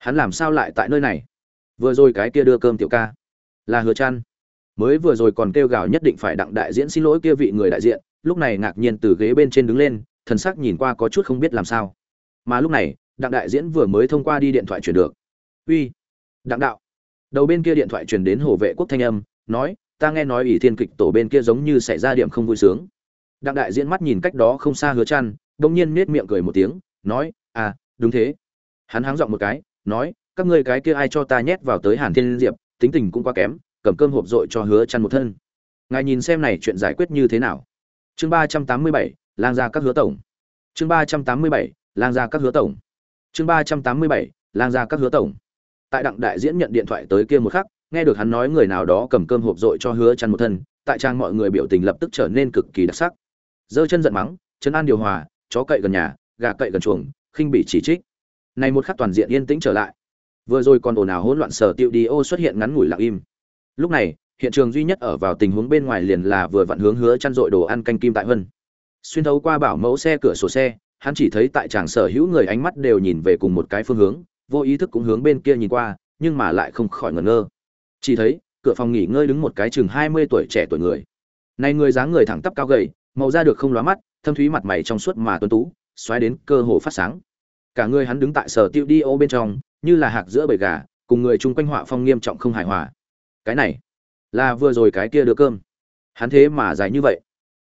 hắn làm sao lại tại nơi này? Vừa rồi cái kia đưa cơm tiểu ca là hứa chăn. Mới vừa rồi còn kêu gào nhất định phải đặng đại diễn xin lỗi kia vị người đại diện, lúc này ngạc nhiên từ ghế bên trên đứng lên, thần sắc nhìn qua có chút không biết làm sao. Mà lúc này, đặng đại diễn vừa mới thông qua đi điện thoại truyền được. Uy, đặng đạo. Đầu bên kia điện thoại truyền đến hồ vệ quốc thanh âm, nói, ta nghe nói ủy thiên kịch tổ bên kia giống như xảy ra điểm không vui sướng. Đặng đại diễn mắt nhìn cách đó không xa hứa chăn đung nhiên nết miệng cười một tiếng, nói à đúng thế. Hắn háng giọng một cái nói, các ngươi cái kia ai cho ta nhét vào tới hàn thiên diệp, tính tình cũng quá kém, cầm cơm hộp dội cho hứa chăn một thân. Ngài nhìn xem này chuyện giải quyết như thế nào. Chương ba trăm tám mươi bảy, lang gia các hứa tổng. Chương ba trăm tám mươi bảy, lang gia các hứa tổng. Chương ba trăm tám mươi bảy, lang gia các hứa tổng. Tại đặng đại diễn nhận điện thoại tới kia một khắc, nghe được hắn nói người nào đó cầm cơm hộp dội cho hứa chăn một thân, tại trang mọi người biểu tình lập tức trở nên cực kỳ đặc sắc. Giơ chân giận mắng chân an điều hòa, chó cậy gần nhà, gà cậy gần chuồng, khinh bị chỉ trích này một khắc toàn diện yên tĩnh trở lại. Vừa rồi còn ồn ào hỗn loạn sở tiêu đi ô xuất hiện ngắn ngủi lặng im. Lúc này, hiện trường duy nhất ở vào tình huống bên ngoài liền là vừa vặn hướng hứa chăn dội đồ ăn canh kim tại hân xuyên thấu qua bảo mẫu xe cửa sổ xe, hắn chỉ thấy tại tràng sở hữu người ánh mắt đều nhìn về cùng một cái phương hướng, vô ý thức cũng hướng bên kia nhìn qua, nhưng mà lại không khỏi ngẩn ngơ. Chỉ thấy, cửa phòng nghỉ ngơi đứng một cái chừng mươi tuổi trẻ tuổi người. Này người dáng người thẳng tắp cao gầy, màu da được không lóa mắt, thâm thúy mặt mày trong suốt mà tuấn tú, xoáy đến cơ hồ phát sáng cả người hắn đứng tại sở tiêu đi ô bên trong, như là hạc giữa bầy gà, cùng người chung quanh họa phong nghiêm trọng không hài hòa. Cái này, là vừa rồi cái kia đưa cơm. Hắn thế mà dài như vậy.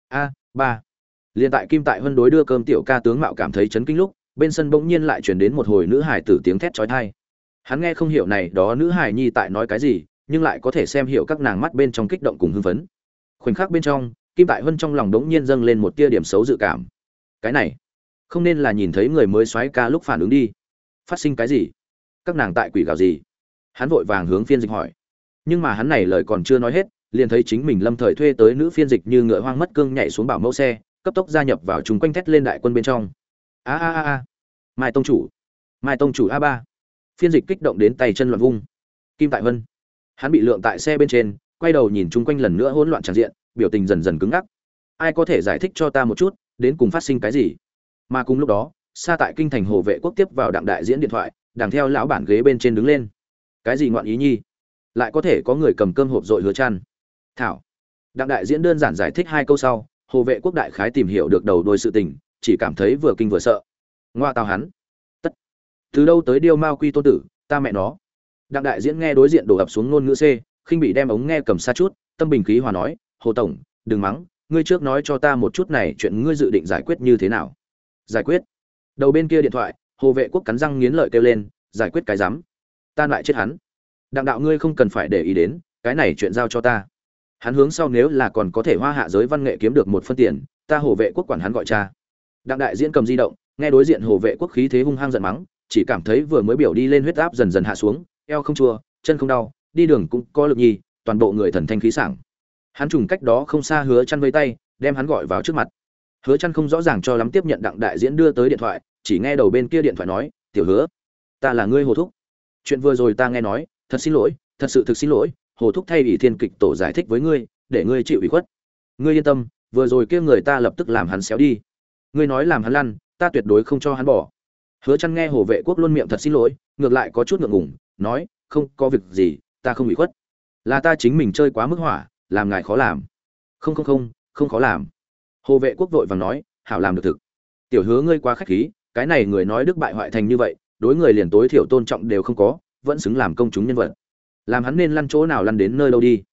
A, ba. Liền tại kim tại hân đối đưa cơm tiểu ca tướng mạo cảm thấy chấn kinh lúc, bên sân bỗng nhiên lại chuyển đến một hồi nữ hải tử tiếng thét trói thai hắn nghe không hiểu này đó nữ hải nhi tại nói cái gì, nhưng lại có thể xem hiểu các nàng mắt bên trong kích động cùng hưng phấn. Khoảnh khắc bên trong, kim tại hân trong lòng đống nhiên dâng lên một tia điểm xấu dự cảm. Cái này không nên là nhìn thấy người mới xoáy ca lúc phản ứng đi. Phát sinh cái gì? Các nàng tại quỷ gào gì? Hắn vội vàng hướng phiên dịch hỏi. Nhưng mà hắn này lời còn chưa nói hết, liền thấy chính mình lâm thời thuê tới nữ phiên dịch như ngựa hoang mất cương nhảy xuống bảo mẫu xe, cấp tốc gia nhập vào chúng quanh thét lên đại quân bên trong. A a a a. Mai tông chủ. Mai tông chủ a ba. Phiên dịch kích động đến tay chân loạn vung. Kim tại vân. Hắn bị lượng tại xe bên trên, quay đầu nhìn chung quanh lần nữa hỗn loạn tràn diện, biểu tình dần dần cứng ngắc. Ai có thể giải thích cho ta một chút, đến cùng phát sinh cái gì? Mà cùng lúc đó xa tại kinh thành hồ vệ quốc tiếp vào đặng đại diễn điện thoại, đằng theo lão bản ghế bên trên đứng lên. Cái gì ngoạn ý nhi? Lại có thể có người cầm cơm hộp dội hứa chăn. Thảo. Đặng đại diễn đơn giản giải thích hai câu sau, hồ vệ quốc đại khái tìm hiểu được đầu đuôi sự tình, chỉ cảm thấy vừa kinh vừa sợ. Ngoa tào hắn. Tất. Từ đâu tới điêu mao quy tôn tử, ta mẹ nó. Đặng đại diễn nghe đối diện đổ ập xuống ngôn ngữ c, khinh bị đem ống nghe cầm xa chút, tâm bình khí hòa nói, hồ tổng, đừng mắng, ngươi trước nói cho ta một chút này chuyện ngươi dự định giải quyết như thế nào? Giải quyết. Đầu bên kia điện thoại, hồ vệ quốc cắn răng nghiến lợi kêu lên, giải quyết cái rắm. Ta lại chết hắn. Đặng đạo ngươi không cần phải để ý đến, cái này chuyện giao cho ta. Hắn hướng sau nếu là còn có thể hoa hạ giới văn nghệ kiếm được một phân tiền, ta hồ vệ quốc quản hắn gọi cha. Đặng đại diễn cầm di động, nghe đối diện hồ vệ quốc khí thế hung hăng giận mắng, chỉ cảm thấy vừa mới biểu đi lên huyết áp dần dần hạ xuống, eo không chua, chân không đau, đi đường cũng có lực nhi toàn bộ người thần thanh khí sảng. Hắn trùng cách đó không xa hứa chăn vây tay, đem hắn gọi vào trước mặt hứa chăn không rõ ràng cho lắm tiếp nhận đặng đại diễn đưa tới điện thoại, chỉ nghe đầu bên kia điện thoại nói, tiểu hứa, ta là ngươi hồ thúc. Chuyện vừa rồi ta nghe nói, thật xin lỗi, thật sự thực xin lỗi, hồ thúc thay ủy thiên kịch tổ giải thích với ngươi, để ngươi chịu ủy khuất. Ngươi yên tâm, vừa rồi kia người ta lập tức làm hắn xéo đi. Ngươi nói làm hắn lăn, ta tuyệt đối không cho hắn bỏ. Hứa chăn nghe hồ vệ quốc luôn miệng thật xin lỗi, ngược lại có chút ngượng ngùng, nói, không có việc gì, ta không ủy khuất. Là ta chính mình chơi quá mức hỏa, làm ngài khó làm. Không không không không khó làm hồ vệ quốc vội vàng nói, hảo làm được thực. Tiểu hứa ngươi quá khách khí, cái này người nói đức bại hoại thành như vậy, đối người liền tối thiểu tôn trọng đều không có, vẫn xứng làm công chúng nhân vật. Làm hắn nên lăn chỗ nào lăn đến nơi đâu đi.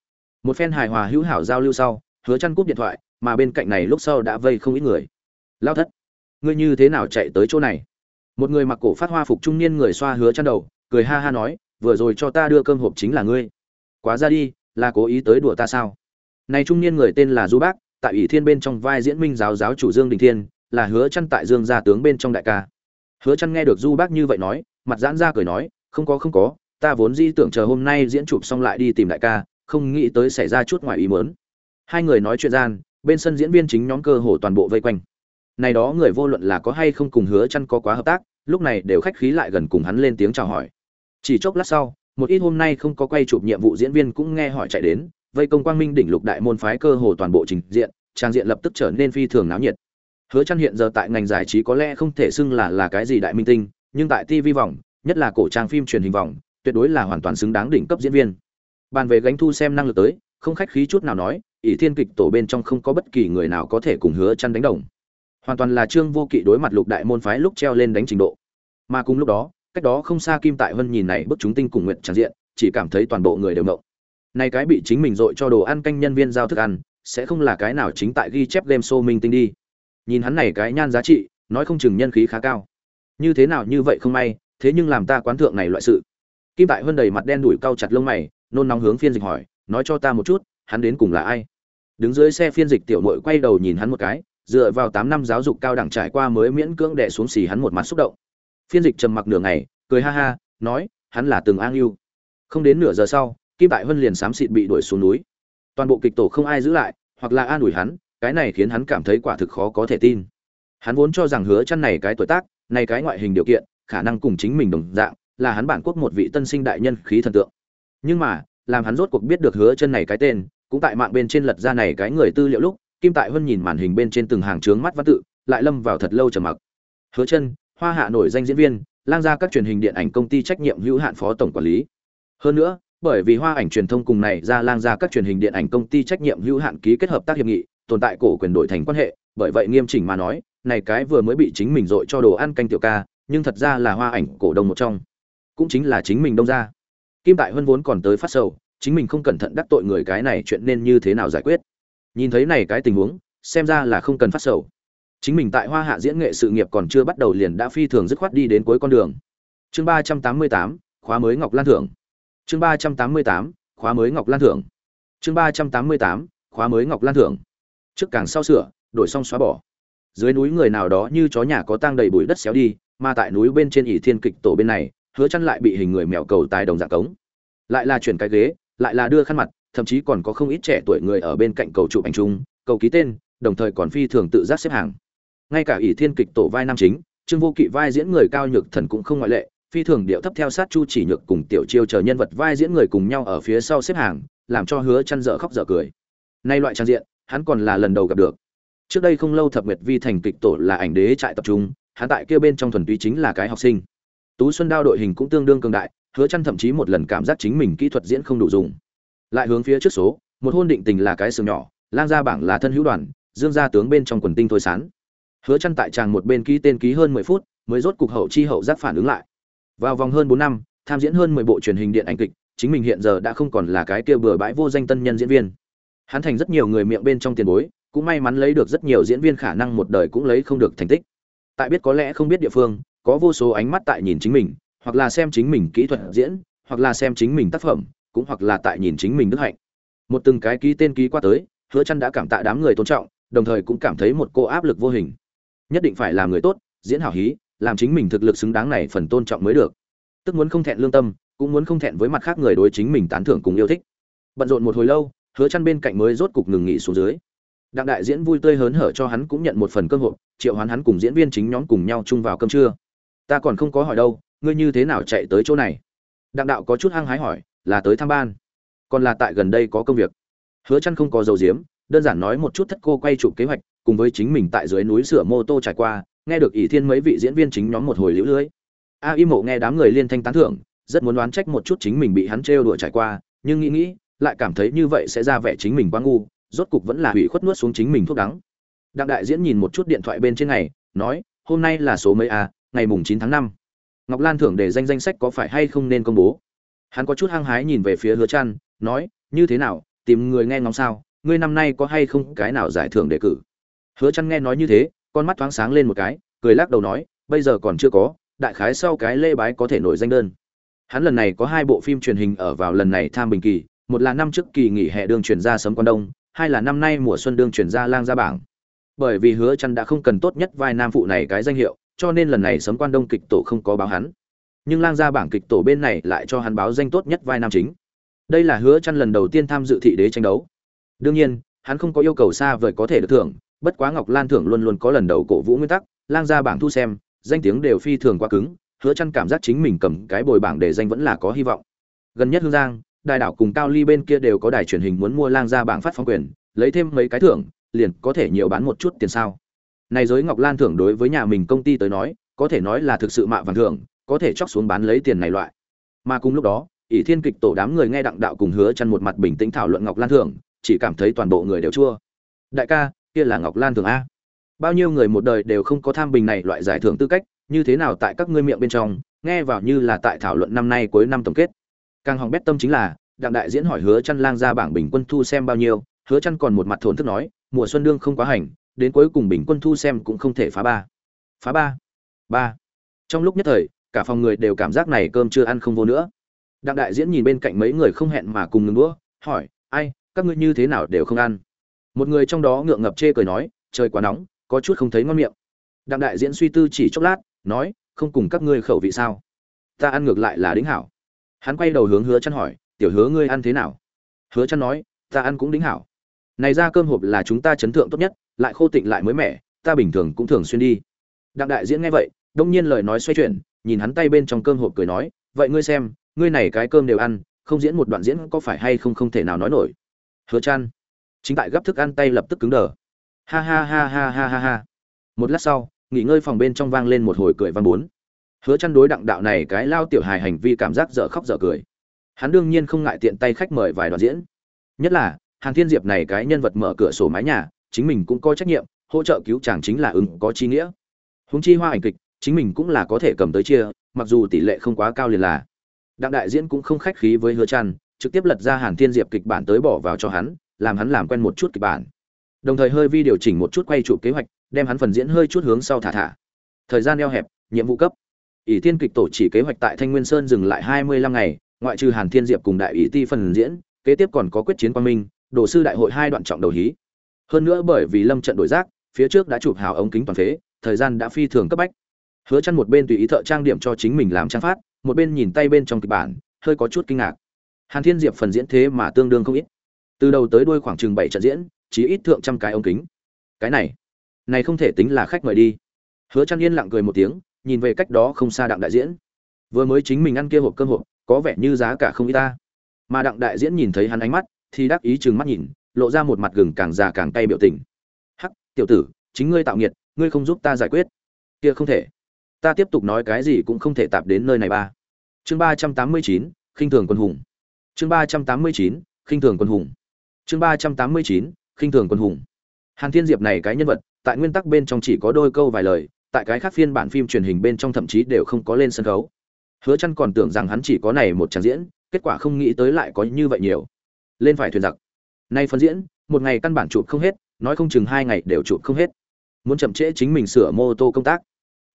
Một phen hài hòa hữu hảo giao lưu sau, hứa chăn cúp điện thoại, mà bên cạnh này lúc sau đã vây không ít người. Lao thất, ngươi như thế nào chạy tới chỗ này? Một người mặc cổ phát hoa phục trung niên người xoa hứa chăn đầu, cười ha ha nói, vừa rồi cho ta đưa cơm hộp chính là ngươi. Quá ra đi, là cố ý tới đùa ta sao? Này trung niên người tên là du bác tại ủy thiên bên trong vai diễn minh giáo giáo chủ dương đình thiên, là hứa chăn tại dương gia tướng bên trong đại ca. Hứa chăn nghe được du bác như vậy nói, mặt giãn ra cười nói, không có không có, ta vốn di tưởng chờ hôm nay diễn chụp xong lại đi tìm đại ca, không nghĩ tới xảy ra chút ngoài ý muốn. Hai người nói chuyện gian, bên sân diễn viên chính nhóm cơ hồ toàn bộ vây quanh. Này đó người vô luận là có hay không cùng hứa chăn có quá hợp tác, lúc này đều khách khí lại gần cùng hắn lên tiếng chào hỏi. Chỉ chốc lát sau, một ít hôm nay không có quay chụp nhiệm vụ diễn viên cũng nghe hỏi chạy đến vây công quang minh đỉnh lục đại môn phái cơ hồ toàn bộ trình diện, trang diện lập tức trở nên phi thường náo nhiệt. Hứa chăn hiện giờ tại ngành giải trí có lẽ không thể xưng là là cái gì đại minh tinh, nhưng tại tv vòng, nhất là cổ trang phim truyền hình vòng, tuyệt đối là hoàn toàn xứng đáng đỉnh cấp diễn viên. Bàn về gánh thu xem năng lực tới, không khách khí chút nào nói, ỷ thiên kịch tổ bên trong không có bất kỳ người nào có thể cùng hứa chăn đánh đồng. Hoàn toàn là trương vô kỵ đối mặt lục đại môn phái lúc treo lên đánh trình độ. Mà cùng lúc đó, cách đó không xa kim tại vân nhìn này bức chúng tinh cùng nguyện tràn diện, chỉ cảm thấy toàn bộ người đều mộng này cái bị chính mình dội cho đồ ăn canh nhân viên giao thức ăn, sẽ không là cái nào chính tại ghi chép game show minh tinh đi. Nhìn hắn này cái nhan giá trị, nói không chừng nhân khí khá cao. Như thế nào như vậy không may, thế nhưng làm ta quán thượng này loại sự. Kim tại Hơn đầy mặt đen đuổi cau chặt lông mày, nôn nóng hướng phiên dịch hỏi, nói cho ta một chút, hắn đến cùng là ai? Đứng dưới xe phiên dịch tiểu muội quay đầu nhìn hắn một cái, dựa vào tám năm giáo dục cao đẳng trải qua mới miễn cưỡng đè xuống xì hắn một mặt xúc động. Phiên dịch trầm mặc nửa ngày, cười ha ha, nói, hắn là từng an Ưu. không đến nửa giờ sau kim tại vân liền xám xịt bị đuổi xuống núi. Toàn bộ kịch tổ không ai giữ lại, hoặc là an ủi hắn, cái này khiến hắn cảm thấy quả thực khó có thể tin. Hắn vốn cho rằng hứa chăn này cái tuổi tác, này cái ngoại hình điều kiện, khả năng cùng chính mình đồng dạng, là hắn bản quốc một vị tân sinh đại nhân khí thần tượng. Nhưng mà, làm hắn rốt cuộc biết được hứa chân này cái tên, cũng tại mạng bên trên lật ra này cái người tư liệu lúc, kim tại vân nhìn màn hình bên trên từng hàng trướng mắt văn tự, lại lâm vào thật lâu trầm mặc. Hứa chân hoa hạ nổi danh diễn viên, lang ra các truyền hình điện ảnh công ty trách nhiệm hữu hạn phó tổng quản lý. Hơn nữa bởi vì hoa ảnh truyền thông cùng này ra lang ra các truyền hình điện ảnh công ty trách nhiệm hữu hạn ký kết hợp tác hiệp nghị, tồn tại cổ quyền đổi thành quan hệ. Bởi vậy nghiêm chỉnh mà nói, này cái vừa mới bị chính mình dội cho đồ ăn canh tiểu ca, nhưng thật ra là hoa ảnh cổ đông một trong. Cũng chính là chính mình đông ra. Kim tại hơn vốn còn tới phát sầu, chính mình không cẩn thận đắc tội người cái này chuyện nên như thế nào giải quyết. Nhìn thấy này cái tình huống, xem ra là không cần phát sầu. Chính mình tại hoa hạ diễn nghệ sự nghiệp còn chưa bắt đầu liền đã phi thường dứt khoát đi đến cuối con đường. Chương ba trăm tám mươi tám, khóa mới ngọc lan thưởng chương ba trăm tám mươi tám, khóa mới ngọc lan thưởng. Chương ba trăm tám mươi tám, khóa mới ngọc lan thưởng. Trước càng sau sửa, đổi xong xóa bỏ. Dưới núi người nào đó như chó nhà có tang đầy bụi đất xéo đi, mà tại núi bên trên ỷ thiên kịch tổ bên này, hứa chăn lại bị hình người mèo cầu tài đồng dạng cống. Lại là chuyển cái ghế, lại là đưa khăn mặt, thậm chí còn có không ít trẻ tuổi người ở bên cạnh cầu chụp ảnh chung, cầu ký tên, đồng thời còn phi thường tự giác xếp hàng. Ngay cả ỷ thiên kịch tổ vai nam chính, trương vô kỵ vai diễn người cao nhược thần cũng không ngoại lệ phi thường điệu thấp theo sát chu chỉ nhược cùng tiểu chiêu chờ nhân vật vai diễn người cùng nhau ở phía sau xếp hàng, làm cho hứa chăn dở khóc dở cười. Nay loại trang diện, hắn còn là lần đầu gặp được. Trước đây không lâu thập nguyệt vi thành kịch tổ là ảnh đế trại tập trung, hắn tại kia bên trong thuần túy chính là cái học sinh. Tú xuân đao đội hình cũng tương đương cường đại, hứa chăn thậm chí một lần cảm giác chính mình kỹ thuật diễn không đủ dùng. Lại hướng phía trước số, một hôn định tình là cái sừng nhỏ, lang gia bảng là thân hữu đoàn, dương gia tướng bên trong quần tinh thôi sán. Hứa chăn tại chàng một bên ký tên ký hơn 10 phút, mới rốt cục hậu chi hậu giác phản ứng lại vào vòng hơn bốn năm, tham diễn hơn 10 bộ truyền hình điện ảnh kịch, chính mình hiện giờ đã không còn là cái kia bừa bãi vô danh tân nhân diễn viên. Hắn thành rất nhiều người miệng bên trong tiền bối, cũng may mắn lấy được rất nhiều diễn viên khả năng một đời cũng lấy không được thành tích. Tại biết có lẽ không biết địa phương, có vô số ánh mắt tại nhìn chính mình, hoặc là xem chính mình kỹ thuật diễn, hoặc là xem chính mình tác phẩm, cũng hoặc là tại nhìn chính mình đức hạnh. Một từng cái ký tên ký qua tới, hứa chăn đã cảm tạ đám người tôn trọng, đồng thời cũng cảm thấy một cô áp lực vô hình. Nhất định phải làm người tốt, diễn hảo hí làm chính mình thực lực xứng đáng này phần tôn trọng mới được. Tức muốn không thẹn lương tâm, cũng muốn không thẹn với mặt khác người đối chính mình tán thưởng cùng yêu thích. Bận rộn một hồi lâu, hứa chăn bên cạnh mới rốt cục ngừng nghỉ xuống dưới. Đặng đại diễn vui tươi hớn hở cho hắn cũng nhận một phần cơ hội, triệu hoán hắn cùng diễn viên chính nhóm cùng nhau chung vào cơm trưa. Ta còn không có hỏi đâu, ngươi như thế nào chạy tới chỗ này? Đặng đạo có chút hăng hái hỏi, là tới thăm ban. Còn là tại gần đây có công việc. Hứa chăn không có dầu diếm, đơn giản nói một chút thất cô quay chụp kế hoạch, cùng với chính mình tại dưới núi sửa mô tô trải qua nghe được ỷ thiên mấy vị diễn viên chính nhóm một hồi lũ lưới. A y mộ nghe đám người liên thanh tán thưởng, rất muốn đoán trách một chút chính mình bị hắn trêu đùa trải qua, nhưng nghĩ nghĩ, lại cảm thấy như vậy sẽ ra vẻ chính mình quá ngu, rốt cục vẫn là hủy khuất nuốt xuống chính mình thuốc đắng. Đặng đại diễn nhìn một chút điện thoại bên trên này, nói, hôm nay là số mấy a ngày mùng chín tháng năm. Ngọc lan thưởng để danh danh sách có phải hay không nên công bố? Hắn có chút hăng hái nhìn về phía hứa trăn, nói, như thế nào, tìm người nghe ngóng sao, ngươi năm nay có hay không cái nào giải thưởng đề cử? Hứa trăn nghe nói như thế con mắt thoáng sáng lên một cái, cười lắc đầu nói, bây giờ còn chưa có, đại khái sau cái lê bái có thể nổi danh đơn. Hắn lần này có hai bộ phim truyền hình ở vào lần này tham bình kỳ, một là năm trước kỳ nghỉ hè đương chuyển ra sớm quan đông, hai là năm nay mùa xuân đương chuyển ra lang ra bảng. Bởi vì hứa chăn đã không cần tốt nhất vai nam phụ này cái danh hiệu, cho nên lần này sớm quan đông kịch tổ không có báo hắn. Nhưng lang ra bảng kịch tổ bên này lại cho hắn báo danh tốt nhất vai nam chính. Đây là hứa chăn lần đầu tiên tham dự thị đế tranh đấu. Đương nhiên, hắn không có yêu cầu xa vời có thể được thưởng bất quá ngọc lan thưởng luôn luôn có lần đầu cổ vũ nguyên tắc, lang ra bảng thu xem, danh tiếng đều phi thường quá cứng, hứa chăn cảm giác chính mình cầm cái bồi bảng để danh vẫn là có hy vọng. Gần nhất hương giang đài đảo cùng cao ly bên kia đều có đài truyền hình muốn mua lang ra bảng phát phóng quyền, lấy thêm mấy cái thưởng, liền có thể nhiều bán một chút tiền sao. Này giới ngọc lan thưởng đối với nhà mình công ty tới nói, có thể nói là thực sự mạ vàng thưởng, có thể chóc xuống bán lấy tiền này loại. Mà cùng lúc đó, ỷ thiên kịch tổ đám người nghe đặng đạo cùng hứa chăn một mặt bình tĩnh thảo luận ngọc lan thưởng, chỉ cảm thấy toàn bộ người đều chua. Đại ca kia là ngọc lan thường a. Bao nhiêu người một đời đều không có tham bình này loại giải thưởng tư cách, như thế nào tại các ngươi miệng bên trong, nghe vào như là tại thảo luận năm nay cuối năm tổng kết. Càng hỏng bét tâm chính là, đặng đại diễn hỏi hứa chăn lang ra bảng bình quân thu xem bao nhiêu, hứa chăn còn một mặt thốn thức nói, mùa xuân đương không quá hành, đến cuối cùng bình quân thu xem cũng không thể phá ba. Phá ba? Ba. Trong lúc nhất thời, cả phòng người đều cảm giác này cơm chưa ăn không vô nữa. Đặng đại diễn nhìn bên cạnh mấy người không hẹn mà cùng ngừng đũa, hỏi, ai, các ngươi như thế nào đều không ăn? Một người trong đó ngượng ngập chê cười nói, trời quá nóng, có chút không thấy ngon miệng. Đặng đại diễn suy tư chỉ chốc lát, nói, không cùng các ngươi khẩu vị sao? Ta ăn ngược lại là đính hảo. Hắn quay đầu hướng hứa chăn hỏi, tiểu hứa ngươi ăn thế nào? Hứa chăn nói, ta ăn cũng đính hảo. Này ra cơm hộp là chúng ta chấn thượng tốt nhất, lại khô tịnh lại mới mẻ, ta bình thường cũng thường xuyên đi. Đặng đại diễn nghe vậy, đông nhiên lời nói xoay chuyển, nhìn hắn tay bên trong cơm hộp cười nói, vậy ngươi xem, ngươi này cái cơm đều ăn, không diễn một đoạn diễn có phải hay không không thể nào nói nổi? Hứa chăn chính tại gấp thức ăn tay lập tức cứng đờ. Ha ha ha ha ha ha ha. Một lát sau, nghỉ ngơi phòng bên trong vang lên một hồi cười văn bốn. Hứa chăn đối đặng đạo này cái lao tiểu hài hành vi cảm giác dở khóc dở cười. Hắn đương nhiên không ngại tiện tay khách mời vài đoạn diễn. Nhất là, hàn thiên diệp này cái nhân vật mở cửa sổ mái nhà, chính mình cũng có trách nhiệm, hỗ trợ cứu chàng chính là ứng, có chi nghĩa. Huống chi hoa ảnh kịch, chính mình cũng là có thể cầm tới chia, mặc dù tỷ lệ không quá cao liền là. Đặng đại diễn cũng không khách khí với hứa chăn trực tiếp lật ra hàn thiên diệp kịch bản tới bỏ vào cho hắn làm hắn làm quen một chút kịch bản. Đồng thời hơi vi điều chỉnh một chút quay chụp kế hoạch, đem hắn phần diễn hơi chút hướng sau thả thả. Thời gian eo hẹp, nhiệm vụ cấp. Ỷ thiên kịch tổ chỉ kế hoạch tại thanh nguyên sơn dừng lại hai mươi lăm ngày, ngoại trừ hàn thiên diệp cùng đại ỷ ti phần diễn, kế tiếp còn có quyết chiến quang minh, đồ sư đại hội hai đoạn trọng đầu hí. Hơn nữa bởi vì lâm trận đổi rác, phía trước đã chụp hào ống kính toàn phế, thời gian đã phi thường cấp bách. Hứa chăn một bên tùy ý thợ trang điểm cho chính mình làm trang phát, một bên nhìn tay bên trong kịch bản, hơi có chút kinh ngạc. Hàn thiên diệp phần diễn thế mà tương đương không ít từ đầu tới đuôi khoảng chừng bảy trận diễn chỉ ít thượng trăm cái ống kính. Cái này này không thể tính là khách mời đi. Hứa trăn yên lặng cười một tiếng, nhìn về cách đó không xa đặng đại diễn. Vừa mới chính mình ăn kia hộp cơm hộp, có vẻ như giá cả không ít ta. Mà đặng đại diễn nhìn thấy hắn ánh mắt, thì đắc ý chừng mắt nhìn, lộ ra một mặt gừng càng già càng tay biểu tình. Hắc, tiểu tử, chính ngươi tạo nghiệt, ngươi không giúp ta giải quyết. Kia không thể. Ta tiếp tục nói cái gì cũng không thể tạp đến nơi này ba. Chương ba trăm tám mươi chín, khinh thường quân hùng. Chương ba trăm tám mươi chín, khinh thường quân hùng chương ba trăm tám mươi chín, khinh thường quân hùng. Hàn thiên diệp này cái nhân vật, tại nguyên tắc bên trong chỉ có đôi câu vài lời, tại cái khác phiên bản phim truyền hình bên trong thậm chí đều không có lên sân khấu. Hứa chăn còn tưởng rằng hắn chỉ có này một tràng diễn, kết quả không nghĩ tới lại có như vậy nhiều. Lên phải thuyền giặc. Nay phân diễn, một ngày căn bản chụp không hết, nói không chừng hai ngày đều chụp không hết. Muốn chậm trễ chính mình sửa mô tô công tác.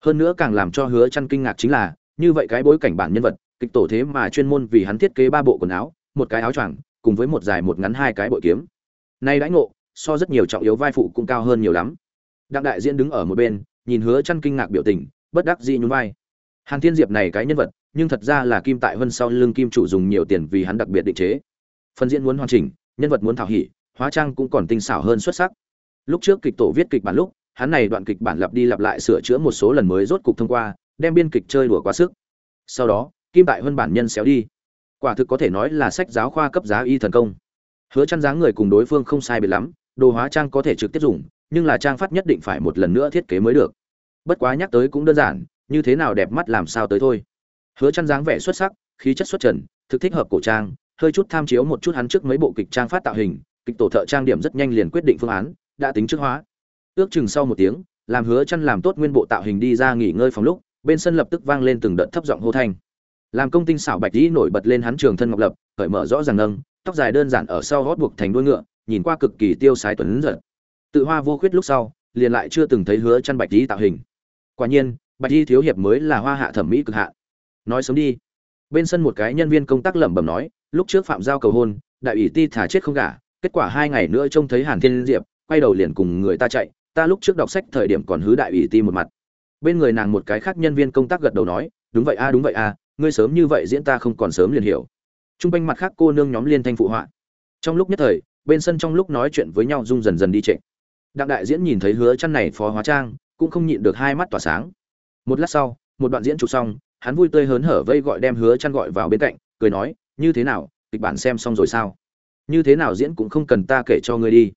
Hơn nữa càng làm cho hứa chăn kinh ngạc chính là, như vậy cái bối cảnh bản nhân vật, kịch tổ thế mà chuyên môn vì hắn thiết kế ba bộ quần áo, một cái áo choàng cùng với một dài một ngắn hai cái bội kiếm. Nay đãi ngộ, so rất nhiều trọng yếu vai phụ cũng cao hơn nhiều lắm. Đặng đại diễn đứng ở một bên, nhìn hứa chăn kinh ngạc biểu tình, bất đắc dĩ nhún vai. Hàn thiên diệp này cái nhân vật, nhưng thật ra là kim tại hơn sau lưng kim chủ dùng nhiều tiền vì hắn đặc biệt định chế. Phần diễn muốn hoàn chỉnh, nhân vật muốn thảo hỉ, hóa trang cũng còn tinh xảo hơn xuất sắc. Lúc trước kịch tổ viết kịch bản lúc, hắn này đoạn kịch bản lặp đi lặp lại sửa chữa một số lần mới rốt cục thông qua, đem biên kịch chơi đùa quá sức. Sau đó, kim tại hơn bản nhân xéo đi quả thực có thể nói là sách giáo khoa cấp giá y thần công. Hứa chăn dáng người cùng đối phương không sai biệt lắm, đồ hóa trang có thể trực tiếp dùng, nhưng là trang phát nhất định phải một lần nữa thiết kế mới được. Bất quá nhắc tới cũng đơn giản, như thế nào đẹp mắt làm sao tới thôi. Hứa chăn dáng vẻ xuất sắc, khí chất xuất trần, thực thích hợp cổ trang, hơi chút tham chiếu một chút hắn trước mấy bộ kịch trang phát tạo hình, kịch tổ thợ trang điểm rất nhanh liền quyết định phương án, đã tính trước hóa. Ước chừng sau một tiếng, làm hứa chăn làm tốt nguyên bộ tạo hình đi ra nghỉ ngơi phòng lúc, bên sân lập tức vang lên từng đợt thấp giọng hô thanh làm công tinh xảo bạch dĩ nổi bật lên hắn trường thân ngọc lập khởi mở rõ ràng nâng, tóc dài đơn giản ở sau gót buộc thành đuôi ngựa, nhìn qua cực kỳ tiêu sái tuấn giật. Tự hoa vô khuyết lúc sau, liền lại chưa từng thấy hứa chăn bạch dĩ tạo hình. Quả nhiên, bạch dĩ thiếu hiệp mới là hoa hạ thẩm mỹ cực hạ nói sớm đi. Bên sân một cái nhân viên công tác lẩm bẩm nói, lúc trước phạm giao cầu hôn, đại ủy ti thả chết không gả, kết quả hai ngày nữa trông thấy hàn thiên diệp, quay đầu liền cùng người ta chạy, ta lúc trước đọc sách thời điểm còn hứa đại ủy ti một mặt. Bên người nàng một cái khác nhân viên công tác gật đầu nói, đúng vậy a, đúng vậy a ngươi sớm như vậy diễn ta không còn sớm liền hiểu Chung quanh mặt khác cô nương nhóm liên thanh phụ họa. Trong lúc nhất thời, bên sân trong lúc nói chuyện với nhau rung dần dần đi trệ. Đặng đại diễn nhìn thấy hứa chăn này phó hóa trang, cũng không nhịn được hai mắt tỏa sáng. Một lát sau, một đoạn diễn chụp xong, hắn vui tươi hớn hở vây gọi đem hứa chăn gọi vào bên cạnh, cười nói, như thế nào, kịch bản xem xong rồi sao? Như thế nào diễn cũng không cần ta kể cho ngươi đi.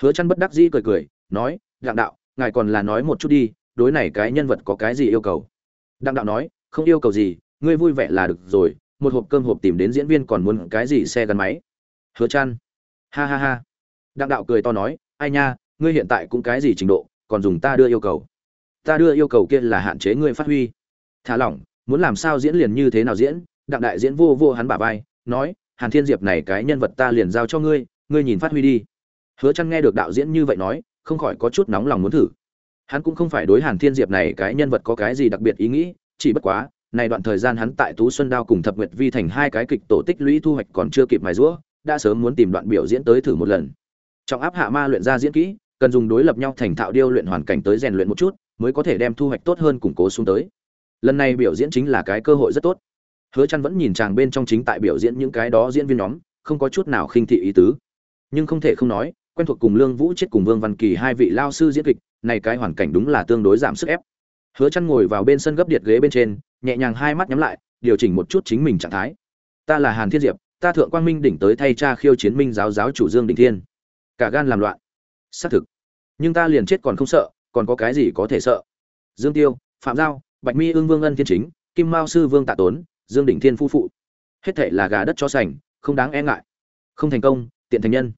Hứa chăn bất đắc dĩ cười cười, nói, đặng đạo, ngài còn là nói một chút đi, đối này cái nhân vật có cái gì yêu cầu? Đặng đạo nói, không yêu cầu gì ngươi vui vẻ là được rồi, một hộp cơm hộp tìm đến diễn viên còn muốn cái gì xe gắn máy? Hứa chăn ha ha ha. Đặng đạo cười to nói, ai nha, ngươi hiện tại cũng cái gì trình độ, còn dùng ta đưa yêu cầu. Ta đưa yêu cầu kia là hạn chế ngươi phát huy. Thả lỏng, muốn làm sao diễn liền như thế nào diễn? Đặng đại diễn vô vô hắn bả vai, nói, hàn thiên diệp này cái nhân vật ta liền giao cho ngươi ngươi nhìn phát huy đi. Hứa chăn nghe được đạo diễn như vậy nói, không khỏi có chút nóng lòng muốn thử. Hắn cũng không phải đối hàn thiên diệp này cái nhân vật có cái gì đặc biệt ý nghĩ, chỉ bất quá này đoạn thời gian hắn tại tú xuân đao cùng thập nguyệt vi thành hai cái kịch tổ tích lũy thu hoạch còn chưa kịp mài rũa, đã sớm muốn tìm đoạn biểu diễn tới thử một lần. Trọng áp hạ ma luyện ra diễn kỹ, cần dùng đối lập nhau thành thạo điêu luyện hoàn cảnh tới rèn luyện một chút, mới có thể đem thu hoạch tốt hơn củng cố xuống tới. Lần này biểu diễn chính là cái cơ hội rất tốt. Hứa chăn vẫn nhìn chàng bên trong chính tại biểu diễn những cái đó diễn viên nhóm, không có chút nào khinh thị ý tứ. Nhưng không thể không nói, quen thuộc cùng lương vũ chết cùng vương văn kỳ hai vị lao sư diễn kịch, này cái hoàn cảnh đúng là tương đối giảm sức ép. Hứa chăn ngồi vào bên sân gấp điện ghế bên trên nhẹ nhàng hai mắt nhắm lại, điều chỉnh một chút chính mình trạng thái. Ta là hàn thiên diệp, ta thượng quang minh đỉnh tới thay cha khiêu chiến minh giáo giáo chủ dương đình thiên. Cả gan làm loạn. Xác thực. Nhưng ta liền chết còn không sợ, còn có cái gì có thể sợ? Dương tiêu, phạm giao, bạch mi ương vương ân thiên chính, kim mao sư vương tạ tốn, dương đỉnh thiên phu phụ. Hết thảy là gà đất cho sành, không đáng e ngại. Không thành công, tiện thành nhân.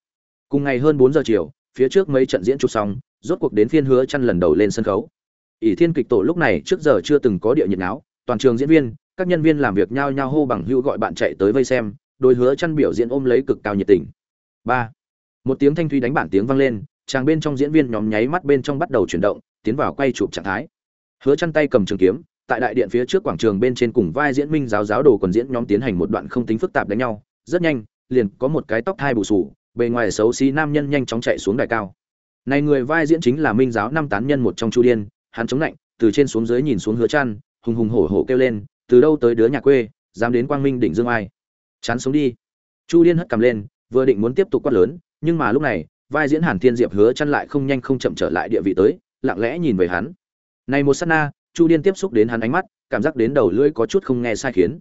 Cùng ngày hơn bốn giờ chiều, phía trước mấy trận diễn chụp xong, rốt cuộc đến phiên hứa chăn lần đầu lên sân khấu. Ỷ thiên kịch tổ lúc này trước giờ chưa từng có địa nhiệt áo toàn trường diễn viên, các nhân viên làm việc nhao nhao hô bằng hữu gọi bạn chạy tới vây xem, đôi hứa chăn biểu diễn ôm lấy cực cao nhiệt tình. Ba, một tiếng thanh thúy đánh bản tiếng vang lên, chàng bên trong diễn viên nhóm nháy mắt bên trong bắt đầu chuyển động, tiến vào quay chụp trạng thái. Hứa chăn tay cầm trường kiếm, tại đại điện phía trước quảng trường bên trên cùng vai diễn minh giáo giáo đồ còn diễn nhóm tiến hành một đoạn không tính phức tạp đánh nhau, rất nhanh, liền có một cái tóc hai bù sù, bề ngoài xấu xí nam nhân nhanh chóng chạy xuống đài cao. Này người vai diễn chính là minh giáo năm tán nhân một trong chu điên, hắn chống lạnh, từ trên xuống dưới nhìn xuống hứa chăn hùng hùng hổ hổ kêu lên, từ đâu tới đứa nhà quê, dám đến quang minh đỉnh dương ai? Chán sống đi. Chu liên hất cầm lên, vừa định muốn tiếp tục quát lớn, nhưng mà lúc này, vai diễn hàn thiên diệp hứa chăn lại không nhanh không chậm trở lại địa vị tới, lặng lẽ nhìn về hắn. Này một sát na, chu liên tiếp xúc đến hắn ánh mắt, cảm giác đến đầu lưỡi có chút không nghe sai khiến.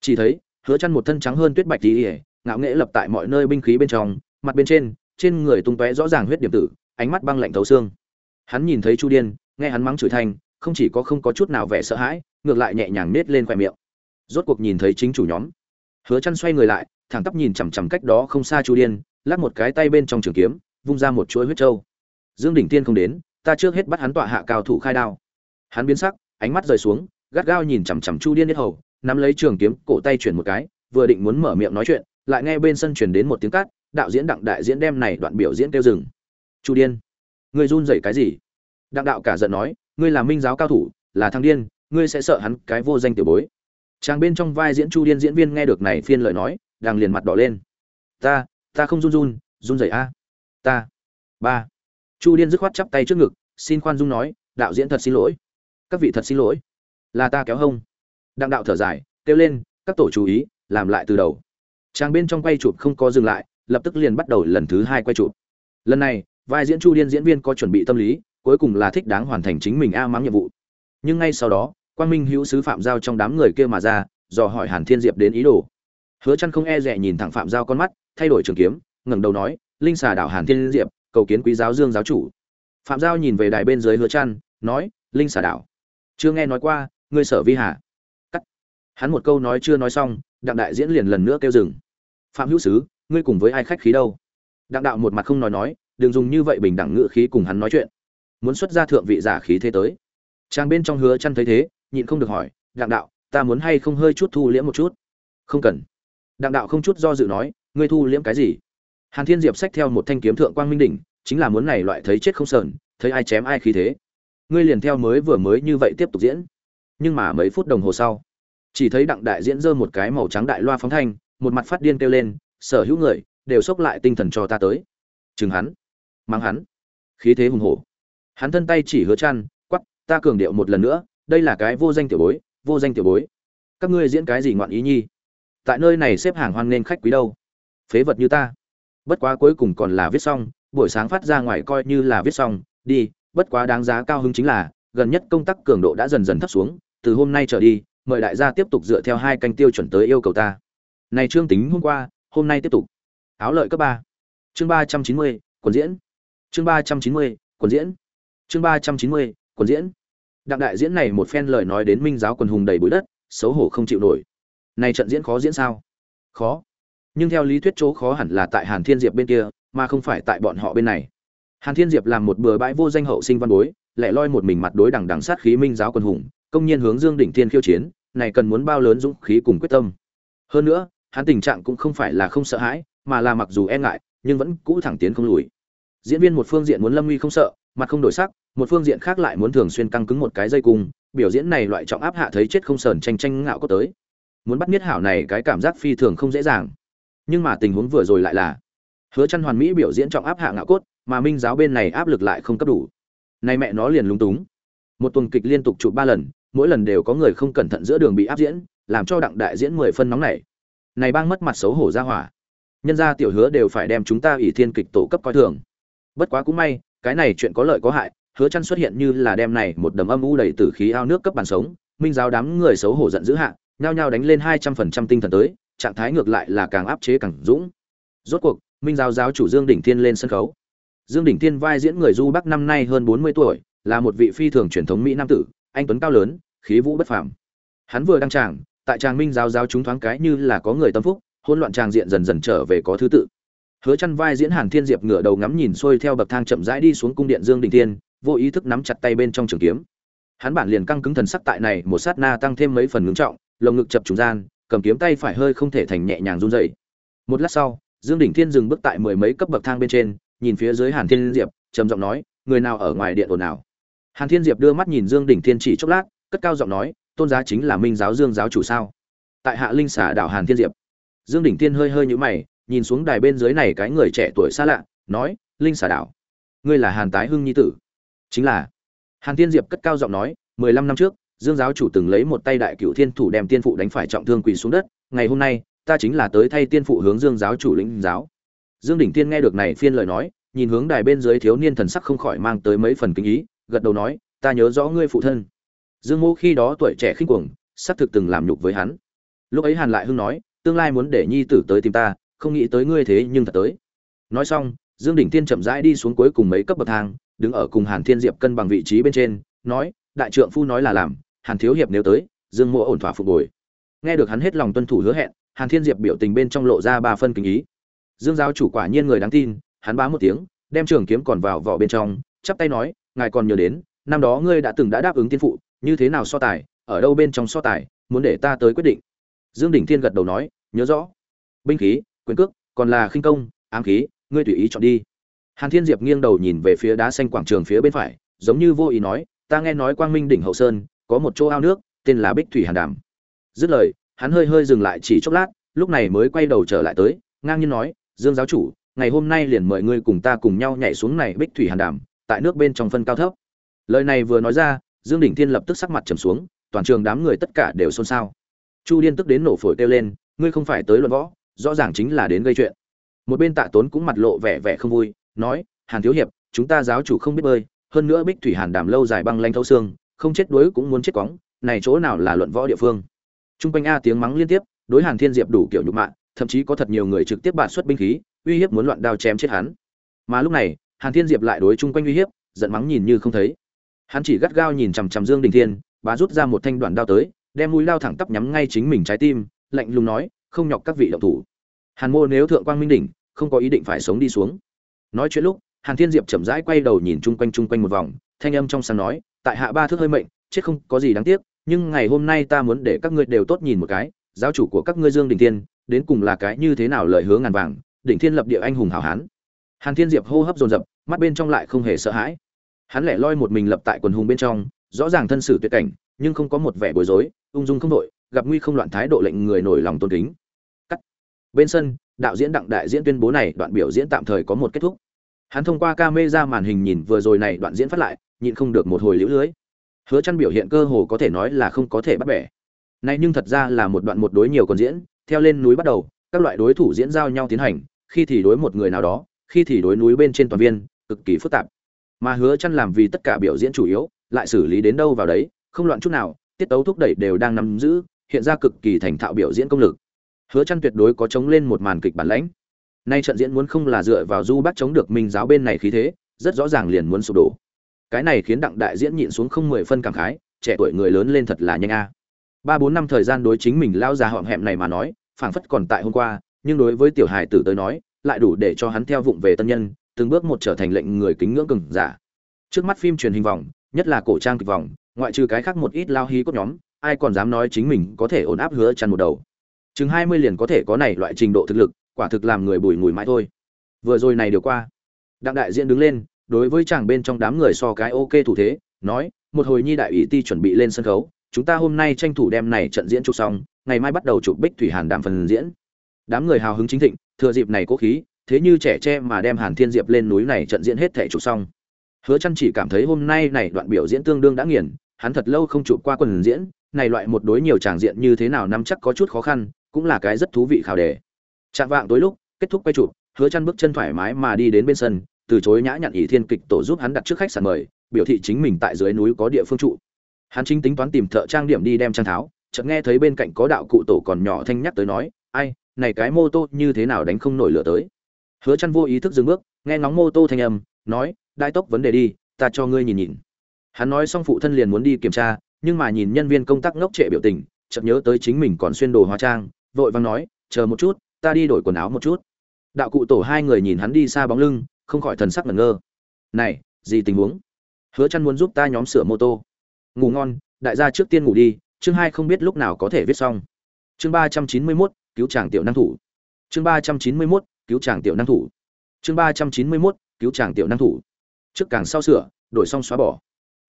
Chỉ thấy, hứa chăn một thân trắng hơn tuyết bạch tí ngạo nghễ lập tại mọi nơi binh khí bên trong, mặt bên trên trên người tung tóe rõ ràng huyết điểm tử, ánh mắt băng lạnh thấu xương. Hắn nhìn thấy chu điên nghe hắn mắng chửi thành không chỉ có không có chút nào vẻ sợ hãi, ngược lại nhẹ nhàng nết lên khoe miệng. Rốt cuộc nhìn thấy chính chủ nhóm. Hứa chăn xoay người lại, thẳng tắp nhìn chằm chằm cách đó không xa chu điên, lắc một cái tay bên trong trường kiếm, vung ra một chuỗi huyết châu. Dương đỉnh tiên không đến, ta trước hết bắt hắn tọa hạ cao thủ khai đao. Hắn biến sắc, ánh mắt rời xuống, gắt gao nhìn chằm chằm chu điên nhất hầu, nắm lấy trường kiếm, cổ tay chuyển một cái, vừa định muốn mở miệng nói chuyện, lại nghe bên sân truyền đến một tiếng cát. đạo diễn đặng đại diễn đem này đoạn biểu diễn kêu dừng. Chu điên ngươi run rẩy cái gì? Đặng đạo cả giận nói ngươi là minh giáo cao thủ, là thăng điên, ngươi sẽ sợ hắn cái vô danh tiểu bối. Trang bên trong vai diễn chu điên diễn viên nghe được này phiên lời nói, đang liền mặt đỏ lên. Ta ta không run run run rẩy a. Ta. Ba. Chu điên dứt khoát chắp tay trước ngực, xin khoan dung nói, đạo diễn thật xin lỗi. Các vị thật xin lỗi. Là ta kéo hông. Đặng đạo thở dài, kêu lên, các tổ chú ý, làm lại từ đầu. Trang bên trong quay chụp không có dừng lại, lập tức liền bắt đầu lần thứ hai quay chụp. Lần này, vai diễn chu điên diễn viên có chuẩn bị tâm lý cuối cùng là thích đáng hoàn thành chính mình a mắng nhiệm vụ. Nhưng ngay sau đó, quang minh hữu sứ phạm giao trong đám người kia mà ra, dò hỏi hàn thiên diệp đến ý đồ. Hứa chăn không e dè nhìn thẳng phạm giao con mắt, thay đổi trường kiếm, ngẩng đầu nói, linh xà đảo hàn thiên diệp, cầu kiến quý giáo dương giáo chủ. Phạm giao nhìn về đài bên dưới hứa chăn, nói, linh xà đảo. Chưa nghe nói qua, ngươi sở vi hà. Cắt. Hắn một câu nói chưa nói xong, đặng đại diễn liền lần nữa kêu dừng. Phạm hữu sứ, ngươi cùng với ai khách khí đâu? Đặng đạo một mặt không nói nói, đừng dùng như vậy bình đẳng ngữ khí cùng hắn nói chuyện muốn xuất ra thượng vị giả khí thế tới. Trang bên trong hứa chăn thấy thế, nhịn không được hỏi, đặng đạo, ta muốn hay không hơi chút thu liễm một chút? Không cần. Đặng đạo không chút do dự nói, ngươi thu liễm cái gì? Hàn thiên diệp xách theo một thanh kiếm thượng quang minh đỉnh, chính là muốn này loại thấy chết không sờn, thấy ai chém ai khí thế. Ngươi liền theo mới vừa mới như vậy tiếp tục diễn. Nhưng mà mấy phút đồng hồ sau, chỉ thấy đặng đại diễn giơ một cái màu trắng đại loa phóng thanh, một mặt phát điên kêu lên, sở hữu người, đều xốc lại tinh thần cho ta tới. Chừng hắn, mang hắn. Khí thế hùng hổ hắn thân tay chỉ hứa chăn, quắc, ta cường điệu một lần nữa, đây là cái vô danh tiểu bối, vô danh tiểu bối. Các ngươi diễn cái gì ngoạn ý nhi? Tại nơi này xếp hàng hoan nên khách quý đâu? Phế vật như ta. Bất quá cuối cùng còn là viết xong, buổi sáng phát ra ngoài coi như là viết xong, đi, bất quá đáng giá cao hứng chính là, gần nhất công tác cường độ đã dần dần thấp xuống, từ hôm nay trở đi, mời đại gia tiếp tục dựa theo hai canh tiêu chuẩn tới yêu cầu ta. Này trương tính hôm qua, hôm nay tiếp tục. Áo lợi cấp ba. Chương ba trăm chín mươi, quần diễn. Chương ba trăm chín mươi, quần diễn chương ba trăm chín mươi, quần diễn. Đặng đại diễn này một phen lời nói đến minh giáo quần hùng đầy bụi đất, xấu hổ không chịu nổi. Này trận diễn khó diễn sao? Khó. Nhưng theo lý thuyết chỗ khó hẳn là tại hàn thiên diệp bên kia, mà không phải tại bọn họ bên này. Hàn thiên diệp làm một bừa bãi vô danh hậu sinh văn bối, lẻ loi một mình mặt đối đằng đằng sát khí minh giáo quân hùng, công nhiên hướng dương đỉnh thiên khiêu chiến, này cần muốn bao lớn dũng khí cùng quyết tâm. Hơn nữa, hắn tình trạng cũng không phải là không sợ hãi, mà là mặc dù e ngại, nhưng vẫn cũ thẳng tiến không lùi. Diễn viên một phương diện muốn lâm nguy không sợ, mặt không đổi sắc một phương diện khác lại muốn thường xuyên căng cứng một cái dây cung, biểu diễn này loại trọng áp hạ thấy chết không sờn tranh tranh ngạo có tới. Muốn bắt niết hảo này cái cảm giác phi thường không dễ dàng. Nhưng mà tình huống vừa rồi lại là, hứa chăn hoàn mỹ biểu diễn trọng áp hạ ngạo cốt, mà minh giáo bên này áp lực lại không cấp đủ. Này mẹ nó liền lúng túng. Một tuần kịch liên tục chụp ba lần, mỗi lần đều có người không cẩn thận giữa đường bị áp diễn, làm cho đặng đại diễn mười phân nóng này này bang mất mặt xấu hổ ra hỏa. Nhân gia tiểu hứa đều phải đem chúng ta ủy thiên kịch tổ cấp coi thường. Bất quá cũng may, cái này chuyện có lợi có hại hứa chăn xuất hiện như là đem này một đầm âm u đầy tử khí ao nước cấp bàn sống, minh giáo đám người xấu hổ giận dữ hạ, nhao nhao đánh lên hai trăm phần trăm tinh thần tới, trạng thái ngược lại là càng áp chế càng dũng. Rốt cuộc, minh giáo giáo chủ dương đỉnh thiên lên sân khấu. Dương đỉnh thiên vai diễn người du bắc năm nay hơn bốn mươi tuổi, là một vị phi thường truyền thống mỹ nam tử, anh tuấn cao lớn, khí vũ bất phàm. Hắn vừa đăng tràng, tại tràng minh giáo giáo chúng thoáng cái như là có người tâm phúc, hỗn loạn tràng diện dần dần trở về có thứ tự. Hứa Chân vai diễn hàn thiên diệp ngửa đầu ngắm nhìn xuôi theo bậc thang chậm rãi đi xuống cung điện dương đình tiên vô ý thức nắm chặt tay bên trong trường kiếm. Hắn bản liền căng cứng thần sắc tại này, một sát na tăng thêm mấy phần ngưng trọng, lồng ngực chập trùng gian, cầm kiếm tay phải hơi không thể thành nhẹ nhàng run rẩy. Một lát sau, dương đỉnh thiên dừng bước tại mười mấy cấp bậc thang bên trên, nhìn phía dưới hàn thiên diệp, trầm giọng nói, người nào ở ngoài điện ồn ào? hàn thiên diệp đưa mắt nhìn dương đỉnh thiên chỉ chốc lát, cất cao giọng nói, tôn giá chính là minh giáo dương giáo chủ sao? Tại hạ linh xả đảo hàn thiên diệp, dương đỉnh thiên hơi hơi nhũ mày, nhìn xuống đài bên dưới này cái người trẻ tuổi xa lạ, nói, linh xả đảo, ngươi là hàn tái hưng nhi tử chính là, hàn tiên diệp cất cao giọng nói, mười lăm năm trước, dương giáo chủ từng lấy một tay đại cựu thiên thủ đem tiên phụ đánh phải trọng thương quỳ xuống đất, ngày hôm nay, ta chính là tới thay tiên phụ hướng dương giáo chủ lĩnh giáo. Dương đỉnh tiên nghe được này phiên lời nói, nhìn hướng đài bên dưới thiếu niên thần sắc không khỏi mang tới mấy phần kinh ý, gật đầu nói, ta nhớ rõ ngươi phụ thân. Dương mô khi đó tuổi trẻ khinh cuồng xác thực từng làm nhục với hắn. Lúc ấy hàn lại hưng nói, tương lai muốn để nhi tử tới tìm ta, không nghĩ tới ngươi thế nhưng thật tới. Nói xong, dương đỉnh tiên chậm rãi đi xuống cuối cùng mấy cấp bậc thang đứng ở cùng hàn thiên diệp cân bằng vị trí bên trên, nói, đại trượng phu nói là làm, hàn thiếu hiệp nếu tới, dương mộ ổn thỏa phục hồi. Nghe được hắn hết lòng tuân thủ hứa hẹn, hàn thiên diệp biểu tình bên trong lộ ra ba phân kính ý. Dương giáo chủ quả nhiên người đáng tin, hắn bá một tiếng, đem trường kiếm còn vào vỏ bên trong, chắp tay nói, ngài còn nhớ đến, năm đó ngươi đã từng đã đáp ứng tiên phụ, như thế nào so tài, ở đâu bên trong so tài, muốn để ta tới quyết định. Dương đỉnh thiên gật đầu nói, nhớ rõ. Binh khí, quyền cước, còn là khinh công, ám khí, ngươi tùy ý chọn đi hàn thiên diệp nghiêng đầu nhìn về phía đá xanh quảng trường phía bên phải, giống như vô ý nói, ta nghe nói quang minh đỉnh hậu sơn, có một chỗ ao nước, tên là bích thủy hàn đàm. Dứt lời, hắn hơi hơi dừng lại chỉ chốc lát, lúc này mới quay đầu trở lại tới, ngang nhiên nói, dương giáo chủ, ngày hôm nay liền mời ngươi cùng ta cùng nhau nhảy xuống này bích thủy hàn đàm, tại nước bên trong phân cao thấp. Lời này vừa nói ra, dương đỉnh thiên lập tức sắc mặt trầm xuống, toàn trường đám người tất cả đều xôn xao. Chu điên tức đến nổ phổi kêu lên, ngươi không phải tới luận võ, rõ ràng chính là đến gây chuyện. Một bên tạ tốn cũng mặt lộ vẻ vẻ không vui nói, hàn thiếu hiệp, chúng ta giáo chủ không biết bơi, hơn nữa bích thủy hàn đàm lâu dài băng lanh thấu xương, không chết đuối cũng muốn chết cóng, này chỗ nào là luận võ địa phương? Trung quanh a tiếng mắng liên tiếp, đối hàn thiên diệp đủ kiểu nhục mạ, thậm chí có thật nhiều người trực tiếp bạt xuất binh khí, uy hiếp muốn loạn đao chém chết hắn. Mà lúc này, hàn thiên diệp lại đối chung quanh uy hiếp, giận mắng nhìn như không thấy. Hắn chỉ gắt gao nhìn chằm chằm dương đình thiên, bá rút ra một thanh đoạn đao tới, đem mũi lao thẳng tắp nhắm ngay chính mình trái tim, lạnh lùng nói, không nhọc các vị động thủ. Hàn mô nếu thượng quang minh đỉnh, không có ý định phải sống đi xuống nói chuyện lúc, hàn thiên diệp chậm rãi quay đầu nhìn chung quanh chung quanh một vòng, thanh âm trong sáng nói, tại hạ ba thước hơi mệnh, chết không có gì đáng tiếc, nhưng ngày hôm nay ta muốn để các ngươi đều tốt nhìn một cái, giáo chủ của các ngươi dương đình thiên, đến cùng là cái như thế nào lời hứa ngàn vàng đỉnh thiên lập địa anh hùng hảo hán. Hàn thiên diệp hô hấp dồn dập, mắt bên trong lại không hề sợ hãi. Hắn lẻ loi một mình lập tại quần hùng bên trong, rõ ràng thân sử tuyệt cảnh, nhưng không có một vẻ bối rối, ung dung không đội, gặp nguy không loạn thái độ lệnh người nổi lòng tôn kính. Cắt. Bên sân đạo diễn đặng đại diễn tuyên bố này, đoạn biểu diễn tạm thời có một kết thúc. Hắn thông qua ca mê ra màn hình nhìn vừa rồi này, đoạn diễn phát lại, nhịn không được một hồi liễu lưới. Hứa chăn biểu hiện cơ hồ có thể nói là không có thể bắt bẻ. Này nhưng thật ra là một đoạn một đối nhiều còn diễn, theo lên núi bắt đầu, các loại đối thủ diễn giao nhau tiến hành, khi thì đối một người nào đó, khi thì đối núi bên trên toàn viên, cực kỳ phức tạp. Mà hứa chăn làm vì tất cả biểu diễn chủ yếu, lại xử lý đến đâu vào đấy, không loạn chút nào, tiết tấu thúc đẩy đều đang nắm giữ, hiện ra cực kỳ thành thạo biểu diễn công lực hứa chăn tuyệt đối có chống lên một màn kịch bản lãnh. Nay trận diễn muốn không là dựa vào du bác chống được minh giáo bên này khí thế, rất rõ ràng liền muốn sụp đổ. Cái này khiến đặng đại diễn nhịn xuống không mười phân cảm khái, trẻ tuổi người lớn lên thật là nhanh a. Ba bốn năm thời gian đối chính mình lao già họm hẹm này mà nói, phảng phất còn tại hôm qua, nhưng đối với tiểu hài tử tới nói, lại đủ để cho hắn theo vụng về tân nhân, từng bước một trở thành lệnh người kính ngưỡng cường giả. Trước mắt phim truyền hình vòng, nhất là cổ trang kịch vòng, ngoại trừ cái khác một ít lao hí cốt nhóm, ai còn dám nói chính mình có thể ổn áp hứa chăn một đầu chừng hai mươi liền có thể có này loại trình độ thực lực, quả thực làm người bùi ngùi mãi thôi. Vừa rồi này điều qua. Đặng đại diện đứng lên, đối với chàng bên trong đám người so cái ok thủ thế, nói, một hồi nhi đại ủy ti chuẩn bị lên sân khấu, chúng ta hôm nay tranh thủ đem này trận diễn chụp xong, ngày mai bắt đầu chụp bích thủy hàn đàm phần diễn. Đám người hào hứng chính thịnh, thừa dịp này cố khí, thế như trẻ tre mà đem hàn thiên diệp lên núi này trận diễn hết thể chụp xong. Hứa chăn chỉ cảm thấy hôm nay này đoạn biểu diễn tương đương đã nghiền, hắn thật lâu không chụp qua quần diễn, này loại một đối nhiều tràng diện như thế nào nắm chắc có chút khó khăn cũng là cái rất thú vị khảo đề. Chạm vạng tối lúc, kết thúc quay chụp, hứa chăn bước chân thoải mái mà đi đến bên sân, từ chối nhã nhặn ỷ thiên kịch tổ giúp hắn đặt trước khách sạn mời, biểu thị chính mình tại dưới núi có địa phương trụ. Hắn chính tính toán tìm thợ trang điểm đi đem trang tháo, chợt nghe thấy bên cạnh có đạo cụ tổ còn nhỏ thanh nhắc tới nói, ai, này cái mô tô như thế nào đánh không nổi lửa tới? Hứa chăn vô ý thức dừng bước, nghe ngóng mô tô thanh âm, nói, đại tốc vấn đề đi, ta cho ngươi nhìn nhìn. Hắn nói xong phụ thân liền muốn đi kiểm tra, nhưng mà nhìn nhân viên công tác ngốc trệ biểu tình, chợt nhớ tới chính mình còn xuyên đồ hóa trang vội vàng nói chờ một chút ta đi đổi quần áo một chút. Đạo cụ tổ hai người nhìn hắn đi xa bóng lưng không khỏi thần sắc ngẩn ngơ. Này gì tình huống? Hứa chăn muốn giúp ta nhóm sửa mô tô. Ngủ ngon đại gia trước tiên ngủ đi chương hai không biết lúc nào có thể viết xong. Chương ba trăm chín mươi 391, cứu chàng tiểu năng thủ. Chương ba trăm chín mươi 391, cứu chàng tiểu năng thủ. Chương ba trăm chín mươi 391, cứu chàng tiểu năng thủ. Trước càng sau sửa đổi xong xóa bỏ.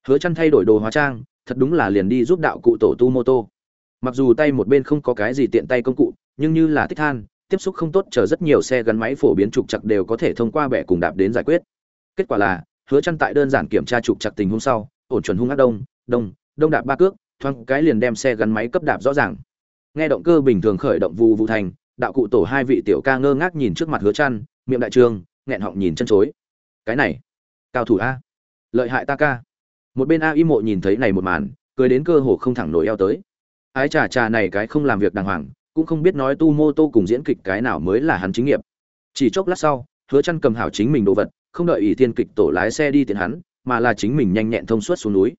Hứa chăn thay đổi đồ hóa trang thật đúng là liền đi giúp đạo cụ tổ tu mô tô mặc dù tay một bên không có cái gì tiện tay công cụ, nhưng như là tích than, tiếp xúc không tốt chờ rất nhiều xe gắn máy phổ biến trục chặt đều có thể thông qua bẻ cùng đạp đến giải quyết. Kết quả là, hứa chăn tại đơn giản kiểm tra trục chặt tình huống sau, ổn chuẩn hung ác đông đông đông đạp ba cước, thoáng cái liền đem xe gắn máy cấp đạp rõ ràng. Nghe động cơ bình thường khởi động vù vù thành, đạo cụ tổ hai vị tiểu ca ngơ ngác nhìn trước mặt hứa chăn, miệng đại trường, nghẹn họng nhìn chân chối. Cái này, cao thủ a. Lợi hại ta ca. Một bên a y mộ nhìn thấy này một màn, cười đến cơ hồ không thẳng nổi eo tới ái trà trà này cái không làm việc đàng hoàng, cũng không biết nói tu mô tô cùng diễn kịch cái nào mới là hắn chính nghiệp. Chỉ chốc lát sau, hứa chăn cầm hảo chính mình đồ vật, không đợi ỷ thiên kịch tổ lái xe đi tiện hắn, mà là chính mình nhanh nhẹn thông suốt xuống núi.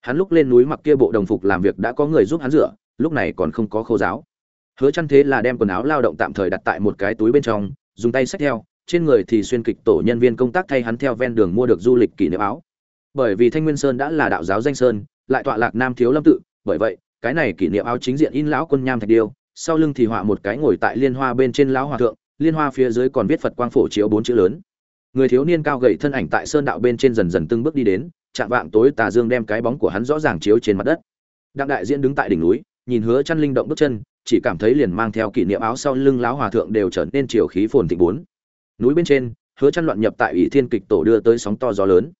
Hắn lúc lên núi mặc kia bộ đồng phục làm việc đã có người giúp hắn rửa, lúc này còn không có khô giáo. Hứa chăn thế là đem quần áo lao động tạm thời đặt tại một cái túi bên trong, dùng tay xách theo, trên người thì xuyên kịch tổ nhân viên công tác thay hắn theo ven đường mua được du lịch kỷ niệm áo. Bởi vì thanh nguyên sơn đã là đạo giáo danh sơn, lại tọa lạc nam thiếu lâm tự, bởi vậy cái này kỷ niệm áo chính diện in lão quân nham thạch điêu, sau lưng thì họa một cái ngồi tại liên hoa bên trên lão hòa thượng, liên hoa phía dưới còn viết phật quang phổ chiếu bốn chữ lớn. Người thiếu niên cao gầy thân ảnh tại sơn đạo bên trên dần dần từng bước đi đến, chạm vạng tối tà dương đem cái bóng của hắn rõ ràng chiếu trên mặt đất. Đặng đại diễn đứng tại đỉnh núi, nhìn hứa chăn linh động bước chân, chỉ cảm thấy liền mang theo kỷ niệm áo sau lưng lão hòa thượng đều trở nên chiều khí phồn thịnh bốn. Núi bên trên, hứa chăn loạn nhập tại ủy thiên kịch tổ đưa tới sóng to gió lớn.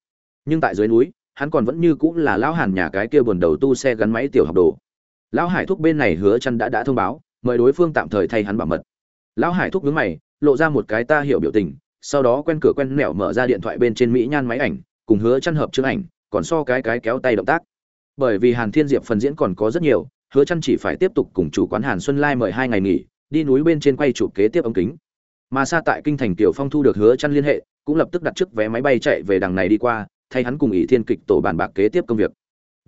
Nhưng tại dưới núi, hắn còn vẫn như cũng là lão hàn nhà cái kia buồn đầu tu xe gắn máy tiểu học đồ lão hải thúc bên này hứa chăn đã đã thông báo, mời đối phương tạm thời thay hắn bảo mật. Lão hải thúc nhướng mày, lộ ra một cái ta hiểu biểu tình, sau đó quen cửa quen nẻo mở ra điện thoại bên trên mỹ nhan máy ảnh, cùng hứa chăn hợp chương ảnh, còn so cái cái kéo tay động tác. Bởi vì hàn thiên diệp phần diễn còn có rất nhiều, hứa chăn chỉ phải tiếp tục cùng chủ quán hàn xuân lai mời hai ngày nghỉ, đi núi bên trên quay chụp kế tiếp ống kính. Mà xa tại kinh thành tiểu phong thu được hứa chăn liên hệ, cũng lập tức đặt trước vé máy bay chạy về đằng này đi qua, thay hắn cùng ý thiên kịch tổ bàn bạc kế tiếp công việc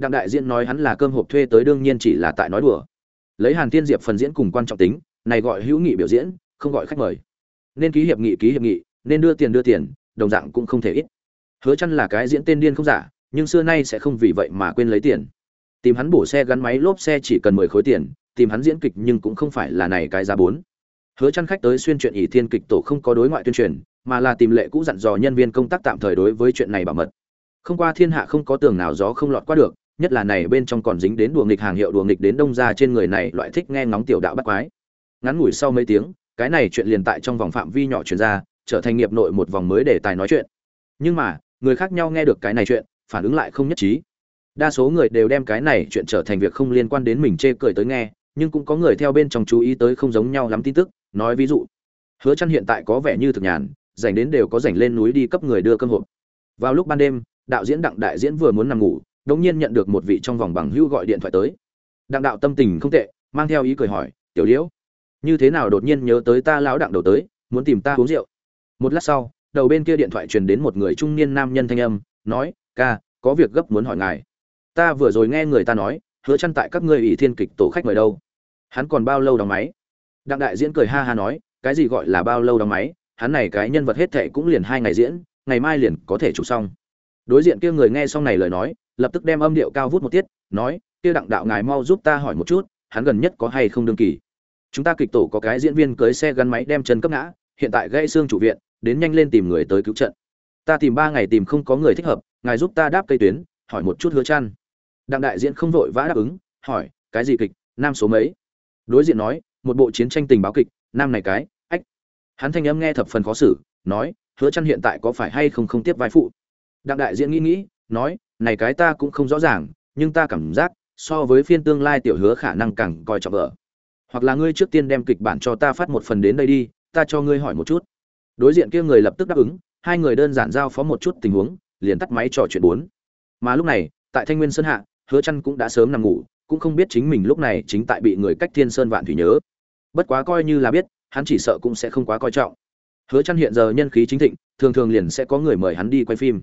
đặng đại diễn nói hắn là cơm hộp thuê tới đương nhiên chỉ là tại nói đùa. Lấy hàn thiên diệp phần diễn cùng quan trọng tính, này gọi hữu nghị biểu diễn, không gọi khách mời. Nên ký hiệp nghị ký hiệp nghị, nên đưa tiền đưa tiền, đồng dạng cũng không thể ít. Hứa chăn là cái diễn tên điên không giả, nhưng xưa nay sẽ không vì vậy mà quên lấy tiền. Tìm hắn bổ xe gắn máy lốp xe chỉ cần 10 khối tiền, tìm hắn diễn kịch nhưng cũng không phải là này cái giá bốn. Hứa chăn khách tới xuyên chuyện ỷ thiên kịch tổ không có đối ngoại tuyên truyền, mà là tìm lệ cũ dặn dò nhân viên công tác tạm thời đối với chuyện này bảo mật. Không qua thiên hạ không có tường nào gió không lọt qua được nhất là này bên trong còn dính đến đùa nghịch hàng hiệu đùa nghịch đến đông ra trên người này loại thích nghe ngóng tiểu đạo bắt quái. Ngắn ngủi sau mấy tiếng, cái này chuyện liền tại trong vòng phạm vi nhỏ truyền ra, trở thành nghiệp nội một vòng mới để tài nói chuyện. Nhưng mà, người khác nhau nghe được cái này chuyện, phản ứng lại không nhất trí. Đa số người đều đem cái này chuyện trở thành việc không liên quan đến mình chê cười tới nghe, nhưng cũng có người theo bên trong chú ý tới không giống nhau lắm tin tức, nói ví dụ. Hứa chăn hiện tại có vẻ như thực nhàn, rảnh đến đều có rảnh lên núi đi cấp người đưa cơm hộp. Vào lúc ban đêm, đạo diễn đặng đại diễn vừa muốn nằm ngủ đột nhiên nhận được một vị trong vòng bằng hữu gọi điện thoại tới. Đặng đạo tâm tình không tệ, mang theo ý cười hỏi, tiểu liễu, như thế nào đột nhiên nhớ tới ta lão đặng đầu tới, muốn tìm ta uống rượu? Một lát sau, đầu bên kia điện thoại truyền đến một người trung niên nam nhân thanh âm, nói, ca, có việc gấp muốn hỏi ngài. Ta vừa rồi nghe người ta nói, hứa chăn tại các ngươi ủy thiên kịch tổ khách mời đâu. Hắn còn bao lâu đóng máy? Đặng đại diễn cười ha ha nói, cái gì gọi là bao lâu đóng máy, hắn này cái nhân vật hết thệ cũng liền hai ngày diễn, ngày mai liền có thể chụp xong. Đối diện kia người nghe xong này lời nói lập tức đem âm điệu cao vút một tiết, nói, kia đặng đạo ngài mau giúp ta hỏi một chút, hắn gần nhất có hay không đương kỳ? Chúng ta kịch tổ có cái diễn viên cưới xe gắn máy đem chân cấp ngã, hiện tại gãy xương chủ viện, đến nhanh lên tìm người tới cứu trận. Ta tìm ba ngày tìm không có người thích hợp, ngài giúp ta đáp cây tuyến, hỏi một chút hứa chăn. Đặng đại diễn không vội vã đáp ứng, hỏi, cái gì kịch, nam số mấy? Đối diện nói, một bộ chiến tranh tình báo kịch, nam này cái, ách. Hắn thanh âm nghe thập phần khó xử, nói, hứa chăn hiện tại có phải hay không không tiếp vai phụ? Đặng đại diễn nghĩ nghĩ, nói này cái ta cũng không rõ ràng, nhưng ta cảm giác, so với phiên tương lai tiểu hứa khả năng càng coi trọng vợ. Hoặc là ngươi trước tiên đem kịch bản cho ta phát một phần đến đây đi, ta cho ngươi hỏi một chút. Đối diện kia người lập tức đáp ứng, hai người đơn giản giao phó một chút tình huống, liền tắt máy trò chuyện bốn. Mà lúc này, tại thanh nguyên sơn hạ, hứa chăn cũng đã sớm nằm ngủ, cũng không biết chính mình lúc này chính tại bị người cách thiên sơn vạn thủy nhớ. Bất quá coi như là biết, hắn chỉ sợ cũng sẽ không quá coi trọng. Hứa chăn hiện giờ nhân khí chính thịnh, thường thường liền sẽ có người mời hắn đi quay phim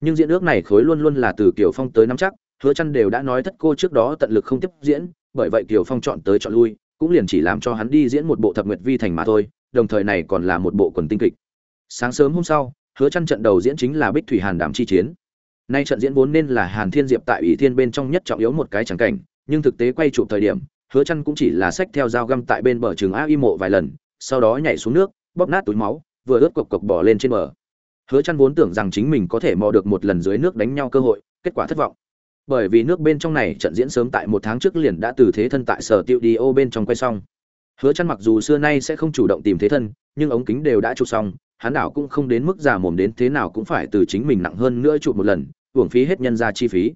nhưng diễn ước này khối luôn luôn là từ kiều phong tới nắm chắc, hứa chăn đều đã nói thất cô trước đó tận lực không tiếp diễn, bởi vậy kiều phong chọn tới chọn lui, cũng liền chỉ làm cho hắn đi diễn một bộ thập nguyệt vi thành mà thôi, đồng thời này còn là một bộ quần tinh kịch. Sáng sớm hôm sau, hứa chăn trận đầu diễn chính là bích thủy hàn đảm chi chiến. Nay trận diễn vốn nên là hàn thiên diệp tại ủy thiên bên trong nhất trọng yếu một cái chẳng cảnh, nhưng thực tế quay chụp thời điểm, hứa chăn cũng chỉ là sách theo dao găm tại bên bờ trường a y mộ vài lần, sau đó nhảy xuống nước, bóp nát túi máu, vừa ướt cộc cộc bỏ lên trên bờ hứa chăn vốn tưởng rằng chính mình có thể mò được một lần dưới nước đánh nhau cơ hội, kết quả thất vọng. Bởi vì nước bên trong này trận diễn sớm tại một tháng trước liền đã từ thế thân tại sở tiêu đi ô bên trong quay xong. Hứa chăn mặc dù xưa nay sẽ không chủ động tìm thế thân, nhưng ống kính đều đã chụp xong, hắn đảo cũng không đến mức giả mồm đến thế nào cũng phải từ chính mình nặng hơn nữa chụp một lần uổng phí hết nhân ra chi phí.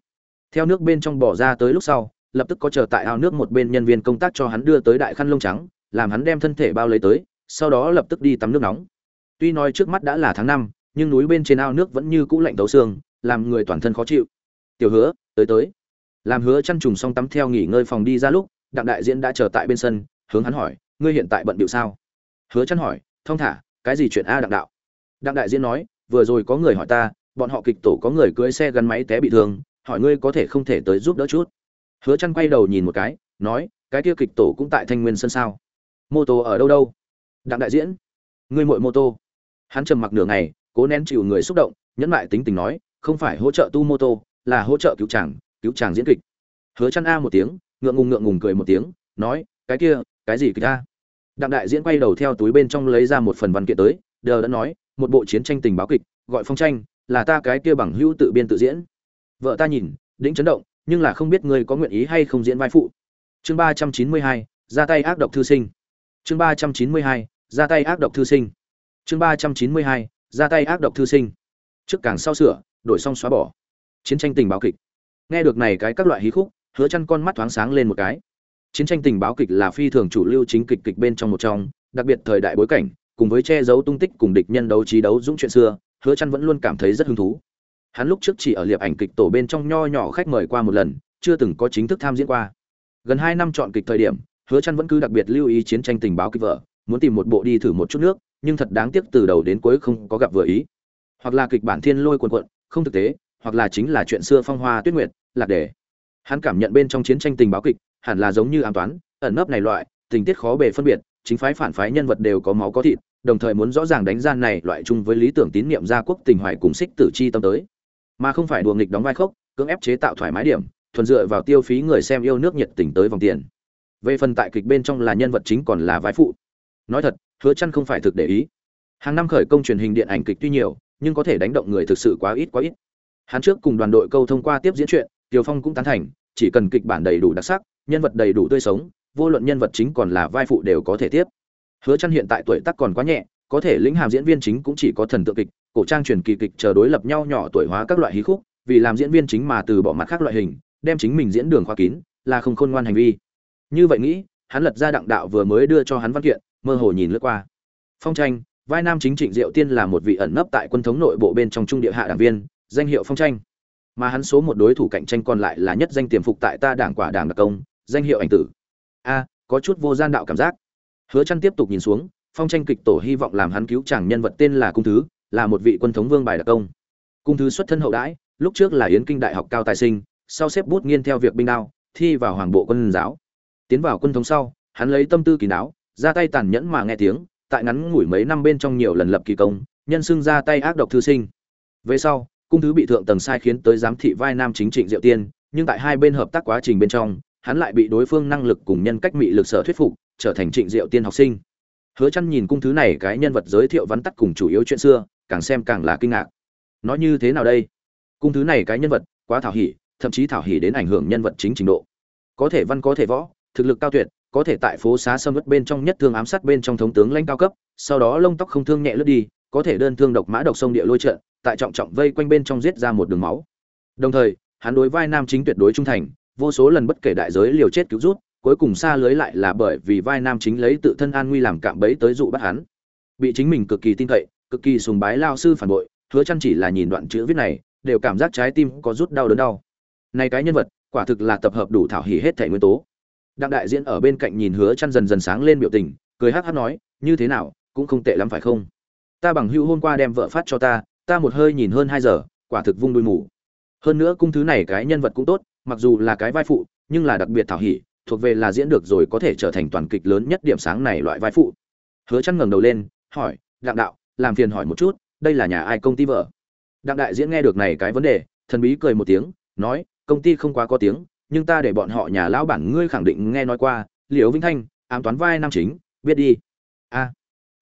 Theo nước bên trong bỏ ra tới lúc sau, lập tức có chờ tại ao nước một bên nhân viên công tác cho hắn đưa tới đại khăn lông trắng, làm hắn đem thân thể bao lấy tới, sau đó lập tức đi tắm nước nóng. Tuy nói trước mắt đã là tháng năm nhưng núi bên trên ao nước vẫn như cũ lạnh tấu xương, làm người toàn thân khó chịu. Tiểu hứa, tới tới. Làm hứa chăn trùng xong tắm theo nghỉ ngơi phòng đi ra lúc, đặng đại diễn đã chờ tại bên sân, hướng hắn hỏi, ngươi hiện tại bận điệu sao? Hứa chăn hỏi, thông thả, cái gì chuyện a đặng đạo? Đặng đại diễn nói, vừa rồi có người hỏi ta, bọn họ kịch tổ có người cưỡi xe gắn máy té bị thương, hỏi ngươi có thể không thể tới giúp đỡ chút? Hứa chăn quay đầu nhìn một cái, nói, cái kia kịch tổ cũng tại thanh nguyên sân sao? Mô tô ở đâu đâu? Đặng đại diễn, ngươi muội mô tô. Hắn trầm mặc nửa ngày cố nén chịu người xúc động, nhẫn lại tính tình nói, không phải hỗ trợ tu mô tô là hỗ trợ cứu chàng cứu chàng diễn kịch. Hứa chăn a một tiếng, ngượng ngùng ngượng ngùng cười một tiếng, nói, cái kia, cái gì kịch a? Đặng đại diễn quay đầu theo túi bên trong lấy ra một phần văn kiện tới, đờ đã nói, một bộ chiến tranh tình báo kịch, gọi phong tranh, là ta cái kia bằng hữu tự biên tự diễn. Vợ ta nhìn, đĩnh chấn động, nhưng là không biết ngươi có nguyện ý hay không diễn vai phụ. Chương ba trăm chín mươi hai, ra tay ác độc thư sinh. Chương ba trăm chín mươi hai, ra tay ác độc thư sinh. Chương ba trăm chín mươi hai ra tay ác độc thư sinh. Trước càng sau sửa, đổi xong xóa bỏ. Chiến tranh tình báo kịch. Nghe được này cái các loại hí khúc, hứa chăn con mắt thoáng sáng lên một cái. Chiến tranh tình báo kịch là phi thường chủ lưu chính kịch kịch bên trong một trong, đặc biệt thời đại bối cảnh, cùng với che giấu tung tích cùng địch nhân đấu trí đấu dũng chuyện xưa, hứa chăn vẫn luôn cảm thấy rất hứng thú. Hắn lúc trước chỉ ở liệp ảnh kịch tổ bên trong nho nhỏ khách mời qua một lần, chưa từng có chính thức tham diễn qua. Gần hai năm chọn kịch thời điểm, hứa chăn vẫn cứ đặc biệt lưu ý chiến tranh tình báo kịch vợ muốn tìm một bộ đi thử một chút nước nhưng thật đáng tiếc từ đầu đến cuối không có gặp vừa ý. Hoặc là kịch bản thiên lôi cuồn cuộn, không thực tế, hoặc là chính là chuyện xưa phong hoa tuyết nguyệt, lạc đề. Hắn cảm nhận bên trong chiến tranh tình báo kịch, hẳn là giống như ám toán, ẩn nấp này loại, tình tiết khó bề phân biệt, chính phái phản phái nhân vật đều có máu có thịt, đồng thời muốn rõ ràng đánh gian này loại chung với lý tưởng tín niệm gia quốc tình hoài cùng xích tử chi tâm tới. Mà không phải đùa nghịch đóng vai khốc, cưỡng ép chế tạo thoải mái điểm, thuần dựa vào tiêu phí người xem yêu nước nhiệt tình tới vòng tiền. Về phần tại kịch bên trong là nhân vật chính còn là vai phụ. Nói thật hứa chăn không phải thực để ý hàng năm khởi công truyền hình điện ảnh kịch tuy nhiều nhưng có thể đánh động người thực sự quá ít quá ít hắn trước cùng đoàn đội câu thông qua tiếp diễn chuyện Tiêu Phong cũng tán thành, chỉ cần kịch bản đầy đủ đặc sắc, nhân vật đầy đủ tươi sống, vô luận nhân vật chính còn là vai phụ đều có thể tiếp. Hứa Chân hiện tại tuổi tác còn quá nhẹ, có thể lĩnh hàm diễn viên chính cũng chỉ có thần tượng kịch, cổ trang truyền kỳ kịch chờ đối lập nhau nhỏ tuổi hóa các loại hí khúc, vì làm diễn viên chính mà từ bỏ mặt khác loại hình, đem chính mình diễn đường khóa kín, là không khôn ngoan hành vi. Như vậy nghĩ, hắn lật ra đặng đạo vừa mới đưa cho hắn văn kiện, mơ hồ nhìn lướt qua. Phong tranh, vai nam chính Trịnh Diệu Tiên là một vị ẩn nấp tại quân thống nội bộ bên trong trung địa hạ đảng viên, danh hiệu Phong tranh. Mà hắn số một đối thủ cạnh tranh còn lại là nhất danh tiềm phục tại ta đảng quả đảng đặc công danh hiệu ảnh tử. A có chút vô gian đạo cảm giác. Hứa chăn tiếp tục nhìn xuống phong tranh kịch tổ hy vọng làm hắn cứu chàng nhân vật tên là cung thứ là một vị quân thống vương bài đặc công. Cung thứ xuất thân hậu đãi lúc trước là yến kinh đại học cao tài sinh sau xếp bút nghiên theo việc binh đao thi vào hoàng bộ quân giáo. Tiến vào quân thống sau hắn lấy tâm tư kỳ đáo ra tay tàn nhẫn mà nghe tiếng, tại ngắn ngủi mấy năm bên trong nhiều lần lập kỳ công, nhân xưng ra tay ác độc thư sinh. Về sau, cung thứ bị thượng tầng sai khiến tới giám thị vai nam chính trịnh diệu tiên, nhưng tại hai bên hợp tác quá trình bên trong, hắn lại bị đối phương năng lực cùng nhân cách mị lực sở thuyết phục, trở thành trịnh diệu tiên học sinh. Hứa Chân nhìn cung thứ này cái nhân vật giới thiệu vắn tắt cùng chủ yếu chuyện xưa, càng xem càng là kinh ngạc. Nó như thế nào đây? Cung thứ này cái nhân vật, quá thảo hỉ, thậm chí thảo hỉ đến ảnh hưởng nhân vật chính trình độ. Có thể văn có thể võ, thực lực cao tuyệt có thể tại phố xá sâm ướt bên trong nhất thương ám sát bên trong thống tướng lãnh cao cấp, sau đó lông tóc không thương nhẹ lướt đi, có thể đơn thương độc mã độc sông địa lôi trận, tại trọng trọng vây quanh bên trong giết ra một đường máu. Đồng thời, hắn đối vai nam chính tuyệt đối trung thành, vô số lần bất kể đại giới liều chết cứu rút, cuối cùng xa lưới lại là bởi vì vai nam chính lấy tự thân an nguy làm cạm bẫy tới dụ bắt hắn. Bị chính mình cực kỳ tin cậy, cực kỳ sùng bái lao sư phản bội, hứa chăn chỉ là nhìn đoạn chữ viết này, đều cảm giác trái tim có rút đau đớn đau. Này cái nhân vật, quả thực là tập hợp đủ thảo hỉ hết thể nguyên tố đặng đại diễn ở bên cạnh nhìn hứa chăn dần dần sáng lên biểu tình, cười hắc hắc nói, như thế nào, cũng không tệ lắm phải không? Ta bằng hữu hôm qua đem vợ phát cho ta ta một hơi nhìn hơn 2 giờ, quả thực vung đuôi mù. Hơn nữa cung thứ này cái nhân vật cũng tốt, mặc dù là cái vai phụ, nhưng là đặc biệt thảo hỉ, thuộc về là diễn được rồi có thể trở thành toàn kịch lớn nhất điểm sáng này loại vai phụ. Hứa chăn ngẩng đầu lên, hỏi, đặng đạo, làm phiền hỏi một chút, đây là nhà ai công ty vợ? Đặng đại diễn nghe được này cái vấn đề, thần bí cười một tiếng, nói, công ty không quá có tiếng nhưng ta để bọn họ nhà lão bản ngươi khẳng định nghe nói qua, liễu vĩnh thanh, ám toán vai nam chính, biết đi. A.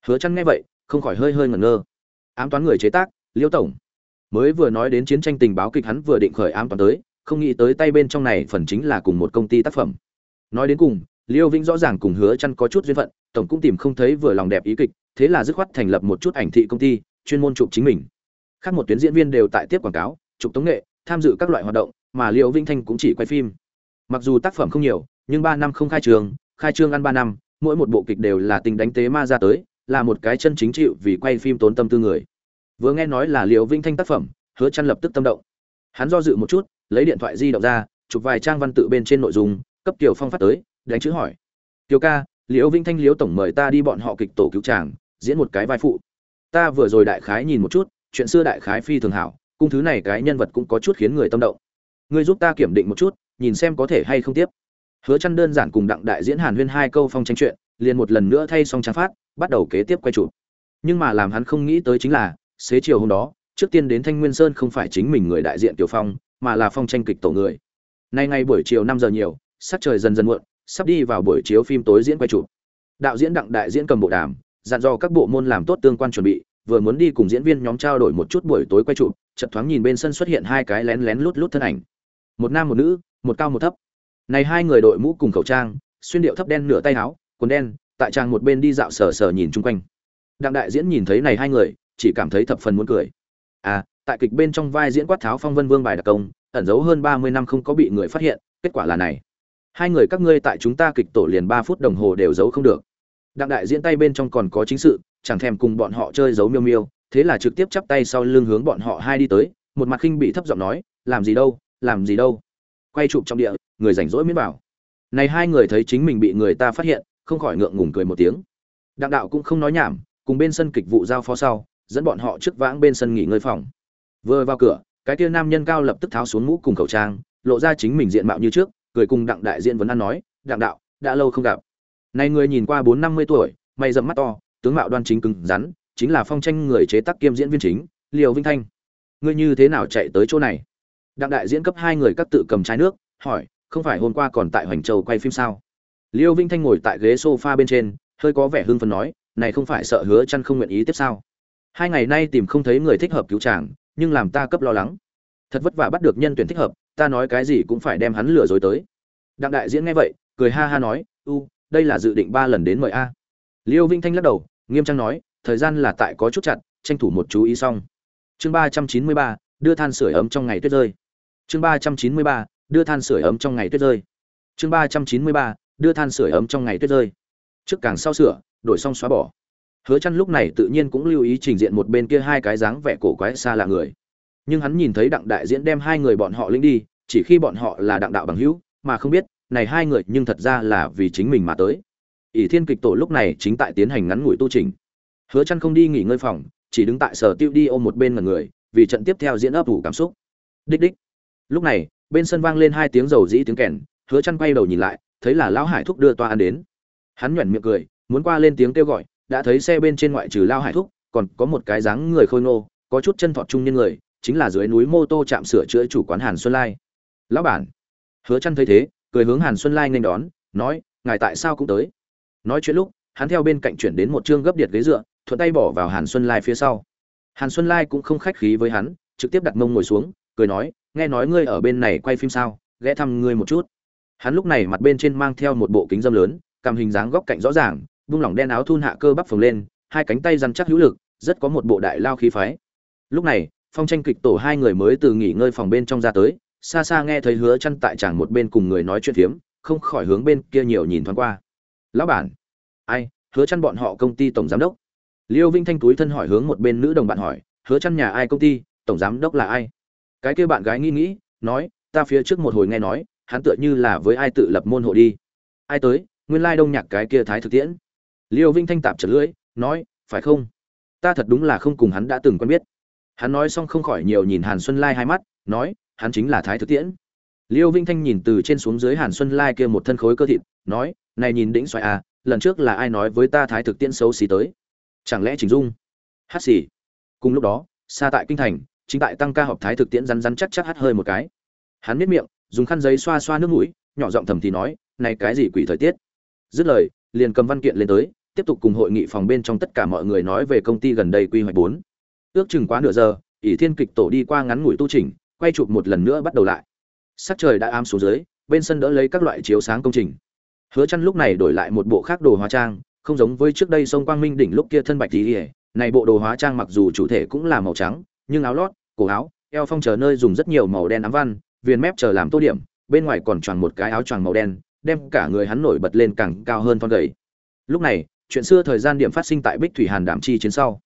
Hứa chăn nghe vậy, không khỏi hơi hơi ngẩn ngơ. Ám toán người chế tác, liễu tổng. Mới vừa nói đến chiến tranh tình báo kịch hắn vừa định khởi ám toán tới, không nghĩ tới tay bên trong này phần chính là cùng một công ty tác phẩm. Nói đến cùng liêu vĩnh rõ ràng cùng hứa chăn có chút duyên phận, tổng cũng tìm không thấy vừa lòng đẹp ý kịch, thế là dứt khoát thành lập một chút ảnh thị công ty, chuyên môn chụp chính mình. Khác một tuyến diễn viên đều tại tiếp quảng cáo, chụp tống nghệ tham dự các loại hoạt động, mà Liễu vĩnh thanh cũng chỉ quay phim. Mặc dù tác phẩm không nhiều, nhưng ba năm không khai trường, khai trương ăn ba năm, mỗi một bộ kịch đều là tình đánh tế ma ra tới, là một cái chân chính chịu vì quay phim tốn tâm tư người. Vừa nghe nói là Liễu vĩnh thanh tác phẩm, hứa chăn lập tức tâm động. Hắn do dự một chút, lấy điện thoại di động ra, chụp vài trang văn tự bên trên nội dung, cấp tiểu phong phát tới, đánh chữ hỏi. Tiểu ca, liễu vinh thanh liễu tổng mời ta đi bọn họ kịch tổ cứu tràng diễn một cái vai phụ. Ta vừa rồi đại khái nhìn một chút, chuyện xưa đại khái phi thường hảo cung thứ này cái nhân vật cũng có chút khiến người tâm động. Ngươi giúp ta kiểm định một chút, nhìn xem có thể hay không tiếp. Hứa chăn đơn giản cùng đặng đại diễn hàn huyên hai câu phong tranh chuyện, liền một lần nữa thay xong trang phát, bắt đầu kế tiếp quay chụp. Nhưng mà làm hắn không nghĩ tới chính là, xế chiều hôm đó, trước tiên đến thanh nguyên sơn không phải chính mình người đại diện tiểu phong, mà là phong tranh kịch tổ người. Nay ngay buổi chiều năm giờ nhiều, sắc trời dần dần muộn, sắp đi vào buổi chiếu phim tối diễn quay chụp. Đạo diễn đặng đại diễn cầm bộ đàm, dặn dò các bộ môn làm tốt tương quan chuẩn bị vừa muốn đi cùng diễn viên nhóm trao đổi một chút buổi tối quay chụp chợt thoáng nhìn bên sân xuất hiện hai cái lén lén lút lút thân ảnh. Một nam một nữ, một cao một thấp. Này hai người đội mũ cùng khẩu trang, xuyên điệu thấp đen nửa tay áo, quần đen, tại trang một bên đi dạo sờ sờ nhìn chung quanh. Đặng đại diễn nhìn thấy này hai người, chỉ cảm thấy thập phần muốn cười. À tại kịch bên trong vai diễn quát tháo phong vân vương bài đặc công, ẩn giấu hơn ba mươi năm không có bị người phát hiện, kết quả là này. Hai người các ngươi tại chúng ta kịch tổ liền ba phút đồng hồ đều giấu không được đặng đại diễn tay bên trong còn có chính sự, chẳng thèm cùng bọn họ chơi giấu miêu miêu, thế là trực tiếp chắp tay sau lưng hướng bọn họ hai đi tới, một mặt khinh bị thấp giọng nói, làm gì đâu, làm gì đâu. Quay chụp trong địa, người rảnh rỗi miễn bảo này hai người thấy chính mình bị người ta phát hiện, không khỏi ngượng ngùng cười một tiếng. Đặng đạo cũng không nói nhảm, cùng bên sân kịch vụ giao phó sau, dẫn bọn họ trước vãng bên sân nghỉ ngơi phòng. Vừa vào cửa, cái kia nam nhân cao lập tức tháo xuống mũ cùng khẩu trang, lộ ra chính mình diện mạo như trước, cười cùng đặng đại diện vấn an nói, đặng đạo, đã lâu không gặp này người nhìn qua bốn năm mươi tuổi, mày rậm mắt to, tướng mạo đoan chính cứng rắn, chính là phong tranh người chế tác kiêm diễn viên chính, liều vinh thanh. Ngươi như thế nào chạy tới chỗ này? Đặng đại diễn cấp hai người các tự cầm chai nước, hỏi, không phải hôm qua còn tại hoành châu quay phim sao? Liêu vinh thanh ngồi tại ghế sofa bên trên, hơi có vẻ hưng phấn nói, này không phải sợ hứa chăn không nguyện ý tiếp sao? Hai ngày nay tìm không thấy người thích hợp cứu chàng, nhưng làm ta cấp lo lắng. Thật vất vả bắt được nhân tuyển thích hợp, ta nói cái gì cũng phải đem hắn lừa dối tới. Đặng đại diễn nghe vậy, cười ha ha nói, u đây là dự định ba lần đến mời a. Liêu vinh thanh lắc đầu, nghiêm trang nói, thời gian là tại có chút chặt, tranh thủ một chú ý xong. Chương ba trăm chín mươi ba, đưa than sửa ấm trong ngày tuyết rơi. Chương ba trăm chín mươi ba, đưa than sửa ấm trong ngày tuyết rơi. Chương ba trăm chín mươi ba, đưa than sửa ấm trong ngày tuyết rơi. Trước càng sau sửa, đổi xong xóa bỏ. Hứa chăn lúc này tự nhiên cũng lưu ý trình diện một bên kia hai cái dáng vẻ cổ quái xa lạ người. Nhưng hắn nhìn thấy đặng đại diễn đem hai người bọn họ linh đi, chỉ khi bọn họ là đặng đạo bằng hữu, mà không biết này hai người nhưng thật ra là vì chính mình mà tới. Ỷ thiên kịch tổ lúc này chính tại tiến hành ngắn ngủi tu trình. Hứa chăn không đi nghỉ ngơi phòng, chỉ đứng tại sở tiêu đi ôm một bên mà người, vì trận tiếp theo diễn ấp ủ cảm xúc. Đích đích. Lúc này, bên sân vang lên hai tiếng rầu rĩ tiếng kèn, hứa chăn quay đầu nhìn lại, thấy là lão hải thúc đưa toa ăn đến. Hắn nhuyễn miệng cười, muốn qua lên tiếng kêu gọi, đã thấy xe bên trên ngoại trừ lao hải thúc, còn có một cái dáng người khôi ngô, có chút chân thọt trung nhân người, chính là dưới núi mô tô chạm sửa chữa chủ quán hàn xuân lai. Lão bản. Hứa chăn thấy thế cười hướng hàn xuân lai nghênh đón, nói, ngài tại sao cũng tới? Nói chuyện lúc, hắn theo bên cạnh chuyển đến một trương gấp điệt ghế dựa, thuận tay bỏ vào hàn xuân lai phía sau. Hàn xuân lai cũng không khách khí với hắn, trực tiếp đặt mông ngồi xuống, cười nói, nghe nói ngươi ở bên này quay phim sao? Ghé thăm ngươi một chút. Hắn lúc này mặt bên trên mang theo một bộ kính dâm lớn cầm hình dáng góc cạnh rõ ràng, vung lỏng đen áo thun hạ cơ bắp phồng lên, hai cánh tay rắn chắc hữu lực, rất có một bộ đại lao khí phái. Lúc này, phong tranh kịch tổ hai người mới từ nghỉ ngơi phòng bên trong ra tới xa xa nghe thấy hứa chăn tại chàng một bên cùng người nói chuyện phiếm, không khỏi hướng bên kia nhiều nhìn thoáng qua. Lão bản. Ai, hứa chăn bọn họ công ty tổng giám đốc. Liêu vinh thanh túi thân hỏi hướng một bên nữ đồng bạn hỏi, hứa chăn nhà ai công ty, tổng giám đốc là ai? Cái kia bạn gái nghĩ nghĩ, nói, ta phía trước một hồi nghe nói, hắn tựa như là với ai tự lập môn hộ đi. Ai tới, nguyên lai đông nhạc cái kia thái thực tiễn. Liêu vinh thanh tạm trở lưỡi, nói, phải không? Ta thật đúng là không cùng hắn đã từng quen biết. Hắn nói xong không khỏi nhiều nhìn hàn xuân lai hai mắt, nói hắn chính là thái thực tiễn. Liêu vinh thanh nhìn từ trên xuống dưới hàn xuân lai kia một thân khối cơ thịt, nói, này nhìn đĩnh xoài à lần trước là ai nói với ta thái thực tiễn xấu xí tới? Chẳng lẽ chỉnh dung? Hát xì. Cùng lúc đó xa tại kinh thành, chính tại tăng ca họp thái thực tiễn rắn rắn chắc chắc hát hơi một cái. Hắn miết miệng, dùng khăn giấy xoa xoa nước mũi, nhỏ giọng thầm thì nói, này cái gì quỷ thời tiết? Dứt lời, liền cầm văn kiện lên tới, tiếp tục cùng hội nghị phòng bên trong tất cả mọi người nói về công ty gần đây quy hoạch bốn. Ước chừng quá nửa giờ, ỷ thiên kịch tổ đi qua ngắn ngủi tu trình quay chụp một lần nữa bắt đầu lại. Sắc trời đã ám xuống dưới, bên sân đỡ lấy các loại chiếu sáng công trình. Hứa chăn lúc này đổi lại một bộ khác đồ hóa trang, không giống với trước đây sông quang minh đỉnh lúc kia thân bạch tí này bộ đồ hóa trang mặc dù chủ thể cũng là màu trắng, nhưng áo lót, cổ áo, eo phong chờ nơi dùng rất nhiều màu đen ám văn, viền mép chờ làm tô điểm, bên ngoài còn tròn một cái áo choàng màu đen, đem cả người hắn nổi bật lên càng cao hơn thon gầy. Lúc này, chuyện xưa thời gian điểm phát sinh tại bích thủy hàn đảm chi chiến sau.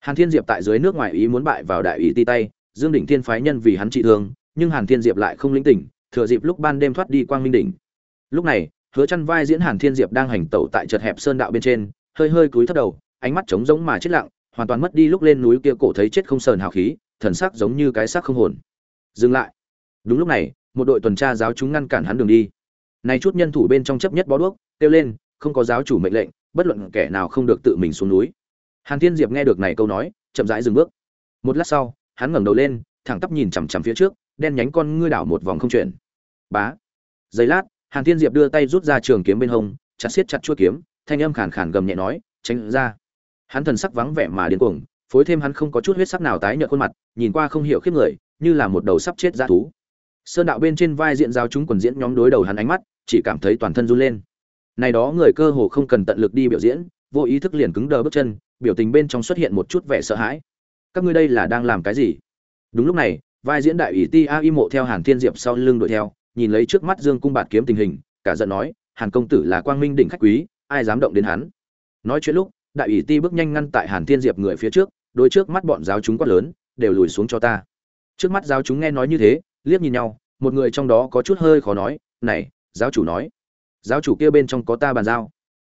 Hàn thiên diệp tại dưới nước ngoài ý muốn bại vào đại ý ti tay dương đỉnh thiên phái nhân vì hắn trị thương, nhưng hàn thiên diệp lại không lĩnh tỉnh, thừa dịp lúc ban đêm thoát đi quang minh đỉnh. Lúc này, hứa chân vai diễn hàn thiên diệp đang hành tẩu tại chật hẹp sơn đạo bên trên, hơi hơi cúi thấp đầu, ánh mắt trống rỗng mà chết lặng, hoàn toàn mất đi lúc lên núi kia cổ thấy chết không sờn hào khí, thần sắc giống như cái xác không hồn. Dừng lại. Đúng lúc này, một đội tuần tra giáo chúng ngăn cản hắn đường đi. Này chút nhân thủ bên trong chấp nhất bó đuốc, kêu lên, không có giáo chủ mệnh lệnh, bất luận kẻ nào không được tự mình xuống núi. Hàn thiên diệp nghe được này câu nói, chậm rãi dừng bước. Một lát sau hắn ngẩng đầu lên, thẳng tắp nhìn chằm chằm phía trước, đen nhánh con ngươi đảo một vòng không chuyển. Bá. Giây lát, hàn thiên diệp đưa tay rút ra trường kiếm bên hông, chặt siết chặt chuôi kiếm, thanh âm khàn khàn gầm nhẹ nói, tránh ra. Hắn thần sắc vắng vẻ mà điên cuồng, phối thêm hắn không có chút huyết sắc nào tái nhợt khuôn mặt, nhìn qua không hiểu khiếp người, như là một đầu sắp chết ra thú. Sơn đạo bên trên vai diện giao chúng quần diễn nhóm đối đầu hắn ánh mắt, chỉ cảm thấy toàn thân run lên. Này đó người cơ hồ không cần tận lực đi biểu diễn, vô ý thức liền cứng đờ bước chân, biểu tình bên trong xuất hiện một chút vẻ sợ hãi các ngươi đây là đang làm cái gì? Đúng lúc này, vai diễn đại ủy ti a y mộ theo hàn thiên diệp sau lưng đuổi theo, nhìn lấy trước mắt dương cung bạt kiếm tình hình, cả giận nói, hàn công tử là quang minh đỉnh khách quý, ai dám động đến hắn? Nói chuyện lúc, đại ủy ti bước nhanh ngăn tại hàn thiên diệp người phía trước, đôi trước mắt bọn giáo chúng quát lớn, đều lùi xuống cho ta. Trước mắt giáo chúng nghe nói như thế, liếc nhìn nhau, một người trong đó có chút hơi khó nói, này, giáo chủ nói, giáo chủ kia bên trong có ta bàn giao.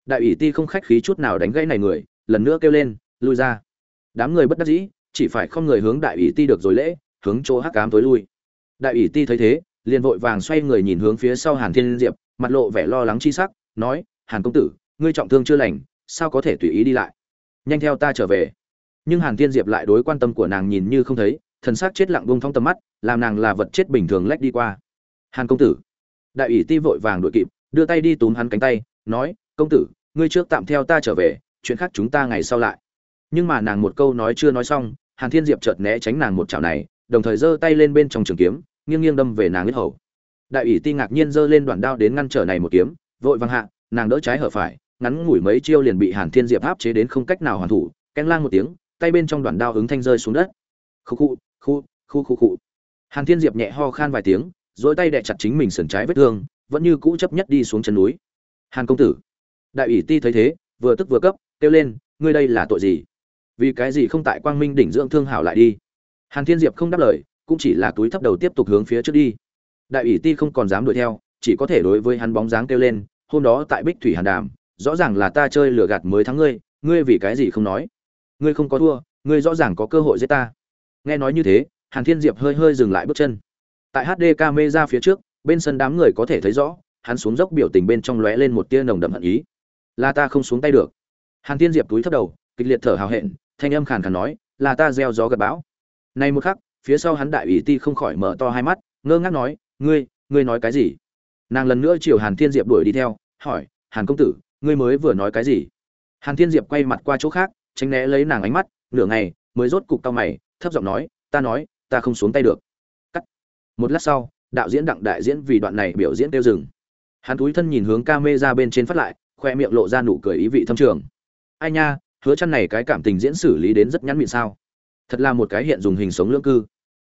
Đại ủy ti không khách khí chút nào đánh gãy này người, lần nữa kêu lên, lui ra. Đám người bất đắc dĩ chỉ phải không người hướng đại ủy ti được rồi lễ, hướng chỗ hắc cám tối lui. Đại ủy ti thấy thế, liền vội vàng xoay người nhìn hướng phía sau hàn thiên diệp, mặt lộ vẻ lo lắng chi sắc, nói, hàn công tử, ngươi trọng thương chưa lành, sao có thể tùy ý đi lại? Nhanh theo ta trở về. Nhưng hàn thiên diệp lại đối quan tâm của nàng nhìn như không thấy, thần sắc chết lặng bông thong tầm mắt, làm nàng là vật chết bình thường lách đi qua. Hàn công tử. Đại ủy ti vội vàng đội kịp, đưa tay đi túm hắn cánh tay, nói, công tử, ngươi trước tạm theo ta trở về, chuyện khác chúng ta ngày sau lại. Nhưng mà nàng một câu nói chưa nói xong hàn thiên diệp chợt né tránh nàng một chảo này, đồng thời giơ tay lên bên trong trường kiếm, nghiêng nghiêng đâm về nàng huyết hầu. Đại ủy ti ngạc nhiên giơ lên đoạn đao đến ngăn trở này một kiếm, vội văng hạ, nàng đỡ trái hở phải, ngắn ngủi mấy chiêu liền bị hàn thiên diệp áp chế đến không cách nào hoàn thủ ken lang một tiếng, tay bên trong đoạn đao ứng thanh rơi xuống đất. Khu khu khu khu khu khu hàn thiên diệp nhẹ ho khan vài tiếng rồi tay đè chặt chính mình sườn trái vết thương, vẫn như cũ chấp nhất đi xuống chân núi. Hàn công tử. Đại ủy ti thấy thế, vừa tức vừa cấp, kêu lên, ngươi đây là tội gì? Vì cái gì không tại quang minh đỉnh dưỡng thương hảo lại đi? Hàn thiên diệp không đáp lời, cũng chỉ là túi thấp đầu tiếp tục hướng phía trước đi. Đại ủy ti không còn dám đuổi theo, chỉ có thể đối với hắn bóng dáng kêu lên, hôm đó tại bích thủy hàn đàm, rõ ràng là ta chơi lừa gạt mới thắng ngươi ngươi vì cái gì không nói? Ngươi không có thua, ngươi rõ ràng có cơ hội giết ta. Nghe nói như thế, hàn thiên diệp hơi hơi dừng lại bước chân. Tại hd camera phía trước, bên sân đám người có thể thấy rõ, hắn xuống dốc biểu tình bên trong lóe lên một tia nồng đậm hận ý. Là ta không xuống tay được. Hàn thiên diệp túi thấp đầu, kịch liệt thở hào hẹn thanh âm khàn khàn nói, là ta gieo gió gặt bão. Nay một khắc, phía sau hắn đại ủy ti không khỏi mở to hai mắt, ngơ ngác nói, ngươi ngươi nói cái gì? Nàng lần nữa chiều hàn thiên diệp đuổi đi theo, hỏi, hàn công tử, ngươi mới vừa nói cái gì? Hàn thiên diệp quay mặt qua chỗ khác, tránh né lấy nàng ánh mắt, nửa ngày, mới rốt cục cao mày, thấp giọng nói, ta nói, ta không xuống tay được. Cắt. Một lát sau, đạo diễn đặng đại diễn vì đoạn này biểu diễn tiêu dừng. Hắn túi thân nhìn hướng ca mê ra bên trên phát lại, khoe miệng lộ ra nụ cười ý vị thâm trường. Ai nha hứa chăn này cái cảm tình diễn xử lý đến rất nhắn mịn sao? Thật là một cái hiện dùng hình sống lưỡng cư.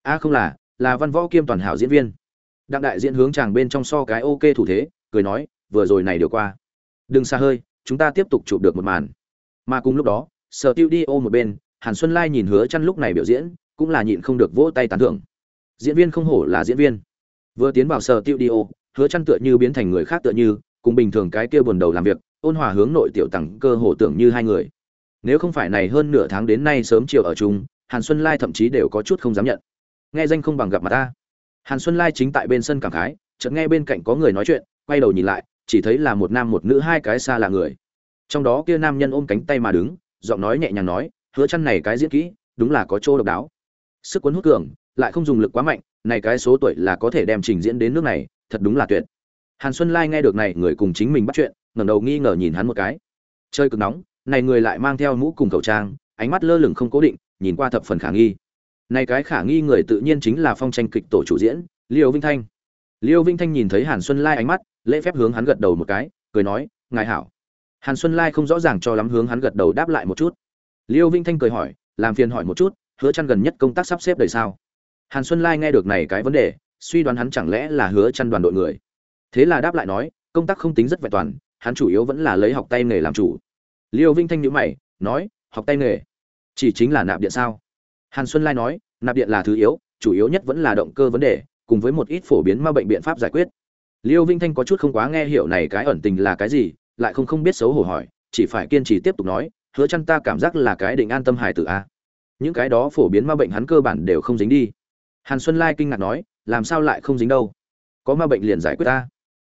A, không là là văn võ kiêm toàn hảo diễn viên. Đặng đại diễn hướng chàng bên trong so cái ok thủ thế, cười nói, vừa rồi này điều qua. Đừng xa hơi, chúng ta tiếp tục chụp được một màn. Mà cùng lúc đó, sở tiêu đi ô một bên, hàn xuân lai nhìn hứa chăn lúc này biểu diễn, cũng là nhịn không được vỗ tay tán thưởng. Diễn viên không hổ là diễn viên. Vừa tiến vào sở tiêu đi ô, hứa chăn tựa như biến thành người khác tựa như, cùng bình thường cái kia buồn đầu làm việc, ôn hòa hướng nội tiểu tặng cơ hồ tưởng như hai người nếu không phải này hơn nửa tháng đến nay sớm chiều ở chung, hàn xuân lai thậm chí đều có chút không dám nhận. Nghe danh không bằng gặp mặt ta. Hàn xuân lai chính tại bên sân cảm khái, chợt nghe bên cạnh có người nói chuyện, quay đầu nhìn lại, chỉ thấy là một nam một nữ hai cái xa là người. Trong đó kia nam nhân ôm cánh tay mà đứng, giọng nói nhẹ nhàng nói, hứa chăn này cái diễn kỹ, đúng là có chỗ độc đáo. Sức cuốn hút cường, lại không dùng lực quá mạnh, này cái số tuổi là có thể đem trình diễn đến nước này, thật đúng là tuyệt. Hàn xuân lai nghe được này người cùng chính mình bắt chuyện, ngẩng đầu nghi ngờ nhìn hắn một cái. Chơi cực nóng này người lại mang theo mũ cùng khẩu trang, ánh mắt lơ lửng không cố định, nhìn qua thập phần khả nghi. Này cái khả nghi người tự nhiên chính là phong tranh kịch tổ chủ diễn, liêu vinh thanh. Liêu vinh thanh nhìn thấy hàn xuân lai ánh mắt, lễ phép hướng hắn gật đầu một cái, cười nói, ngài hảo. Hàn xuân lai không rõ ràng cho lắm hướng hắn gật đầu đáp lại một chút. Liêu vinh thanh cười hỏi, làm phiền hỏi một chút, hứa chăn gần nhất công tác sắp xếp đời sao? Hàn xuân lai nghe được này cái vấn đề, suy đoán hắn chẳng lẽ là hứa chăn đoàn đội người. Thế là đáp lại nói, công tác không tính rất vẹn toàn, hắn chủ yếu vẫn là lấy học tay nghề làm chủ liêu vinh thanh nhíu mày, nói, học tay nghề, chỉ chính là nạp điện sao? Hàn xuân lai nói, nạp điện là thứ yếu, chủ yếu nhất vẫn là động cơ vấn đề, cùng với một ít phổ biến ma bệnh biện pháp giải quyết. Liêu vinh thanh có chút không quá nghe hiểu này cái ẩn tình là cái gì, lại không không biết xấu hổ hỏi, chỉ phải kiên trì tiếp tục nói, hứa chăn ta cảm giác là cái định an tâm hài tử a. Những cái đó phổ biến ma bệnh hắn cơ bản đều không dính đi. Hàn xuân lai kinh ngạc nói, làm sao lại không dính đâu? Có ma bệnh liền giải quyết ta.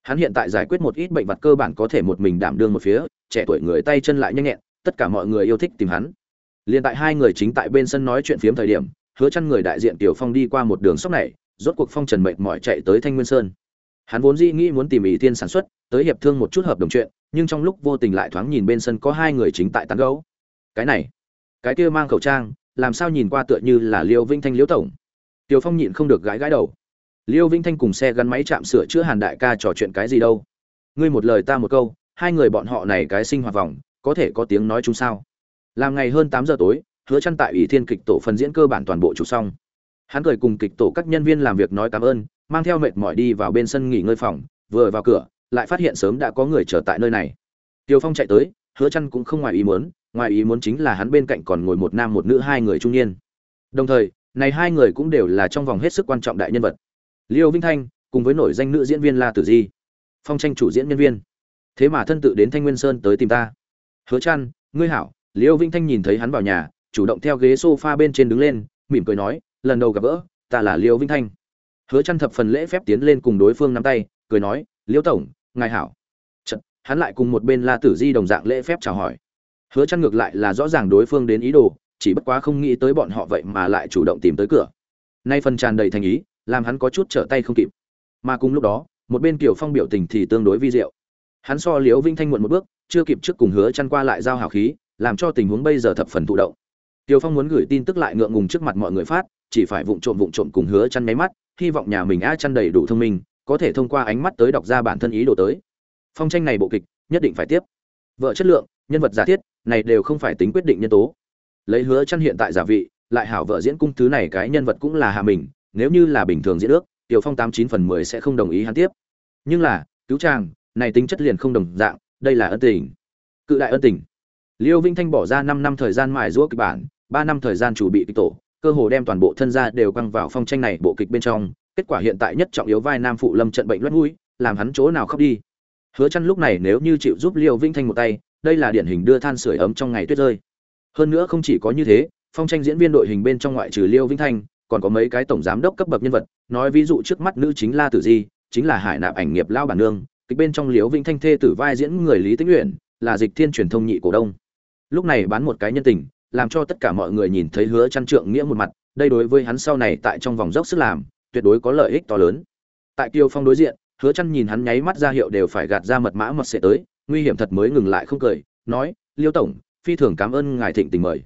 Hắn hiện tại giải quyết một ít bệnh vật cơ bản có thể một mình đảm đương một phía trẻ tuổi người tay chân lại nhanh nhẹn, tất cả mọi người yêu thích tìm hắn. Liên tại hai người chính tại bên sân nói chuyện phiếm thời điểm, hứa chăn người đại diện tiểu phong đi qua một đường sóc này, rốt cuộc phong trần mệt mỏi chạy tới thanh nguyên sơn. Hắn vốn dĩ nghĩ muốn tìm ý tiên sản xuất, tới hiệp thương một chút hợp đồng chuyện, nhưng trong lúc vô tình lại thoáng nhìn bên sân có hai người chính tại tán gẫu. Cái này, cái kia mang khẩu trang, làm sao nhìn qua tựa như là liêu vinh thanh liễu tổng? Tiểu phong nhịn không được gãi gãi đầu. Liêu vinh thanh cùng xe gắn máy chạm sửa chữa hàn đại ca trò chuyện cái gì đâu? Ngươi một lời ta một câu hai người bọn họ này cái sinh hoạt vòng, có thể có tiếng nói chung sao? Làm ngày hơn tám giờ tối, hứa chăn tại ủy thiên kịch tổ phần diễn cơ bản toàn bộ chủ xong. Hắn cười cùng kịch tổ các nhân viên làm việc nói cảm ơn, mang theo mệt mỏi đi vào bên sân nghỉ ngơi phòng, vừa vào cửa, lại phát hiện sớm đã có người chờ tại nơi này. Tiêu phong chạy tới, hứa chăn cũng không ngoài ý muốn, ngoài ý muốn chính là hắn bên cạnh còn ngồi một nam một nữ hai người trung niên. Đồng thời, này hai người cũng đều là trong vòng hết sức quan trọng đại nhân vật. Liêu vinh thanh cùng với nổi danh nữ diễn viên la tử di. Phong tranh chủ diễn nhân viên thế mà thân tự đến thanh nguyên sơn tới tìm ta. Hứa trăn ngươi hảo liêu vĩnh thanh nhìn thấy hắn vào nhà chủ động theo ghế sofa bên trên đứng lên mỉm cười nói lần đầu gặp gỡ ta là liêu vĩnh thanh. Hứa trăn thập phần lễ phép tiến lên cùng đối phương nắm tay cười nói liêu tổng ngài hảo. Chật, hắn lại cùng một bên la tử di đồng dạng lễ phép chào hỏi. Hứa trăn ngược lại là rõ ràng đối phương đến ý đồ chỉ bất quá không nghĩ tới bọn họ vậy mà lại chủ động tìm tới cửa. Nay phần tràn đầy thành ý làm hắn có chút trở tay không kịp. Mà cùng lúc đó một bên kiểu phong biểu tình thì tương đối vi diệu hắn so liễu vinh thanh muộn một bước chưa kịp trước cùng hứa chăn qua lại giao hảo khí làm cho tình huống bây giờ thập phần thụ động Tiêu Phong muốn gửi tin tức lại ngượng ngùng trước mặt mọi người phát, chỉ phải vụng trộm vụng trộm cùng hứa chăn máy mắt, hy vọng nhà mình a chăn đầy đủ thông minh, có thể thông qua ánh mắt tới đọc ra bản thân ý đồ tới. Phong tranh này bộ kịch, nhất định phải tiếp. Vợ chất lượng, nhân vật giả thiết, này đều không phải tính quyết định nhân tố. Lấy hứa chăn hiện tại giả vị, lại hảo vợ diễn cung thứ này cái nhân vật cũng là hạ mình, nếu như là bình thường diễn ước, Tiêu Phong 89 phần 10 sẽ không đồng ý hắn tiếp. Nhưng là, cứu chàng, này tính chất liền không đồng dạng, đây là ân tình. Cự đại ân tình. Liêu Vinh Thanh bỏ ra 5 năm thời gian mài giũa kịch bản, 3 năm thời gian chủ bị kịch tổ, cơ hồ đem toàn bộ thân gia đều quăng vào phong tranh này bộ kịch bên trong, kết quả hiện tại nhất trọng yếu vai nam phụ Lâm trận bệnh luân mũi, làm hắn chỗ nào khóc đi. Hứa Chân lúc này nếu như chịu giúp Liêu Vinh Thanh một tay, đây là điển hình đưa than sưởi ấm trong ngày tuyết rơi. Hơn nữa không chỉ có như thế, phong tranh diễn viên đội hình bên trong ngoại trừ Liêu Vinh Thanh, còn có mấy cái tổng giám đốc cấp bậc nhân vật, nói ví dụ trước mắt nữ chính La Tử Di, chính là Hải Nạp ảnh nghiệp lao bản nương, kịch bên trong liễu vĩnh thanh thê tử vai diễn người lý tĩnh luyện là dịch thiên truyền thông nhị cổ đông. Lúc này bán một cái nhân tình, làm cho tất cả mọi người nhìn thấy hứa chăn trượng nghĩa một mặt, đây đối với hắn sau này tại trong vòng dốc sức làm, tuyệt đối có lợi ích to lớn. Tại kiều phong đối diện, hứa chăn nhìn hắn nháy mắt ra hiệu đều phải gạt ra mật mã mật sẽ tới, nguy hiểm thật mới ngừng lại không cười, nói, liêu tổng, phi thường cảm ơn ngài thịnh tình mời.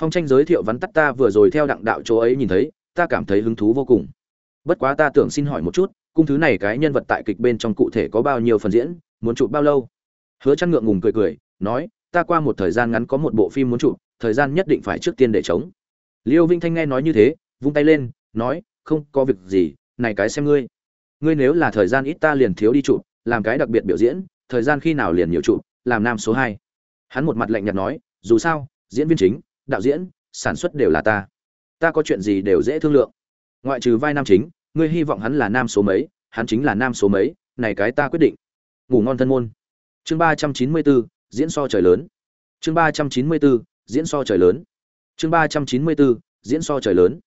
Phong tranh giới thiệu vắn tắt ta vừa rồi theo đặng đạo chỗ ấy nhìn thấy, ta cảm thấy hứng thú vô cùng. Bất quá ta tưởng xin hỏi một chút cung thứ này cái nhân vật tại kịch bên trong cụ thể có bao nhiêu phần diễn, muốn chụp bao lâu? Hứa chăn ngượng ngùng cười cười, nói, ta qua một thời gian ngắn có một bộ phim muốn chụp, thời gian nhất định phải trước tiên để chống liêu vinh thanh nghe nói như thế, vung tay lên, nói, không, có việc gì, này cái xem ngươi. Ngươi nếu là thời gian ít ta liền thiếu đi chụp, làm cái đặc biệt biểu diễn, thời gian khi nào liền nhiều chụp, làm nam số hai. Hắn một mặt lạnh nhạt nói, dù sao, diễn viên chính, đạo diễn, sản xuất đều là ta. Ta có chuyện gì đều dễ thương lượng. Ngoại trừ vai nam chính ngươi hy vọng hắn là nam số mấy, hắn chính là nam số mấy, này cái ta quyết định. Ngủ ngon thân môn. Chương ba trăm chín mươi bốn, diễn so trời lớn. Chương ba trăm chín mươi bốn, diễn so trời lớn. Chương ba trăm chín mươi bốn, diễn so trời lớn.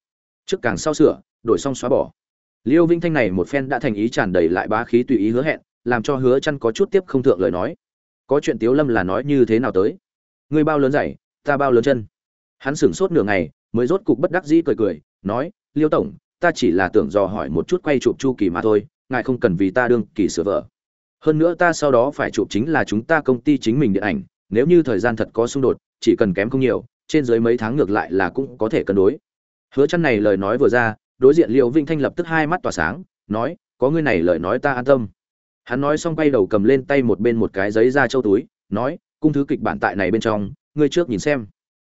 Trước càng sau sửa, đổi xong xóa bỏ. Liêu vinh thanh này một phen đã thành ý tràn đầy lại bá khí tùy ý hứa hẹn, làm cho hứa chăn có chút tiếp không thượng lời nói. Có chuyện tiếu lâm là nói như thế nào tới? Ngươi bao lớn dày ta bao lớn chân. Hắn sửng sốt nửa ngày, mới rốt cục bất đắc dĩ cười cười, nói, liêu tổng ta chỉ là tưởng dò hỏi một chút quay chụp chu kỳ mà thôi, ngài không cần vì ta đương kỳ sửa vợ. Hơn nữa ta sau đó phải chụp chính là chúng ta công ty chính mình điện ảnh, nếu như thời gian thật có xung đột, chỉ cần kém không nhiều, trên dưới mấy tháng ngược lại là cũng có thể cân đối. Hứa chăn này lời nói vừa ra, đối diện Liễu vinh thanh lập tức hai mắt tỏa sáng, nói, có ngươi này lời nói ta an tâm. Hắn nói xong quay đầu cầm lên tay một bên một cái giấy ra châu túi, nói, cung thứ kịch bản tại này bên trong, ngươi trước nhìn xem.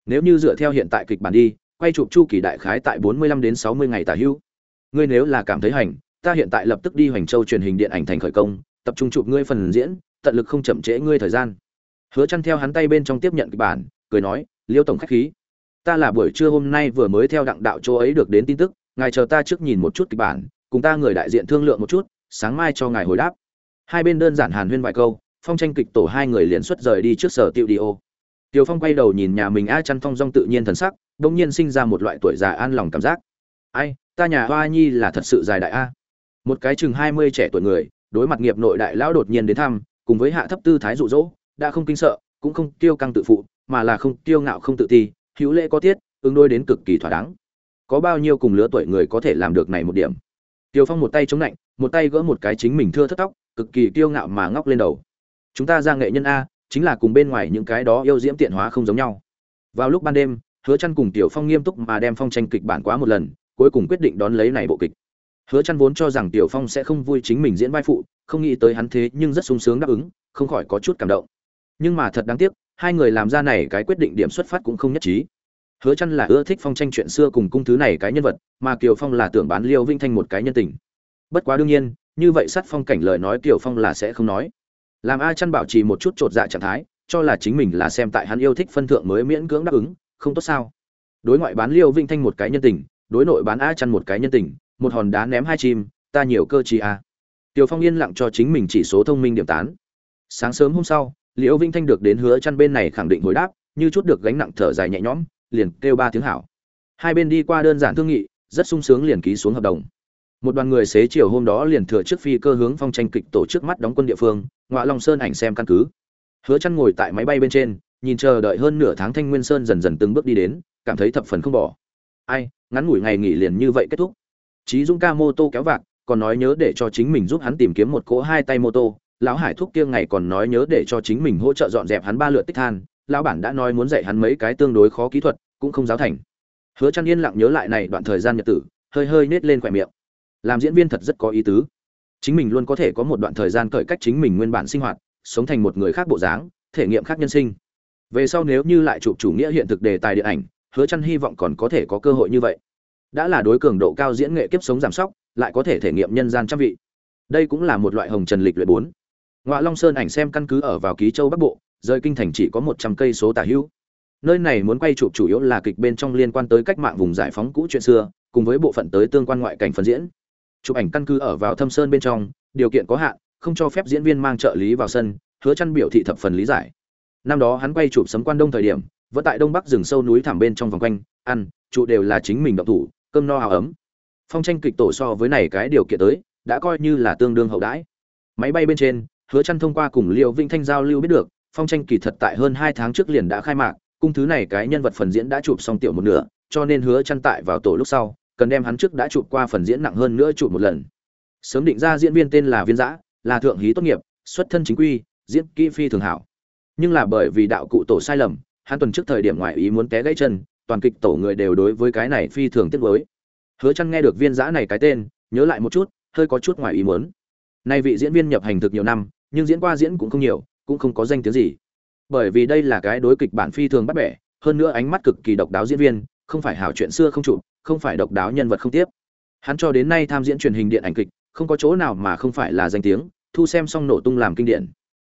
Nếu như dựa theo hiện tại kịch bản đi quay chụp chu kỳ đại khái tại 45 đến 60 ngày tả hữu. Ngươi nếu là cảm thấy hành, ta hiện tại lập tức đi hoành châu truyền hình điện ảnh thành khởi công, tập trung chụp ngươi phần diễn, tận lực không chậm trễ ngươi thời gian. Hứa chăn theo hắn tay bên trong tiếp nhận kịch bản, cười nói, liêu tổng khách khí. Ta là buổi trưa hôm nay vừa mới theo đặng đạo chỗ ấy được đến tin tức, ngài chờ ta trước nhìn một chút kịch bản, cùng ta người đại diện thương lượng một chút, sáng mai cho ngài hồi đáp. Hai bên đơn giản hàn huyên vài câu, phong tranh kịch tổ hai người liền xuất rời đi trước sở tiêu đi ô. Tiều phong quay đầu nhìn nhà mình a chăn phong dong tự nhiên thần sắc đông nhiên sinh ra một loại tuổi già an lòng cảm giác. Ai, ta nhà hoa nhi là thật sự dài đại a. Một cái chừng hai mươi trẻ tuổi người, đối mặt nghiệp nội đại lão đột nhiên đến thăm, cùng với hạ thấp tư thái dụ dỗ, đã không kinh sợ, cũng không tiêu căng tự phụ, mà là không tiêu ngạo không tự ti, hữu lễ có tiết, ứng đôi đến cực kỳ thỏa đáng. Có bao nhiêu cùng lứa tuổi người có thể làm được này một điểm? Tiều phong một tay chống lạnh một tay gỡ một cái chính mình thưa thất tóc, cực kỳ kiêu ngạo mà ngóc lên đầu. Chúng ta ra nghệ nhân a, chính là cùng bên ngoài những cái đó yêu diễm tiện hóa không giống nhau. Vào lúc ban đêm hứa chăn cùng tiểu phong nghiêm túc mà đem phong tranh kịch bản quá một lần, cuối cùng quyết định đón lấy này bộ kịch. Hứa chăn vốn cho rằng tiểu phong sẽ không vui chính mình diễn vai phụ, không nghĩ tới hắn thế nhưng rất sung sướng đáp ứng, không khỏi có chút cảm động. Nhưng mà thật đáng tiếc, hai người làm ra này cái quyết định điểm xuất phát cũng không nhất trí. Hứa chăn là ưa thích phong tranh chuyện xưa cùng cung thứ này cái nhân vật, mà kiều phong là tưởng bán liêu vinh thanh một cái nhân tình. Bất quá đương nhiên, như vậy sát phong cảnh lời nói kiều phong là sẽ không nói. Làm a chăn bảo trì một chút trột dạ trạng thái, cho là chính mình là xem tại hắn yêu thích phân thượng mới miễn cưỡng đáp ứng không tốt sao đối ngoại bán liêu vinh thanh một cái nhân tình đối nội bán a chăn một cái nhân tình một hòn đá ném hai chim ta nhiều cơ chí a Tiểu Phong yên lặng cho chính mình chỉ số thông minh điểm tán. Sáng sớm hôm sau, Liễu Vinh Thanh được đến hứa chăn bên này khẳng định hồi đáp, như chút được gánh nặng thở dài nhẹ nhõm, liền kêu ba tiếng hảo. Hai bên đi qua đơn giản thương nghị, rất sung sướng liền ký xuống hợp đồng. Một đoàn người xế chiều hôm đó liền thừa trước phi cơ hướng phong tranh kịch tổ trước mắt đóng quân địa phương, Ngọa Long Sơn ảnh xem căn cứ. Hứa Chân ngồi tại máy bay bên trên, nhìn chờ đợi hơn nửa tháng Thanh Nguyên Sơn dần dần từng bước đi đến, cảm thấy thập phần không bỏ. Ai, ngắn ngủi ngày nghỉ liền như vậy kết thúc. Chí Dung ca mô tô kéo vạc, còn nói nhớ để cho chính mình giúp hắn tìm kiếm một cỗ hai tay mô tô. Lão hải thúc kia ngày còn nói nhớ để cho chính mình hỗ trợ dọn dẹp hắn ba lượt tích than. Lão bản đã nói muốn dạy hắn mấy cái tương đối khó kỹ thuật cũng không giáo thành. Hứa trăn yên lặng nhớ lại này đoạn thời gian nhật tử hơi hơi nết lên khỏe miệng. Làm diễn viên thật rất có ý tứ. Chính mình luôn có thể có một đoạn thời gian cởi cách chính mình nguyên bản sinh hoạt sống thành một người khác bộ dáng thể nghiệm khác nhân sinh về sau nếu như lại chụp chủ nghĩa hiện thực đề tài điện ảnh, hứa chăn hy vọng còn có thể có cơ hội như vậy. Đã là đối cường độ cao diễn nghệ kiếp sống giảm sóc, lại có thể thể nghiệm nhân gian trăm vị. Đây cũng là một loại hồng trần lịch luyện bốn. Ngoại long sơn ảnh xem căn cứ ở vào ký châu bắc bộ, rời kinh thành chỉ có một trăm cây số tả hữu. Nơi này muốn quay chụp chủ yếu là kịch bên trong liên quan tới cách mạng vùng giải phóng cũ chuyện xưa, cùng với bộ phận tới tương quan ngoại cảnh phân diễn. Chụp ảnh căn cứ ở vào thâm sơn bên trong, điều kiện có hạn, không cho phép diễn viên mang trợ lý vào sân, hứa chăn biểu thị thập phần lý giải năm đó hắn quay chụp sấm quan đông thời điểm vẫn tại đông bắc rừng sâu núi thẳm bên trong vòng quanh ăn trụ đều là chính mình động thủ cơm no áo ấm. Phong tranh kịch tổ so với này cái điều kiện tới đã coi như là tương đương hậu đãi. Máy bay bên trên hứa chăn thông qua cùng liêu vinh thanh giao lưu biết được phong tranh kỳ thật tại hơn hai tháng trước liền đã khai mạc cung thứ này cái nhân vật phần diễn đã chụp xong tiểu một nửa cho nên hứa chăn tại vào tổ lúc sau cần đem hắn trước đã chụp qua phần diễn nặng hơn nữa chụp một lần. Sớm định ra diễn viên tên là viên Dã, là thượng hí tốt nghiệp xuất thân chính quy diễn kỹ phi thường hảo nhưng là bởi vì đạo cụ tổ sai lầm, hắn tuần trước thời điểm ngoại ý muốn té gãy chân, toàn kịch tổ người đều đối với cái này phi thường tiếc với hứa chăn nghe được viên giã này cái tên, nhớ lại một chút, hơi có chút ngoại ý muốn. Nay vị diễn viên nhập hành thực nhiều năm, nhưng diễn qua diễn cũng không nhiều, cũng không có danh tiếng gì. Bởi vì đây là cái đối kịch bản phi thường bắt bẻ, hơn nữa ánh mắt cực kỳ độc đáo diễn viên, không phải hảo chuyện xưa không chụp, không phải độc đáo nhân vật không tiếp. Hắn cho đến nay tham diễn truyền hình điện ảnh kịch, không có chỗ nào mà không phải là danh tiếng, thu xem xong nổ tung làm kinh điển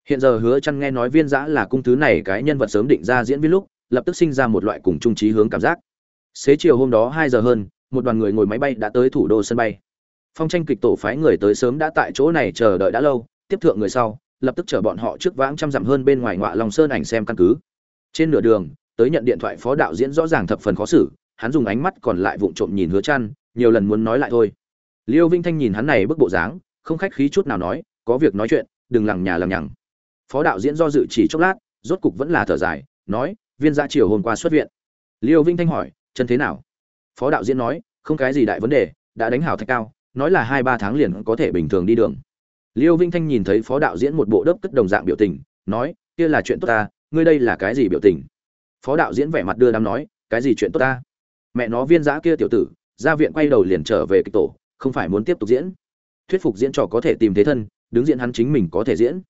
hiện giờ hứa chăn nghe nói viên dã là cung thứ này cái nhân vật sớm định ra diễn viên lúc, lập tức sinh ra một loại cùng trung trí hướng cảm giác. Xế chiều hôm đó 2 giờ hơn, một đoàn người ngồi máy bay đã tới thủ đô sân bay. Phong tranh kịch tổ phái người tới sớm đã tại chỗ này chờ đợi đã lâu, tiếp thượng người sau, lập tức chở bọn họ trước vãng trăm dặm hơn bên ngoài ngọa lòng sơn ảnh xem căn cứ. Trên nửa đường, tới nhận điện thoại phó đạo diễn rõ ràng thập phần khó xử, hắn dùng ánh mắt còn lại vụng trộm nhìn hứa chăn, nhiều lần muốn nói lại thôi. Liêu vinh thanh nhìn hắn này bức bộ dáng, không khách khí chút nào nói, có việc nói chuyện, đừng lằng nhà lằng nhằng phó đạo diễn do dự chỉ chốc lát, rốt cục vẫn là thở dài, nói, viên gia triều hôm qua xuất viện. Liêu vinh thanh hỏi, chân thế nào? Phó đạo diễn nói, không cái gì đại vấn đề, đã đánh hảo thạch cao, nói là hai ba tháng liền có thể bình thường đi đường. Liêu vinh thanh nhìn thấy phó đạo diễn một bộ đớp cất đồng dạng biểu tình, nói, kia là chuyện tốt ta, ngươi đây là cái gì biểu tình? Phó đạo diễn vẻ mặt đưa đám nói, cái gì chuyện tốt ta? Mẹ nó viên giã kia tiểu tử, ra viện quay đầu liền trở về kịch tổ, không phải muốn tiếp tục diễn. Thuyết phục diễn trò có thể tìm thế thân, đứng diễn hắn chính mình có thể diễn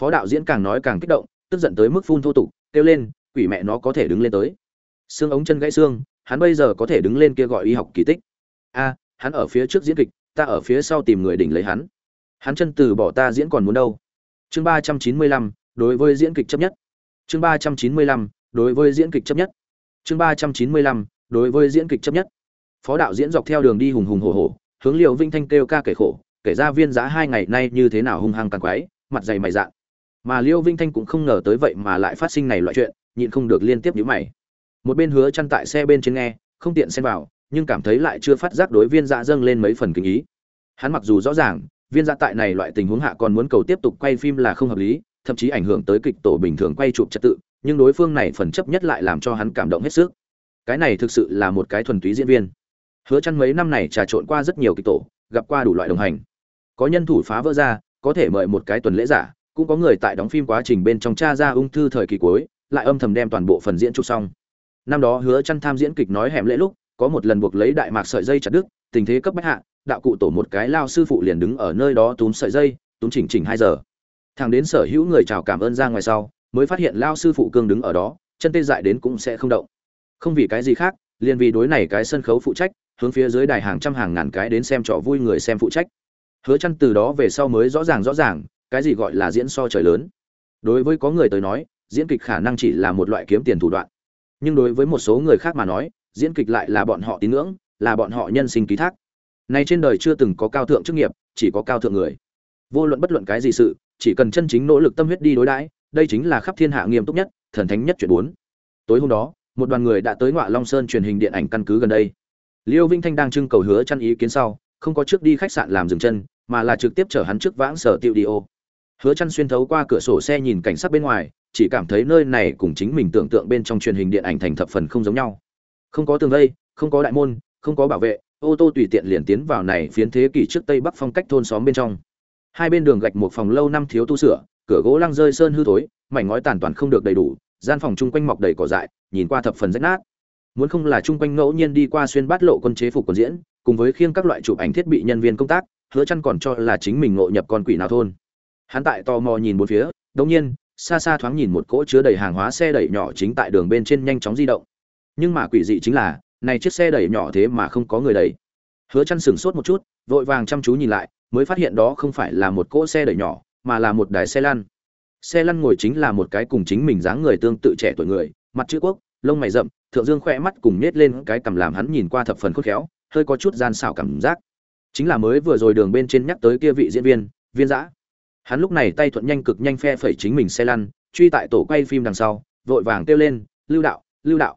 phó đạo diễn càng nói càng kích động, tức giận tới mức phun thô tục, kêu lên, quỷ mẹ nó có thể đứng lên tới. Xương ống chân gãy xương, hắn bây giờ có thể đứng lên kia gọi y học kỳ tích. A, hắn ở phía trước diễn kịch, ta ở phía sau tìm người đỉnh lấy hắn. Hắn chân từ bỏ ta diễn còn muốn đâu? Chương ba trăm chín mươi lăm, đối với diễn kịch chấp nhất. Chương ba trăm chín mươi lăm, đối với diễn kịch chấp nhất. Chương ba trăm chín mươi lăm, đối với diễn kịch chấp nhất. Phó đạo diễn dọc theo đường đi hùng hùng hổ hổ, hướng liều vinh thanh kêu ca kể khổ, kể ra viên giá hai ngày nay như thế nào hung hăng càng quái, mặt dày mày dạn mà liêu vinh thanh cũng không ngờ tới vậy mà lại phát sinh này loại chuyện, nhịn không được liên tiếp nhữ mày. Một bên hứa chăn tại xe bên trên nghe, không tiện xen vào, nhưng cảm thấy lại chưa phát giác đối viên dạ dâng lên mấy phần kinh ý. Hắn mặc dù rõ ràng, viên dạ tại này loại tình huống hạ còn muốn cầu tiếp tục quay phim là không hợp lý, thậm chí ảnh hưởng tới kịch tổ bình thường quay chụp trật tự, nhưng đối phương này phần chấp nhất lại làm cho hắn cảm động hết sức. Cái này thực sự là một cái thuần túy diễn viên. Hứa chăn mấy năm này trà trộn qua rất nhiều kịch tổ, gặp qua đủ loại đồng hành. Có nhân thủ phá vỡ ra, có thể mời một cái tuần lễ giả cũng có người tại đóng phim quá trình bên trong cha ra ung thư thời kỳ cuối, lại âm thầm đem toàn bộ phần diễn chụp xong. Năm đó hứa chăn tham diễn kịch nói hẻm lễ lúc, có một lần buộc lấy đại mạc sợi dây chặt đứt, tình thế cấp bách hạ, đạo cụ tổ một cái lao sư phụ liền đứng ở nơi đó túm sợi dây, túm chỉnh chỉnh hai giờ. Thằng đến sở hữu người chào cảm ơn ra ngoài sau, mới phát hiện lao sư phụ cương đứng ở đó, chân tê dại đến cũng sẽ không động. Không vì cái gì khác, liền vì đối này cái sân khấu phụ trách, hướng phía dưới đài hàng trăm hàng ngàn cái đến xem trò vui người xem phụ trách. Hứa chăn từ đó về sau mới rõ ràng rõ ràng cái gì gọi là diễn so trời lớn? Đối với có người tới nói, diễn kịch khả năng chỉ là một loại kiếm tiền thủ đoạn. Nhưng đối với một số người khác mà nói, diễn kịch lại là bọn họ tín ngưỡng, là bọn họ nhân sinh ký thác. Nay trên đời chưa từng có cao thượng chức nghiệp, chỉ có cao thượng người. Vô luận bất luận cái gì sự, chỉ cần chân chính nỗ lực tâm huyết đi đối đãi, đây chính là khắp thiên hạ nghiêm túc nhất, thần thánh nhất chuyện bốn. Tối hôm đó, một đoàn người đã tới ngọa long sơn truyền hình điện ảnh căn cứ gần đây. Liêu vinh thanh đang trưng cầu hứa chăn ý kiến sau, không có trước đi khách sạn làm dừng chân, mà là trực tiếp chở hắn trước vãng sở tiêu đi ô hứa chăn xuyên thấu qua cửa sổ xe nhìn cảnh sát bên ngoài, chỉ cảm thấy nơi này cùng chính mình tưởng tượng bên trong truyền hình điện ảnh thành thập phần không giống nhau. Không có tường vây, không có đại môn, không có bảo vệ, ô tô tùy tiện liền tiến vào này phiến thế kỷ trước tây bắc phong cách thôn xóm bên trong. Hai bên đường gạch một phòng lâu năm thiếu tu sửa, cửa gỗ lăng rơi sơn hư thối, mảnh ngói tàn toàn không được đầy đủ, gian phòng chung quanh mọc đầy cỏ dại, nhìn qua thập phần rách nát. Muốn không là chung quanh ngẫu nhiên đi qua xuyên bát lộ quân chế phục quần diễn, cùng với khiêng các loại chụp ảnh thiết bị nhân viên công tác, hứa chăn còn cho là chính mình ngộ nhập con quỷ nào thôn hắn tại tò mò nhìn bốn phía, đột nhiên, xa xa thoáng nhìn một cỗ chứa đầy hàng hóa xe đẩy nhỏ chính tại đường bên trên nhanh chóng di động. Nhưng mà quỷ dị chính là, này chiếc xe đẩy nhỏ thế mà không có người đẩy. Hứa chăn sừng sốt một chút, vội vàng chăm chú nhìn lại, mới phát hiện đó không phải là một cỗ xe đẩy nhỏ, mà là một đài xe lăn. Xe lăn ngồi chính là một cái cùng chính mình dáng người tương tự trẻ tuổi người, mặt chữ quốc, lông mày rậm, thượng dương khoe mắt cùng nết lên cái cằm làm hắn nhìn qua thập phần khôn khéo, hơi có chút gian xảo cảm giác. Chính là mới vừa rồi đường bên trên nhắc tới kia vị diễn viên viên dã hắn lúc này tay thuận nhanh cực nhanh phe phẩy chính mình xe lăn, truy tại tổ quay phim đằng sau, vội vàng kêu lên, lưu đạo lưu đạo,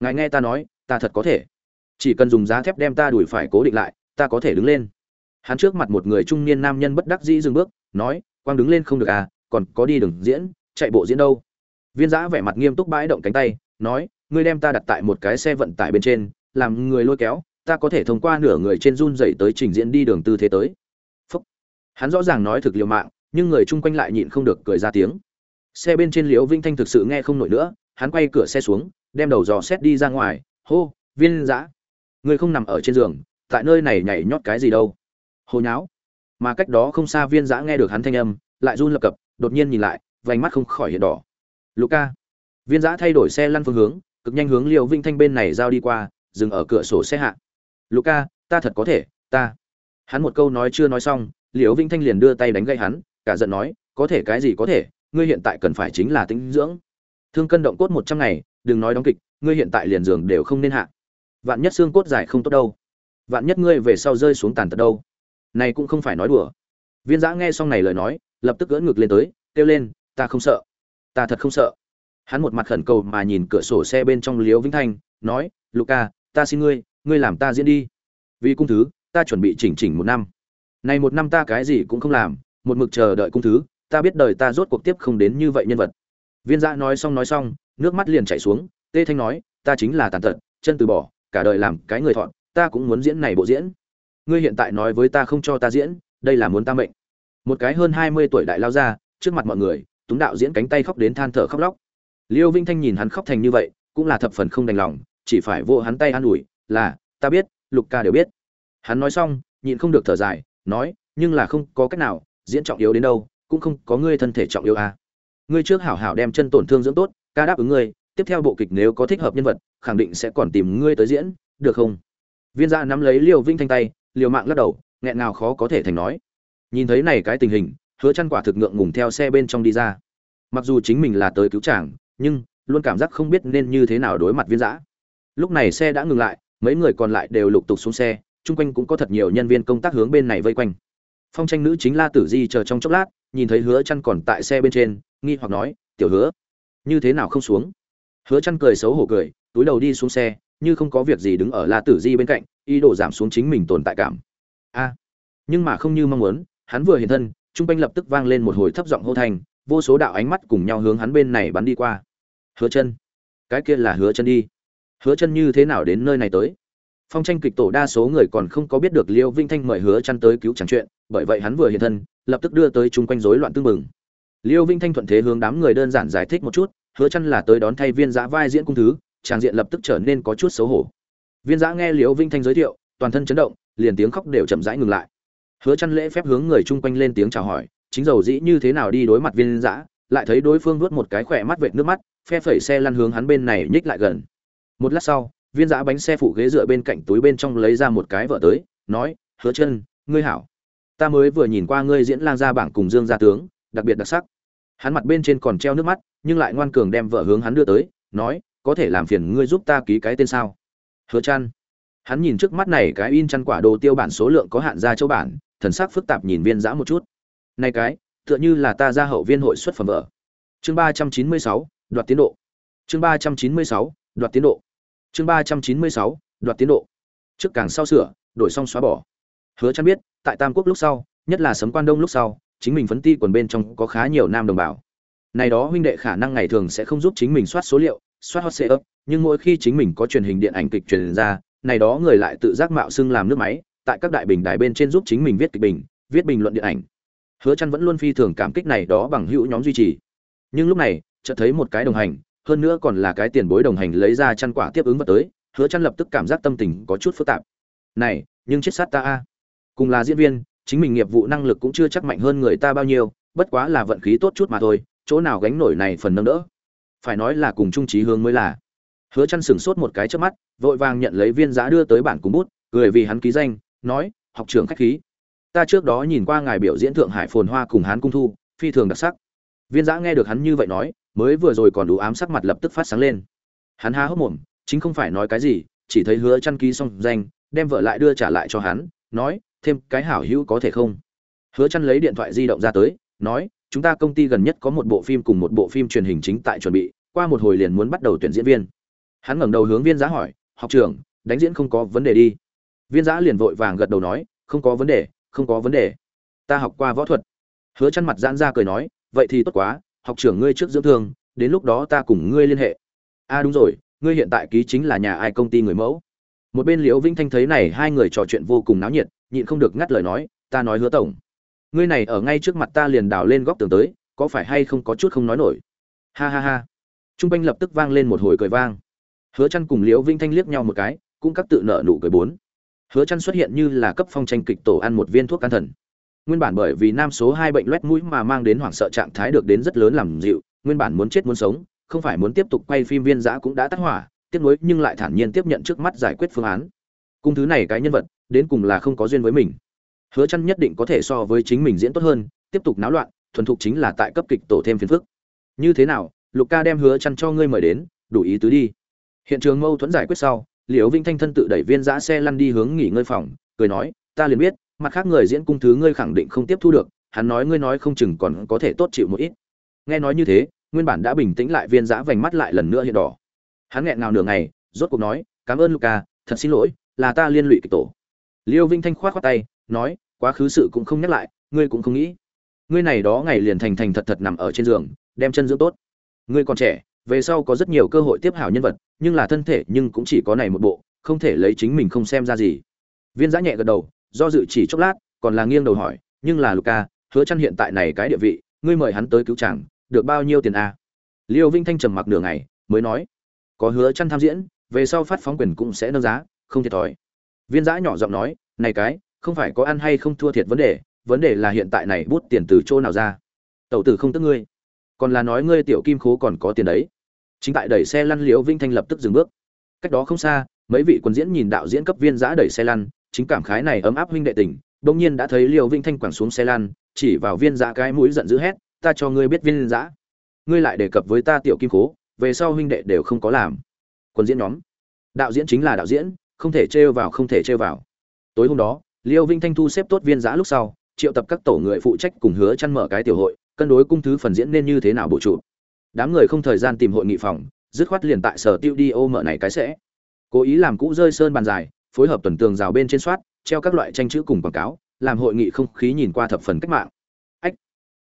ngài nghe ta nói, ta thật có thể. Chỉ cần dùng giá thép đem ta đuổi phải cố định lại, ta có thể đứng lên. Hắn trước mặt một người trung niên nam nhân bất đắc dĩ dừng bước, nói, quang đứng lên không được à còn có đi đường diễn, chạy bộ diễn đâu? Viên giã vẻ mặt nghiêm túc bãi động cánh tay, nói, ngươi đem ta đặt tại một cái xe vận tải bên trên, làm người lôi kéo, ta có thể thông qua nửa người trên run dậy tới trình diễn đi đường tư thế tới. Phúc. hắn rõ ràng nói thực liều mạng nhưng người chung quanh lại nhịn không được cười ra tiếng. Xe bên trên liễu vinh thanh thực sự nghe không nổi nữa, hắn quay cửa xe xuống, đem đầu dò xét đi ra ngoài, hô, viên giã người không nằm ở trên giường, tại nơi này nhảy nhót cái gì đâu? Hồ nháo. Mà cách đó không xa viên giã nghe được hắn thanh âm, lại run lập cập, đột nhiên nhìn lại, vành mắt không khỏi hiện đỏ. Luca viên giã thay đổi xe lăn phương hướng, cực nhanh hướng liều vinh thanh bên này giao đi qua, dừng ở cửa sổ xe hạ. Luca ta thật có thể, ta. Hắn một câu nói chưa nói xong liều vinh thanh liền đưa tay đánh gậy hắn cả giận nói, có thể cái gì có thể, ngươi hiện tại cần phải chính là tính dưỡng. Thương cân động cốt một trăm ngày, đừng nói đóng kịch, ngươi hiện tại liền giường đều không nên hạ. Vạn nhất xương cốt dài không tốt đâu. Vạn nhất ngươi về sau rơi xuống tàn tật đâu. Này cũng không phải nói đùa. Viên giã nghe xong này lời nói, lập tức gỡ ngực lên tới, kêu lên, ta không sợ. Ta thật không sợ. Hắn một mặt khẩn cầu mà nhìn cửa sổ xe bên trong liếu vĩnh thanh, nói luca ta xin ngươi ngươi làm ta diễn đi. Vì cung thứ, ta chuẩn bị chỉnh chỉnh một năm. Này một năm ta cái gì cũng không làm một mực chờ đợi cung thứ, ta biết đời ta rốt cuộc tiếp không đến như vậy nhân vật. Viên dạ nói xong nói xong, nước mắt liền chảy xuống, tê thanh nói, ta chính là tàn tật, chân từ bỏ, cả đời làm cái người thọn, ta cũng muốn diễn này bộ diễn. Ngươi hiện tại nói với ta không cho ta diễn, đây là muốn ta mệnh. Một cái hơn hai mươi tuổi đại lao ra, trước mặt mọi người, túng đạo diễn cánh tay khóc đến than thở khóc lóc. Liêu vinh thanh nhìn hắn khóc thành như vậy, cũng là thập phần không đành lòng, chỉ phải vô hắn tay an ủi, là, ta biết, lục ca đều biết. Hắn nói xong, nhịn không được thở dài, nói, nhưng là không có cách nào diễn trọng yếu đến đâu, cũng không có ngươi thân thể trọng yếu à. ngươi trước hảo hảo đem chân tổn thương dưỡng tốt, ca đáp ứng ngươi, tiếp theo bộ kịch nếu có thích hợp nhân vật, khẳng định sẽ còn tìm ngươi tới diễn, được không? Viên gia nắm lấy liều vinh thanh tay, liều mạng lắc đầu, nghẹn ngào khó có thể thành nói. Nhìn thấy này cái tình hình, hứa chăn quả thực ngượng ngùng theo xe bên trong đi ra. Mặc dù chính mình là tới cứu chàng, nhưng luôn cảm giác không biết nên như thế nào đối mặt viên giã lúc này xe đã ngừng lại, mấy người còn lại đều lục tục xuống xe, chung quanh cũng có thật nhiều nhân viên công tác hướng bên này vây quanh phong tranh nữ chính la tử di chờ trong chốc lát, nhìn thấy hứa chăn còn tại xe bên trên, nghi hoặc nói, tiểu hứa, như thế nào không xuống? Hứa chăn cười xấu hổ cười, túi đầu đi xuống xe, như không có việc gì đứng ở la tử di bên cạnh, ý đồ giảm xuống chính mình tồn tại cảm. A, nhưng mà không như mong muốn. Hắn vừa hiện thân, trung quanh lập tức vang lên một hồi thấp giọng hô thành, vô số đạo ánh mắt cùng nhau hướng hắn bên này bắn đi qua. Hứa chân, cái kia là hứa chân đi. Hứa chân như thế nào đến nơi này tới? Phong tranh kịch tổ đa số người còn không có biết được liêu vinh thanh mời hứa chăn tới cứu chẳng chuyện, bởi vậy hắn vừa hiện thân, lập tức đưa tới chung quanh rối loạn tương mừng liêu vinh thanh thuận thế hướng đám người đơn giản giải thích một chút, hứa chăn là tới đón thay viên giã vai diễn cung thứ tràng diện lập tức trở nên có chút xấu hổ. Viên giã nghe liêu vinh thanh giới thiệu, toàn thân chấn động, liền tiếng khóc đều chậm rãi ngừng lại. Hứa chăn lễ phép hướng người chung quanh lên tiếng chào hỏi, chính dầu dĩ như thế nào đi đối mặt viên giã, lại thấy đối phương vuốt một cái khỏe mắt vệt nước mắt, phe phẩy xe lăn hướng hắn bên này nhích lại gần. Một lát sau viên giã bánh xe phụ ghế dựa bên cạnh túi bên trong lấy ra một cái vợ tới, nói, hứa chân ngươi hảo. Ta mới vừa nhìn qua ngươi diễn lang gia bảng cùng dương gia tướng, đặc biệt đặc sắc. Hắn mặt bên trên còn treo nước mắt, nhưng lại ngoan cường đem vợ hướng hắn đưa tới, nói, có thể làm phiền ngươi giúp ta ký cái tên sao? Hứa chăn hắn nhìn trước mắt này cái in chăn quả đồ tiêu bản số lượng có hạn ra châu bản, thần sắc phức tạp nhìn viên giã một chút. Này cái, tựa như là ta ra hậu viên hội xuất phẩm vợ. Chương ba trăm chín mươi sáu, đoạt tiến độ. Chương ba trăm chín mươi sáu, đoạt tiến độ chương ba trăm chín mươi sáu, đoạt tiến độ. Trước càng sau sửa, đổi xong xóa bỏ. Hứa chăn biết, tại tam quốc lúc sau, nhất là sấm quan đông lúc sau, chính mình phấn ti quần bên trong có khá nhiều nam đồng bào. Này đó huynh đệ khả năng ngày thường sẽ không giúp chính mình soát số liệu, soát hot setup nhưng mỗi khi chính mình có truyền hình điện ảnh kịch truyền ra, này đó người lại tự giác mạo xưng làm nước máy, tại các đại bình đài bên trên giúp chính mình viết kịch bình, viết bình luận điện ảnh. Hứa chăn vẫn luôn phi thường cảm kích này đó bằng hữu nhóm duy trì. Nhưng lúc này, chợt thấy một cái đồng hành hơn nữa còn là cái tiền bối đồng hành lấy ra chăn quả tiếp ứng vật tới, hứa chăn lập tức cảm giác tâm tình có chút phức tạp. Này, nhưng chết sát ta a. Cùng là diễn viên, chính mình nghiệp vụ năng lực cũng chưa chắc mạnh hơn người ta bao nhiêu, bất quá là vận khí tốt chút mà thôi, chỗ nào gánh nổi này phần nâng đỡ. Phải nói là cùng trung trí hướng mới là. Hứa chăn sừng sốt một cái trước mắt, vội vàng nhận lấy viên giá đưa tới bản cùng bút, cười vì hắn ký danh, nói, học trưởng khách khí. Ta trước đó nhìn qua ngài biểu diễn thượng hải phồn hoa cùng hán cung thu, phi thường đặc sắc. Viên giã nghe được hắn như vậy nói mới vừa rồi còn đủ ám sắc mặt lập tức phát sáng lên. Hắn há hốc mồm, chính không phải nói cái gì, chỉ thấy hứa chăn ký xong danh, đem vợ lại đưa trả lại cho hắn, nói, thêm cái hảo hữu có thể không? Hứa chăn lấy điện thoại di động ra tới, nói, chúng ta công ty gần nhất có một bộ phim cùng một bộ phim truyền hình chính tại chuẩn bị, qua một hồi liền muốn bắt đầu tuyển diễn viên. Hắn ngẩng đầu hướng viên giá hỏi, học trưởng, đánh diễn không có vấn đề đi? Viên giá liền vội vàng gật đầu nói, không có vấn đề, không có vấn đề. Ta học qua võ thuật. Hứa chăn mặt giãn ra cười nói, vậy thì tốt quá học trưởng ngươi trước dưỡng thương, đến lúc đó ta cùng ngươi liên hệ. A à đúng rồi, ngươi hiện tại ký chính là nhà ai công ty người mẫu. Một bên liễu vĩnh thanh thấy này, hai người trò chuyện vô cùng náo nhiệt, nhịn không được ngắt lời nói, ta nói hứa tổng, ngươi này ở ngay trước mặt ta liền đào lên góc tường tới, có phải hay không có chút không nói nổi? Ha ha ha. Trung quanh lập tức vang lên một hồi cười vang. Hứa chăn cùng liễu vĩnh thanh liếc nhau một cái, cũng các tự nợ nụ cười bốn. Hứa chăn xuất hiện như là cấp phong tranh kịch tổ ăn một viên thuốc can thần nguyên bản bởi vì nam số hai bệnh loét mũi mà mang đến hoảng sợ trạng thái được đến rất lớn làm dịu, nguyên bản muốn chết muốn sống, không phải muốn tiếp tục quay phim viên dã cũng đã tắt hỏa, tiếc nuối nhưng lại thản nhiên tiếp nhận trước mắt giải quyết phương án. Cung thứ này cái nhân vật, đến cùng là không có duyên với mình. Hứa Chân nhất định có thể so với chính mình diễn tốt hơn, tiếp tục náo loạn, thuần thục chính là tại cấp kịch tổ thêm phiền phức. Như thế nào, lục ca đem hứa Chân cho ngươi mời đến, đủ ý tứ đi. Hiện trường mâu thuẫn giải quyết sau, liễu vinh thanh thân tự đẩy viên dã xe lăn đi hướng nghỉ ngơi phòng, cười nói, ta liền biết mặt khác người diễn cung thứ ngươi khẳng định không tiếp thu được, hắn nói ngươi nói không chừng còn có thể tốt chịu một ít. Nghe nói như thế, nguyên bản đã bình tĩnh lại viên giã vành mắt lại lần nữa hiện đỏ. Hắn nghẹn ngào nửa ngày, rốt cuộc nói, cảm ơn luca thật xin lỗi, là ta liên lụy kịch tổ. Liêu vinh thanh khoát khoát tay, nói, quá khứ sự cũng không nhắc lại, ngươi cũng không nghĩ. Ngươi này đó ngày liền thành thành thật thật nằm ở trên giường, đem chân dưỡng tốt. Ngươi còn trẻ, về sau có rất nhiều cơ hội tiếp hảo nhân vật, nhưng là thân thể nhưng cũng chỉ có này một bộ, không thể lấy chính mình không xem ra gì. Viên giã nhẹ gật đầu do dự chỉ chốc lát, còn là nghiêng đầu hỏi, nhưng là luca hứa chăn hiện tại này cái địa vị, ngươi mời hắn tới cứu chàng, được bao nhiêu tiền a? À? liêu vinh thanh trầm mặc nửa ngày, mới nói, có hứa chăn tham diễn, về sau phát phóng quyền cũng sẽ nâng giá, không thiệt thòi. Viên giã nhỏ giọng nói, này cái, không phải có ăn hay không thua thiệt vấn đề vấn đề là hiện tại này bút tiền từ chỗ nào ra? Tẩu tử không tức ngươi. Còn là nói ngươi tiểu kim khố còn có tiền đấy. Chính tại đẩy xe lăn liễu vinh thanh lập tức dừng bước. Cách đó không xa, mấy vị quân diễn nhìn đạo diễn cấp viên giã đẩy xe lăn chính cảm khái này ấm áp huynh đệ tình bỗng nhiên đã thấy liêu vinh thanh quẳng xuống xe lăn chỉ vào viên giã cái mũi giận dữ hét ta cho ngươi biết viên giã. Ngươi lại đề cập với ta tiểu kim cố, về sau huynh đệ đều không có làm. Quân diễn nhóm. Đạo diễn chính là đạo diễn không thể trêu vào không thể trêu vào. Tối hôm đó liêu vinh thanh thu xếp tốt viên giã lúc sau triệu tập các tổ người phụ trách cùng hứa chăn mở cái tiểu hội cân đối cung thứ phần diễn nên như thế nào bộ trụ. Đám người không thời gian tìm hội nghị phòng dứt khoát liền tại sở tiêu đi ô mở này cái sẽ. Cố ý làm cũ rơi sơn bàn dài phối hợp tuần tường rào bên trên soát, treo các loại tranh chữ cùng quảng cáo, làm hội nghị không khí nhìn qua thập phần cách mạng. Ách,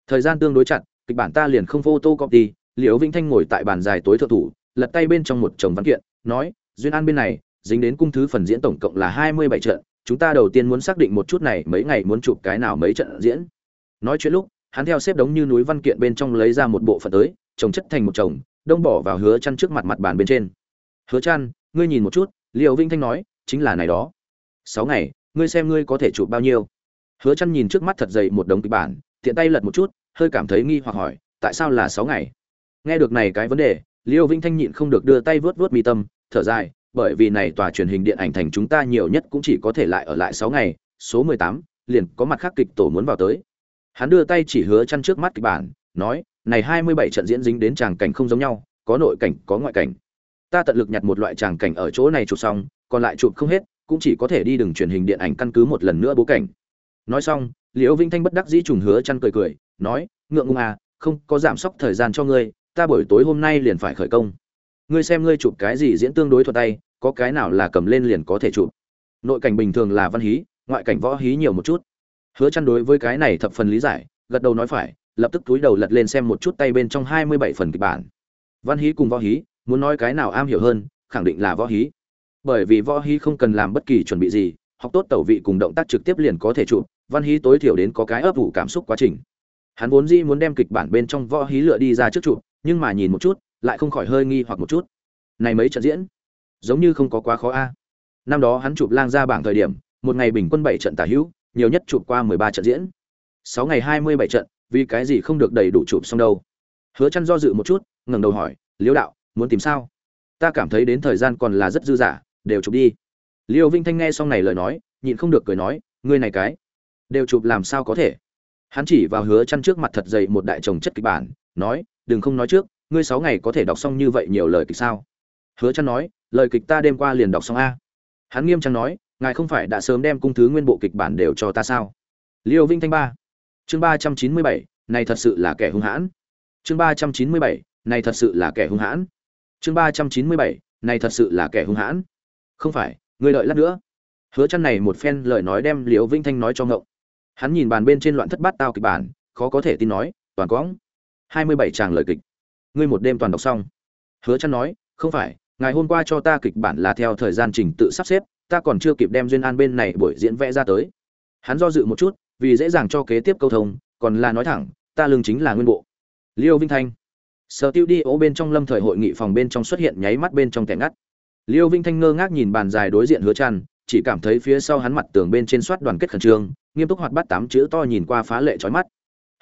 thời gian tương đối chặt, kịch bản ta liền không photocopy, liễu vĩnh thanh ngồi tại bàn dài tối thượng thủ, lật tay bên trong một chồng văn kiện, nói, duyên an bên này, dính đến cung thứ phần diễn tổng cộng là hai mươi bảy trận, chúng ta đầu tiên muốn xác định một chút này, mấy ngày muốn chụp cái nào mấy trận diễn. Nói chuyện lúc, hắn theo xếp đống như núi văn kiện bên trong lấy ra một bộ phận tới, trồng chất thành một chồng, đông bỏ vào hứa chăn trước mặt mặt bàn bên trên. Hứa chăn, ngươi nhìn một chút, liễu vĩnh thanh nói chính là này đó. Sáu ngày, ngươi xem ngươi có thể chụp bao nhiêu. Hứa chăn nhìn trước mắt thật dày một đống kịch bản, tiện tay lật một chút, hơi cảm thấy nghi hoặc hỏi, tại sao là sáu ngày? Nghe được này cái vấn đề, liêu vinh thanh nhịn không được đưa tay vớt vớt mi tâm, thở dài, bởi vì này tòa truyền hình điện ảnh thành chúng ta nhiều nhất cũng chỉ có thể lại ở lại sáu ngày, số mười tám, liền có mặt khác kịch tổ muốn vào tới. Hắn đưa tay chỉ hứa chăn trước mắt kịch bản, nói, này hai mươi bảy trận diễn dính đến tràng cảnh không giống nhau, có nội cảnh, có ngoại cảnh. Ta tận lực nhặt một loại tràng cảnh ở chỗ này chụp xong còn lại chụp không hết, cũng chỉ có thể đi đường truyền hình điện ảnh căn cứ một lần nữa bố cảnh. Nói xong, liễu vinh thanh bất đắc dĩ trùng hứa chăn cười cười, nói, ngượng ngùng à không có giảm sốc thời gian cho ngươi, ta buổi tối hôm nay liền phải khởi công. Ngươi xem ngươi chụp cái gì diễn tương đối thuận tay, có cái nào là cầm lên liền có thể chụp. Nội cảnh bình thường là văn hí, ngoại cảnh võ hí nhiều một chút. Hứa chăn đối với cái này thập phần lý giải, gật đầu nói phải, lập tức túi đầu lật lên xem một chút tay bên trong 27 phần kịch bản. Văn hí cùng võ hí, muốn nói cái nào am hiểu hơn, khẳng định là võ hí bởi vì võ hí không cần làm bất kỳ chuẩn bị gì, học tốt tẩu vị cùng động tác trực tiếp liền có thể chụp, văn hí tối thiểu đến có cái ấp ủ cảm xúc quá trình. Hắn vốn dĩ muốn đem kịch bản bên trong võ hí lựa đi ra trước chụp, nhưng mà nhìn một chút, lại không khỏi hơi nghi hoặc một chút. Này mấy trận diễn, giống như không có quá khó a. Năm đó hắn chụp lang ra bảng thời điểm, một ngày bình quân bảy trận tả hữu, nhiều nhất chụp qua mười ba trận diễn. Sáu ngày hai mươi bảy trận, vì cái gì không được đầy đủ chụp xong đâu? Hứa chăn do dự một chút, ngẩng đầu hỏi liễu đạo, muốn tìm sao? Ta cảm thấy đến thời gian còn là rất dư dả đều chụp đi. Liêu vinh thanh nghe xong này lời nói, nhịn không được cười nói, ngươi này cái, đều chụp làm sao có thể? Hắn chỉ vào hứa chăn trước mặt thật dày một đại chồng chất kịch bản, nói, đừng không nói trước, ngươi sáu ngày có thể đọc xong như vậy nhiều lời kịch sao? Hứa chăn nói, lời kịch ta đêm qua liền đọc xong a. Hắn nghiêm trang nói, ngài không phải đã sớm đem cung thứ nguyên bộ kịch bản đều cho ta sao? Liêu vinh thanh ba, chương ba trăm chín mươi bảy, này thật sự là kẻ hung hãn. Chương ba trăm chín mươi bảy, này thật sự là kẻ hung hãn. Chương ba trăm chín mươi bảy, này thật sự là kẻ hung hãn không phải, ngươi đợi lát nữa. Hứa chăn này một phen lời nói đem liêu vinh thanh nói cho ngộng. Hắn nhìn bàn bên trên loạn thất bát tao kịch bản, khó có thể tin nói, toàn quãng hai mươi bảy tràng lời kịch. Ngươi một đêm toàn đọc xong. Hứa chăn nói, không phải, ngày hôm qua cho ta kịch bản là theo thời gian trình tự sắp xếp, ta còn chưa kịp đem duyên an bên này buổi diễn vẽ ra tới. Hắn do dự một chút, vì dễ dàng cho kế tiếp câu thông, còn là nói thẳng, ta lương chính là nguyên bộ. Liêu vinh thanh. Sở tiêu đi ố bên trong lâm thời hội nghị phòng bên trong xuất hiện nháy mắt bên trong tẻ ngắt liêu vinh thanh ngơ ngác nhìn bàn dài đối diện hứa trăn chỉ cảm thấy phía sau hắn mặt tường bên trên soát đoàn kết khẩn trương, nghiêm túc hoạt bát tám chữ to nhìn qua phá lệ chói mắt.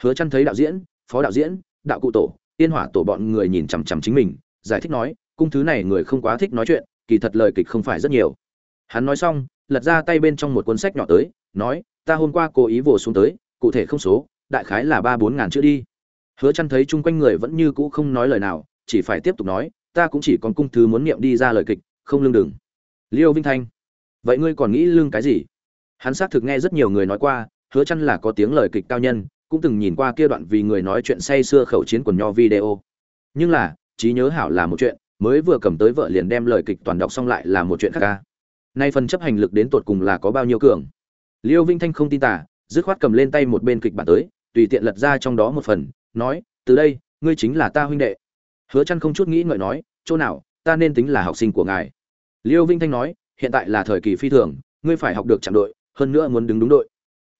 Hứa trăn thấy đạo diễn, phó đạo diễn, đạo cụ tổ, tiên hỏa tổ bọn người nhìn chằm chằm chính mình, giải thích nói, cung thứ này người không quá thích nói chuyện, kỳ thật lời kịch không phải rất nhiều. Hắn nói xong, lật ra tay bên trong một cuốn sách nhỏ tới, nói, ta hôm qua cố ý vồ xuống tới, cụ thể không số, đại khái là ba bốn ngàn chữ đi. Hứa chăn thấy chung quanh người vẫn như cũ không nói lời nào, chỉ phải tiếp tục nói, ta cũng chỉ còn cung thứ muốn niệm đi ra lời kịch không lương đừng. Liêu vinh thanh, vậy ngươi còn nghĩ lương cái gì? Hắn xác thực nghe rất nhiều người nói qua, hứa chăn là có tiếng lời kịch cao nhân, cũng từng nhìn qua kia đoạn vì người nói chuyện say xưa khẩu chiến quần nho video. Nhưng là, trí nhớ hảo là một chuyện, mới vừa cầm tới vợ liền đem lời kịch toàn đọc xong lại là một chuyện khác ca. Nay phần chấp hành lực đến tột cùng là có bao nhiêu cường? Liêu vinh thanh không tin tả dứt khoát cầm lên tay một bên kịch bản tới, tùy tiện lật ra trong đó một phần, nói, từ đây, ngươi chính là ta huynh đệ. Hứa chăn không chút nghĩ ngợi nói, chỗ nào ta nên tính là học sinh của ngài. Liêu vinh thanh nói, hiện tại là thời kỳ phi thường, ngươi phải học được chạm đội, hơn nữa muốn đứng đúng đội.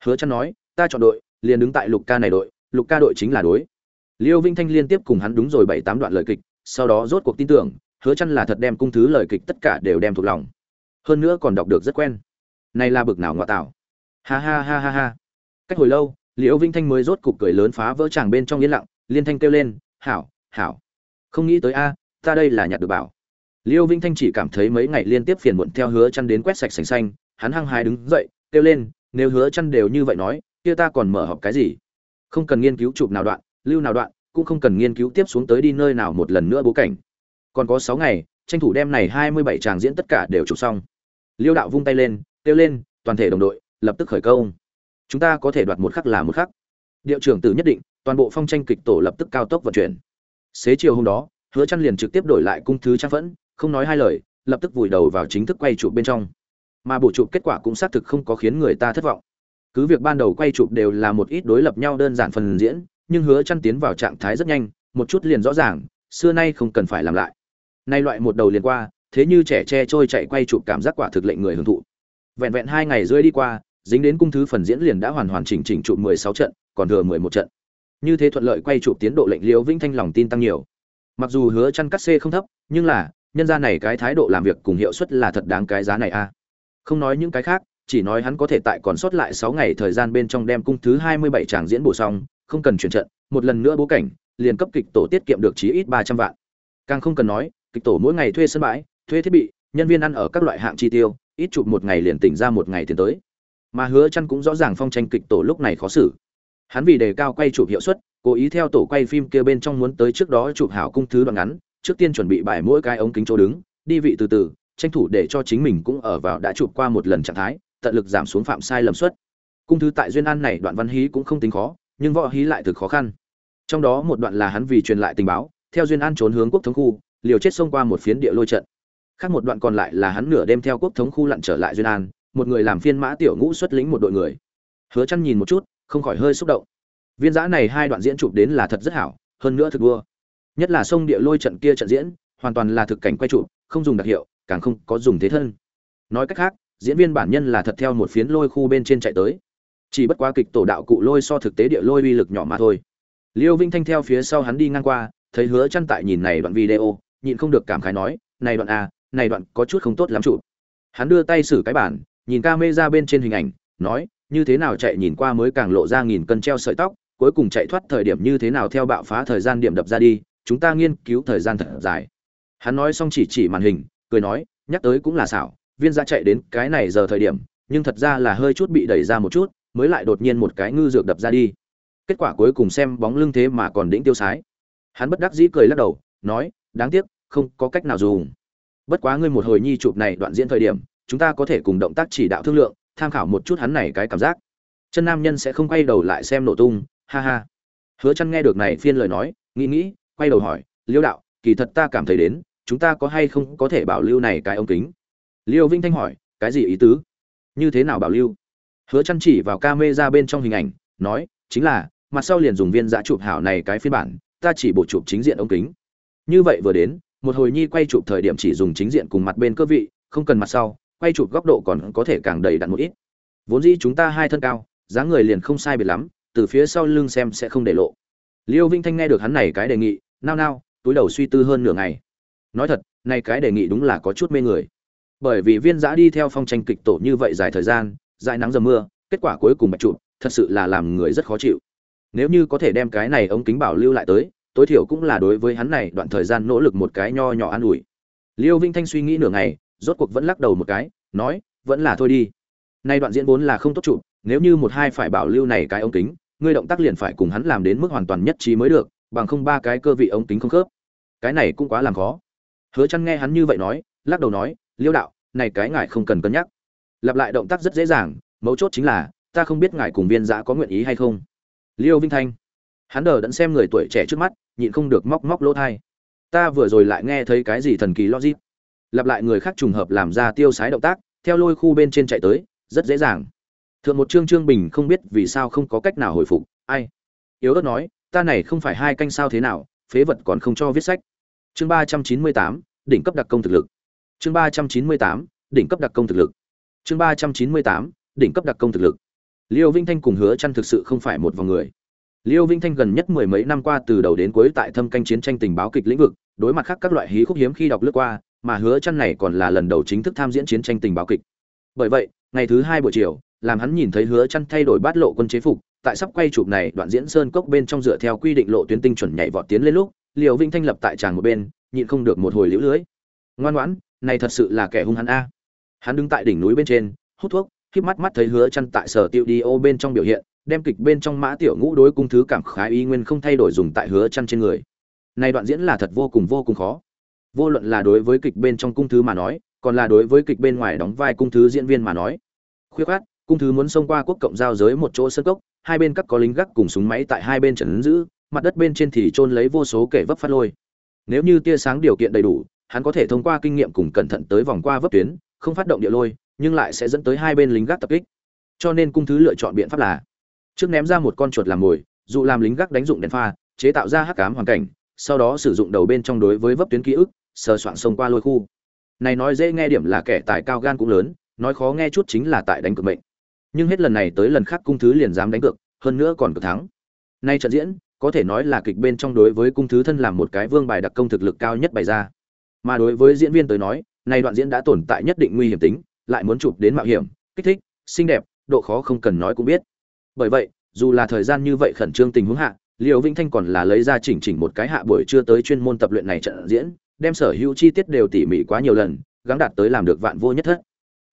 Hứa chăn nói, ta chọn đội, liền đứng tại lục ca này đội, lục ca đội chính là đối. Liêu vinh thanh liên tiếp cùng hắn đúng rồi bảy tám đoạn lời kịch, sau đó rốt cuộc tin tưởng, hứa chăn là thật đem cung thứ lời kịch tất cả đều đem thuộc lòng. Hơn nữa còn đọc được rất quen. Này là bực nào ngoại tạo ha ha ha ha ha. Cách hồi lâu liễu vinh thanh mới rốt cục cười lớn phá vỡ tràng bên trong yên lặng, liên thanh kêu lên, hảo hảo. Không nghĩ tới a, ta đây là nhặt được bảo liêu vĩnh thanh chỉ cảm thấy mấy ngày liên tiếp phiền muộn theo hứa chăn đến quét sạch sành xanh, hắn hăng hái đứng dậy, kêu lên, nếu hứa chăn đều như vậy nói, kia ta còn mở họp cái gì? Không cần nghiên cứu chụp nào đoạn, lưu nào đoạn, cũng không cần nghiên cứu tiếp xuống tới đi nơi nào một lần nữa bố cảnh. Còn có 6 ngày, tranh thủ đem này 27 tràng diễn tất cả đều chụp xong. Liêu đạo vung tay lên, kêu lên, toàn thể đồng đội, lập tức khởi công. Chúng ta có thể đoạt một khắc là một khắc. Điệu trưởng tử nhất định, toàn bộ phong tranh kịch tổ lập tức cao tốc vận chuyển. Xế chiều hôm đó, hứa chăn liền trực tiếp đổi lại cung thứ trang phẫn không nói hai lời, lập tức vùi đầu vào chính thức quay chụp bên trong. Mà bộ chụp kết quả cũng xác thực không có khiến người ta thất vọng. Cứ việc ban đầu quay chụp đều là một ít đối lập nhau đơn giản phần diễn, nhưng hứa chăn tiến vào trạng thái rất nhanh, một chút liền rõ ràng, xưa nay không cần phải làm lại. Nay loại một đầu liền qua, thế như trẻ tre trôi chạy quay chụp cảm giác quả thực lệnh người hưởng thụ. Vẹn vẹn hai ngày rưỡi đi qua, dính đến cung thứ phần diễn liền đã hoàn hoàn chỉnh chỉnh chụp 16 trận, còn thừa 11 trận. Như thế thuận lợi quay chụp tiến độ lệnh liễu vĩnh thanh lòng tin tăng nhiều. Mặc dù hứa chăn cắt xê không thấp, nhưng là nhân gia này cái thái độ làm việc cùng hiệu suất là thật đáng cái giá này a không nói những cái khác, chỉ nói hắn có thể tại còn sót lại 6 ngày thời gian bên trong đem cung thứ 27 tràng diễn bổ xong, không cần chuyển trận, một lần nữa bố cảnh, liền cấp kịch tổ tiết kiệm được chí ít 300 vạn. Càng không cần nói, kịch tổ mỗi ngày thuê sân bãi, thuê thiết bị, nhân viên ăn ở các loại hạng chi tiêu, ít chụp một ngày liền tỉnh ra một ngày tiền tới. Mà hứa chăn cũng rõ ràng phong tranh kịch tổ lúc này khó xử. Hắn vì đề cao quay chụp hiệu suất, cố ý theo tổ quay phim kia bên trong muốn tới trước đó chụp hảo cung thứ đoạn ngắn trước tiên chuẩn bị bài mỗi cái ống kính chỗ đứng, đi vị từ từ, tranh thủ để cho chính mình cũng ở vào đã chụp qua một lần trạng thái, tận lực giảm xuống phạm sai lầm suất. Cung thứ tại duyên an này đoạn văn hí cũng không tính khó, nhưng võ hí lại thực khó khăn. Trong đó một đoạn là hắn vì truyền lại tình báo, theo duyên an trốn hướng quốc thống khu, liều chết xông qua một phiến địa lôi trận. Khác một đoạn còn lại là hắn nửa đêm theo quốc thống khu lặn trở lại duyên an, một người làm phiên mã tiểu ngũ xuất lĩnh một đội người. Hứa chăn nhìn một chút, không khỏi hơi xúc động. Viên giã này hai đoạn diễn chụp đến là thật rất hảo, hơn nữa thực vua nhất là sông địa lôi trận kia trận diễn, hoàn toàn là thực cảnh quay trụ, không dùng đặc hiệu, càng không có dùng thế thân. Nói cách khác, diễn viên bản nhân là thật theo một phiến lôi khu bên trên chạy tới. Chỉ bất quá kịch tổ đạo cụ lôi so thực tế địa lôi uy lực nhỏ mà thôi. Liêu vinh thanh theo phía sau hắn đi ngang qua, thấy hứa chăn tại nhìn này đoạn video, nhịn không được cảm khái nói, này đoạn a này đoạn có chút không tốt lắm trụ hắn đưa tay xử cái bản nhìn camera bên trên hình ảnh, nói, như thế nào chạy nhìn qua mới càng lộ ra nghìn cân treo sợi tóc, cuối cùng chạy thoát thời điểm như thế nào theo bạo phá thời gian điểm đập ra đi chúng ta nghiên cứu thời gian thật dài. Hắn nói xong chỉ chỉ màn hình, cười nói, nhắc tới cũng là xảo, viên ra chạy đến cái này giờ thời điểm, nhưng thật ra là hơi chút bị đẩy ra một chút, mới lại đột nhiên một cái ngư dược đập ra đi. Kết quả cuối cùng xem bóng lưng thế mà còn đĩnh tiêu sái. Hắn bất đắc dĩ cười lắc đầu, nói, đáng tiếc, không có cách nào dùng. Bất quá ngươi một hồi nhi chụp này đoạn diễn thời điểm, chúng ta có thể cùng động tác chỉ đạo thương lượng, tham khảo một chút hắn này cái cảm giác. Chân nam nhân sẽ không quay đầu lại xem nổ tung, ha ha. Hứa chăn nghe được này phiên lời nói, nghĩ nghĩ quay đầu hỏi, liêu đạo, kỳ thật ta cảm thấy đến, chúng ta có hay không có thể bảo lưu này cái ống kính? Liêu vinh thanh hỏi, cái gì ý tứ? Như thế nào bảo lưu? Hứa chăn chỉ vào camera bên trong hình ảnh, nói, chính là, mặt sau liền dùng viên giã chụp hảo này cái phiên bản, ta chỉ bổ chụp chính diện ống kính. Như vậy vừa đến, một hồi nhi quay chụp thời điểm chỉ dùng chính diện cùng mặt bên cơ vị, không cần mặt sau, quay chụp góc độ còn có thể càng đầy đặn một ít. Vốn dĩ chúng ta hai thân cao, dáng người liền không sai biệt lắm, từ phía sau lưng xem sẽ không để lộ. Liêu vinh thanh nghe được hắn này cái đề nghị nao nao, túi đầu suy tư hơn nửa ngày. Nói thật, này cái đề nghị đúng là có chút mê người. Bởi vì viên giã đi theo phong tranh kịch tổ như vậy dài thời gian, dài nắng dầm mưa, kết quả cuối cùng bạch chụp thật sự là làm người rất khó chịu. Nếu như có thể đem cái này ống kính bảo lưu lại tới, tối thiểu cũng là đối với hắn này đoạn thời gian nỗ lực một cái nho nhỏ an ủi. Liêu vinh thanh suy nghĩ nửa ngày, rốt cuộc vẫn lắc đầu một cái, nói, vẫn là thôi đi. Nay đoạn diễn vốn là không tốt chụp nếu như một hai phải bảo lưu này cái ống kính, ngươi động tác liền phải cùng hắn làm đến mức hoàn toàn nhất trí mới được bằng không ba cái cơ vị ống kính không khớp. Cái này cũng quá làm khó. Hứa chăn nghe hắn như vậy nói, lắc đầu nói, liêu đạo, này cái ngài không cần cân nhắc. Lặp lại động tác rất dễ dàng, mấu chốt chính là, ta không biết ngài cùng viên giã có nguyện ý hay không. Liêu vinh thanh, hắn đờ đẫn xem người tuổi trẻ trước mắt, nhịn không được móc móc lỗ thai. Ta vừa rồi lại nghe thấy cái gì thần kỳ logic. Lặp lại người khác trùng hợp làm ra tiêu sái động tác, theo lôi khu bên trên chạy tới, rất dễ dàng. Thượng một trương trương bình không biết vì sao không có cách nào hồi phục, ai? Yếu ớt nói ta này không phải hai canh sao thế nào, phế vật còn không cho viết sách. Chương ba trăm chín mươi tám, đỉnh cấp đặc công thực lực. Chương ba trăm chín mươi tám, đỉnh cấp đặc công thực lực. Chương ba trăm chín mươi tám, đỉnh cấp đặc công thực lực. Liêu vinh thanh cùng hứa chăn thực sự không phải một vòng người. Liêu vinh thanh gần nhất mười mấy năm qua từ đầu đến cuối tại thâm canh chiến tranh tình báo kịch lĩnh vực, đối mặt khác các loại hí khúc hiếm khi đọc lướt qua, mà hứa chăn này còn là lần đầu chính thức tham diễn chiến tranh tình báo kịch. Bởi vậy, ngày thứ hai buổi chiều, làm hắn nhìn thấy hứa chăn thay đổi bát lộ quân chế phục tại sắp quay chụp này, đoạn diễn sơn cốc bên trong dựa theo quy định lộ tuyến tinh chuẩn nhảy vọt tiến lên lúc, liều vinh thanh lập tại tràng một bên, nhịn không được một hồi liễu lưới. Ngoan ngoãn, này thật sự là kẻ hung hắn a. Hắn đứng tại đỉnh núi bên trên, hút thuốc khiếp mắt mắt thấy hứa chăn tại sở tiêu đi ô bên trong biểu hiện, đem kịch bên trong mã tiểu ngũ đối cung thứ cảm khái y nguyên không thay đổi dùng tại hứa chăn trên người. Này đoạn diễn là thật vô cùng vô cùng khó. Vô luận là đối với kịch bên trong cung thứ mà nói, còn là đối với kịch bên ngoài đóng vai cung thứ diễn viên mà nói. Khuyết khát cung thứ muốn xông qua quốc cộng giao giới một chỗ sân cốc, hai bên các có lính gác cùng súng máy tại hai bên trận giữ, mặt đất bên trên thì trôn lấy vô số kẻ vấp phát lôi. Nếu như tia sáng điều kiện đầy đủ, hắn có thể thông qua kinh nghiệm cùng cẩn thận tới vòng qua vấp tuyến, không phát động địa lôi, nhưng lại sẽ dẫn tới hai bên lính gác tập kích. Cho nên cung thứ lựa chọn biện pháp là, trước ném ra một con chuột làm mồi, dụ làm lính gác đánh dụng đèn pha, chế tạo ra hắc cám hoàn cảnh, sau đó sử dụng đầu bên trong đối với vấp tuyến ký ức, sờ soạn xông qua lôi khu. Này nói dễ nghe điểm là kẻ tài cao gan cũng lớn, nói khó nghe chút chính là tại đánh cực mệnh nhưng hết lần này tới lần khác cung thứ liền dám đánh cược, hơn nữa còn cực thắng. Nay trận diễn, có thể nói là kịch bên trong đối với cung thứ thân làm một cái vương bài đặc công thực lực cao nhất bày ra. Mà đối với diễn viên tới nói, nay đoạn diễn đã tồn tại nhất định nguy hiểm tính, lại muốn chụp đến mạo hiểm, kích thích, xinh đẹp, độ khó không cần nói cũng biết. Bởi vậy, dù là thời gian như vậy khẩn trương tình huống hạ liều vĩnh thanh còn là lấy ra chỉnh chỉnh một cái hạ buổi chưa tới chuyên môn tập luyện này trận diễn, đem sở hữu chi tiết đều tỉ mỉ quá nhiều lần, gắng đạt tới làm được vạn vô nhất thất.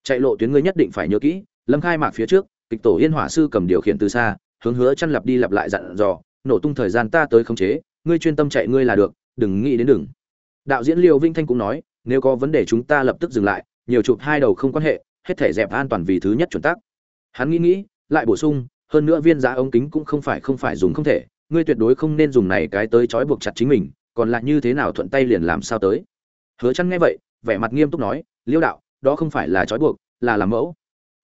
Chạy lộ tuyến ngươi nhất định phải nhớ kỹ lâm khai mạc phía trước, kịch tổ yên hỏa sư cầm điều khiển từ xa, hướng hứa chăn lặp đi lặp lại dặn dò, nổ tung thời gian ta tới khống chế, ngươi chuyên tâm chạy ngươi là được, đừng nghĩ đến đừng. Đạo diễn liêu vinh thanh cũng nói, nếu có vấn đề chúng ta lập tức dừng lại, nhiều chụp hai đầu không quan hệ, hết thể dẹp an toàn vì thứ nhất chuẩn tắc. Hắn nghĩ nghĩ, lại bổ sung, hơn nữa viên giá ống kính cũng không phải không phải dùng không thể, ngươi tuyệt đối không nên dùng này cái tới trói buộc chặt chính mình, còn lại như thế nào thuận tay liền làm sao tới? Hứa chăn nghe vậy, vẻ mặt nghiêm túc nói, liêu đạo, đó không phải là trói buộc, là làm mẫu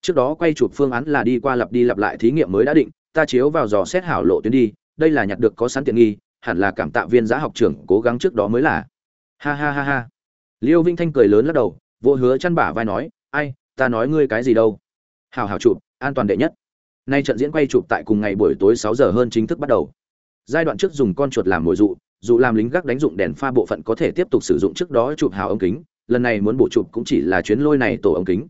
trước đó quay chụp phương án là đi qua lặp đi lặp lại thí nghiệm mới đã định, ta chiếu vào dò xét hảo lộ tuyến đi, đây là nhặt được có sẵn tiện nghi, hẳn là cảm tạ viên giá học trưởng cố gắng trước đó mới là. Ha ha ha ha. Liêu vinh thanh cười lớn lắc đầu, vô hứa chăn bả vai nói, ai, ta nói ngươi cái gì đâu? Hảo hảo chụp, an toàn đệ nhất. Nay trận diễn quay chụp tại cùng ngày buổi tối sáu giờ hơn chính thức bắt đầu. Giai đoạn trước dùng con chuột làm mồi dụ, dù làm lính gác đánh dụng đèn pha bộ phận có thể tiếp tục sử dụng trước đó chụp hào ống kính, lần này muốn bổ chụp cũng chỉ là chuyến lôi này tổ ống kính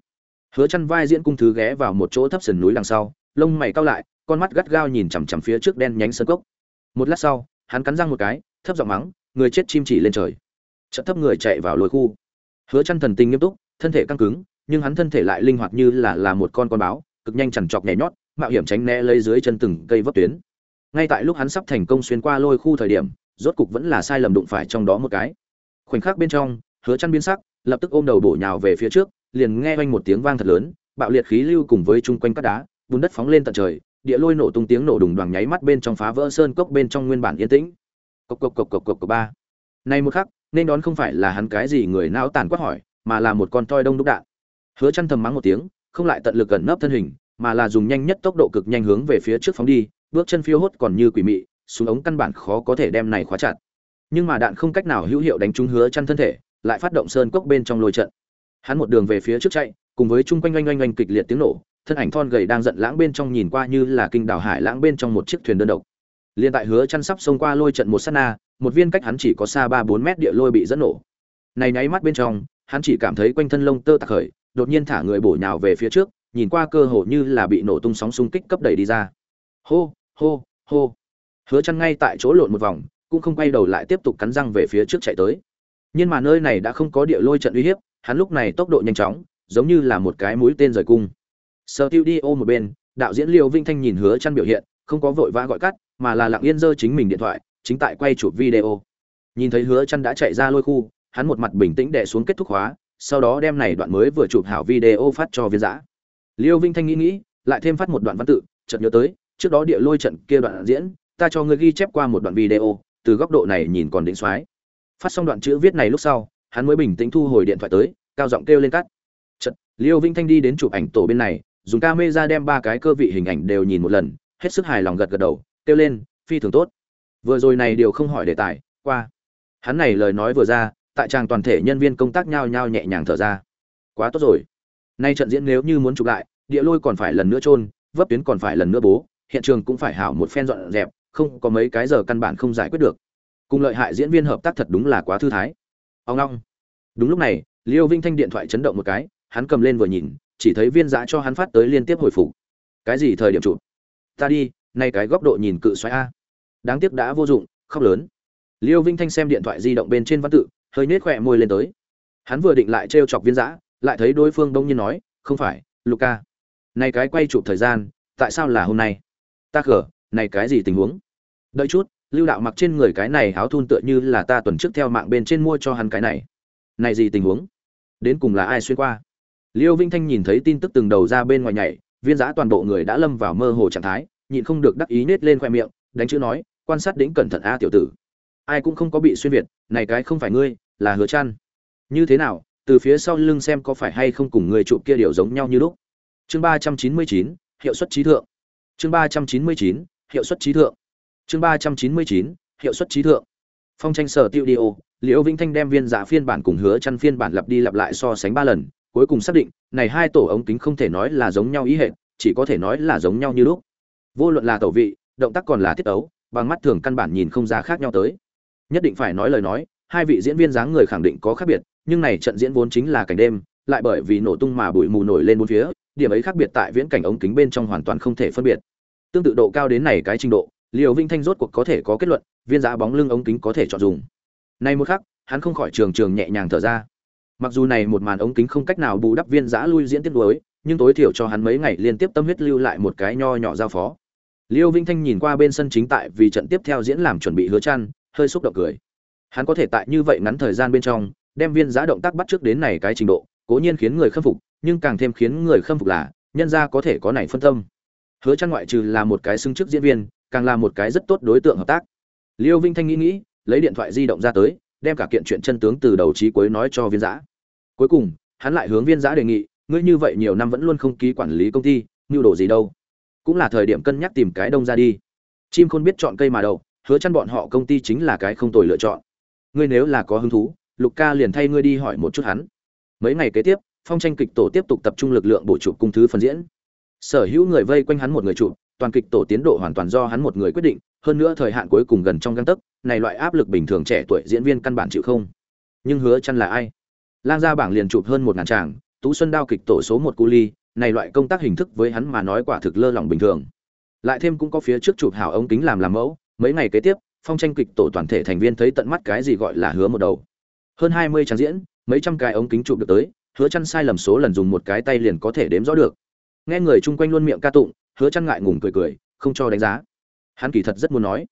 hứa chăn vai diễn cung thứ ghé vào một chỗ thấp sườn núi đằng sau, lông mày cau lại, con mắt gắt gao nhìn chằm chằm phía trước đen nhánh sơn cốc. Một lát sau, hắn cắn răng một cái, thấp giọng mắng, người chết chim chỉ lên trời. Chợt thấp người chạy vào lối khu. Hứa chăn thần tình nghiêm túc, thân thể căng cứng, nhưng hắn thân thể lại linh hoạt như là là một con con báo, cực nhanh chằn chọc nhảy nhót, mạo hiểm tránh né lấy dưới chân từng cây vấp tuyến. Ngay tại lúc hắn sắp thành công xuyên qua lôi khu thời điểm, rốt cục vẫn là sai lầm đụng phải trong đó một cái. Khoảnh khắc bên trong, hứa chăn biến sắc, lập tức ôm đầu bổ nhào về phía trước liền nghe vang một tiếng vang thật lớn, bạo liệt khí lưu cùng với chung quanh các đá, bùn đất phóng lên tận trời, địa lôi nổ tung tiếng nổ đùng đoàng nháy mắt bên trong phá vỡ sơn cốc bên trong nguyên bản yên tĩnh. Cộc cộc cộc cộc cộc cộc, ba. Nay một khắc, nên đón không phải là hắn cái gì người não tàn quát hỏi, mà là một con toi đông đúc đạn. Hứa chăn thầm mắng một tiếng, không lại tận lực gần nấp thân hình, mà là dùng nhanh nhất tốc độ cực nhanh hướng về phía trước phóng đi, bước chân phiêu hốt còn như quỷ mị, súng ống căn bản khó có thể đem này khóa chặt. Nhưng mà đạn không cách nào hữu hiệu đánh trúng hứa chăn thân thể, lại phát động sơn cốc bên trong lôi trận hắn một đường về phía trước chạy, cùng với chung quanh oanh oanh oanh kịch liệt tiếng nổ, thân ảnh thon gầy đang giận lãng bên trong nhìn qua như là kinh đảo hải lãng bên trong một chiếc thuyền đơn độc. Liền tại hứa chăn sắp xông qua lôi trận một sát na, một viên cách hắn chỉ có xa ba bốn mét địa lôi bị dẫn nổ. Này nháy mắt bên trong, hắn chỉ cảm thấy quanh thân lông tơ tạc khởi, đột nhiên thả người bổ nhào về phía trước, nhìn qua cơ hồ như là bị nổ tung sóng xung kích cấp đẩy đi ra. Hô hô hô. Hứa chăn ngay tại chỗ lộn một vòng, cũng không quay đầu lại tiếp tục cắn răng về phía trước chạy tới. Nhưng mà nơi này đã không có địa lôi trận uy hiếp hắn lúc này tốc độ nhanh chóng, giống như là một cái mũi tên rời cung. Studio một bên, đạo diễn liêu vinh thanh nhìn hứa chăn biểu hiện, không có vội vã gọi cắt, mà là lặng yên giơ chính mình điện thoại, chính tại quay chụp video. Nhìn thấy hứa chăn đã chạy ra lôi khu, hắn một mặt bình tĩnh đè xuống kết thúc khóa, sau đó đem này đoạn mới vừa chụp hảo video phát cho viên giã. Liêu vinh thanh nghĩ nghĩ, lại thêm phát một đoạn văn tự, chợt nhớ tới, trước đó địa lôi trận kia đoạn diễn, ta cho ngươi ghi chép qua một đoạn video, từ góc độ này nhìn còn đỉnh xoái. Phát xong đoạn chữ viết này lúc sau hắn mới bình tĩnh thu hồi điện thoại tới, cao giọng kêu lên cắt. Chật liêu vinh thanh đi đến chụp ảnh tổ bên này, dùng camera đem ba cái cơ vị hình ảnh đều nhìn một lần, hết sức hài lòng gật gật đầu, kêu lên, phi thường tốt. Vừa rồi này điều không hỏi đề tài, qua. Hắn này lời nói vừa ra, tại trang toàn thể nhân viên công tác nhao nhao nhẹ nhàng thở ra. Quá tốt rồi. Nay trận diễn nếu như muốn chụp lại, địa lôi còn phải lần nữa trôn vấp tuyến còn phải lần nữa bố, hiện trường cũng phải hảo một phen dọn dẹp, không có mấy cái giờ căn bản không giải quyết được. Cùng lợi hại diễn viên hợp tác thật đúng là quá thư thái ông long đúng lúc này, liêu vinh thanh điện thoại chấn động một cái, hắn cầm lên vừa nhìn, chỉ thấy viên giã cho hắn phát tới liên tiếp hồi phục. Cái gì thời điểm chụp? Ta đi, nay cái góc độ nhìn cự xoáy a. Đáng tiếc đã vô dụng, khóc lớn. Liêu vinh thanh xem điện thoại di động bên trên văn tự, hơi nết khỏe môi lên tới. Hắn vừa định lại trêu chọc viên giã, lại thấy đối phương đông nhiên nói, không phải luca này cái quay chụp thời gian, tại sao là hôm nay? Ta khở, này cái gì tình huống? Đợi chút lưu đạo mặc trên người cái này áo thun tựa như là ta tuần trước theo mạng bên trên mua cho hắn cái này. Này gì tình huống? Đến cùng là ai xuyên qua? Liêu vinh thanh nhìn thấy tin tức từng đầu ra bên ngoài nhảy, viên giã toàn bộ người đã lâm vào mơ hồ trạng thái, nhịn không được đắc ý nết lên khoe miệng, đánh chữ nói, quan sát đĩnh cẩn thận a tiểu tử. Ai cũng không có bị xuyên việt, này cái không phải ngươi, là hứa chăn. Như thế nào? Từ phía sau lưng xem có phải hay không cùng người trụ kia điều giống nhau như lúc. Chương ba trăm chín mươi chín, hiệu suất trí thượng. Chương ba trăm chín mươi chín, hiệu suất trí thượng chương ba trăm chín mươi chín, hiệu suất trí thượng. Phong tranh sở tiêu đi ô, liễu vĩnh thanh đem viên giả phiên bản cùng hứa chăn phiên bản lặp đi lặp lại so sánh ba lần, cuối cùng xác định, này hai tổ ống kính không thể nói là giống nhau ý hệ chỉ có thể nói là giống nhau như lúc. Vô luận là tẩu vị, động tác còn là tiết ấu, bằng mắt thường căn bản nhìn không ra khác nhau tới. Nhất định phải nói lời nói, hai vị diễn viên dáng người khẳng định có khác biệt, nhưng này trận diễn vốn chính là cảnh đêm, lại bởi vì nổ tung mà bụi mù nổi lên bốn phía, điểm ấy khác biệt tại viễn cảnh ống kính bên trong hoàn toàn không thể phân biệt. Tương tự độ cao đến này cái trình độ liều vinh thanh rốt cuộc có thể có kết luận viên giá bóng lưng ống kính có thể chọn dùng. Nay một khắc hắn không khỏi trường trường nhẹ nhàng thở ra. Mặc dù này một màn ống kính không cách nào bù đắp viên giã lui diễn tiếp đuối, nhưng tối thiểu cho hắn mấy ngày liên tiếp tâm huyết lưu lại một cái nho nhỏ giao phó. Liêu vinh thanh nhìn qua bên sân chính tại vì trận tiếp theo diễn làm chuẩn bị hứa chăn hơi xúc động cười. Hắn có thể tại như vậy ngắn thời gian bên trong đem viên giã động tác bắt trước đến này cái trình độ cố nhiên khiến người khâm phục nhưng càng thêm khiến người khâm phục là nhân gia có thể có này phân tâm. Hứa chăn ngoại trừ là một cái xứng chức diễn viên càng là một cái rất tốt đối tượng hợp tác. Liêu vinh thanh nghĩ nghĩ, lấy điện thoại di động ra tới, đem cả kiện chuyện chân tướng từ đầu chí cuối nói cho viên giã. Cuối cùng, hắn lại hướng viên giã đề nghị, ngươi như vậy nhiều năm vẫn luôn không ký quản lý công ty nhu đồ gì đâu? Cũng là thời điểm cân nhắc tìm cái đông ra đi. Chim khôn biết chọn cây mà đâu hứa chăn bọn họ công ty chính là cái không tồi lựa chọn. Ngươi nếu là có hứng thú, lục ca liền thay ngươi đi hỏi một chút hắn. Mấy ngày kế tiếp, phong tranh kịch tổ tiếp tục tập trung lực lượng bổ chụp cung thứ phần diễn. Sở hữu người vây quanh hắn một người chụp toàn kịch tổ tiến độ hoàn toàn do hắn một người quyết định, hơn nữa thời hạn cuối cùng gần trong găng tấc, này loại áp lực bình thường trẻ tuổi diễn viên căn bản chịu không. Nhưng hứa chăn là ai? Lang gia bảng liền chụp hơn một ngàn tràng, tú xuân đao kịch tổ số một cu ly, này loại công tác hình thức với hắn mà nói quả thực lơ lỏng bình thường. Lại thêm cũng có phía trước chụp hảo ống kính làm làm mẫu, mấy ngày kế tiếp, phong tranh kịch tổ toàn thể thành viên thấy tận mắt cái gì gọi là hứa một đầu. Hơn hai mươi trang diễn, mấy trăm cái ống kính chụp được tới, hứa chăn sai lầm số lần dùng một cái tay liền có thể đếm rõ được. Nghe người chung quanh luôn miệng ca tụng hứa chăn ngại ngùng cười cười, không cho đánh giá. Hắn kỳ thật rất muốn nói,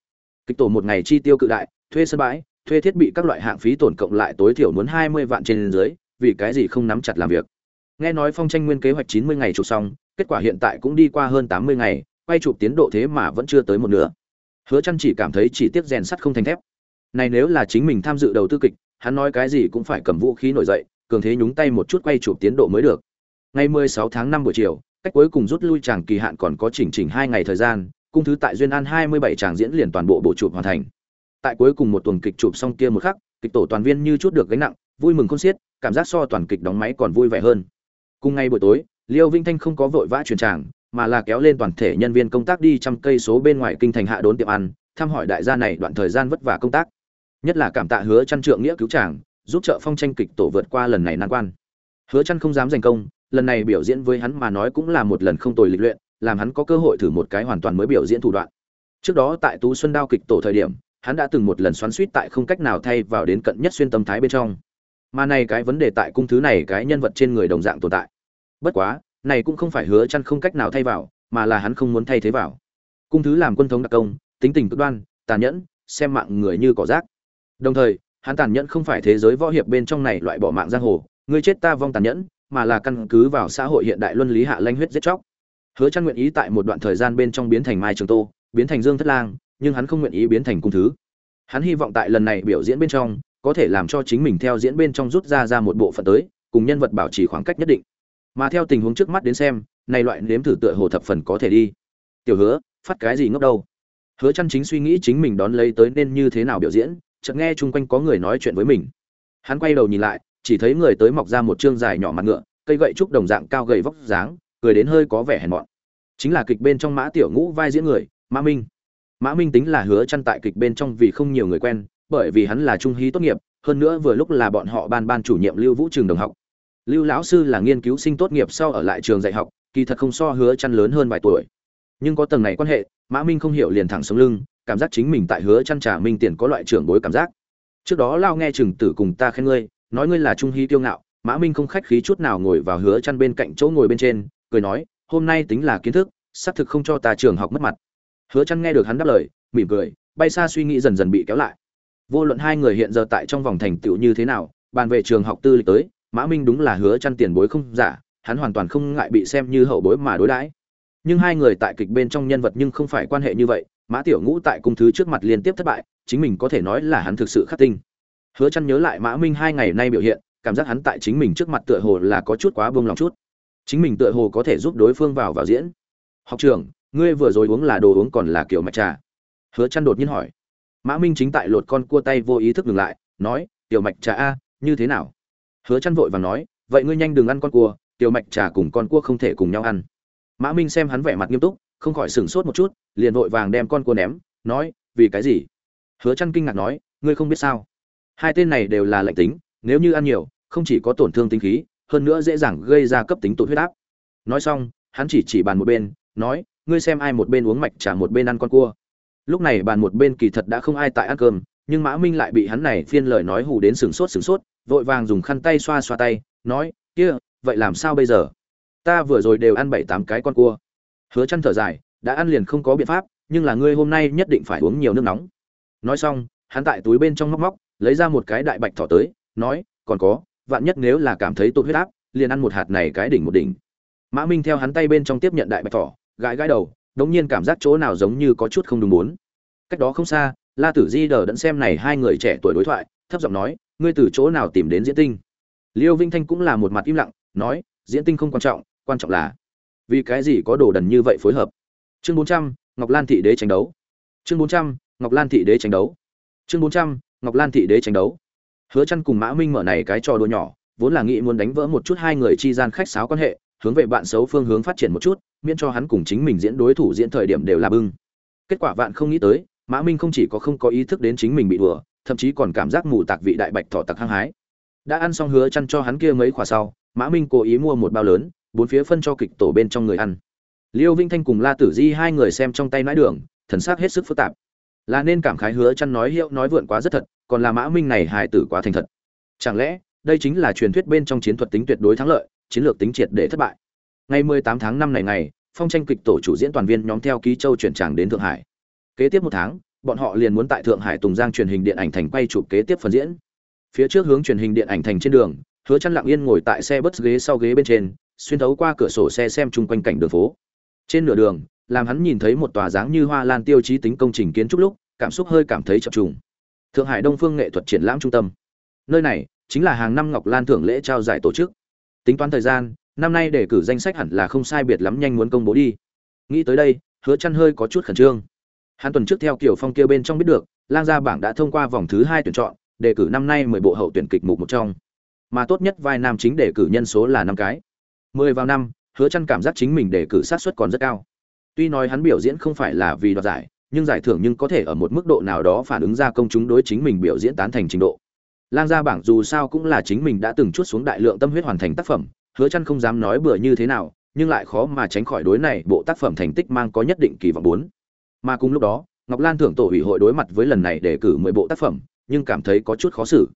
kịch tổ một ngày chi tiêu cự đại, thuê sân bãi, thuê thiết bị các loại hạng phí tổn cộng lại tối thiểu muốn hai mươi vạn trên dưới, vì cái gì không nắm chặt làm việc. Nghe nói phong tranh nguyên kế hoạch chín mươi ngày chụp xong, kết quả hiện tại cũng đi qua hơn tám mươi ngày, quay chụp tiến độ thế mà vẫn chưa tới một nửa. Hứa chăn chỉ cảm thấy chỉ tiếc rèn sắt không thành thép. Này nếu là chính mình tham dự đầu tư kịch, hắn nói cái gì cũng phải cầm vũ khí nổi dậy, cường thế nhúng tay một chút quay chụp tiến độ mới được. Ngày 16 tháng 5 buổi chiều cách cuối cùng rút lui chàng kỳ hạn còn có chỉnh chỉnh hai ngày thời gian, cung thứ tại duyên an 27 chàng diễn liền toàn bộ bộ chụp hoàn thành. Tại cuối cùng một tuần kịch chụp xong kia một khắc, kịch tổ toàn viên như chút được gánh nặng, vui mừng khôn xiết, cảm giác so toàn kịch đóng máy còn vui vẻ hơn. Cùng ngày buổi tối, liêu vinh thanh không có vội vã truyền tràng, mà là kéo lên toàn thể nhân viên công tác đi trăm cây số bên ngoài kinh thành hạ đốn tiệm ăn, thăm hỏi đại gia này đoạn thời gian vất vả công tác. Nhất là cảm tạ hứa chăn trượng nghĩa cứu chàng, giúp trợ phong tranh kịch tổ vượt qua lần này nan quan. Hứa chăn không dám giành công lần này biểu diễn với hắn mà nói cũng là một lần không tồi lịch luyện, làm hắn có cơ hội thử một cái hoàn toàn mới biểu diễn thủ đoạn. Trước đó tại tú xuân đao kịch tổ thời điểm, hắn đã từng một lần xoắn suýt tại không cách nào thay vào đến cận nhất xuyên tâm thái bên trong. Mà này cái vấn đề tại cung thứ này cái nhân vật trên người đồng dạng tồn tại. Bất quá, này cũng không phải hứa chăn không cách nào thay vào, mà là hắn không muốn thay thế vào. Cung thứ làm quân thống đặc công, tính tình cực đoan, tàn nhẫn, xem mạng người như cỏ rác. Đồng thời, hắn tàn nhẫn không phải thế giới võ hiệp bên trong này loại bỏ mạng giang hồ ngươi chết ta vong tàn nhẫn mà là căn cứ vào xã hội hiện đại luân lý hạ lanh huyết giết chóc. Hứa trăn nguyện ý tại một đoạn thời gian bên trong biến thành mai trường tô, biến thành dương thất lang, nhưng hắn không nguyện ý biến thành cung thứ. Hắn hy vọng tại lần này biểu diễn bên trong, có thể làm cho chính mình theo diễn bên trong rút ra ra một bộ phận tới, cùng nhân vật bảo trì khoảng cách nhất định. Mà theo tình huống trước mắt đến xem, này loại nếm thử tựa hồ thập phần có thể đi. Tiểu hứa, phát cái gì ngốc đâu? Hứa chăn chính suy nghĩ chính mình đón lấy tới nên như thế nào biểu diễn, chợt nghe chung quanh có người nói chuyện với mình. Hắn quay đầu nhìn lại chỉ thấy người tới mọc ra một trương dài nhỏ mặt ngựa, cây gậy trúc đồng dạng cao gầy vóc dáng, cười đến hơi có vẻ hèn mọn. Chính là kịch bên trong mã tiểu ngũ vai diễn người, mã minh. Mã minh tính là hứa chăn tại kịch bên trong vì không nhiều người quen, bởi vì hắn là trung hí tốt nghiệp, hơn nữa vừa lúc là bọn họ ban ban chủ nhiệm lưu vũ trường đồng học. Lưu lão sư là nghiên cứu sinh tốt nghiệp sau ở lại trường dạy học, kỳ thật không so hứa chăn lớn hơn vài tuổi. Nhưng có tầng này quan hệ, mã minh không hiểu liền thẳng sống lưng, cảm giác chính mình tại hứa chăn trả minh tiền có loại trưởng bối cảm giác. Trước đó lao nghe chừng tử cùng ta khen ngươi nói ngươi là trung hy tiêu ngạo, mã minh không khách khí chút nào ngồi vào hứa chăn bên cạnh chỗ ngồi bên trên, cười nói, hôm nay tính là kiến thức, xác thực không cho ta trường học mất mặt. Hứa chăn nghe được hắn đáp lời, mỉm cười, bay xa suy nghĩ dần dần bị kéo lại. Vô luận hai người hiện giờ tại trong vòng thành tựu như thế nào, bàn về trường học tư lịch tới, mã minh đúng là hứa chăn tiền bối không giả, hắn hoàn toàn không ngại bị xem như hậu bối mà đối đãi. Nhưng hai người tại kịch bên trong nhân vật nhưng không phải quan hệ như vậy, mã tiểu ngũ tại cung thứ trước mặt liên tiếp thất bại, chính mình có thể nói là hắn thực sự khắc tinh hứa chăn nhớ lại mã minh hai ngày nay biểu hiện, cảm giác hắn tại chính mình trước mặt tựa hồ là có chút quá buông lòng chút. Chính mình tựa hồ có thể giúp đối phương vào vào diễn. Học trưởng, ngươi vừa rồi uống là đồ uống còn là kiểu mạch trà? Hứa chăn đột nhiên hỏi. Mã minh chính tại lột con cua tay vô ý thức ngừng lại, nói, tiểu mạch trà a, như thế nào? Hứa chăn vội vàng nói, vậy ngươi nhanh đừng ăn con cua, tiểu mạch trà cùng con cua không thể cùng nhau ăn. Mã minh xem hắn vẻ mặt nghiêm túc, không khỏi sửng sốt một chút, liền vội vàng đem con cua ném, nói, vì cái gì? Hứa chăn kinh ngạc nói, ngươi không biết sao? Hai tên này đều là lạnh tính, nếu như ăn nhiều, không chỉ có tổn thương tinh khí, hơn nữa dễ dàng gây ra cấp tính tổn huyết áp. Nói xong, hắn chỉ chỉ bàn một bên, nói, ngươi xem ai một bên uống mạch trả một bên ăn con cua. Lúc này bàn một bên kỳ thật đã không ai tại ăn cơm, nhưng mã minh lại bị hắn này phiên lời nói hù đến sửng sốt sửng sốt, vội vàng dùng khăn tay xoa xoa tay, nói, kia, vậy làm sao bây giờ? Ta vừa rồi đều ăn bảy tám cái con cua. Hứa chăn thở dài, đã ăn liền không có biện pháp, nhưng là ngươi hôm nay nhất định phải uống nhiều nước nóng. Nói xong, hắn tại túi bên trong móc móc lấy ra một cái đại bạch thỏ tới, nói, còn có, vạn nhất nếu là cảm thấy tụt huyết áp, liền ăn một hạt này cái đỉnh một đỉnh. Mã minh theo hắn tay bên trong tiếp nhận đại bạch thỏ, gãi gãi đầu, đống nhiên cảm giác chỗ nào giống như có chút không đúng muốn. Cách đó không xa, la tử di đờ đẫn xem này hai người trẻ tuổi đối thoại, thấp giọng nói, ngươi từ chỗ nào tìm đến diễn tinh? Liêu vinh thanh cũng là một mặt im lặng, nói, diễn tinh không quan trọng quan trọng là vì cái gì có đồ đần như vậy phối hợp? Chương bốn trăm, ngọc lan thị đế tranh đấu. Chương bốn trăm, ngọc lan thị đế tranh đấu. Chương bốn trăm ngọc lan thị đế tranh đấu. Hứa chăn cùng mã minh mở này cái trò đùa nhỏ, vốn là nghĩ muốn đánh vỡ một chút hai người chi gian khách sáo quan hệ, hướng về bạn xấu phương hướng phát triển một chút, miễn cho hắn cùng chính mình diễn đối thủ diễn thời điểm đều là bưng. Kết quả vạn không nghĩ tới, mã minh không chỉ có không có ý thức đến chính mình bị đùa, thậm chí còn cảm giác mù tạc vị đại bạch thỏ tặc hăng hái. Đã ăn xong hứa chăn cho hắn kia mấy quả sau, mã minh cố ý mua một bao lớn, bốn phía phân cho kịch tổ bên trong người ăn. Liêu vinh thanh cùng la tử di hai người xem trong tay nãi đường, thần sắc hết sức phức tạp là nên cảm khái hứa chăn nói hiệu nói vượn quá rất thật, còn là mã minh này hài tử quá thành thật. Chẳng lẽ, đây chính là truyền thuyết bên trong chiến thuật tính tuyệt đối thắng lợi, chiến lược tính triệt để thất bại. Ngày 18 tháng 5 này ngày, phong tranh kịch tổ chủ diễn toàn viên nhóm theo ký châu chuyển tràng đến thượng hải. Kế tiếp một tháng, bọn họ liền muốn tại thượng hải tùng giang truyền hình điện ảnh thành quay chụp kế tiếp phần diễn. Phía trước hướng truyền hình điện ảnh thành trên đường, hứa chăn lặng yên ngồi tại xe bus ghế sau ghế bên trên, xuyên thấu qua cửa sổ xe xem chung quanh cảnh đường phố. Trên nửa đường làm hắn nhìn thấy một tòa dáng như hoa lan tiêu chí tính công trình kiến trúc lúc, cảm xúc hơi cảm thấy chập trùng. Thượng hải đông phương nghệ thuật triển lãm trung tâm. Nơi này chính là hàng năm ngọc lan thưởng lễ trao giải tổ chức. Tính toán thời gian, năm nay để cử danh sách hẳn là không sai biệt lắm nhanh muốn công bố đi. Nghĩ tới đây, hứa chăn hơi có chút khẩn trương. Hắn tuần trước theo kiểu phong kia bên trong biết được, lang gia bảng đã thông qua vòng thứ hai tuyển chọn, đề cử năm nay 10 bộ hậu tuyển kịch mục một trong. Mà tốt nhất vai nam chính đề cử nhân số là năm cái. 10 vào năm, hứa chăn cảm giác chính mình đề cử sát suất còn rất cao tuy nói hắn biểu diễn không phải là vì đoạt giải, nhưng giải thưởng nhưng có thể ở một mức độ nào đó phản ứng ra công chúng đối chính mình biểu diễn tán thành trình độ. Lang gia bảng dù sao cũng là chính mình đã từng chút xuống đại lượng tâm huyết hoàn thành tác phẩm, hứa chân không dám nói bừa như thế nào, nhưng lại khó mà tránh khỏi đối này bộ tác phẩm thành tích mang có nhất định kỳ vọng bốn. Mà cùng lúc đó, ngọc lan thưởng tổ ủy hội đối mặt với lần này để cử mười bộ tác phẩm, nhưng cảm thấy có chút khó xử.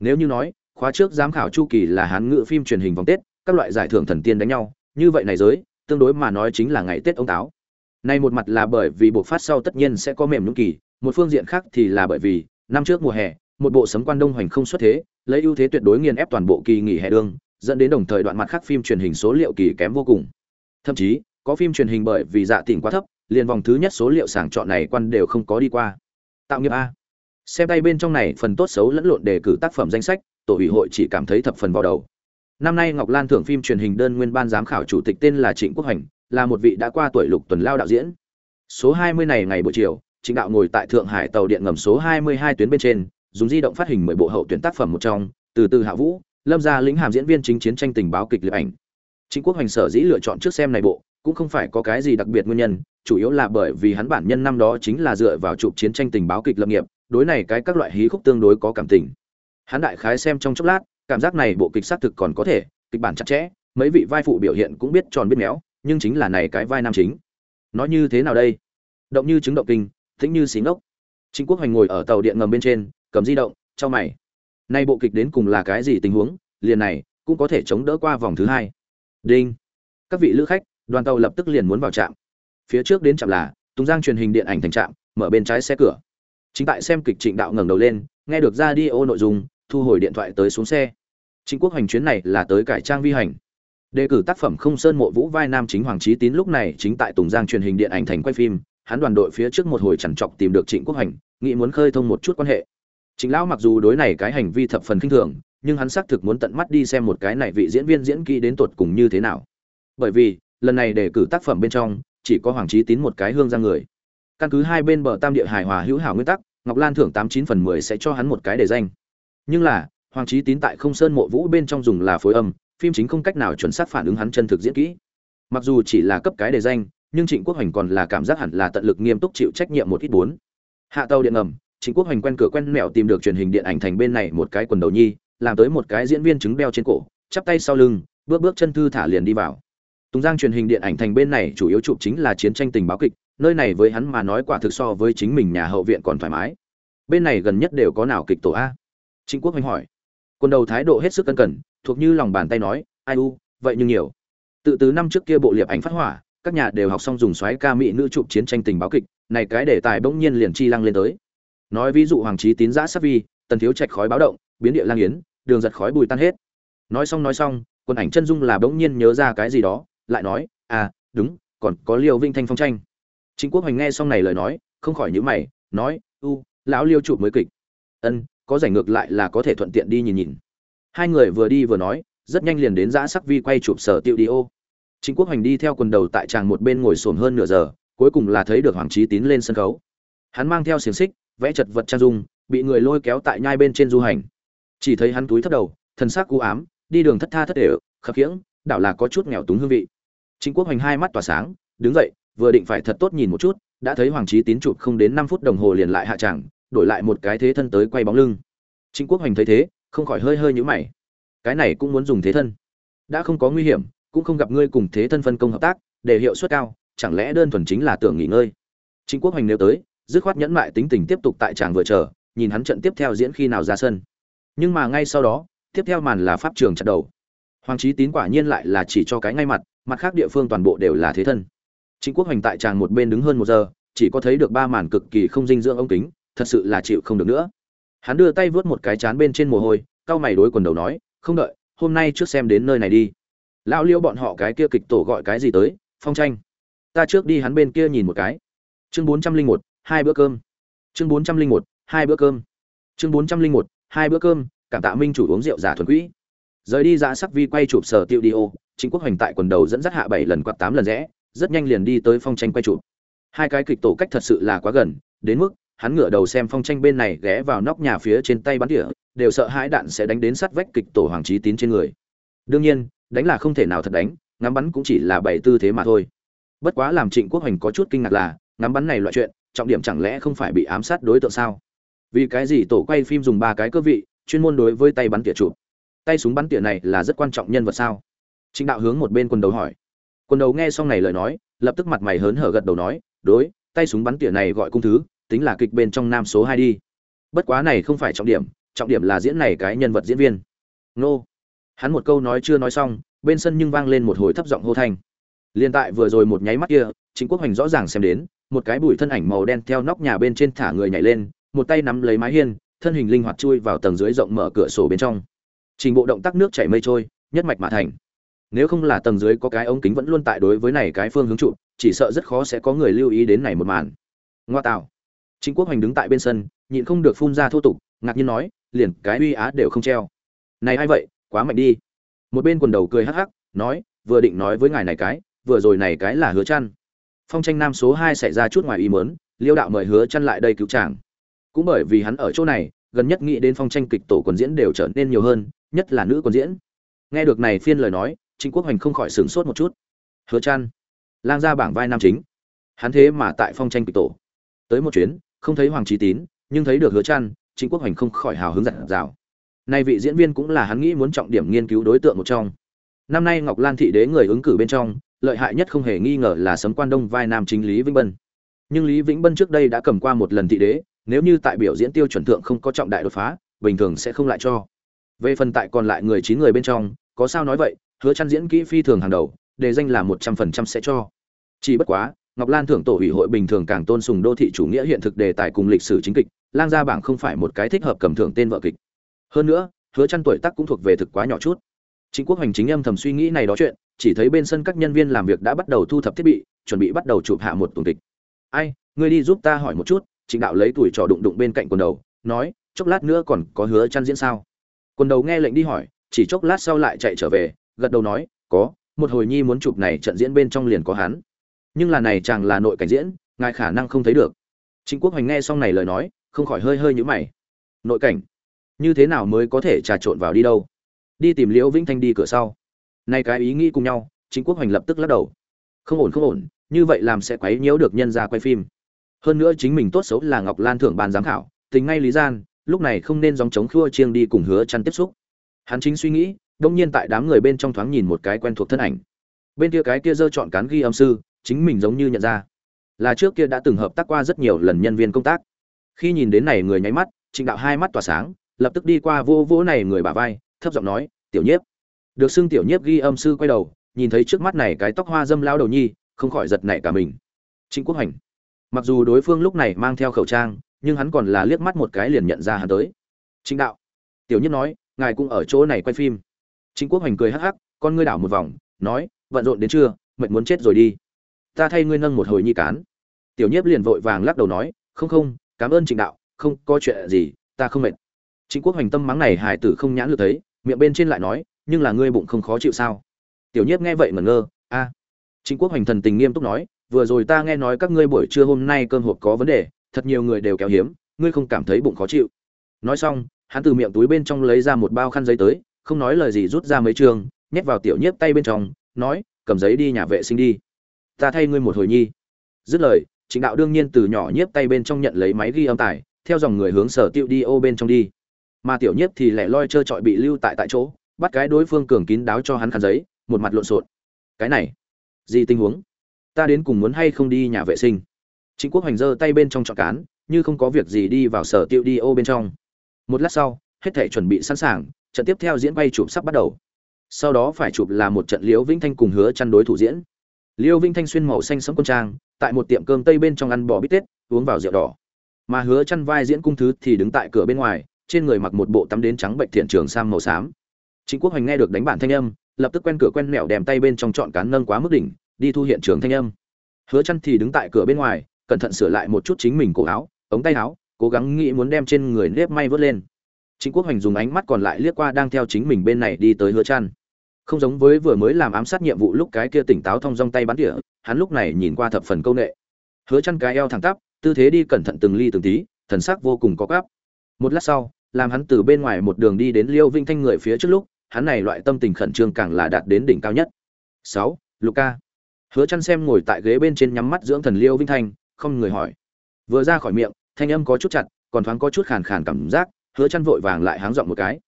Nếu như nói, khóa trước giám khảo chu kỳ là hán ngữ phim truyền hình vòng tết, các loại giải thưởng thần tiên đánh nhau, như vậy này giới, tương đối mà nói chính là ngày tết ông táo nay một mặt là bởi vì bộ phát sau tất nhiên sẽ có mềm nhũng kỳ, một phương diện khác thì là bởi vì, năm trước mùa hè, một bộ sấm quan đông hoành không xuất thế, lấy ưu thế tuyệt đối nghiền ép toàn bộ kỳ nghỉ hè đương dẫn đến đồng thời đoạn mặt khác phim truyền hình số liệu kỳ kém vô cùng. Thậm chí, có phim truyền hình bởi vì dạ tỉnh quá thấp, liền vòng thứ nhất số liệu sàng chọn này quan đều không có đi qua. Tạo nghiệp a. Xem tay bên trong này phần tốt xấu lẫn lộn đề cử tác phẩm danh sách, tổ ủy hội chỉ cảm thấy thập phần vào đầu. Năm nay ngọc lan thưởng phim truyền hình đơn nguyên ban giám khảo chủ tịch tên là trịnh quốc hành là một vị đã qua tuổi lục tuần lao đạo diễn. Số 20 này ngày buổi chiều chính đạo ngồi tại thượng hải tàu điện ngầm số 22 tuyến bên trên, dùng di động phát hình mười bộ hậu tuyển tác phẩm một trong, từ từ hạ vũ, lâm gia lĩnh hàm diễn viên chính chiến tranh tình báo kịch liệt ảnh. Chính quốc hành sở dĩ lựa chọn trước xem này bộ, cũng không phải có cái gì đặc biệt nguyên nhân, chủ yếu là bởi vì hắn bản nhân năm đó chính là dựa vào chụp chiến tranh tình báo kịch lập nghiệp, đối này cái các loại hí khúc tương đối có cảm tình. Hắn đại khái xem trong chốc lát, cảm giác này bộ kịch xác thực còn có thể, kịch bản chặt chẽ, mấy vị vai phụ biểu hiện cũng biết tròn biết méo nhưng chính là này cái vai nam chính. Nói như thế nào đây? Động như chứng động kinh, tĩnh như xí ngốc. Trịnh quốc hoành ngồi ở tàu điện ngầm bên trên, cầm di động cho mày. Nay bộ kịch đến cùng là cái gì tình huống? Liền này, cũng có thể chống đỡ qua vòng thứ hai. Đinh. Các vị lữ khách, đoàn tàu lập tức liền muốn vào trạm. Phía trước đến trạm là tùng giang truyền hình điện ảnh thành trạm, mở bên trái xe cửa. Chính tại xem kịch trịnh đạo ngẩng đầu lên, nghe được ra đi ô nội dung, thu hồi điện thoại tới xuống xe. Trịnh quốc hành chuyến này là tới cải trang vi hành đề cử tác phẩm không sơn mộ vũ vai nam chính hoàng trí tín lúc này chính tại tùng giang truyền hình điện ảnh thành quay phim hắn đoàn đội phía trước một hồi chằn trọc tìm được trịnh quốc hành nghĩ muốn khơi thông một chút quan hệ Trịnh lão mặc dù đối này cái hành vi thập phần kinh thường, nhưng hắn xác thực muốn tận mắt đi xem một cái này vị diễn viên diễn kỹ đến tột cùng như thế nào. Bởi vì, lần này đề cử tác phẩm bên trong, chỉ có Hoàng Chí Tín một cái hương ra người. Căn cứ hai bên bờ tam địa hài hòa hữu hảo nguyên tắc, Ngọc Lan thưởng tám chín phần mười sẽ cho hắn một cái đề danh. Nhưng là, Hoàng Chí Tín tại Không Sơn Mộ Vũ bên trong dùng là phối âm, phim chính không cách nào chuẩn xác phản ứng hắn chân thực diễn kỹ. Mặc dù chỉ là cấp cái đề danh, nhưng Trịnh Quốc Hoành còn là cảm giác hẳn là tận lực nghiêm túc chịu trách nhiệm một ít bốn. Hạ tàu điện ngầm, Trịnh Quốc Hoành quen cửa quen mẹo tìm được truyền hình điện ảnh thành bên này một cái quần đầu nhi, làm tới một cái diễn viên chứng đeo trên cổ, chắp tay sau lưng, bước bước chân thư thả liền đi vào. Tùng Giang truyền hình điện ảnh thành bên này chủ yếu chụp chính là chiến tranh tình báo kịch, nơi này với hắn mà nói quả thực so với chính mình nhà hậu viện còn thoải mái. Bên này gần nhất đều có nào kịch tổ a? Trịnh Quốc Hoành hỏi. Quân đầu thái độ hết sức cẩn cẩn, thuộc như lòng bàn tay nói, ai u, vậy nhưng nhiều. Tự từ năm trước kia bộ liệp ảnh phát hỏa, các nhà đều học xong dùng xoáy ca mỹ nữ chụp chiến tranh tình báo kịch, này cái đề tài bỗng nhiên liền chi lăng lên tới. Nói ví dụ hoàng trí tín giã sắc vi tần thiếu trạch khói báo động biến địa lang yến đường giật khói bùi tan hết. Nói xong nói xong quân ảnh chân dung là bỗng nhiên nhớ ra cái gì đó lại nói à đúng còn có liêu vinh thanh phong tranh. Chính quốc hoành nghe xong này lời nói không khỏi nhữ mày nói u lão liêu chụp mới kịch. Ân có rảnh ngược lại là có thể thuận tiện đi nhìn nhìn hai người vừa đi vừa nói, rất nhanh liền đến giã sắc vi quay chụp sở tiệu đi ô. Chính quốc hoành đi theo quần đầu tại tràng một bên ngồi sồn hơn nửa giờ, cuối cùng là thấy được hoàng trí tín lên sân khấu. Hắn mang theo xiềng xích, vẽ chật vật trang dung, bị người lôi kéo tại nhai bên trên du hành. Chỉ thấy hắn túi thấp đầu thân xác u ám, đi đường thất tha thất đều, khập khiễng, đảo là có chút nghèo túng hương vị. Chính quốc hoành hai mắt tỏa sáng, đứng dậy, vừa định phải thật tốt nhìn một chút, đã thấy hoàng trí tín chụp không đến năm phút đồng hồ liền lại hạ tràng, đổi lại một cái thế thân tới quay bóng lưng. Chính quốc hoành thấy thế không khỏi hơi hơi nhíu mày. Cái này cũng muốn dùng thế thân. Đã không có nguy hiểm, cũng không gặp ngươi cùng thế thân phân công hợp tác, để hiệu suất cao, chẳng lẽ đơn thuần chính là tưởng nghỉ ngơi? Chính quốc hoành nếu tới, dứt khoát nhẫn mại tính tình tiếp tục tại tràng vừa chờ, nhìn hắn trận tiếp theo diễn khi nào ra sân. Nhưng mà ngay sau đó, tiếp theo màn là pháp trường chặt đầu. Hoàng trí tín quả nhiên lại là chỉ cho cái ngay mặt mặt khác địa phương toàn bộ đều là thế thân. Chính quốc hoành tại tràng một bên đứng hơn một giờ, chỉ có thấy được ba màn cực kỳ không dinh dưỡng ống kính, thật sự là chịu không được nữa hắn đưa tay vớt một cái chán bên trên mồ hôi, cau mày đối quần đầu nói, không đợi, hôm nay trước xem đến nơi này đi. Lão liêu bọn họ cái kia kịch tổ gọi cái gì tới, phong tranh. Ta trước đi hắn bên kia nhìn một cái. Chương bốn trăm linh một, hai bữa cơm. Chương bốn trăm linh một, hai bữa cơm. Chương bốn trăm linh một, hai bữa cơm, cảm tạ minh chủ uống rượu giả thuần quỹ. Rời đi ra sắc vi quay chụp sở tiêu đi ô chính quốc hoành tại quần đầu dẫn dắt hạ bảy lần quạt tám lần rẽ, rất nhanh liền đi tới phong tranh quay chụp. Hai cái kịch tổ cách thật sự là quá gần, đến mức hắn ngửa đầu xem phong tranh bên này ghé vào nóc nhà phía trên tay bắn tỉa, đều sợ hãi đạn sẽ đánh đến sát vách kịch tổ hoàng trí tín trên người. Đương nhiên, đánh là không thể nào thật đánh, ngắm bắn cũng chỉ là bảy tư thế mà thôi. Bất quá làm trịnh quốc hoành có chút kinh ngạc là, ngắm bắn này loại chuyện, trọng điểm chẳng lẽ không phải bị ám sát đối tượng sao? Vì cái gì tổ quay phim dùng ba cái cơ vị, chuyên môn đối với tay bắn tỉa chụp? Tay súng bắn tỉa này là rất quan trọng nhân vật sao? Trịnh đạo hướng một bên quần đầu hỏi. Quần đầu nghe xong này lời nói, lập tức mặt mày hớn hở gật đầu nói, đối, tay súng bắn tỉa này gọi cung thứ tính là kịch bên trong nam số hai đi. Bất quá này không phải trọng điểm trọng điểm là diễn này cái nhân vật diễn viên. Nô. Hắn một câu nói chưa nói xong, bên sân nhưng vang lên một hồi thấp giọng hô thanh. Liên tại vừa rồi một nháy mắt kia chính quốc hoành rõ ràng xem đến, một cái bụi thân ảnh màu đen theo nóc nhà bên trên thả người nhảy lên, một tay nắm lấy mái hiên, thân hình linh hoạt chui vào tầng dưới rộng mở cửa sổ bên trong. Trình bộ động tác nước chảy mây trôi, nhất mạch mà thành. Nếu không là tầng dưới có cái ống kính vẫn luôn tại đối với này cái phương hướng trụ, chỉ sợ rất khó sẽ có người lưu ý đến này một màn. Ngoa tạo chính quốc hoành đứng tại bên sân, nhịn không được phun ra thô tục, ngạc nhiên nói, liền cái uy á đều không treo. Này ai vậy, quá mạnh đi. Một bên quần đầu cười hắc hắc, nói, vừa định nói với ngài này cái, vừa rồi này cái là hứa chăn. Phong tranh nam số hai xảy ra chút ngoài ý muốn, liêu đạo mời hứa chăn lại đây cứu chàng. Cũng bởi vì hắn ở chỗ này, gần nhất nghĩ đến phong tranh kịch tổ quần diễn đều trở nên nhiều hơn, nhất là nữ quần diễn. Nghe được này phiên lời nói, trịnh quốc hoành không khỏi sửng sốt một chút. Hứa chăn, lang ra bảng vai nam chính. Hắn thế mà tại phong tranh kịch tổ. Tới một chuyến không thấy hoàng trí tín, nhưng thấy được hứa trăn, trịnh quốc hoành không khỏi hào hứng giặt rào nay vị diễn viên cũng là hắn nghĩ muốn trọng điểm nghiên cứu đối tượng một trong. Năm nay ngọc lan thị đế người ứng cử bên trong, lợi hại nhất không hề nghi ngờ là sấm quan đông vai nam chính lý vĩnh bân. Nhưng lý vĩnh bân trước đây đã cầm qua một lần thị đế, nếu như tại biểu diễn tiêu chuẩn thượng không có trọng đại đột phá, bình thường sẽ không lại cho. Về phần tại còn lại người chín người bên trong, có sao nói vậy, hứa chăn diễn kỹ phi thường hàng đầu, đề danh là một trăm phần trăm sẽ cho. Chỉ bất quá ngọc lan thưởng tổ ủy hội bình thường càng tôn sùng đô thị chủ nghĩa hiện thực đề tài cùng lịch sử chính kịch, lang gia bảng không phải một cái thích hợp cầm thưởng tên vợ kịch. Hơn nữa, hứa chăn tuổi tác cũng thuộc về thực quá nhỏ chút. Chính quốc hành chính âm thầm suy nghĩ này đó chuyện, chỉ thấy bên sân các nhân viên làm việc đã bắt đầu thu thập thiết bị, chuẩn bị bắt đầu chụp hạ một tuần kịch. Ai, ngươi đi giúp ta hỏi một chút, trịnh đạo lấy tuổi trò đụng đụng bên cạnh quần đầu, nói, chốc lát nữa còn có hứa chăn diễn sao? Quần đầu nghe lệnh đi hỏi, chỉ chốc lát sau lại chạy trở về, gật đầu nói, có, một hồi nhi muốn chụp này trận diễn bên trong liền có hắn nhưng là này chàng là nội cảnh diễn, ngài khả năng không thấy được. Trịnh quốc hoành nghe xong này lời nói, không khỏi hơi hơi nhũ mày. Nội cảnh? Như thế nào mới có thể trà trộn vào đi đâu? Đi tìm liễu vĩnh thanh đi cửa sau. Nay cái ý nghĩ cùng nhau chính quốc hoành lập tức lắc đầu. Không ổn không ổn, như vậy làm sẽ quấy nhiễu được nhân ra quay phim. Hơn nữa chính mình tốt xấu là ngọc lan thưởng ban giám khảo, tình ngay lý gian, lúc này không nên dòng chống khua chiêng đi cùng hứa chăn tiếp xúc. Hắn chính suy nghĩ, đông nhiên tại đám người bên trong thoáng nhìn một cái quen thuộc thân ảnh. Bên kia cái kia dơ chọn cán ghi âm sư chính mình giống như nhận ra. Là trước kia đã từng hợp tác qua rất nhiều lần nhân viên công tác. Khi nhìn đến này người nháy mắt, trịnh đạo hai mắt tỏa sáng, lập tức đi qua vô vỗ này người bà vai, thấp giọng nói, tiểu nhiếp. Được xưng tiểu nhiếp ghi âm sư quay đầu, nhìn thấy trước mắt này cái tóc hoa dâm lao đầu nhi, không khỏi giật nảy cả mình. Trịnh quốc hành mặc dù đối phương lúc này mang theo khẩu trang, nhưng hắn còn là liếc mắt một cái liền nhận ra hắn tới. Trịnh đạo. Tiểu nhiếp nói, ngài cũng ở chỗ này quay phim. Trịnh quốc hành cười hắc hắc, con ngươi đảo một vòng, nói bận rộn đến trưa, mệt muốn chết rồi đi ta thay ngươi nâng một hồi nhi cán tiểu nhiếp liền vội vàng lắc đầu nói không không cảm ơn trịnh đạo không có chuyện gì ta không mệt Trịnh Quốc Hoành tâm mắng này hải tử không nhãn lực thấy, miệng bên trên lại nói, nhưng là ngươi bụng không khó chịu sao? Tiểu Nhiếp nghe vậy ngẩn ngơ, a. À. Trịnh Quốc Hoành thần tình nghiêm túc nói, vừa rồi ta nghe nói các ngươi buổi trưa hôm nay cơm hộp có vấn đề, thật nhiều người đều kéo hiếm, ngươi không cảm thấy bụng khó chịu. Nói xong, hắn từ miệng túi bên trong lấy ra một bao khăn giấy tới, không nói lời gì rút ra mấy trường, nhét vào tiểu Nhiếp tay bên trong, nói, cầm giấy đi nhà vệ sinh đi. Ta thay ngươi một hồi nhi. Dứt lời, Trịnh đạo đương nhiên từ nhỏ Nhiếp tay bên trong nhận lấy máy ghi âm tải, theo dòng người hướng sở tiêu đi ô bên trong đi. Mà tiểu nhiếp thì lẻ loi trơ trọi bị lưu tại tại chỗ bắt cái đối phương cường kín đáo cho hắn khăn giấy một mặt lộn xộn. Cái này gì tình huống? Ta đến cùng muốn hay không đi nhà vệ sinh? Chính quốc hoành giơ tay bên trong trọn cán như không có việc gì đi vào sở tiêu đi ô bên trong. Một lát sau hết thể chuẩn bị sẵn sàng trận tiếp theo diễn bay chụp sắp bắt đầu. Sau đó phải chụp là một trận liễu vĩnh thanh cùng hứa chăn đối thủ diễn liêu vinh thanh xuyên màu xanh sẫm quân trang, tại một tiệm cơm tây bên trong ăn bò bít tết, uống vào rượu đỏ. Mà hứa chăn vai diễn cung thứ thì đứng tại cửa bên ngoài, trên người mặc một bộ tắm đến trắng bệnh thiện trường sam màu xám. Chính quốc hoành nghe được đánh bản thanh âm, lập tức quen cửa quen mẹo đèm tay bên trong chọn cán nâng quá mức đỉnh, đi thu hiện trường thanh âm. Hứa chăn thì đứng tại cửa bên ngoài, cẩn thận sửa lại một chút chính mình cổ áo, ống tay áo, cố gắng nghĩ muốn đem trên người nếp may vớt lên. Chính quốc hoành dùng ánh mắt còn lại liếc qua đang theo chính mình bên này đi tới hứa chăn không giống với vừa mới làm ám sát nhiệm vụ lúc cái kia tỉnh táo thông dong tay bắn tỉa, hắn lúc này nhìn qua thập phần câu nệ. Hứa chăn cái eo thẳng tắp, tư thế đi cẩn thận từng ly từng tí, thần sắc vô cùng có gáp một lát sau, làm hắn từ bên ngoài một đường đi đến liêu vinh thanh người phía trước lúc, hắn này loại tâm tình khẩn trương càng là đạt đến đỉnh cao nhất. 6. Luca hứa chăn xem ngồi tại ghế bên trên nhắm mắt dưỡng thần liêu vinh thanh, không người hỏi. Vừa ra khỏi miệng, thanh âm có chút chặt, còn thoáng có chút khàn khàn cảm giác, hứa chăn vội vàng lại háng dọn một cái.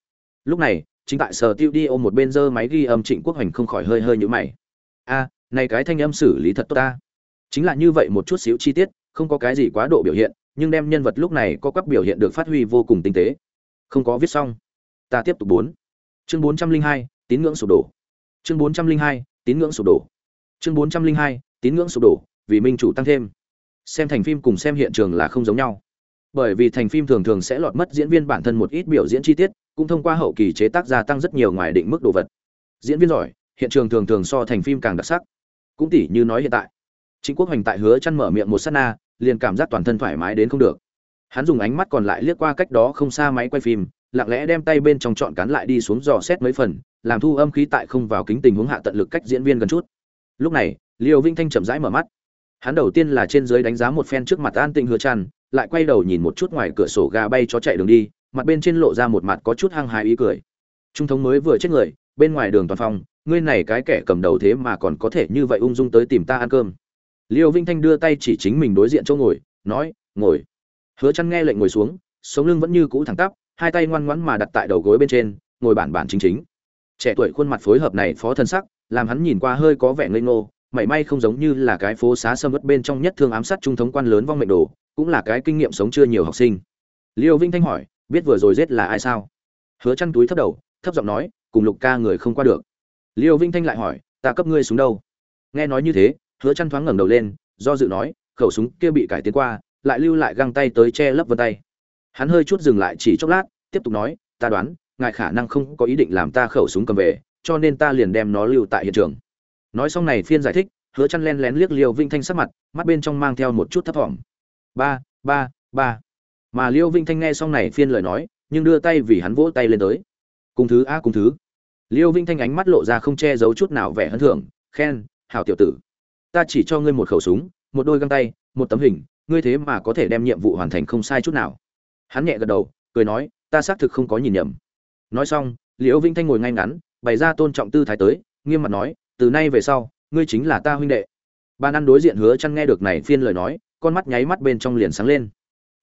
Lúc này chính tại sở tiêu đi ôm một bên dơ máy ghi âm trịnh quốc hoành không khỏi hơi hơi nhũ mày. A, này cái thanh âm xử lý thật tốt ta. Chính là như vậy một chút xíu chi tiết, không có cái gì quá độ biểu hiện, nhưng đem nhân vật lúc này có các biểu hiện được phát huy vô cùng tinh tế. Không có viết xong. Ta tiếp tục bốn. Chương bốn trăm linh hai, tín ngưỡng sụp đổ. Chương bốn trăm linh hai, tín ngưỡng sụp đổ. Chương bốn trăm linh hai, tín ngưỡng sụp đổ, vì minh chủ tăng thêm. Xem thành phim cùng xem hiện trường là không giống nhau. Bởi vì thành phim thường thường sẽ lọt mất diễn viên bản thân một ít biểu diễn chi tiết cũng thông qua hậu kỳ chế tác gia tăng rất nhiều ngoài định mức đồ vật. Diễn viên giỏi, hiện trường thường thường so thành phim càng đặc sắc. Cũng tỉ như nói hiện tại. Chính quốc hoành tại hứa chăn mở miệng một sát na, liền cảm giác toàn thân thoải mái đến không được. Hắn dùng ánh mắt còn lại liếc qua cách đó không xa máy quay phim, lặng lẽ đem tay bên trong chọn cán lại đi xuống dò xét mấy phần, làm thu âm khí tại không vào kính tình huống hạ tận lực cách diễn viên gần chút. Lúc này, liêu vinh thanh chậm rãi mở mắt. Hắn đầu tiên là trên dưới đánh giá một phen trước mặt an tịnh hứa chăn, lại quay đầu nhìn một chút ngoài cửa sổ gà bay chó chạy đường đi mặt bên trên lộ ra một mặt có chút hăng hái ý cười. Trung thống mới vừa chết người, bên ngoài đường toàn phòng, ngươi này cái kẻ cầm đầu thế mà còn có thể như vậy ung dung tới tìm ta ăn cơm. Liêu vinh thanh đưa tay chỉ chính mình đối diện chỗ ngồi, nói, ngồi. Hứa chăn nghe lệnh ngồi xuống, sống lưng vẫn như cũ thẳng tắp, hai tay ngoan ngoãn mà đặt tại đầu gối bên trên, ngồi bản bản chính chính. Trẻ tuổi khuôn mặt phối hợp này phó thân sắc, làm hắn nhìn qua hơi có vẻ ngây ngô, mảy may không giống như là cái phố xá sâm ớt bên trong nhất thương ám sát trung thống quan lớn vong mệnh đồ, cũng là cái kinh nghiệm sống chưa nhiều học sinh. Liêu vinh thanh hỏi biết vừa rồi giết là ai sao? Hứa chăn túi thấp đầu, thấp giọng nói, cùng lục ca người không qua được. Liêu vinh thanh lại hỏi, ta cấp ngươi xuống đâu? Nghe nói như thế, hứa chăn thoáng ngẩng đầu lên, do dự nói, khẩu súng kia bị cải tiến qua, lại lưu lại găng tay tới che lấp vân tay. Hắn hơi chút dừng lại chỉ chốc lát, tiếp tục nói, ta đoán, ngài khả năng không có ý định làm ta khẩu súng cầm về, cho nên ta liền đem nó lưu tại hiện trường. Nói xong này phiên giải thích, hứa chăn len lén liếc liêu vinh thanh sắc mặt, mắt bên trong mang theo một chút thấp thỏm. Ba ba ba mà liêu vinh thanh nghe xong này phiên lời nói, nhưng đưa tay vì hắn vỗ tay lên tới. Cùng thứ, a, cùng thứ. Liêu vinh thanh ánh mắt lộ ra không che giấu chút nào vẻ hân thưởng, khen, hảo tiểu tử, ta chỉ cho ngươi một khẩu súng, một đôi găng tay, một tấm hình, ngươi thế mà có thể đem nhiệm vụ hoàn thành không sai chút nào. Hắn nhẹ gật đầu, cười nói, ta xác thực không có nhìn nhầm. Nói xong liễu vinh thanh ngồi ngay ngắn, bày ra tôn trọng tư thái tới, nghiêm mặt nói, từ nay về sau, ngươi chính là ta huynh đệ. Ban ăn đối diện hứa chăn nghe được này phiên lời nói, con mắt nháy mắt bên trong liền sáng lên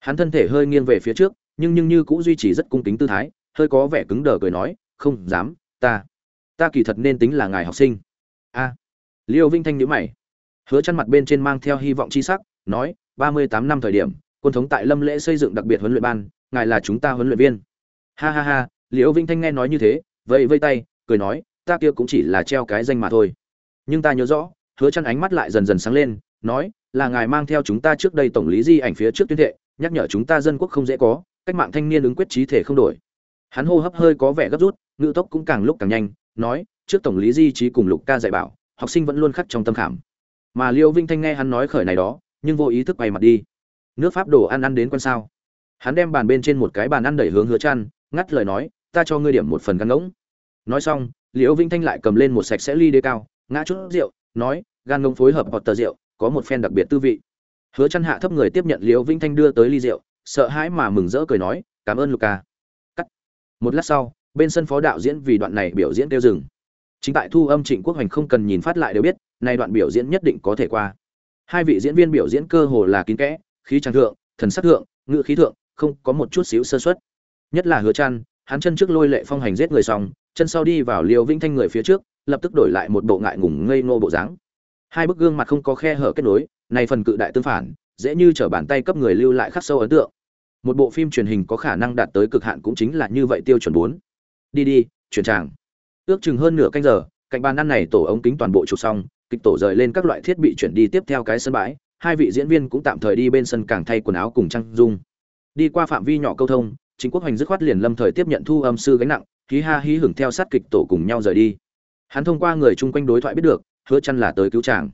hắn thân thể hơi nghiêng về phía trước, nhưng nhưng như cũng duy trì rất cung kính tư thái, hơi có vẻ cứng đờ cười nói, không dám, ta ta kỳ thật nên tính là ngài học sinh. A. Liêu vinh thanh nhữ mày, hứa chăn mặt bên trên mang theo hy vọng chi sắc, nói, ba mươi tám năm thời điểm, quân thống tại lâm lễ xây dựng đặc biệt huấn luyện ban, ngài là chúng ta huấn luyện viên. Ha ha ha, liêu vinh thanh nghe nói như thế vậy vây tay, cười nói, ta kia cũng chỉ là treo cái danh mà thôi. Nhưng ta nhớ rõ, hứa chăn ánh mắt lại dần dần sáng lên, nói, là ngài mang theo chúng ta trước đây tổng lý di ảnh phía trước tuyên thệ nhắc nhở chúng ta dân quốc không dễ có, cách mạng thanh niên ứng quyết trí thể không đổi. Hắn hô hấp hơi có vẻ gấp rút, ngữ tốc cũng càng lúc càng nhanh, nói, trước tổng lý di trí cùng lục ca dạy bảo, học sinh vẫn luôn khắc trong tâm khảm. Mà liêu vinh thanh nghe hắn nói khởi này đó, nhưng vô ý thức quay mặt đi. Nước pháp đồ ăn ăn đến quan sao? Hắn đem bàn bên trên một cái bàn ăn đẩy hướng hứa chăn, ngắt lời nói, ta cho ngươi điểm một phần gan ngỗng. Nói xong liễu vinh thanh lại cầm lên một sạch sẽ ly đế cao, ngã chút rượu, nói gan ngỗng phối hợp hoặc tờ rượu, có một phen đặc biệt tư vị hứa chăn hạ thấp người tiếp nhận liễu Vĩnh thanh đưa tới ly rượu, sợ hãi mà mừng rỡ cười nói, cảm ơn luca cắt. Một lát sau, bên sân phó đạo diễn vì đoạn này biểu diễn tiêu dừng. Chính tại thu âm trịnh quốc hoành không cần nhìn phát lại đều biết nay đoạn biểu diễn nhất định có thể qua. Hai vị diễn viên biểu diễn cơ hồ là kín kẽ, khí trang thượng, thần sắc thượng ngự khí thượng, không có một chút xíu sơ suất. Nhất là hứa chăn hắn chân trước lôi lệ phong hành giết người xong, chân sau đi vào liều vinh thanh người phía trước, lập tức đổi lại một bộ ngại ngùng ngây ngô bộ dáng. Hai bức gương mặt không có khe hở kết nối này phần cự đại tương phản, dễ như trở bàn tay cấp người lưu lại khắc sâu ấn tượng. Một bộ phim truyền hình có khả năng đạt tới cực hạn cũng chính là như vậy tiêu chuẩn bốn. Đi đi, chuyển tràng. Ước chừng hơn nửa canh giờ, cạnh bàn ăn này tổ ống kính toàn bộ chụp xong, kịch tổ rời lên các loại thiết bị chuyển đi tiếp theo cái sân bãi, hai vị diễn viên cũng tạm thời đi bên sân càng thay quần áo cùng trang dung. Đi qua phạm vi nhỏ câu thông chính quốc hoành dứt khoát liền lâm thời tiếp nhận thu âm sư gánh nặng khí ha hí hưởng theo sát kịch tổ cùng nhau rời đi. Hắn thông qua người chung quanh đối thoại biết được, hứa chăn là tới cứu chàng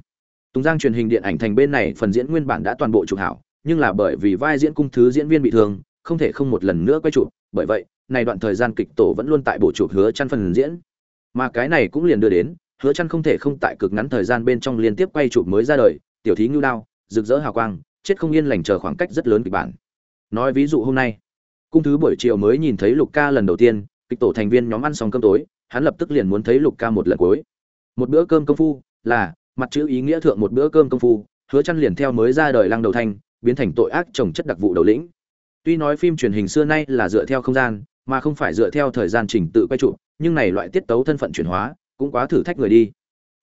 tùng giang truyền hình điện ảnh thành bên này phần diễn nguyên bản đã toàn bộ chụp hảo, nhưng là bởi vì vai diễn cung thứ diễn viên bị thương, không thể không một lần nữa quay chụp. Bởi vậy, này đoạn thời gian kịch tổ vẫn luôn tại bộ chụp hứa chăn phần diễn. Mà cái này cũng liền đưa đến, hứa chăn không thể không tại cực ngắn thời gian bên trong liên tiếp quay chụp mới ra đời, tiểu thí nhu đao, rực rỡ hào quang, chết không yên lành chờ khoảng cách rất lớn kịch bản. Nói ví dụ hôm nay, cung thứ buổi chiều mới nhìn thấy lục ca lần đầu tiên, kịch tổ thành viên nhóm ăn xong cơm tối, hắn lập tức liền muốn thấy lục ca một lần cuối. Một bữa cơm công phu, là mặt chữ ý nghĩa thượng một bữa cơm công phu, hứa chăn liền theo mới ra đời lăng đầu thanh, biến thành tội ác trồng chất đặc vụ đầu lĩnh. Tuy nói phim truyền hình xưa nay là dựa theo không gian, mà không phải dựa theo thời gian trình tự quay trụ nhưng này loại tiết tấu thân phận chuyển hóa, cũng quá thử thách người đi.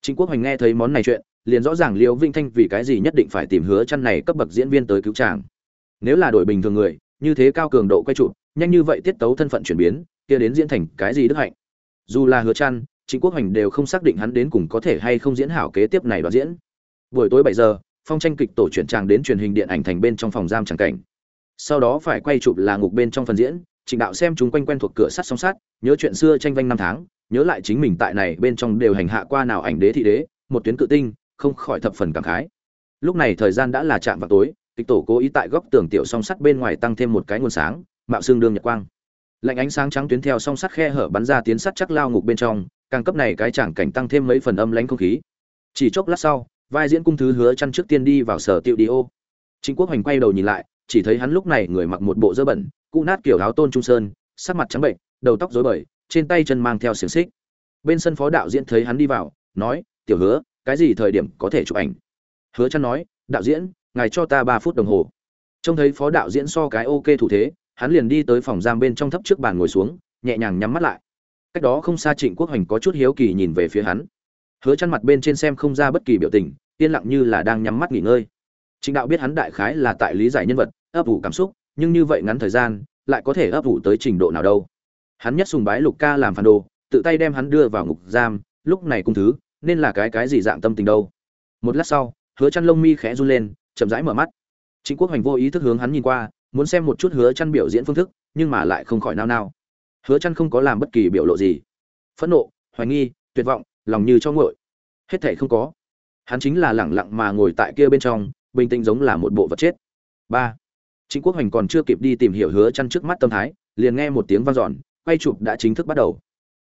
Chính quốc hoành nghe thấy món này chuyện, liền rõ ràng liễu vinh thanh vì cái gì nhất định phải tìm hứa chăn này cấp bậc diễn viên tới cứu chàng. Nếu là đổi bình thường người, như thế cao cường độ quay trụ nhanh như vậy tiết tấu thân phận chuyển biến, kia đến diễn thành cái gì đức hạnh? Dù là hứa chăn chính quốc hoành đều không xác định hắn đến cùng có thể hay không diễn hảo kế tiếp này đoạn diễn. Buổi tối 7 giờ phong tranh kịch tổ chuyển tràng đến truyền hình điện ảnh thành bên trong phòng giam chẳng cảnh. Sau đó phải quay chụp là ngục bên trong phần diễn trịnh đạo xem chúng quanh quen thuộc cửa sắt song sắt, nhớ chuyện xưa tranh vanh năm tháng nhớ lại chính mình tại này bên trong đều hành hạ qua nào ảnh đế thị đế một tuyến cự tinh không khỏi thập phần cảm khái. Lúc này thời gian đã là chạm vào tối kịch tổ cố ý tại góc tường tiểu song sắt bên ngoài tăng thêm một cái nguồn sáng mạo xương đương nhật quang. Lạnh ánh sáng trắng tuyến theo song sắt khe hở bắn ra tiến sắt chắc lao ngục bên trong càng cấp này cái chẳng cảnh tăng thêm mấy phần âm lãnh không khí. Chỉ chốc lát sau, vai diễn cung thứ hứa chăn trước tiên đi vào sở tiệu đi ô. Chính quốc hoành quay đầu nhìn lại, chỉ thấy hắn lúc này người mặc một bộ dơ bẩn cụ nát kiểu áo tôn trung sơn, sắc mặt trắng bệnh, đầu tóc rối bời, trên tay chân mang theo xiềng xích. Bên sân phó đạo diễn thấy hắn đi vào, nói, tiểu hứa, cái gì thời điểm có thể chụp ảnh? Hứa chăn nói, đạo diễn, ngài cho ta 3 phút đồng hồ. Trông thấy phó đạo diễn so cái ok thủ thế, hắn liền đi tới phòng giam bên trong thấp trước bàn ngồi xuống, nhẹ nhàng nhắm mắt lại cách đó không xa trịnh quốc hoành có chút hiếu kỳ nhìn về phía hắn. Hứa chăn mặt bên trên xem không ra bất kỳ biểu tình, yên lặng như là đang nhắm mắt nghỉ ngơi. Trịnh đạo biết hắn đại khái là tại lý giải nhân vật, ấp ủ cảm xúc, nhưng như vậy ngắn thời gian, lại có thể ấp ủ tới trình độ nào đâu. Hắn nhất sùng bái lục ca làm phản đồ, tự tay đem hắn đưa vào ngục giam, lúc này cung thứ, nên là cái cái gì dạng tâm tình đâu. Một lát sau, hứa chăn lông mi khẽ run lên, chậm rãi mở mắt. Trịnh quốc hoành vô ý thức hướng hắn nhìn qua, muốn xem một chút hứa chăn biểu diễn phương thức, nhưng mà lại không khỏi nao nao hứa chăn không có làm bất kỳ biểu lộ gì. Phẫn nộ hoài nghi tuyệt vọng lòng như cho nguội. Hết thảy không có. Hắn chính là lẳng lặng mà ngồi tại kia bên trong bình tĩnh giống là một bộ vật chết. Ba. Chính Quốc Hoành còn chưa kịp đi tìm hiểu hứa chăn trước mắt tâm thái, liền nghe một tiếng vang dọn, quay chụp đã chính thức bắt đầu.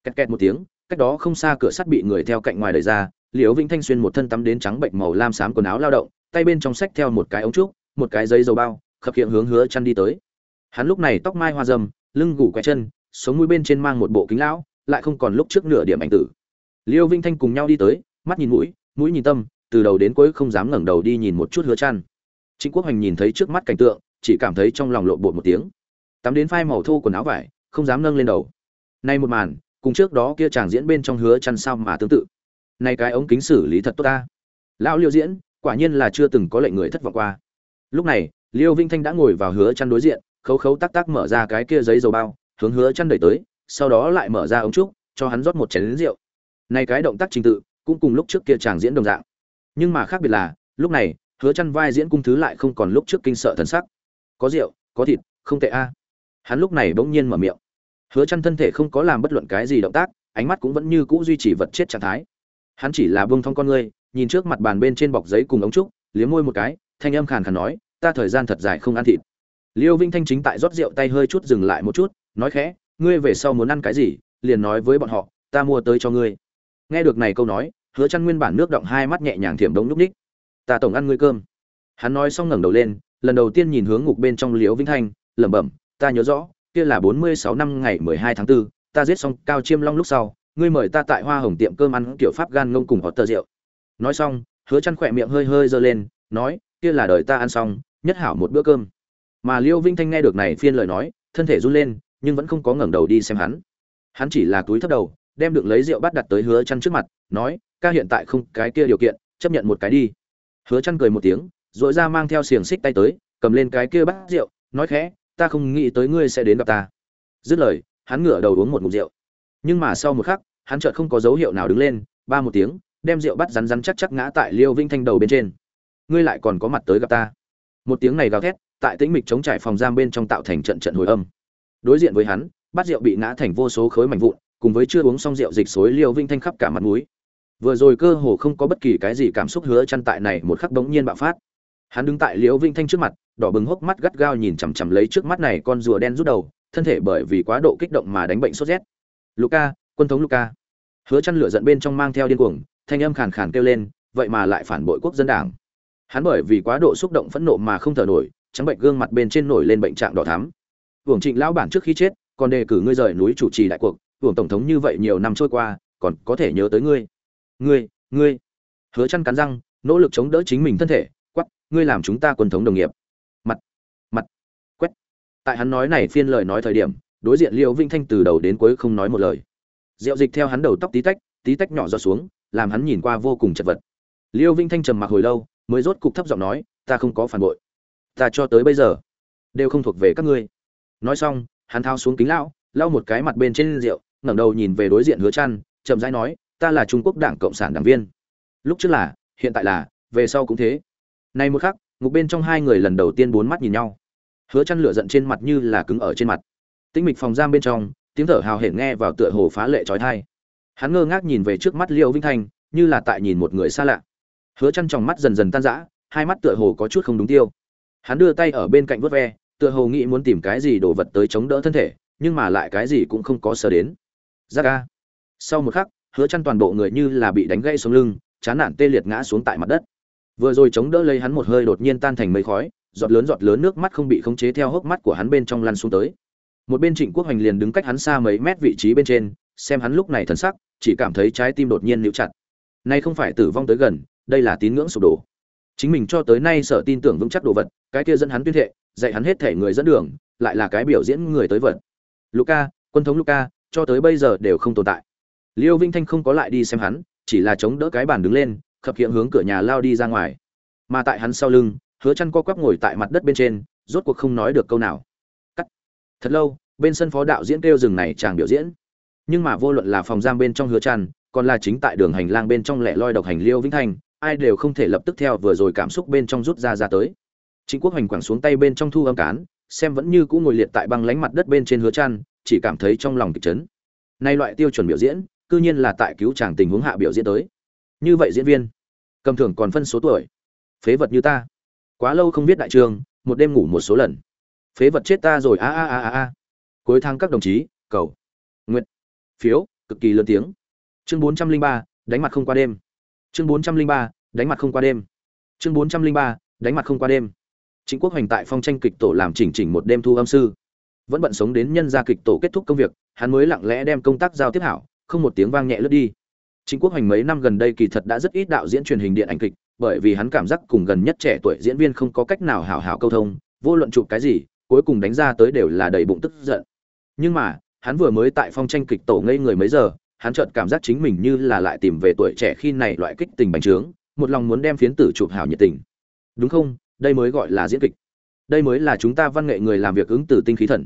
Kẹt kẹt một tiếng, cách đó không xa cửa sắt bị người theo cạnh ngoài đẩy ra, Liễu Vĩnh Thanh xuyên một thân tắm đến trắng bệnh màu lam xám quần áo lao động, tay bên trong sách theo một cái ống trúc, một cái giấy dầu bao, khập khiễng hướng hứa chăn đi tới. Hắn lúc này tóc mai hoa râm, lưng gù quẹt chân, sống mũi bên trên mang một bộ kính lão, lại không còn lúc trước nửa điểm ảnh tử. Liêu Vinh Thanh cùng nhau đi tới, mắt nhìn mũi, mũi nhìn tâm, từ đầu đến cuối không dám ngẩng đầu đi nhìn một chút Hứa Chân. Trịnh Quốc Hoành nhìn thấy trước mắt cảnh tượng, chỉ cảm thấy trong lòng lộn bột một tiếng. Tắm đến phai màu thô quần áo vải, không dám nâng lên đầu. Nay một màn, cùng trước đó kia chàng diễn bên trong Hứa Chân sao mà tương tự. Nay cái ống kính xử lý thật tốt ta. Lão Liêu diễn, quả nhiên là chưa từng có lệnh người thất vọng qua. Lúc này, Liêu Vinh Thanh đã ngồi vào Hứa Chân đối diện, khấu khấu tác tác mở ra cái kia giấy dầu bao, hướng Hứa Chân đẩy tới, sau đó lại mở ra ống trúc, cho hắn rót một chén rượu. Này cái động tác trình tự, cũng cùng lúc trước kia chàng diễn đồng dạng. Nhưng mà khác biệt là, lúc này, Hứa Chân vai diễn cung thứ lại không còn lúc trước kinh sợ thần sắc. Có rượu, có thịt, không tệ a. Hắn lúc này bỗng nhiên mở miệng. Hứa Chân thân thể không có làm bất luận cái gì động tác, ánh mắt cũng vẫn như cũ duy trì vật chết trạng thái. Hắn chỉ là buông thong con ngươi, nhìn trước mặt bàn bên trên bọc giấy cùng ống trúc, liếm môi một cái, thanh âm khàn khàn nói, ta thời gian thật dài không ăn thịt. Liêu Vinh Thanh chính tại rót rượu tay hơi chút dừng lại một chút, nói khẽ, ngươi về sau muốn ăn cái gì, liền nói với bọn họ, ta mua tới cho ngươi. Nghe được này câu nói, Hứa chăn nguyên bản nước động hai mắt nhẹ nhàng thiểm đống núp ních. Ta tổng ăn ngươi cơm. Hắn nói xong ngẩng đầu lên, lần đầu tiên nhìn hướng ngục bên trong Liễu Vinh Thanh, lẩm bẩm, ta nhớ rõ, kia là 46 năm ngày 12 tháng 4, ta giết xong Cao Chiêm Long lúc sau, ngươi mời ta tại Hoa Hồng tiệm cơm ăn kiểu pháp gan ngông cùng họ tờ rượu. Nói xong, Hứa chăn khỏe miệng hơi hơi dơ lên, nói, kia là đời ta ăn xong, nhất hảo một bữa cơm. Mà Liễu Vinh Thanh nghe được này phiên lời nói, thân thể run lên, nhưng vẫn không có ngẩng đầu đi xem hắn. Hắn chỉ là túi thấp đầu, đem được lấy rượu bắt đặt tới Hứa Chân trước mặt, nói, ca hiện tại không cái kia điều kiện, chấp nhận một cái đi. Hứa Chân cười một tiếng, rồi ra mang theo xiềng xích tay tới, cầm lên cái kia bát rượu, nói khẽ, ta không nghĩ tới ngươi sẽ đến gặp ta. Dứt lời, hắn ngửa đầu uống một ngụm rượu. Nhưng mà sau một khắc, hắn chợt không có dấu hiệu nào đứng lên, ba một tiếng, đem rượu bắt rắn rắn chắc chắc ngã tại Liêu Vinh Thanh đầu bên trên. Ngươi lại còn có mặt tới gặp ta. Một tiếng này gào thét, tại tĩnh mịch chống trải phòng giam bên trong tạo thành trận trận hồi âm. Đối diện với hắn, bát rượu bị ngã thành vô số khối mảnh vụn, cùng với chưa uống xong rượu dịch xối Liêu Vinh Thanh khắp cả mặt mũi. Vừa rồi cơ hồ không có bất kỳ cái gì cảm xúc hứa chăn tại này một khắc bỗng nhiên bạo phát. Hắn đứng tại Liễu Vinh Thanh trước mặt, đỏ bừng hốc mắt gắt gao nhìn chằm chằm lấy trước mắt này con rùa đen rút đầu, thân thể bởi vì quá độ kích động mà đánh bệnh sốt rét. "Luca, quân thống Luca." Hứa chăn lửa giận bên trong mang theo điên cuồng, thanh âm khàn khàn kêu lên, vậy mà lại phản bội quốc dân đảng. hắn bởi vì quá độ xúc động phẫn nộ mà không thở nổi trắng bệnh gương mặt bên trên nổi lên bệnh trạng đỏ thắm hưởng trịnh lão bản trước khi chết, còn đề cử ngươi rời núi chủ trì đại cuộc hưởng tổng thống như vậy nhiều năm trôi qua, còn có thể nhớ tới ngươi. Ngươi ngươi. Hứa chăn cắn răng, nỗ lực chống đỡ chính mình thân thể, quắc, ngươi làm chúng ta quân thống đồng nghiệp. Mặt mặt, quét. Tại hắn nói này phiên lời nói thời điểm, đối diện liêu vinh thanh từ đầu đến cuối không nói một lời. Rượu dịch theo hắn đầu tóc tí tách tí tách nhỏ giọt xuống, làm hắn nhìn qua vô cùng chật vật. Liêu vinh thanh trầm mặc hồi lâu, mới rốt cục thấp giọng nói, ta không có phản bội. Ta cho tới bây giờ đều không thuộc về các ngươi nói xong, hắn thao xuống kính lão, lau một cái mặt bên trên rượu, ngẩng đầu nhìn về đối diện hứa trăn chậm rãi nói, ta là trung quốc đảng cộng sản đảng viên. Lúc trước là, hiện tại là, về sau cũng thế. Nay một khắc, ngục bên trong hai người lần đầu tiên bốn mắt nhìn nhau. Hứa chăn lửa giận trên mặt như là cứng ở trên mặt. Tĩnh mịch phòng giam bên trong, tiếng thở hào hển nghe vào tựa hồ phá lệ chói tai. Hắn ngơ ngác nhìn về trước mắt liêu vinh thanh, như là tại nhìn một người xa lạ. Hứa chăn trong mắt dần dần tan rã, hai mắt tựa hồ có chút không đúng tiêu. Hắn đưa tay ở bên cạnh vớt ve tựa hồ nghĩ muốn tìm cái gì đồ vật tới chống đỡ thân thể, nhưng mà lại cái gì cũng không có sờ đến. Ra ga sau một khắc, hứa chăn toàn bộ người như là bị đánh gãy xuống lưng, chán nản tê liệt ngã xuống tại mặt đất. Vừa rồi chống đỡ lấy hắn một hơi đột nhiên tan thành mây khói, giọt lớn giọt lớn nước mắt không bị khống chế theo hốc mắt của hắn bên trong lăn xuống tới. Một bên trịnh quốc hoành liền đứng cách hắn xa mấy mét vị trí bên trên, xem hắn lúc này thần sắc, chỉ cảm thấy trái tim đột nhiên níu chặt. Nay không phải tử vong tới gần, đây là tín ngưỡng sụp đổ chính mình cho tới nay sợ tin tưởng vững chắc đồ vật, cái kia dẫn hắn tuyên thệ, dạy hắn hết thể người dẫn đường, lại là cái biểu diễn người tới vật. Luca quân thống luca cho tới bây giờ đều không tồn tại. Liêu vinh thanh không có lại đi xem hắn, chỉ là chống đỡ cái bàn đứng lên, khập hiện hướng cửa nhà lao đi ra ngoài. Mà tại hắn sau lưng, hứa chăn co quắp ngồi tại mặt đất bên trên, rốt cuộc không nói được câu nào. Cắt. Thật lâu, bên sân phó đạo diễn kêu dừng này chàng biểu diễn. Nhưng mà vô luận là phòng giam bên trong hứa chăn, còn là chính tại đường hành lang bên trong lẻ loi độc hành liêu vĩnh thanh ai đều không thể lập tức theo vừa rồi cảm xúc bên trong rút ra ra tới. Chính quốc hành quẳng xuống tay bên trong thu âm cán xem vẫn như cũ ngồi liệt tại băng lánh mặt đất bên trên hứa trăn, chỉ cảm thấy trong lòng kịch chấn. Nay loại tiêu chuẩn biểu diễn cư nhiên là tại cứu chàng tình huống hạ biểu diễn tới. Như vậy diễn viên cầm thưởng còn phân số tuổi. Phế vật như ta. Quá lâu không biết đại trường một đêm ngủ một số lần. Phế vật chết ta rồi a a a a a. Cuối tháng các đồng chí cầu. Nguyện. Phiếu cực kỳ lớn tiếng. Chương bốn trăm linh ba đánh mặt không qua đêm chương bốn trăm linh ba, đánh mặt không qua đêm. Chương bốn trăm linh ba, đánh mặt không qua đêm. Chính quốc hoành tại phong tranh kịch tổ làm chỉnh chỉnh một đêm thu âm sư. Vẫn bận sống đến nhân gia kịch tổ kết thúc công việc, hắn mới lặng lẽ đem công tác giao tiếp hảo, không một tiếng vang nhẹ lướt đi. Chính quốc hoành mấy năm gần đây kỳ thật đã rất ít đạo diễn truyền hình điện ảnh kịch, bởi vì hắn cảm giác cùng gần nhất trẻ tuổi diễn viên không có cách nào hảo hảo câu thông, vô luận chụp cái gì, cuối cùng đánh ra tới đều là đầy bụng tức giận. Nhưng mà, hắn vừa mới tại phong tranh kịch tổ ngây người mấy giờ hắn chợt cảm giác chính mình như là lại tìm về tuổi trẻ khi này loại kích tình bành trướng, một lòng muốn đem phiến tử chụp hảo nhiệt tình. Đúng không? Đây mới gọi là diễn kịch. Đây mới là chúng ta văn nghệ người làm việc ứng từ tinh khí thần.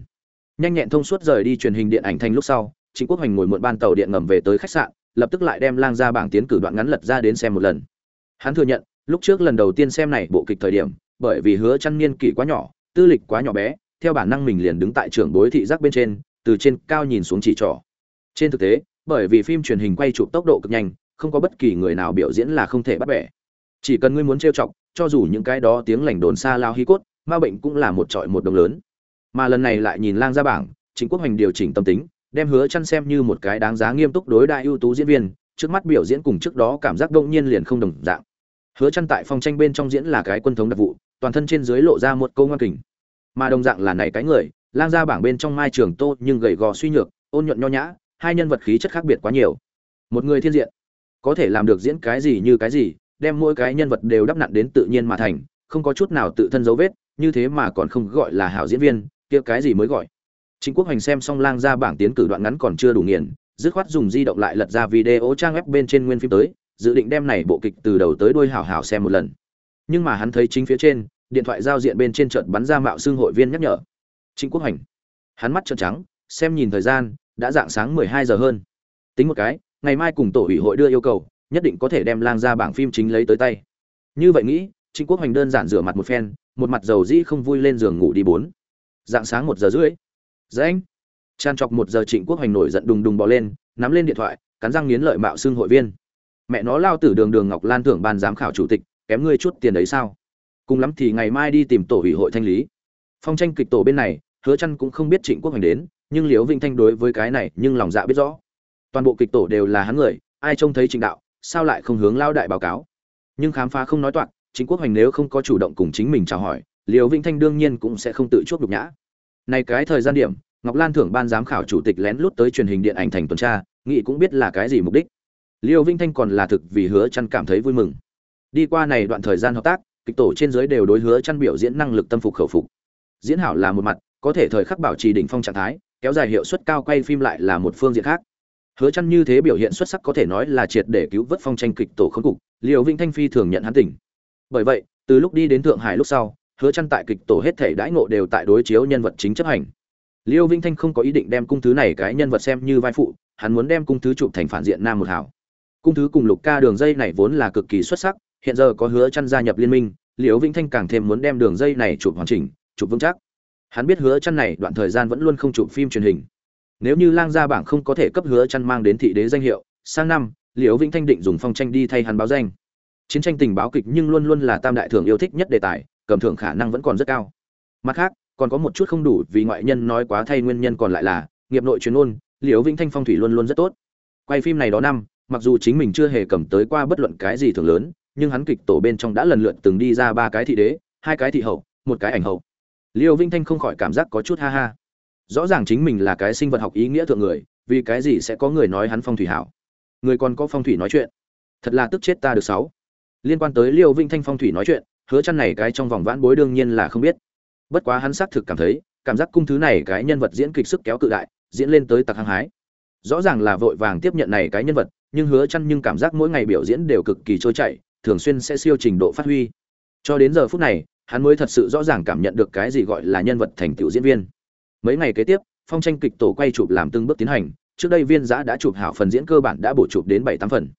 Nhanh nhẹn thông suốt rời đi truyền hình điện ảnh thành lúc sau, Trịnh quốc hoành ngồi muộn ban tàu điện ngầm về tới khách sạn, lập tức lại đem lang ra bảng tiến cử đoạn ngắn lật ra đến xem một lần. Hắn thừa nhận, lúc trước lần đầu tiên xem này bộ kịch thời điểm, bởi vì hứa chăn niên kỷ quá nhỏ, tư lịch quá nhỏ bé, theo bản năng mình liền đứng tại trưởng bối thị giác bên trên, từ trên cao nhìn xuống chỉ trỏ. Trên thực tế bởi vì phim truyền hình quay chụp tốc độ cực nhanh, không có bất kỳ người nào biểu diễn là không thể bắt bẻ. Chỉ cần ngươi muốn trêu chọc, cho dù những cái đó tiếng lành đồn xa lao hí cốt, ma bệnh cũng là một trọi một đồng lớn. Mà lần này lại nhìn lang ra bảng chính quốc hành điều chỉnh tâm tính, đem hứa chăn xem như một cái đáng giá nghiêm túc đối đại ưu tú diễn viên, trước mắt biểu diễn cùng trước đó cảm giác động nhiên liền không đồng dạng. Hứa chăn tại phong tranh bên trong diễn là cái quân thống đặc vụ, toàn thân trên dưới lộ ra một câu ngoan kình. Mà đồng dạng là này cái người, lang ra bảng bên trong mai trường tô nhưng gầy gò suy nhược, ôn nhuận nho nhã hai nhân vật khí chất khác biệt quá nhiều. Một người thiên diện có thể làm được diễn cái gì như cái gì đem mỗi cái nhân vật đều đắp nặn đến tự nhiên mà thành không có chút nào tự thân dấu vết như thế mà còn không gọi là hảo diễn viên kia cái gì mới gọi? Chính quốc hành xem xong lang ra bảng tiến cử đoạn ngắn còn chưa đủ nghiền dứt khoát dùng di động lại lật ra video trang web bên trên nguyên phim tới dự định đem này bộ kịch từ đầu tới đuôi hảo hảo xem một lần. Nhưng mà hắn thấy chính phía trên điện thoại giao diện bên trên chợt bắn ra mạo xương hội viên nhắc nhở. Trịnh Quốc Hành. Hắn mắt trợn trắng, xem nhìn thời gian, đã dạng sáng 12 giờ hơn. Tính một cái, ngày mai cùng tổ ủy hội đưa yêu cầu, nhất định có thể đem lang ra bảng phim chính lấy tới tay. Như vậy nghĩ, Trịnh Quốc Hoành đơn giản rửa mặt một phen, một mặt dầu dĩ không vui lên giường ngủ đi bốn. Dạng sáng 1 giờ rưỡi. Dãnh. Chan chọc 1 giờ Trịnh Quốc Hoành nổi giận đùng đùng bò lên, nắm lên điện thoại, cắn răng nghiến lợi mạo xương hội viên. Mẹ nó lao tử đường đường Ngọc Lan thưởng ban giám khảo chủ tịch, kém ngươi chút tiền đấy sao? Cùng lắm thì ngày mai đi tìm tổ ủy hội thanh lý phong tranh kịch tổ bên này hứa chăn cũng không biết trịnh quốc Hoành đến nhưng liễu vĩnh thanh đối với cái này nhưng lòng dạ biết rõ. Toàn bộ kịch tổ đều là hắn người, ai trông thấy trịnh đạo, sao lại không hướng lao đại báo cáo? Nhưng khám phá không nói toạc chính quốc hoành nếu không có chủ động cùng chính mình chào hỏi, liễu vĩnh thanh đương nhiên cũng sẽ không tự chuốc nhục nhã. Này cái thời gian điểm, ngọc lan thưởng ban giám khảo chủ tịch lén lút tới truyền hình điện ảnh thành tuần tra nghị cũng biết là cái gì mục đích. Liêu vĩnh thanh còn là thực vì hứa chăn cảm thấy vui mừng. Đi qua này đoạn thời gian hợp tác, kịch tổ trên dưới đều đối hứa chăn biểu diễn năng lực tâm phục khẩu phục. Diễn hảo là một mặt, có thể thời khắc bảo trì đỉnh phong trạng thái kéo dài hiệu suất cao quay phim lại là một phương diện khác. Hứa chăn như thế biểu hiện xuất sắc có thể nói là triệt để cứu vớt phong tranh kịch tổ khốn cục, liều vĩnh thanh phi thường nhận hắn tỉnh. Bởi vậy, từ lúc đi đến thượng hải lúc sau, hứa chăn tại kịch tổ hết thể đãi ngộ đều tại đối chiếu nhân vật chính chấp hành. Liêu vĩnh thanh không có ý định đem cung thứ này cái nhân vật xem như vai phụ, hắn muốn đem cung thứ chụp thành phản diện nam một hảo. Cung thứ cùng lục ca đường dây này vốn là cực kỳ xuất sắc, hiện giờ có hứa chăn gia nhập liên minh, Liêu vĩnh thanh càng thêm muốn đem đường dây này chụp hoàn chỉnh, chụp vững chắc hắn biết hứa chăn này đoạn thời gian vẫn luôn không chụp phim truyền hình. Nếu như lang gia bảng không có thể cấp hứa chăn mang đến thị đế danh hiệu, sang năm, liễu vĩnh thanh định dùng phong tranh đi thay hắn báo danh. Chiến tranh tình báo kịch nhưng luôn luôn là tam đại thưởng yêu thích nhất đề tài, cầm thưởng khả năng vẫn còn rất cao. Mặt khác, còn có một chút không đủ vì ngoại nhân nói quá thay nguyên nhân còn lại là, nghiệp nội chuyên ôn, liễu vĩnh thanh phong thủy luôn luôn rất tốt. Quay phim này đó năm, mặc dù chính mình chưa hề cầm tới qua bất luận cái gì thường lớn, nhưng hắn kịch tổ bên trong đã lần lượt từng đi ra ba cái thị đế, hai cái thị hậu, một cái ảnh hậu liêu vinh thanh không khỏi cảm giác có chút ha ha. Rõ ràng chính mình là cái sinh vật học ý nghĩa thượng người, vì cái gì sẽ có người nói hắn phong thủy hảo? Người còn có phong thủy nói chuyện. Thật là tức chết ta được sáu. Liên quan tới liêu vinh thanh phong thủy nói chuyện, hứa chăn này cái trong vòng vãn bối đương nhiên là không biết. Bất quá hắn xác thực cảm thấy, cảm giác cung thứ này cái nhân vật diễn kịch sức kéo cự đại, diễn lên tới tặc hăng hái. Rõ ràng là vội vàng tiếp nhận này cái nhân vật, nhưng hứa chăn nhưng cảm giác mỗi ngày biểu diễn đều cực kỳ trôi chảy, thường xuyên sẽ siêu trình độ phát huy. Cho đến giờ phút này hắn mới thật sự rõ ràng cảm nhận được cái gì gọi là nhân vật thành tựu diễn viên. Mấy ngày kế tiếp, phong tranh kịch tổ quay chụp làm từng bước tiến hành, trước đây viên giã đã chụp hảo phần diễn cơ bản đã bổ chụp đến bảy tám phần.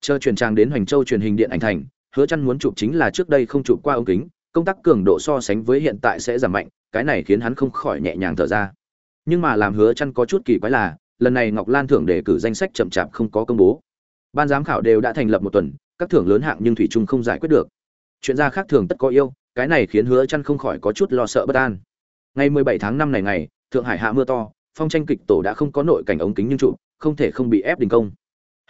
Chờ truyền trang đến hoành châu truyền hình điện ảnh thành, hứa chăn muốn chụp chính là trước đây không chụp qua ống kính, công tác cường độ so sánh với hiện tại sẽ giảm mạnh, cái này khiến hắn không khỏi nhẹ nhàng thở ra. Nhưng mà làm hứa chăn có chút kỳ quái là, lần này ngọc lan thưởng đề cử danh sách chậm chạp không có công bố. Ban giám khảo đều đã thành lập một tuần, các thưởng lớn hạng nhưng thủy trung không giải quyết được. Chuyện ra khác thường tất có yêu cái này khiến hứa chăn không khỏi có chút lo sợ bất an. Ngày 17 tháng 5 này ngày, thượng hải hạ mưa to, phong tranh kịch tổ đã không có nội cảnh ống kính nhưng trụ, không thể không bị ép đình công.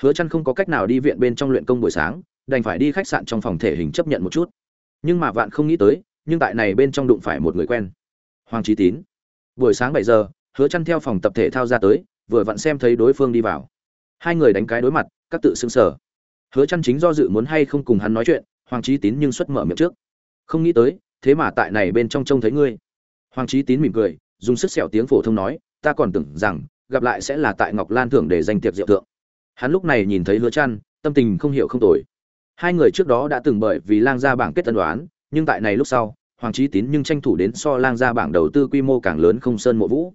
Hứa chăn không có cách nào đi viện bên trong luyện công buổi sáng, đành phải đi khách sạn trong phòng thể hình chấp nhận một chút. Nhưng mà vạn không nghĩ tới, nhưng tại này bên trong đụng phải một người quen. Hoàng trí tín. Buổi sáng 7 giờ, hứa chăn theo phòng tập thể thao ra tới, vừa vặn xem thấy đối phương đi vào. Hai người đánh cái đối mặt, các tự xưng sở. Hứa chăn chính do dự muốn hay không cùng hắn nói chuyện, hoàng trí tín nhưng xuất mở miệng trước không nghĩ tới thế mà tại này bên trong trông thấy ngươi. Hoàng trí tín mỉm cười dùng sức sẹo tiếng phổ thông nói ta còn tưởng rằng gặp lại sẽ là tại ngọc lan thưởng để danh tiệc diệu tượng hắn lúc này nhìn thấy hứa trăn, tâm tình không hiểu không tồi. Hai người trước đó đã từng bởi vì lang gia bảng kết tân đoán nhưng tại này lúc sau hoàng trí tín nhưng tranh thủ đến so lang gia bảng đầu tư quy mô càng lớn không sơn mộ vũ.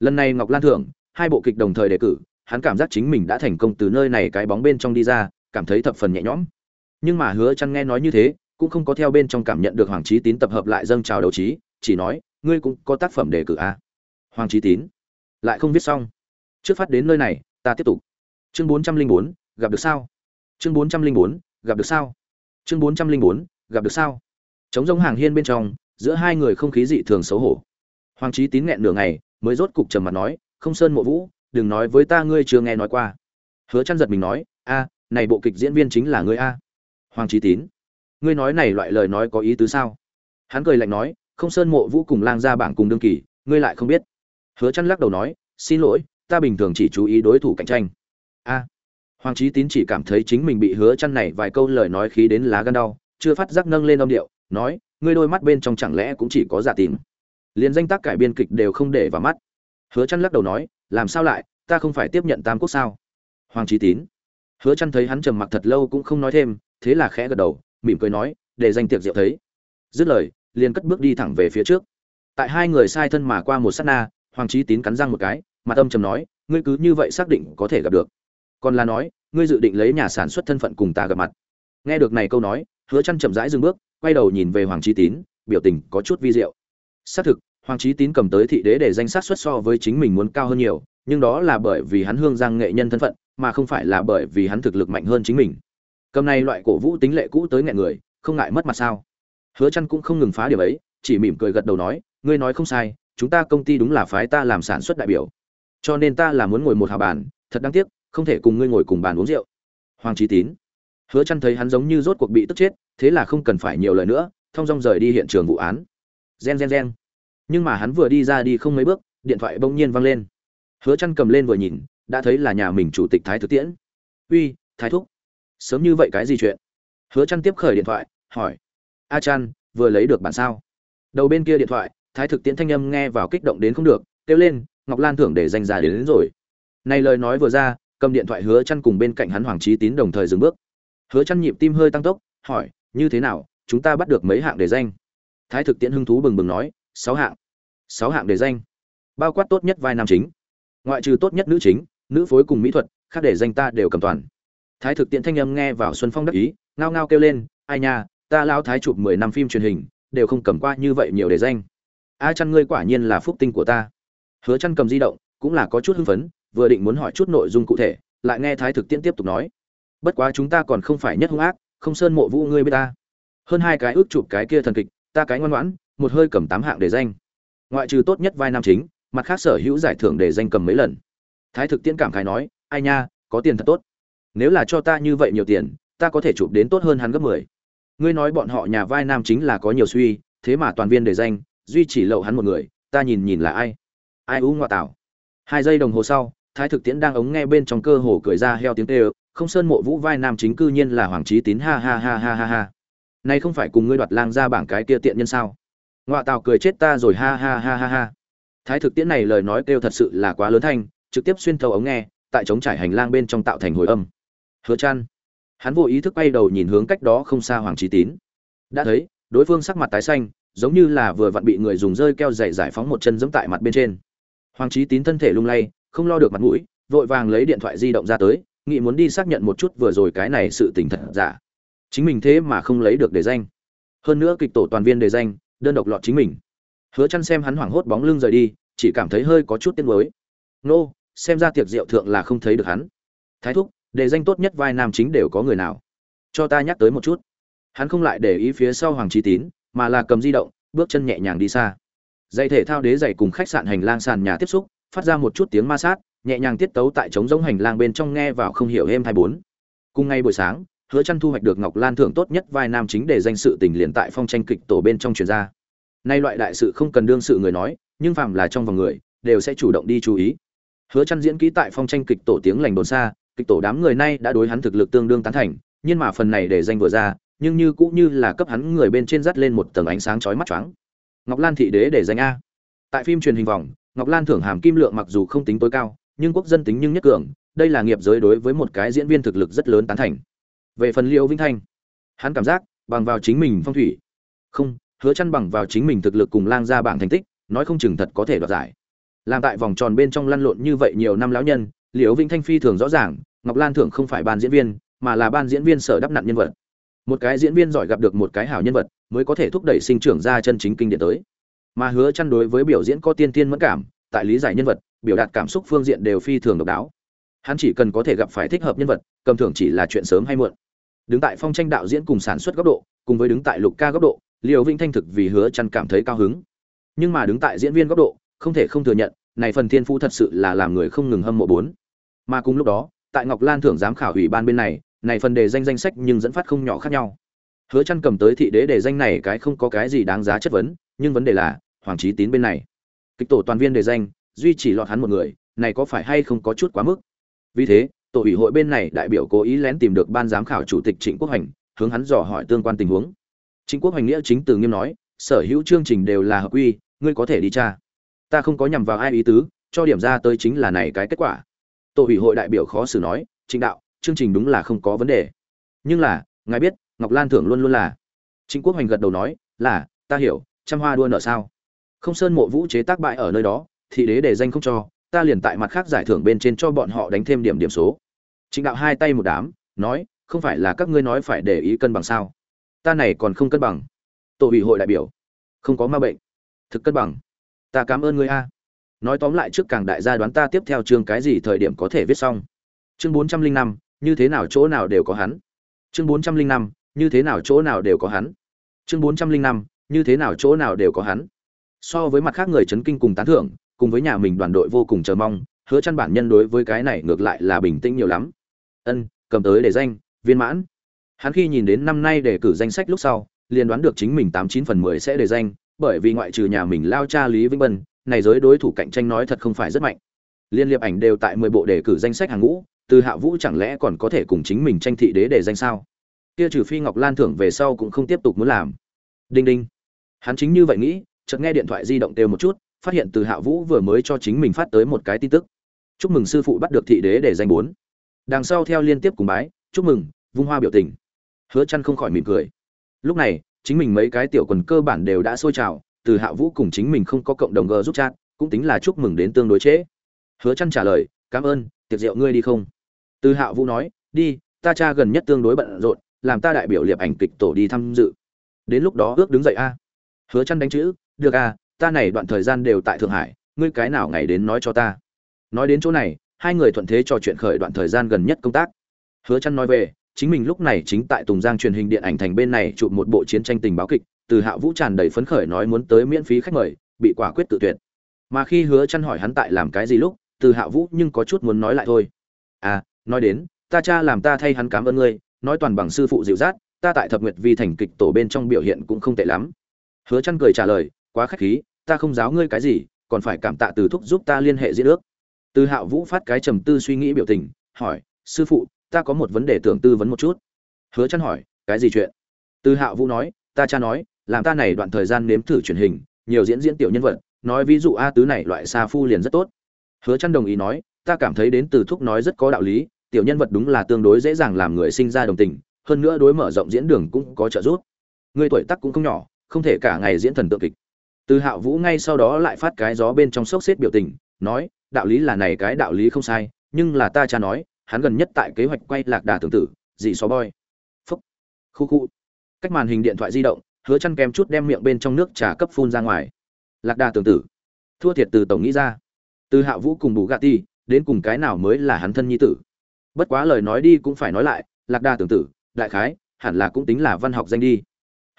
Lần này ngọc lan thưởng hai bộ kịch đồng thời đề cử hắn cảm giác chính mình đã thành công từ nơi này cái bóng bên trong đi ra cảm thấy thập phần nhẹ nhõm. Nhưng mà hứa chăn nghe nói như thế cũng không có theo bên trong cảm nhận được hoàng trí tín tập hợp lại dâng chào đầu trí chỉ nói ngươi cũng có tác phẩm đề cử à. hoàng trí tín lại không viết xong. Trước phát đến nơi này ta tiếp tục. Chương 404, gặp được sao? Chương 404, gặp được sao? Chương 404, gặp được sao? Chống giống hàng hiên bên trong giữa hai người không khí dị thường xấu hổ. Hoàng trí tín nghẹn nửa ngày mới rốt cục trầm mặt nói không sơn mộ vũ đừng nói với ta ngươi chưa nghe nói qua. Hứa chăn giật mình nói a này bộ kịch diễn viên chính là ngươi a. Hoàng trí tín ngươi nói này loại lời nói có ý tứ sao? Hắn cười lạnh nói, không sơn mộ vũ cùng lang gia bảng cùng đương kỳ, ngươi lại không biết. Hứa chăn lắc đầu nói, xin lỗi, ta bình thường chỉ chú ý đối thủ cạnh tranh. A. Hoàng trí tín chỉ cảm thấy chính mình bị hứa chăn này vài câu lời nói khí đến lá gan đau, chưa phát giác nâng lên âm điệu, nói, ngươi đôi mắt bên trong chẳng lẽ cũng chỉ có giả tím liền danh tác cải biên kịch đều không để vào mắt. Hứa chăn lắc đầu nói, làm sao lại, ta không phải tiếp nhận tam quốc sao? Hoàng trí tín. Hứa chăn thấy hắn trầm mặc thật lâu cũng không nói thêm, thế là khẽ gật đầu mỉm cười nói, để danh tiệc rượu thấy. Dứt lời, liền cất bước đi thẳng về phía trước. Tại hai người sai thân mà qua một sát na, hoàng trí tín cắn răng một cái, mặt âm trầm nói, ngươi cứ như vậy xác định có thể gặp được. Còn là nói, ngươi dự định lấy nhà sản xuất thân phận cùng ta gặp mặt. Nghe được này câu nói, hứa chăn chậm rãi dừng bước, quay đầu nhìn về hoàng trí tín, biểu tình có chút vi diệu. Xác thực, hoàng trí tín cầm tới thị đế để danh sát xuất so với chính mình muốn cao hơn nhiều, nhưng đó là bởi vì hắn hương giang nghệ nhân thân phận, mà không phải là bởi vì hắn thực lực mạnh hơn chính mình cầm này loại cổ vũ tính lệ cũ tới nghẹn người, không ngại mất mặt sao? Hứa chăn cũng không ngừng phá điều ấy, chỉ mỉm cười gật đầu nói, ngươi nói không sai, chúng ta công ty đúng là phái ta làm sản xuất đại biểu. Cho nên ta là muốn ngồi một hào bàn, thật đáng tiếc, không thể cùng ngươi ngồi cùng bàn uống rượu. Hoàng trí tín. Hứa chăn thấy hắn giống như rốt cuộc bị tức chết, thế là không cần phải nhiều lời nữa, thông dong rời đi hiện trường vụ án. Gen gen gen. Nhưng mà hắn vừa đi ra đi không mấy bước, điện thoại bỗng nhiên vang lên. Hứa chăn cầm lên vừa nhìn, đã thấy là nhà mình chủ tịch thái thực tiễn. Uy, thái thúc sớm như vậy cái gì chuyện? Hứa chăn tiếp khởi điện thoại hỏi. A chăn vừa lấy được bản sao? Đầu bên kia điện thoại thái thực tiễn thanh âm nghe vào kích động đến không được kêu lên ngọc lan thưởng để danh ra đến, đến rồi. Này lời nói vừa ra cầm điện thoại hứa chăn cùng bên cạnh hắn hoàng trí tín đồng thời dừng bước. Hứa chăn nhịp tim hơi tăng tốc hỏi như thế nào chúng ta bắt được mấy hạng để danh? Thái thực tiễn hưng thú bừng bừng nói sáu hạng. Sáu hạng để danh? Bao quát tốt nhất vai nam chính. Ngoại trừ tốt nhất nữ chính nữ phối cùng mỹ thuật khác để danh ta đều cầm toàn thái thực tiễn thanh âm nghe vào xuân phong đắc ý, ngao ngao kêu lên, ai nha, ta lao thái chụp mười năm phim truyền hình, đều không cầm qua như vậy nhiều để danh. A chăn ngươi quả nhiên là phúc tinh của ta. Hứa chăn cầm di động, cũng là có chút hưng phấn, vừa định muốn hỏi chút nội dung cụ thể, lại nghe thái thực tiễn tiếp tục nói, bất quá chúng ta còn không phải nhất hung ác, không sơn mộ vũ ngươi biết ta. Hơn hai cái ước chụp cái kia thần kịch, ta cái ngoan ngoãn, một hơi cầm tám hạng để danh. Ngoại trừ tốt nhất vai nam chính, mặt khác sở hữu giải thưởng để danh cầm mấy lần. Thái thực tiễn cảm khái nói, ai nha, có tiền thật tốt nếu là cho ta như vậy nhiều tiền, ta có thể chụp đến tốt hơn hắn gấp mười. Ngươi nói bọn họ nhà vai nam chính là có nhiều suy, thế mà toàn viên để danh, duy chỉ lậu hắn một người, ta nhìn nhìn là ai? Ai u ngoại tảo? Hai giây đồng hồ sau, thái thực tiễn đang ống nghe bên trong cơ hồ cười ra heo tiếng tê không sơn mộ vũ vai nam chính cư nhiên là hoàng trí tín, ha ha ha ha ha ha. Nay không phải cùng ngươi đoạt lang ra bảng cái kia tiện nhân sao? Ngoại tào cười chết ta rồi, ha ha ha ha ha. Thái thực tiễn này lời nói kêu thật sự là quá lớn thanh, trực tiếp xuyên thấu ống nghe, tại chống trải hành lang bên trong tạo thành hồi âm hứa chăn hắn vô ý thức quay đầu nhìn hướng cách đó không xa hoàng trí tín. Đã thấy, đối phương sắc mặt tái xanh, giống như là vừa vặn bị người dùng rơi keo dày giải phóng một chân giẫm tại mặt bên trên. Hoàng trí tín thân thể lung lay, không lo được mặt mũi, vội vàng lấy điện thoại di động ra tới, nghĩ muốn đi xác nhận một chút vừa rồi cái này sự tình thật giả. Chính mình thế mà không lấy được đề danh. Hơn nữa kịch tổ toàn viên đề danh, đơn độc lọt chính mình. Hứa chăn xem hắn hoảng hốt bóng lưng rời đi, chỉ cảm thấy hơi có chút tiếc nuối. Nô, xem ra tiệc rượu thượng là không thấy được hắn. Thái thúc để danh tốt nhất vai nam chính đều có người nào. Cho ta nhắc tới một chút. Hắn không lại để ý phía sau hoàng trí tín, mà là cầm di động, bước chân nhẹ nhàng đi xa. Dây thể thao đế giày cùng khách sạn hành lang sàn nhà tiếp xúc, phát ra một chút tiếng ma sát, nhẹ nhàng tiết tấu tại trống giống hành lang bên trong nghe vào không hiểu êm hai bốn. Cùng ngay buổi sáng, hứa chăn thu hoạch được ngọc lan thưởng tốt nhất vai nam chính để danh sự tình liền tại phong tranh kịch tổ bên trong truyền ra. Nay loại đại sự không cần đương sự người nói, nhưng phạm là trong vòng người, đều sẽ chủ động đi chú ý. Hứa chăn diễn kỹ tại phong tranh kịch tổ tiếng lành đồn xa kịch tổ đám người nay đã đối hắn thực lực tương đương tán thành, nhưng mà phần này để danh vừa ra, nhưng như cũng như là cấp hắn người bên trên dắt lên một tầng ánh sáng chói mắt choáng. Ngọc lan thị đế để danh a. Tại phim truyền hình vòng, ngọc lan thưởng hàm kim lượng mặc dù không tính tối cao, nhưng quốc dân tính nhưng nhất cường, đây là nghiệp giới đối với một cái diễn viên thực lực rất lớn tán thành. Về phần liêu vĩnh thanh, hắn cảm giác, bằng vào chính mình phong thủy. Không, hứa chăn bằng vào chính mình thực lực cùng lang ra bảng thành tích, nói không chừng thật có thể đoạt giải. Làm tại vòng tròn bên trong lăn lộn như vậy nhiều năm lão nhân, liễu vĩnh thanh phi thường rõ ràng ngọc lan thưởng không phải ban diễn viên, mà là ban diễn viên sở đắp nặn nhân vật. Một cái diễn viên giỏi gặp được một cái hảo nhân vật, mới có thể thúc đẩy sinh trưởng ra chân chính kinh điển tới. Mà hứa chăn đối với biểu diễn có tiên tiên mẫn cảm, tại lý giải nhân vật, biểu đạt cảm xúc phương diện đều phi thường độc đáo. Hắn chỉ cần có thể gặp phải thích hợp nhân vật, cầm thưởng chỉ là chuyện sớm hay muộn. Đứng tại phong tranh đạo diễn cùng sản xuất góc độ, cùng với đứng tại lục ca góc độ liều vinh thanh thực vì hứa chăn cảm thấy cao hứng. Nhưng mà đứng tại diễn viên góc độ, không thể không thừa nhận, này phần thiên phú thật sự là làm người không ngừng hâm mộ bốn. Mà cùng lúc đó tại ngọc lan thưởng giám khảo ủy ban bên này này phần đề danh danh sách nhưng dẫn phát không nhỏ khác nhau. Hứa Chân cầm tới thị đế đề danh này cái không có cái gì đáng giá chất vấn, nhưng vấn đề là, hoàng trí tín bên này. Kịch tổ toàn viên đề danh, duy chỉ lọt hắn một người, này có phải hay không có chút quá mức? Vì thế, tổ ủy hội bên này đại biểu cố ý lén tìm được ban giám khảo chủ tịch trịnh quốc hành hướng hắn dò hỏi tương quan tình huống. Trịnh quốc hành nghĩa chính từ nghiêm nói, sở hữu chương trình đều là hợp quy, ngươi có thể đi tra. Ta không có nhằm vào ai ý tứ, cho điểm ra tới chính là này cái kết quả tổ ủy hội đại biểu khó xử nói, trịnh đạo, chương trình đúng là không có vấn đề. Nhưng là, ngài biết, ngọc lan thưởng luôn luôn là. Trịnh quốc hoành gật đầu nói, là, ta hiểu, trăm hoa đua nợ sao? Không sơn mộ vũ chế tác bại ở nơi đó, thị đế để danh không cho, ta liền tại mặt khác giải thưởng bên trên cho bọn họ đánh thêm điểm điểm số. Trịnh đạo hai tay một đám, nói, không phải là các ngươi nói phải để ý cân bằng sao? Ta này còn không cân bằng. Tổ ủy hội đại biểu, không có ma bệnh. Thực cân bằng. Ta cảm ơn ngươi a nói tóm lại trước càng đại gia đoán ta tiếp theo chương cái gì thời điểm có thể viết xong. Chương bốn trăm linh năm, như thế nào chỗ nào đều có hắn. Chương bốn trăm linh năm, như thế nào chỗ nào đều có hắn. Chương bốn trăm linh năm, như thế nào chỗ nào đều có hắn. So với mặt khác người chấn kinh cùng tán thưởng, cùng với nhà mình đoàn đội vô cùng chờ mong, hứa chăn bản nhân đối với cái này ngược lại là bình tĩnh nhiều lắm. Ân, cầm tới để danh, viên mãn. Hắn khi nhìn đến năm nay để cử danh sách lúc sau, liền đoán được chính mình tám chín phần mười sẽ để danh, bởi vì ngoại trừ nhà mình lao cha lý vĩnh bân này giới đối thủ cạnh tranh nói thật không phải rất mạnh. Liên liệp ảnh đều tại mười bộ đề cử danh sách hàng ngũ, từ hạ vũ chẳng lẽ còn có thể cùng chính mình tranh thị đế để danh sao? Kia trừ phi ngọc lan thưởng về sau cũng không tiếp tục muốn làm. Đinh đinh. Hắn chính như vậy nghĩ, chợt nghe điện thoại di động kêu một chút, phát hiện từ hạ vũ vừa mới cho chính mình phát tới một cái tin tức. Chúc mừng sư phụ bắt được thị đế để danh bốn. Đằng sau theo liên tiếp cùng bái, chúc mừng, vung hoa biểu tình. Hứa chăn không khỏi mỉm cười. Lúc này, chính mình mấy cái tiểu quần cơ bản đều đã sôi trào từ hạ vũ cùng chính mình không có cộng đồng g giúp chat, cũng tính là chúc mừng đến tương đối trễ. Hứa chăn trả lời, cảm ơn, tiệc rượu ngươi đi không? Từ hạ vũ nói, đi, ta cha gần nhất tương đối bận rộn, làm ta đại biểu liệp ảnh kịch tổ đi tham dự. Đến lúc đó ước đứng dậy a. Hứa chăn đánh chữ, được a ta này đoạn thời gian đều tại thượng hải, ngươi cái nào ngày đến nói cho ta? Nói đến chỗ này, hai người thuận thế trò chuyện khởi đoạn thời gian gần nhất công tác. Hứa chăn nói về, chính mình lúc này chính tại tùng giang truyền hình điện ảnh thành bên này chụp một bộ chiến tranh tình báo kịch từ hạ vũ tràn đầy phấn khởi nói muốn tới miễn phí khách mời, bị quả quyết tự tuyệt. Mà khi hứa chăn hỏi hắn tại làm cái gì lúc, từ hạ vũ nhưng có chút muốn nói lại thôi. À nói đến, ta cha làm ta thay hắn cảm ơn ngươi, nói toàn bằng sư phụ dịu dắt, ta tại thập nguyệt vi thành kịch tổ bên trong biểu hiện cũng không tệ lắm. Hứa chăn cười trả lời, quá khách khí, ta không giáo ngươi cái gì, còn phải cảm tạ từ thúc giúp ta liên hệ diễn ước. Từ hạ vũ phát cái trầm tư suy nghĩ biểu tình, hỏi, sư phụ, ta có một vấn đề tưởng tư vấn một chút. Hứa chăn hỏi, cái gì chuyện? Từ hạ vũ nói, ta cha nói làm ta này đoạn thời gian nếm thử truyền hình, nhiều diễn diễn tiểu nhân vật, nói ví dụ a tứ này loại xa phu liền rất tốt. Hứa chăn đồng ý nói, ta cảm thấy đến từ thúc nói rất có đạo lý, tiểu nhân vật đúng là tương đối dễ dàng làm người sinh ra đồng tình, hơn nữa đối mở rộng diễn đường cũng có trợ giúp. Người tuổi tác cũng không nhỏ, không thể cả ngày diễn thần tượng kịch. Từ Hạo vũ ngay sau đó lại phát cái gió bên trong sốc xếp biểu tình, nói, đạo lý là này cái đạo lý không sai, nhưng là ta cha nói, hắn gần nhất tại kế hoạch quay lạc đà tưởng tử, dị xó boy. Phúc. Khu khu. Cách màn hình điện thoại di động hứa chăn kem chút đem miệng bên trong nước trà cấp phun ra ngoài. Lạc đà tưởng tử. Thua thiệt từ tổng nghĩ ra. Từ hạ vũ cùng bù gạ ti đến cùng cái nào mới là hắn thân nhi tử? Bất quá lời nói đi cũng phải nói lại, lạc đà tưởng tử, đại khái, hẳn là cũng tính là văn học danh đi.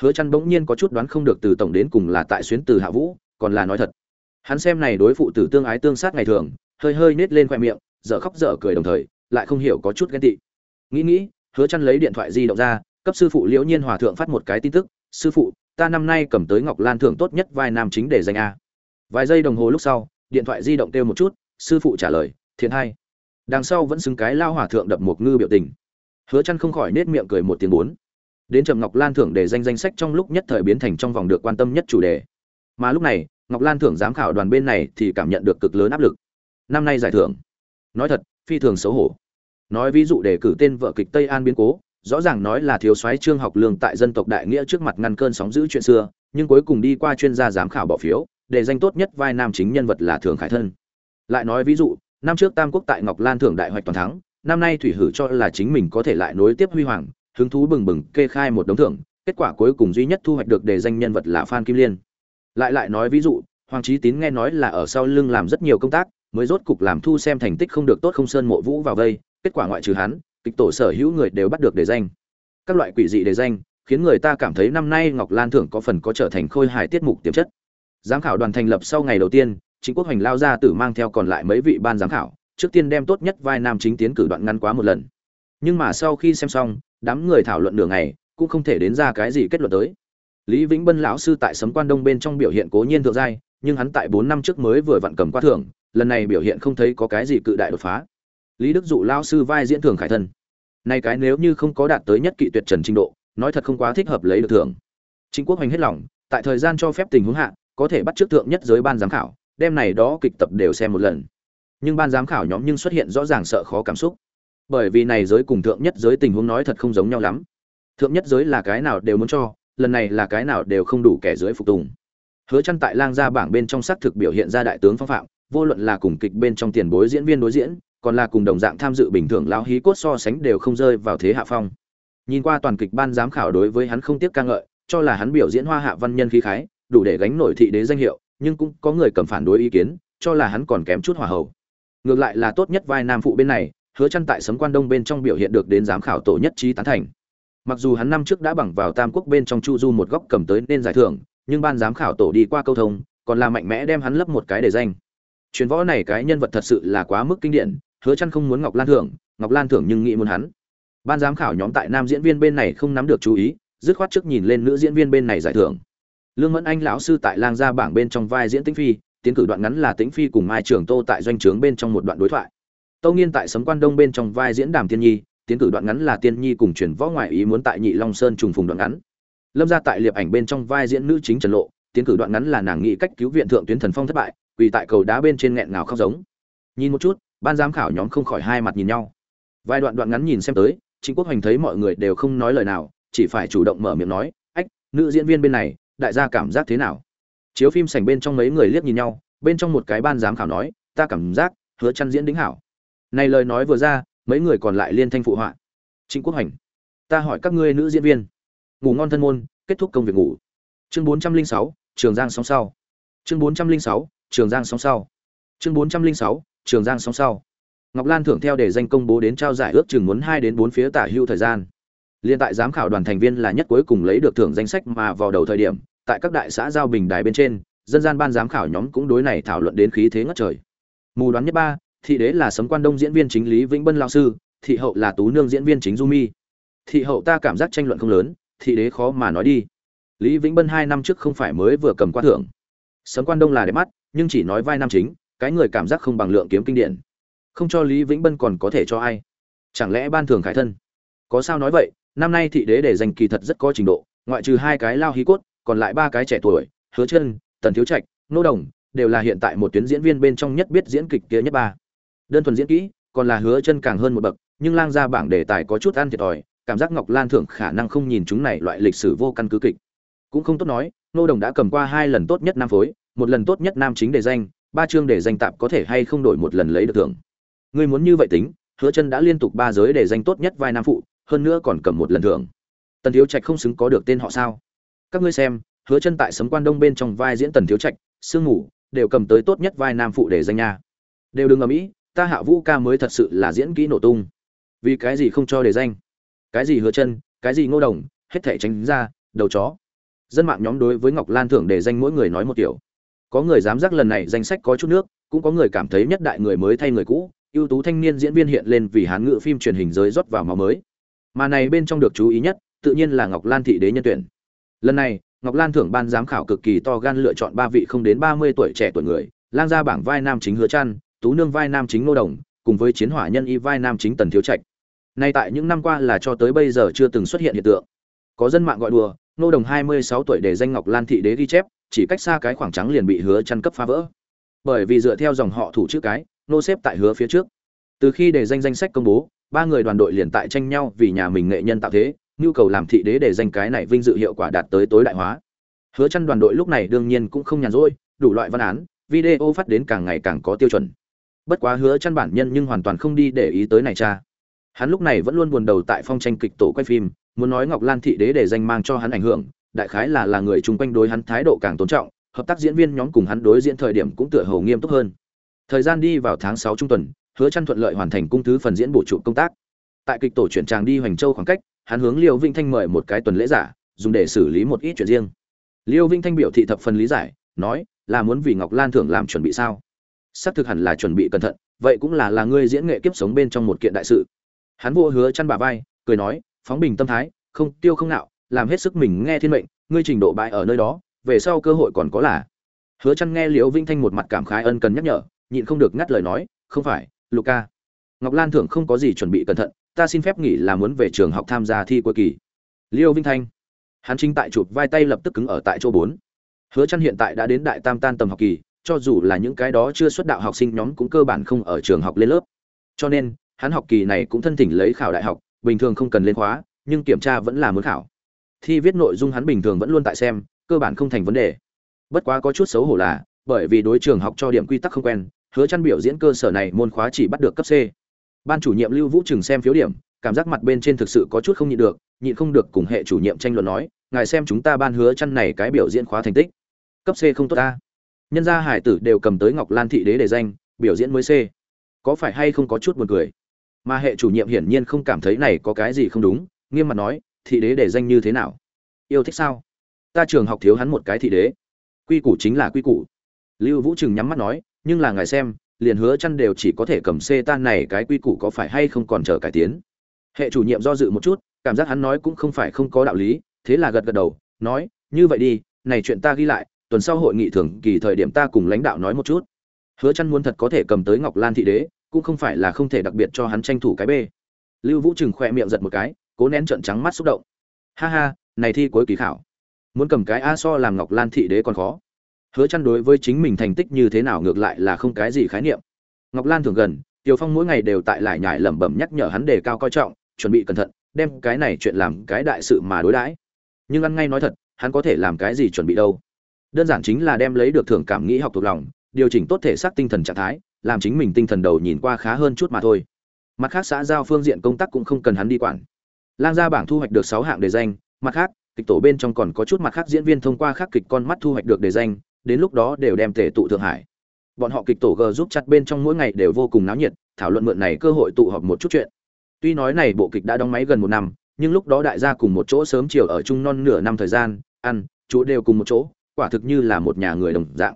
Hứa chăn bỗng nhiên có chút đoán không được từ tổng đến cùng là tại xuyến từ hạ vũ, còn là nói thật. Hắn xem này đối phụ tử tương ái tương sát ngày thường, hơi hơi nết lên khoe miệng, dở khóc dở cười đồng thời, lại không hiểu có chút ghen tị. Nghĩ nghĩ, hứa chăn lấy điện thoại di động ra, cấp sư phụ liễu nhiên hòa thượng phát một cái tin tức sư phụ, ta năm nay cầm tới ngọc lan thưởng tốt nhất vai nam chính để danh a. Vài giây đồng hồ lúc sau, điện thoại di động kêu một chút, sư phụ trả lời, thiện hai. Đằng sau vẫn xứng cái lao hòa thượng đập một ngư biểu tình. Hứa chăn không khỏi nết miệng cười một tiếng bốn. Đến trầm ngọc lan thưởng để danh danh sách trong lúc nhất thời biến thành trong vòng được quan tâm nhất chủ đề. Mà lúc này, ngọc lan thưởng giám khảo đoàn bên này thì cảm nhận được cực lớn áp lực. Năm nay giải thưởng. Nói thật, phi thường xấu hổ. Nói ví dụ để cử tên vợ kịch tây an biến cố rõ ràng nói là thiếu soái trương học lương tại dân tộc đại nghĩa trước mặt ngăn cơn sóng giữ chuyện xưa, nhưng cuối cùng đi qua chuyên gia giám khảo bỏ phiếu, để danh tốt nhất vai nam chính nhân vật là thường khải thân. Lại nói ví dụ, năm trước tam quốc tại ngọc lan thưởng đại hoạch toàn thắng, năm nay thủy hử cho là chính mình có thể lại nối tiếp huy hoàng, hứng thú bừng bừng kê khai một đống thưởng, kết quả cuối cùng duy nhất thu hoạch được đề danh nhân vật là phan kim liên. Lại lại nói ví dụ, hoàng trí tín nghe nói là ở sau lưng làm rất nhiều công tác, mới rốt cục làm thu xem thành tích không được tốt không sơn mộ vũ vào vây, kết quả ngoại trừ hắn kịch tổ sở hữu người đều bắt được đề danh. Các loại quỷ dị đề danh, khiến người ta cảm thấy năm nay ngọc lan thưởng có phần có trở thành khôi hài tiết mục tiềm chất. Giám khảo đoàn thành lập sau ngày đầu tiên chính quốc hoành lao ra tử mang theo còn lại mấy vị ban giám khảo, trước tiên đem tốt nhất vai nam chính tiến cử đoạn ngăn quá một lần. Nhưng mà sau khi xem xong, đám người thảo luận nửa ngày, cũng không thể đến ra cái gì kết luận tới. Lý vĩnh bân lão sư tại sấm quan đông bên trong biểu hiện cố nhiên thượng giai, nhưng hắn tại bốn năm trước mới vừa vặn cầm qua thưởng, lần này biểu hiện không thấy có cái gì cự đại đột phá lý đức dụ lao sư vai diễn thường khải thân. Nay cái nếu như không có đạt tới nhất kỵ tuyệt trần trình độ, nói thật không quá thích hợp lấy được thưởng. Chính quốc hoành hết lòng, tại thời gian cho phép tình huống hạ, có thể bắt trước thượng nhất giới ban giám khảo đem này đó kịch tập đều xem một lần. Nhưng ban giám khảo nhóm nhưng xuất hiện rõ ràng sợ khó cảm xúc. Bởi vì này giới cùng thượng nhất giới tình huống nói thật không giống nhau lắm. Thượng nhất giới là cái nào đều muốn cho, lần này là cái nào đều không đủ kẻ dưới phục tùng. Hứa chăn tại lang gia bảng bên trong xác thực biểu hiện ra đại tướng phong phạm, vô luận là cùng kịch bên trong tiền bối diễn viên đối diễn còn là cùng đồng dạng tham dự bình thường lão hí cốt so sánh đều không rơi vào thế hạ phong. Nhìn qua toàn kịch ban giám khảo đối với hắn không tiếc ca ngợi, cho là hắn biểu diễn hoa hạ văn nhân khí khái, đủ để gánh nổi thị đế danh hiệu, nhưng cũng có người cầm phản đối ý kiến, cho là hắn còn kém chút hỏa hậu ngược lại là tốt nhất vai nam phụ bên này, hứa chăn tại sấm quan đông bên trong biểu hiện được đến giám khảo tổ nhất trí tán thành. Mặc dù hắn năm trước đã bằng vào tam quốc bên trong chu du một góc cầm tới nên giải thưởng, nhưng ban giám khảo tổ đi qua câu thông, còn là mạnh mẽ đem hắn lấp một cái để danh. Truyền võ này cái nhân vật thật sự là quá mức kinh điển hứa chăn không muốn ngọc lan thưởng, ngọc lan thưởng nhưng nghĩ muốn hắn. Ban giám khảo nhóm tại nam diễn viên bên này không nắm được chú ý, dứt khoát trước nhìn lên nữ diễn viên bên này giải thưởng. Lương mẫn anh lão sư tại lang gia bảng bên trong vai diễn tĩnh phi, tiến cử đoạn ngắn là tĩnh phi cùng mai trường tô tại doanh trướng bên trong một đoạn đối thoại. Tâu nghiên tại sấm quan đông bên trong vai diễn đàm tiên nhi, tiến cử đoạn ngắn là tiên nhi cùng chuyển võ ngoại ý muốn tại nhị long sơn trùng phùng đoạn ngắn. Lâm gia tại liệp ảnh bên trong vai diễn nữ chính trần lộ, tiến cử đoạn ngắn là nàng nghĩ cách cứu viện thượng tuyến thần phong thất bại, quỳ tại cầu đá bên trên nghẹn ngào khóc giống. Nhìn một chút ban giám khảo nhóm không khỏi hai mặt nhìn nhau. Vài đoạn đoạn ngắn nhìn xem tới trịnh quốc hoành thấy mọi người đều không nói lời nào chỉ phải chủ động mở miệng nói ách nữ diễn viên bên này đại gia cảm giác thế nào? Chiếu phim sảnh bên trong mấy người liếc nhìn nhau bên trong một cái ban giám khảo nói ta cảm giác hứa chăn diễn đính hảo. Này lời nói vừa ra mấy người còn lại liên thanh phụ họa. Trịnh quốc hoành ta hỏi các ngươi nữ diễn viên. Ngủ ngon thân môn kết thúc công việc ngủ. Chương 406, trường giang sóng sau. Chương 406, trường giang sóng sau. Chương 406, trường giang sóng sau. Ngọc lan thưởng theo để danh công bố đến trao giải ước chừng muốn hai đến bốn phía tả hưu thời gian. Liên tại giám khảo đoàn thành viên là nhất cuối cùng lấy được thưởng danh sách mà vào đầu thời điểm, tại các đại xã giao bình đài bên trên, dân gian ban giám khảo nhóm cũng đối này thảo luận đến khí thế ngất trời. Mù đoán nhất ba, thị đế là sấm quan đông diễn viên chính lý vĩnh bân lao sư, thị hậu là tú nương diễn viên chính du mi. Thị hậu ta cảm giác tranh luận không lớn, thị đế khó mà nói đi. Lý vĩnh bân hai năm trước không phải mới vừa cầm qua thưởng. Sấm quan đông là đẹp mắt, nhưng chỉ nói vai nam chính cái người cảm giác không bằng lượng kiếm kinh điển. Không cho lý vĩnh bân còn có thể cho ai? Chẳng lẽ ban thường khải thân? Có sao nói vậy, năm nay thị đế để giành kỳ thật rất có trình độ, ngoại trừ hai cái lao hí cốt, còn lại ba cái trẻ tuổi, hứa chân, tần thiếu trạch, nô đồng, đều là hiện tại một tuyến diễn viên bên trong nhất biết diễn kịch kia nhất ba. Đơn thuần diễn kỹ, còn là hứa chân càng hơn một bậc, nhưng lang ra bảng đề tài có chút ăn thiệt thòi, cảm giác ngọc lan thưởng khả năng không nhìn chúng này loại lịch sử vô căn cứ kịch. Cũng không tốt nói, nô đồng đã cầm qua hai lần tốt nhất nam phối, một lần tốt nhất nam chính đề danh ba chương để danh tạm có thể hay không đổi một lần lấy được thưởng. Ngươi muốn như vậy tính, hứa chân đã liên tục ba giới để danh tốt nhất vai nam phụ, hơn nữa còn cầm một lần thưởng. Tần thiếu trạch không xứng có được tên họ sao? Các ngươi xem, hứa chân tại sấm quan đông bên trong vai diễn tần thiếu trạch, sương ngủ đều cầm tới tốt nhất vai nam phụ để danh nha. Đều đừng ở mỹ ta hạ vũ ca mới thật sự là diễn kỹ nổ tung. Vì cái gì không cho để danh? Cái gì hứa chân, cái gì ngô đồng, hết thể tránh ra, đầu chó. Dân mạng nhóm đối với ngọc lan thưởng để danh mỗi người nói một kiểu có người dám giác lần này danh sách có chút nước, cũng có người cảm thấy nhất đại người mới thay người cũ, ưu tú thanh niên diễn viên hiện lên vì hán ngự phim truyền hình giới rót vào màu mới. Mà này bên trong được chú ý nhất, tự nhiên là ngọc lan thị đế nhân tuyển. Lần này, ngọc lan thưởng ban giám khảo cực kỳ to gan lựa chọn ba vị không đến ba mươi tuổi trẻ tuổi người, lang ra bảng vai nam chính hứa trăn, tú nương vai nam chính nô đồng, cùng với chiến hỏa nhân y vai nam chính tần thiếu trạch. Nay tại những năm qua là cho tới bây giờ chưa từng xuất hiện hiện tượng. Có dân mạng gọi đùa nô đồng hai mươi sáu tuổi để danh ngọc lan thị đế ghi chép chỉ cách xa cái khoảng trắng liền bị hứa chăn cấp phá vỡ. Bởi vì dựa theo dòng họ thủ chữ cái, nô xếp tại hứa phía trước. Từ khi để danh danh sách công bố, ba người đoàn đội liền tại tranh nhau vì nhà mình nghệ nhân tạo thế, nhu cầu làm thị đế để danh cái này vinh dự hiệu quả đạt tới tối đại hóa. Hứa chăn đoàn đội lúc này đương nhiên cũng không nhàn rỗi, đủ loại văn án, video phát đến càng ngày càng có tiêu chuẩn. Bất quá hứa chăn bản nhân nhưng hoàn toàn không đi để ý tới này cha. Hắn lúc này vẫn luôn buồn đầu tại phong tranh kịch tổ quay phim, muốn nói ngọc lan thị đế để danh mang cho hắn ảnh hưởng đại khái là là người chung quanh đối hắn thái độ càng tôn trọng, hợp tác diễn viên nhóm cùng hắn đối diễn thời điểm cũng tựa hồ nghiêm túc hơn. Thời gian đi vào tháng 6 trung tuần, hứa chăn thuận lợi hoàn thành cung thứ phần diễn bổ trụ công tác. Tại kịch tổ chuyển trang đi hoành châu khoảng cách, hắn hướng liêu vinh thanh mời một cái tuần lễ giả, dùng để xử lý một ít chuyện riêng. Liêu vinh thanh biểu thị thập phần lý giải, nói, là muốn vì ngọc lan thưởng làm chuẩn bị sao? Sắp thực hẳn là chuẩn bị cẩn thận, vậy cũng là là ngươi diễn nghệ kiếp sống bên trong một kiện đại sự. Hắn vô hứa chăn bà vai, cười nói, phóng bình tâm thái, không tiêu không nạo làm hết sức mình nghe thiên mệnh, ngươi trình độ bại ở nơi đó, về sau cơ hội còn có là. Hứa chăn nghe liễu vinh thanh một mặt cảm khái ân cần nhắc nhở, nhịn không được ngắt lời nói, không phải luca ngọc lan thưởng không có gì chuẩn bị cẩn thận, ta xin phép nghỉ là muốn về trường học tham gia thi cuối kỳ. Liêu vinh thanh. Hắn chính tại chụp vai tay lập tức cứng ở tại chỗ bốn. Hứa chăn hiện tại đã đến đại tam tan tầm học kỳ, cho dù là những cái đó chưa xuất đạo học sinh nhóm cũng cơ bản không ở trường học lên lớp. Cho nên, hắn học kỳ này cũng thân thỉnh lấy khảo đại học, bình thường không cần lên khóa, nhưng kiểm tra vẫn là muốn khảo thi viết nội dung hắn bình thường vẫn luôn tại xem cơ bản không thành vấn đề bất quá có chút xấu hổ là bởi vì đối trường học cho điểm quy tắc không quen hứa chăn biểu diễn cơ sở này môn khóa chỉ bắt được cấp C. Ban chủ nhiệm Lưu Vũ trường xem phiếu điểm, cảm giác mặt bên trên thực sự có chút không nhịn được, nhịn không được cùng hệ chủ nhiệm tranh luận nói, ngài xem chúng ta ban hứa chăn này cái biểu diễn khóa thành tích. Cấp C không tốt ta. Nhân gia hải tử đều cầm tới Ngọc Lan thị đế để danh, biểu diễn mới C. Có phải hay không có chút buồn cười? Mà hệ chủ nhiệm hiển nhiên không cảm thấy này có cái gì không đúng, nghiêm mặt nói, thị đế để danh như thế nào? Yêu thích sao? Ta trường học thiếu hắn một cái thị đế. Quy củ chính là quy củ. Lưu Vũ Trừng nhắm mắt nói, nhưng là ngài xem liền hứa chăn đều chỉ có thể cầm xê tan này cái quy củ có phải hay không còn chờ cải tiến hệ chủ nhiệm do dự một chút cảm giác hắn nói cũng không phải không có đạo lý thế là gật gật đầu nói như vậy đi này chuyện ta ghi lại tuần sau hội nghị thường kỳ thời điểm ta cùng lãnh đạo nói một chút hứa chăn muốn thật có thể cầm tới ngọc lan thị đế cũng không phải là không thể đặc biệt cho hắn tranh thủ cái bê lưu vũ trừng khoe miệng giật một cái cố nén trợn trắng mắt xúc động ha ha này thi cuối kỳ khảo muốn cầm cái a so làm ngọc lan thị đế còn khó hứa chăn đối với chính mình thành tích như thế nào ngược lại là không cái gì khái niệm ngọc lan thường gần Tiểu Phong mỗi ngày đều tại lại nhải lẩm bẩm nhắc nhở hắn đề cao coi trọng, chuẩn bị cẩn thận, đem cái này chuyện làm cái đại sự mà đối đãi. Nhưng ăn ngay nói thật, hắn có thể làm cái gì chuẩn bị đâu? Đơn giản chính là đem lấy được thưởng cảm nghĩ học thuộc lòng, điều chỉnh tốt thể xác tinh thần trạng thái, làm chính mình tinh thần đầu nhìn qua khá hơn chút mà thôi. Mặt khác xã giao phương diện công tác cũng không cần hắn đi quản. Lang gia bảng thu hoạch được 6 hạng đề danh, mặt khác, kịch tổ bên trong còn có chút mặt khác diễn viên thông qua khác kịch con mắt thu hoạch được đề danh, đến lúc đó đều đem tề tụ Thượng Hải. Bọn họ kịch tổ g giúp chặt bên trong mỗi ngày đều vô cùng náo nhiệt thảo luận mượn này cơ hội tụ họp một chút chuyện. Tuy nói này bộ kịch đã đóng máy gần một năm nhưng lúc đó đại gia cùng một chỗ sớm chiều ở chung non nửa năm thời gian ăn chú đều cùng một chỗ quả thực như là một nhà người đồng dạng.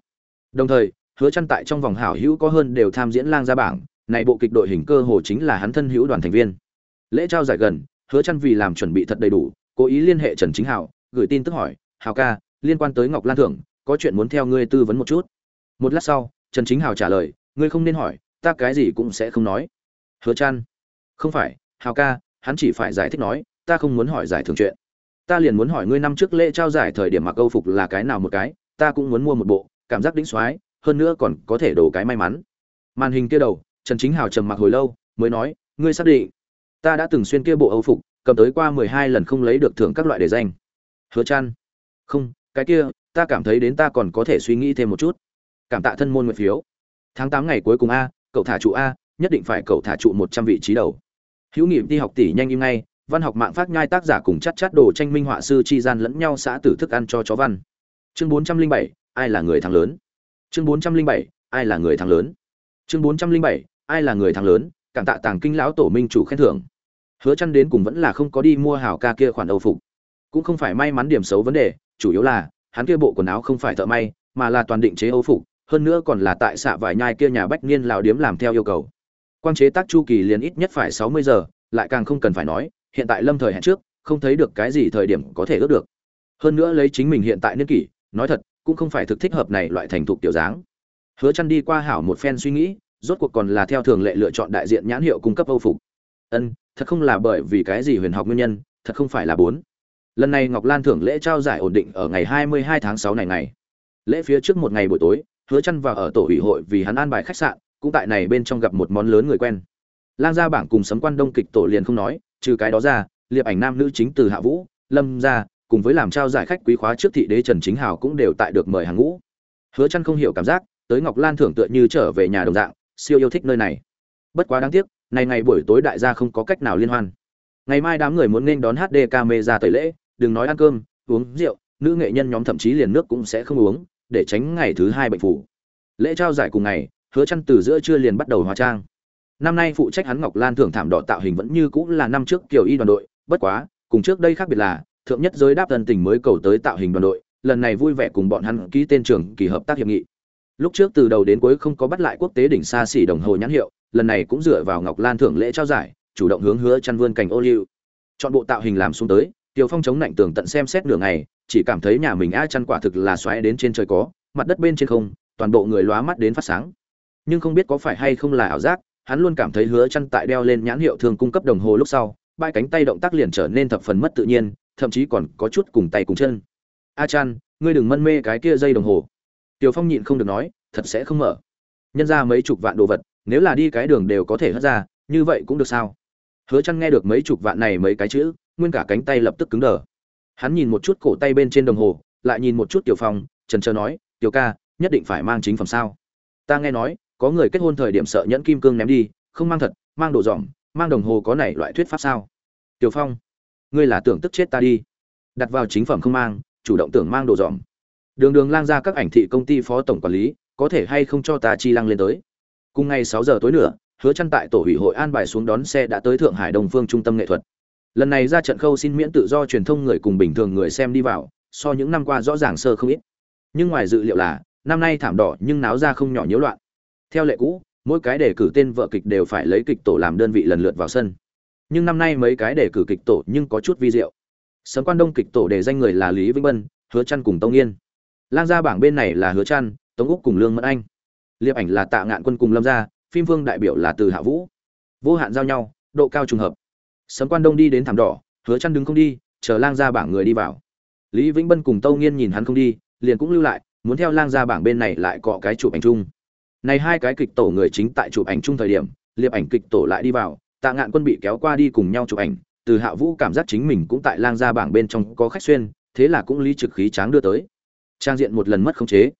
Đồng thời hứa chăn tại trong vòng hảo hữu có hơn đều tham diễn lang gia bảng này bộ kịch đội hình cơ hồ chính là hắn thân hữu đoàn thành viên. Lễ trao giải gần hứa chăn vì làm chuẩn bị thật đầy đủ, cố ý liên hệ trần chính hảo, gửi tin tức hỏi, hảo ca, liên quan tới ngọc lan thưởng, có chuyện muốn theo ngươi tư vấn một chút. Một lát sau, trần chính hảo trả lời, ngươi không nên hỏi, ta cái gì cũng sẽ không nói. Hứa chăn không phải, hảo ca, hắn chỉ phải giải thích nói, ta không muốn hỏi giải thưởng chuyện. Ta liền muốn hỏi ngươi năm trước lễ trao giải thời điểm mặc âu phục là cái nào một cái, ta cũng muốn mua một bộ, cảm giác đĩnh xoái, hơn nữa còn có thể đổ cái may mắn. Màn hình kia đầu, trần chính hào trầm mặc hồi lâu, mới nói, ngươi xác định ta đã từng xuyên kia bộ âu phục, cầm tới qua mười hai lần không lấy được thưởng các loại đề danh. Hứa chăn không, cái kia, ta cảm thấy đến ta còn có thể suy nghĩ thêm một chút. Cảm tạ thân môn nguyện phiếu. Tháng tám ngày cuối cùng a, cậu thả trụ a, nhất định phải cậu thả trụ một trăm vị trí đầu. Hữu nghị đi học tỷ nhanh im ngay, văn học mạng phát nhai tác giả cùng chắt chắt đồ tranh minh họa sư chi gian lẫn nhau xã tử thức ăn cho chó văn. Chương bốn trăm linh bảy, ai là người thắng lớn? Chương bốn trăm linh bảy, ai là người thắng lớn? Chương bốn trăm linh bảy, ai là người thắng lớn? Cảm tạ tàng kinh lão tổ minh chủ khen thưởng hứa chăn đến cùng vẫn là không có đi mua hảo ca kia khoản âu phục. Cũng không phải may mắn điểm xấu vấn đề, chủ yếu là, hắn kia bộ quần áo không phải thợ may, mà là toàn định chế âu phục, hơn nữa còn là tại xạ vải nhai kia nhà bách niên lão điếm làm theo yêu cầu. Quan chế tác chu kỳ liền ít nhất phải sáu mươi giờ, lại càng không cần phải nói, hiện tại lâm thời hẹn trước, không thấy được cái gì thời điểm có thể ước được. Hơn nữa lấy chính mình hiện tại niên kỷ, nói thật, cũng không phải thực thích hợp này loại thành thục tiểu dáng. Hứa chăn đi qua hảo một phen suy nghĩ, rốt cuộc còn là theo thường lệ lựa chọn đại diện nhãn hiệu cung cấp âu phục ân, thật không là bởi vì cái gì huyền học nguyên nhân, thật không phải là bốn. Lần này ngọc lan thưởng lễ trao giải ổn định ở ngày 22 tháng 6 này ngày lễ phía trước một ngày buổi tối, hứa chăn vào ở tổ ủy hội vì hắn an bài khách sạn, cũng tại này bên trong gặp một món lớn người quen. Lang gia bảng cùng sấm quan đông kịch tổ liền không nói, trừ cái đó ra, liệp ảnh nam nữ chính từ hạ vũ, lâm gia, cùng với làm trao giải khách quý khóa trước thị đế trần chính hào cũng đều tại được mời hàng ngũ. Hứa chăn không hiểu cảm giác, tới ngọc lan thưởng tựa như trở về nhà đồng dạng, siêu yêu thích nơi này. Bất quá đáng tiếc này ngày buổi tối đại gia không có cách nào liên hoan. Ngày mai đám người muốn nên đón hd camera tẩy lễ, đừng nói ăn cơm, uống rượu, nữ nghệ nhân nhóm thậm chí liền nước cũng sẽ không uống, để tránh ngày thứ hai bệnh phủ. Lễ trao giải cùng ngày, hứa chăn từ giữa trưa liền bắt đầu hóa trang. Năm nay phụ trách hắn ngọc lan thưởng thảm đỏ tạo hình vẫn như cũ là năm trước kiểu y đoàn đội, bất quá, cùng trước đây khác biệt là, thượng nhất giới đáp thân tình mới cầu tới tạo hình đoàn đội, lần này vui vẻ cùng bọn hắn ký tên trưởng kỳ hợp tác hiệp nghị. Lúc trước từ đầu đến cuối không có bắt lại quốc tế đỉnh xa xỉ đồng hồ nhãn hiệu lần này cũng dựa vào ngọc lan thưởng lễ trao giải chủ động hướng hứa chăn vươn cảnh ô liu chọn bộ tạo hình làm xuống tới Tiểu Phong chống nạnh tường tận xem xét nửa ngày, chỉ cảm thấy nhà mình a chăn quả thực là xoáy đến trên trời có, mặt đất bên trên không, toàn bộ người lóa mắt đến phát sáng. Nhưng không biết có phải hay không là ảo giác, hắn luôn cảm thấy hứa chăn tại đeo lên nhãn hiệu thường cung cấp đồng hồ lúc sau, bãi cánh tay động tác liền trở nên thập phần mất tự nhiên, thậm chí còn có chút cùng tay cùng chân. A chăn, ngươi đừng mân mê cái kia dây đồng hồ. Tiểu Phong nhịn không được nói, thật sẽ không mở. Nhân ra mấy chục vạn đồ vật, nếu là đi cái đường đều có thể hất ra, như vậy cũng được sao? Hứa chăn nghe được mấy chục vạn này mấy cái chữ, nguyên cả cánh tay lập tức cứng đờ. Hắn nhìn một chút cổ tay bên trên đồng hồ lại nhìn một chút tiểu phong trần trờ nói tiểu ca nhất định phải mang chính phẩm sao? Ta nghe nói có người kết hôn thời điểm sợ nhẫn kim cương ném đi không mang thật mang đồ dỏm mang đồng hồ có này loại thuyết pháp sao? Tiểu phong ngươi là tưởng tức chết ta đi. Đặt vào chính phẩm không mang chủ động tưởng mang đồ dỏm đường đường lang ra các ảnh thị công ty phó tổng quản lý có thể hay không cho ta chi lăng lên tới? Cùng ngày sáu giờ tối nữa hứa chăn tại tổ ủy hội an bài xuống đón xe đã tới thượng hải Đông phương trung tâm nghệ thuật. Lần này ra trận khâu xin miễn tự do truyền thông người cùng bình thường người xem đi vào, so những năm qua rõ ràng sơ không ít. Nhưng ngoài dự liệu là, năm nay thảm đỏ nhưng náo ra không nhỏ nhiễu loạn. Theo lệ cũ, mỗi cái đề cử tên vợ kịch đều phải lấy kịch tổ làm đơn vị lần lượt vào sân. Nhưng năm nay mấy cái đề cử kịch tổ nhưng có chút vi diệu. Sấm quan đông kịch tổ đề danh người là lý vĩnh bân, hứa trăn cùng tông yên. Lang gia bảng bên này là hứa trăn tống úc cùng lương mẫn anh liệp ảnh là tạ ngạn quân cùng lâm gia, phim vương đại biểu là từ hạ vũ. Vô hạn giao nhau, độ cao trùng hợp. Sấm quan đông đi đến thảm đỏ, hứa chăn đứng không đi, chờ lang gia bảng người đi vào. Lý vĩnh bân cùng tâu nghiên nhìn hắn không đi, liền cũng lưu lại, muốn theo lang gia bảng bên này lại cọ cái chụp ảnh chung. Này hai cái kịch tổ người chính tại chụp ảnh chung thời điểm, liệp ảnh kịch tổ lại đi vào, tạ ngạn quân bị kéo qua đi cùng nhau chụp ảnh, từ hạ vũ cảm giác chính mình cũng tại lang gia bảng bên trong có khách xuyên, thế là cũng lý trực khí tráng đưa tới. Trang diện một lần mất khống chế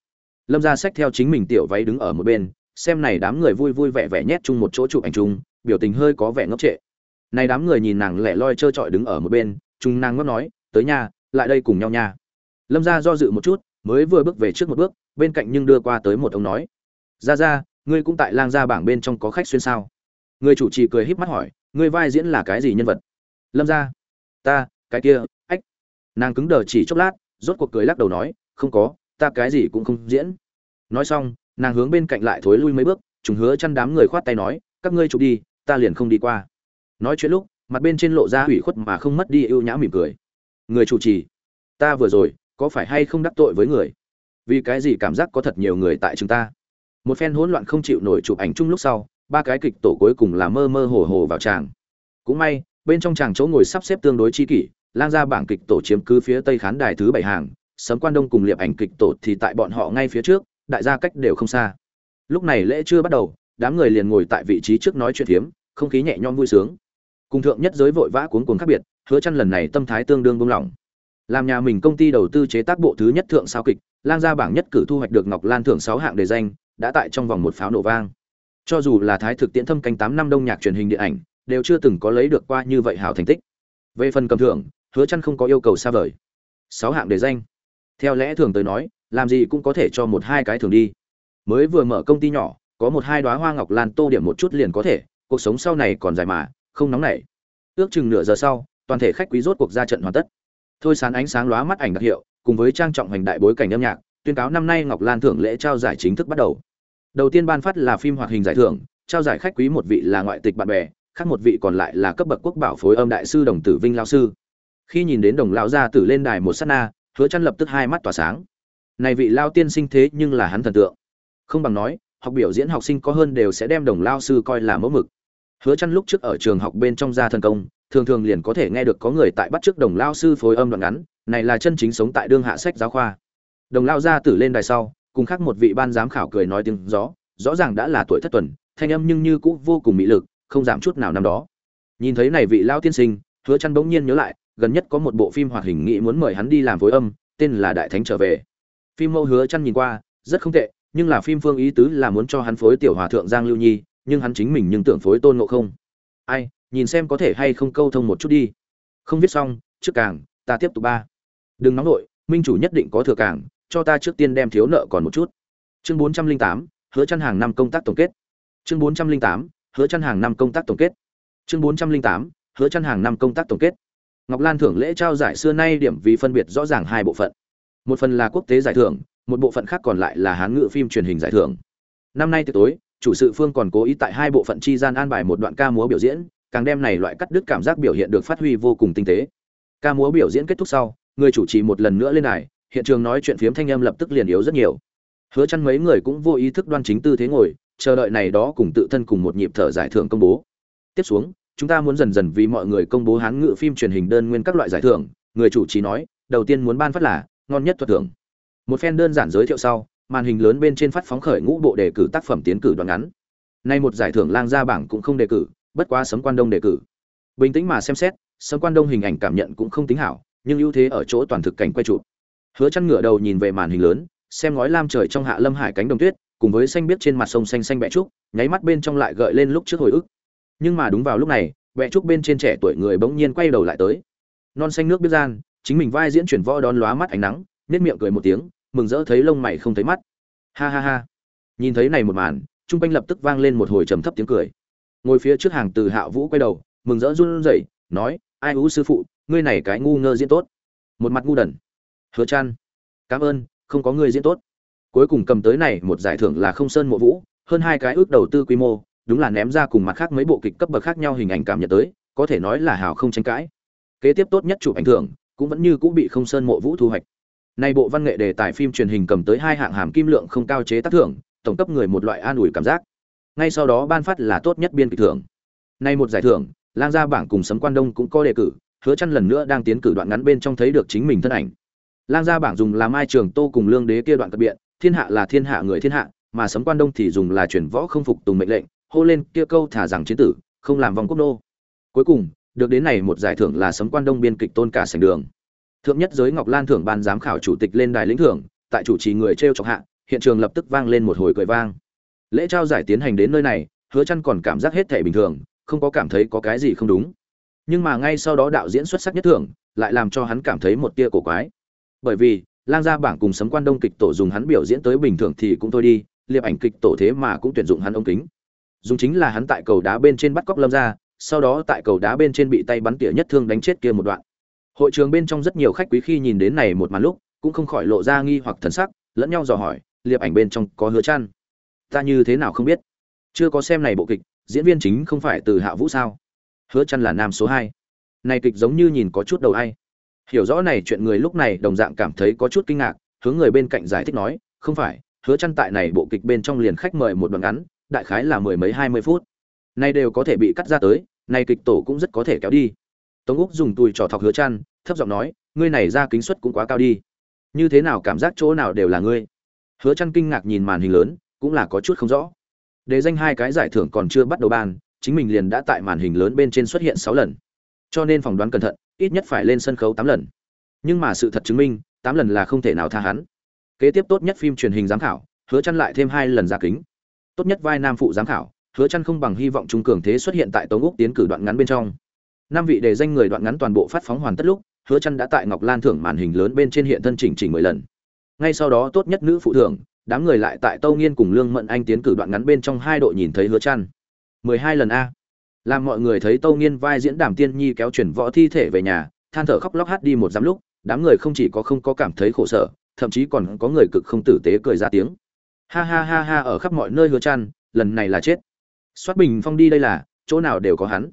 lâm gia sách theo chính mình tiểu váy đứng ở một bên, xem này đám người vui vui vẻ vẻ nhét chung một chỗ chụp ảnh chung, biểu tình hơi có vẻ ngốc trệ. Này đám người nhìn nàng lẻ loi trơ trọi đứng ở một bên chúng nàng ngốc nói, tới nhà, lại đây cùng nhau nha. Lâm gia do dự một chút, mới vừa bước về trước một bước, bên cạnh nhưng đưa qua tới một ông nói, ra ra, ngươi cũng tại lang gia bảng bên trong có khách xuyên sao? Người chủ trì cười híp mắt hỏi, ngươi vai diễn là cái gì nhân vật? Lâm gia ta, cái kia, ách. Nàng cứng đờ chỉ chốc lát, rốt cuộc cười lắc đầu nói, không có ta cái gì cũng không diễn. Nói xong, nàng hướng bên cạnh lại thối lui mấy bước chúng hứa chăn đám người khoát tay nói, các ngươi chụp đi, ta liền không đi qua. Nói chuyện lúc, mặt bên trên lộ ra ủy khuất mà không mất đi ưu nhã mỉm cười. Người chủ trì, ta vừa rồi, có phải hay không đắc tội với người? Vì cái gì cảm giác có thật nhiều người tại chúng ta? Một phen hỗn loạn không chịu nổi chụp ảnh chung lúc sau, ba cái kịch tổ cuối cùng là mơ mơ hồ hồ vào tràng. Cũng may, bên trong tràng chỗ ngồi sắp xếp tương đối chi kỷ, lang ra bảng kịch tổ chiếm cứ phía tây khán đài thứ bảy hàng sấm quan đông cùng liệp ảnh kịch tổ thì tại bọn họ ngay phía trước, đại gia cách đều không xa. Lúc này lễ chưa bắt đầu, đám người liền ngồi tại vị trí trước nói chuyện thiếm không khí nhẹ nhõm vui sướng. Cùng thượng nhất giới vội vã cuốn cuốn khác biệt, hứa chăn lần này tâm thái tương đương buông lỏng. Làm nhà mình công ty đầu tư chế tác bộ thứ nhất thượng sao kịch, lang gia bảng nhất cử thu hoạch được ngọc lan thưởng 6 hạng đề danh, đã tại trong vòng một pháo nổ vang. Cho dù là thái thực tiễn thâm canh 8 năm đông nhạc truyền hình điện ảnh, đều chưa từng có lấy được qua như vậy hảo thành tích. Về phần cầm thưởng, hứa chăn không có yêu cầu xa vời. 6 hạng đề danh theo lẽ thường tới nói, làm gì cũng có thể cho một hai cái thường đi. Mới vừa mở công ty nhỏ, có một hai đóa hoa ngọc lan tô điểm một chút liền có thể, cuộc sống sau này còn dài mà, không nóng nảy. Ước chừng nửa giờ sau, toàn thể khách quý rốt cuộc ra trận hoàn tất. Thôi sán ánh sáng lóa mắt ảnh đặc hiệu, cùng với trang trọng hành đại bối cảnh âm nhạc, tuyên cáo năm nay ngọc lan thưởng lễ trao giải chính thức bắt đầu. Đầu tiên ban phát là phim hoạt hình giải thưởng, trao giải khách quý một vị là ngoại tịch bạn bè, khác một vị còn lại là cấp bậc quốc bảo phối âm đại sư đồng tử vinh lao sư. Khi nhìn đến đồng lão gia tử lên đài một sát na hứa chăn lập tức hai mắt tỏa sáng. Này vị lao tiên sinh thế nhưng là hắn thần tượng. Không bằng nói, học biểu diễn học sinh có hơn đều sẽ đem đồng lao sư coi là mẫu mực. Hứa chăn lúc trước ở trường học bên trong gia thần công, thường thường liền có thể nghe được có người tại bắt trước đồng lao sư phối âm đoạn ngắn, này là chân chính sống tại đương hạ sách giáo khoa. Đồng lao gia tử lên đài sau, cùng khác một vị ban giám khảo cười nói tiếng gió, rõ ràng đã là tuổi thất tuần, thanh âm nhưng như cũ vô cùng mỹ lực, không giảm chút nào năm đó. Nhìn thấy này vị lao tiên sinh, hứa chăn bỗng nhiên nhớ lại gần nhất có một bộ phim hoạt hình nghĩ muốn mời hắn đi làm phối âm, tên là đại thánh trở về. Phim mẫu hứa chăn nhìn qua, rất không tệ, nhưng là phim phương ý tứ là muốn cho hắn phối tiểu hòa thượng giang lưu nhi, nhưng hắn chính mình nhưng tưởng phối tôn ngộ không. Ai, nhìn xem có thể hay không câu thông một chút đi. Không viết xong, trước càng, ta tiếp tục ba. Đừng nóng nổi minh chủ nhất định có thừa càng, cho ta trước tiên đem thiếu nợ còn một chút. Chương bốn trăm linh tám, hứa chăn hàng năm công tác tổng kết. Chương bốn trăm linh tám, hứa chăn hàng năm công tác tổng kết. Chương bốn trăm linh tám, hứa chăn hàng năm công tác tổng kết ngọc lan thưởng lễ trao giải xưa nay điểm vì phân biệt rõ ràng hai bộ phận. Một phần là quốc tế giải thưởng, một bộ phận khác còn lại là hán ngữ phim truyền hình giải thưởng. Năm nay tối, chủ sự phương còn cố ý tại hai bộ phận chi gian an bài một đoạn ca múa biểu diễn, càng đem này loại cắt đứt cảm giác biểu hiện được phát huy vô cùng tinh tế. Ca múa biểu diễn kết thúc sau, người chủ trì một lần nữa lên đài, hiện trường nói chuyện phiếm thanh âm lập tức liền yếu rất nhiều. Hứa chăn mấy người cũng vô ý thức đoan chính tư thế ngồi, chờ đợi này đó cùng tự thân cùng một nhịp thở giải thưởng công bố. Tiếp xuống chúng ta muốn dần dần vì mọi người công bố hán ngự phim truyền hình đơn nguyên các loại giải thưởng, người chủ trì nói, đầu tiên muốn ban phát là, ngon nhất thuật thưởng. Một phen đơn giản giới thiệu sau, màn hình lớn bên trên phát phóng khởi ngũ bộ đề cử tác phẩm tiến cử đoạn ngắn. Nay một giải thưởng lang gia bảng cũng không đề cử, bất quá sấm quan đông đề cử. Bình tĩnh mà xem xét, sấm quan đông hình ảnh cảm nhận cũng không tính hảo, nhưng ưu thế ở chỗ toàn thực cảnh quay chụp. Hứa chăn ngửa đầu nhìn về màn hình lớn, xem ngói lam trời trong hạ lâm hải cánh đồng tuyết, cùng với xanh biếc trên mặt sông xanh xanh bẽ trúc, nháy mắt bên trong lại gợi lên lúc trước hồi ức nhưng mà đúng vào lúc này vẽ trúc bên trên trẻ tuổi người bỗng nhiên quay đầu lại tới. Non xanh nước biết gian, chính mình vai diễn chuyển võ đón lóa mắt ánh nắng, nét miệng cười một tiếng, mừng rỡ thấy lông mày không thấy mắt. Ha ha ha. Nhìn thấy này một màn trung quanh lập tức vang lên một hồi trầm thấp tiếng cười. Ngồi phía trước hàng từ hạ vũ quay đầu, mừng rỡ run rẩy, nói, ai ú sư phụ, ngươi này cái ngu ngơ diễn tốt. Một mặt ngu đần. Hứa chăn cảm ơn, không có ngươi diễn tốt. Cuối cùng cầm tới này một giải thưởng là không sơn mộ vũ, hơn hai cái ước đầu tư quy mô đúng là ném ra cùng mặt khác mấy bộ kịch cấp bậc khác nhau hình ảnh cảm nhận tới, có thể nói là hào không tranh cãi. Kế tiếp tốt nhất chụp ảnh thưởng, cũng vẫn như cũ bị không sơn mộ vũ thu hoạch. Nay bộ văn nghệ đề tài phim truyền hình cầm tới hai hạng hàm kim lượng không cao chế tác thưởng, tổng cấp người một loại an ủi cảm giác. Ngay sau đó ban phát là tốt nhất biên kịch thưởng. Nay một giải thưởng, lang gia bảng cùng sấm quan đông cũng có đề cử, hứa chăn lần nữa đang tiến cử đoạn ngắn bên trong thấy được chính mình thân ảnh. Lang gia bảng dùng là mai trường tô cùng lương đế kia đoạn cập biện, thiên hạ là thiên hạ người thiên hạ, mà sấm quan đông thì dùng là chuyển võ không phục tùng mệnh lệnh hô lên kia câu thả rằng chiến tử, không làm vòng quốc nô. Cuối cùng, được đến này một giải thưởng là sấm quan đông biên kịch tôn cả sảnh đường. Thượng nhất giới ngọc lan thưởng ban giám khảo chủ tịch lên đài lĩnh thưởng, tại chủ trì người treo chọc hạ, hiện trường lập tức vang lên một hồi cười vang. Lễ trao giải tiến hành đến nơi này, hứa chăn còn cảm giác hết thể bình thường, không có cảm thấy có cái gì không đúng. Nhưng mà ngay sau đó đạo diễn xuất sắc nhất thưởng, lại làm cho hắn cảm thấy một tia cổ quái. Bởi vì, lang gia bảng cùng sấm quan đông kịch tổ dùng hắn biểu diễn tới bình thường thì cũng thôi đi, liệp ảnh kịch tổ thế mà cũng tuyển dụng hắn ống kính dùng chính là hắn tại cầu đá bên trên bắt cóc lâm ra sau đó tại cầu đá bên trên bị tay bắn tỉa nhất thương đánh chết kia một đoạn. Hội trường bên trong rất nhiều khách quý khi nhìn đến này một màn lúc, cũng không khỏi lộ ra nghi hoặc thần sắc, lẫn nhau dò hỏi, liệp ảnh bên trong có hứa chăn? Ta như thế nào không biết? Chưa có xem này bộ kịch, diễn viên chính không phải từ hạ vũ sao? Hứa chăn là nam số 2. này kịch giống như nhìn có chút đầu ai. Hiểu rõ này chuyện người lúc này đồng dạng cảm thấy có chút kinh ngạc, hướng người bên cạnh giải thích nói, không phải, hứa chăn tại này bộ kịch bên trong liền khách mời một đoạn ngắn đại khái là mười mấy hai mươi phút. Nay đều có thể bị cắt ra tới, nay kịch tổ cũng rất có thể kéo đi. Tống úc dùng tùi trò thọc hứa chăn, thấp giọng nói, ngươi này ra kính suất cũng quá cao đi. Như thế nào cảm giác chỗ nào đều là ngươi? Hứa chăn kinh ngạc nhìn màn hình lớn, cũng là có chút không rõ. Để danh hai cái giải thưởng còn chưa bắt đầu ban chính mình liền đã tại màn hình lớn bên trên xuất hiện sáu lần. Cho nên phỏng đoán cẩn thận, ít nhất phải lên sân khấu tám lần. Nhưng mà sự thật chứng minh, tám lần là không thể nào tha hắn. Kế tiếp tốt nhất phim truyền hình giám khảo, hứa chăn lại thêm hai lần ra kính tốt nhất vai nam phụ giám khảo, hứa chăn không bằng hy vọng trung cường thế xuất hiện tại tống úc tiến cử đoạn ngắn bên trong. Năm vị đề danh người đoạn ngắn toàn bộ phát phóng hoàn tất lúc, hứa chăn đã tại ngọc lan thưởng màn hình lớn bên trên hiện thân chỉnh chỉnh mười lần. Ngay sau đó tốt nhất nữ phụ thưởng, đám người lại tại tâu nghiên cùng lương mận anh tiến cử đoạn ngắn bên trong hai đội nhìn thấy hứa chăn. mười hai lần a. Làm mọi người thấy tâu nghiên vai diễn đàm tiên nhi kéo chuyển võ thi thể về nhà, than thở khóc lóc hát đi một giám lúc, đám người không chỉ có không có cảm thấy khổ sở, thậm chí còn có người cực không tử tế cười ra tiếng ha ha ha ha ở khắp mọi nơi hứa chăn lần này là chết. Soát bình phong đi đây là chỗ nào đều có hắn.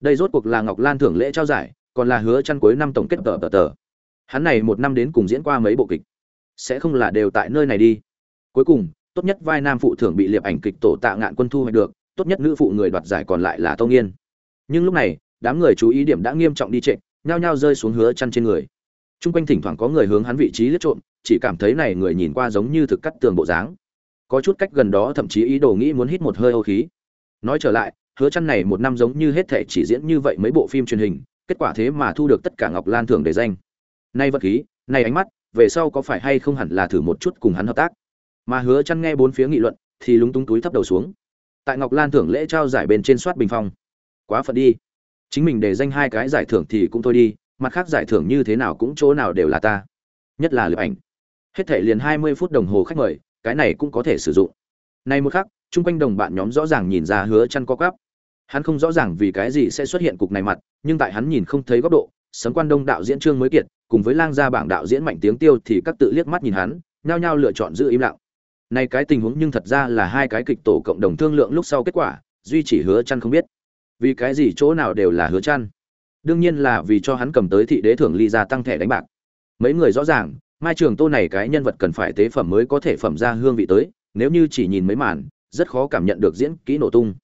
Đây rốt cuộc là ngọc lan thưởng lễ trao giải còn là hứa chăn cuối năm tổng kết tờ tờ tờ. Hắn này một năm đến cùng diễn qua mấy bộ kịch. Sẽ không là đều tại nơi này đi. Cuối cùng tốt nhất vai nam phụ thưởng bị liệp ảnh kịch tổ tạ ngạn quân thu hoạch được tốt nhất nữ phụ người đoạt giải còn lại là tông nghiên nhưng lúc này đám người chú ý điểm đã nghiêm trọng đi trệ nhao nhao rơi xuống hứa chăn trên người. Trung quanh thỉnh thoảng có người hướng hắn vị trí liếc trộm, chỉ cảm thấy này người nhìn qua giống như thực cắt tường bộ dáng. Có chút cách gần đó thậm chí ý đồ nghĩ muốn hít một hơi ô khí. Nói trở lại, hứa chăn này một năm giống như hết thảy chỉ diễn như vậy mấy bộ phim truyền hình, kết quả thế mà thu được tất cả Ngọc Lan thưởng để danh. Nay vật khí, nay ánh mắt, về sau có phải hay không hẳn là thử một chút cùng hắn hợp tác. Mà hứa chăn nghe bốn phía nghị luận, thì lúng túng túi thấp đầu xuống. Tại Ngọc Lan thưởng lễ trao giải bên trên soát bình phong. Quá phận đi. Chính mình để danh hai cái giải thưởng thì cũng thôi đi, mặt khác giải thưởng như thế nào cũng chỗ nào đều là ta nhất là lựa ảnh hết thể liền hai mươi phút đồng hồ khách mời cái này cũng có thể sử dụng. Này một khắc, chung quanh đồng bạn nhóm rõ ràng nhìn ra hứa chăn co quắp. Hắn không rõ ràng vì cái gì sẽ xuất hiện cục này mặt, nhưng tại hắn nhìn không thấy góc độ, sấm quan đông đạo diễn trương mới kiệt cùng với lang gia bảng đạo diễn mạnh tiếng tiêu thì các tự liếc mắt nhìn hắn, nhao nhao lựa chọn giữ im lặng. Này cái tình huống nhưng thật ra là hai cái kịch tổ cộng đồng thương lượng lúc sau kết quả, duy chỉ hứa chăn không biết. Vì cái gì chỗ nào đều là hứa chăn? Đương nhiên là vì cho hắn cầm tới thị đế thưởng ly ra tăng thẻ đánh bạc. Mấy người rõ ràng mai trường tô này cái nhân vật cần phải tế phẩm mới có thể phẩm ra hương vị tới, nếu như chỉ nhìn mấy màn, rất khó cảm nhận được diễn kỹ nổ tung.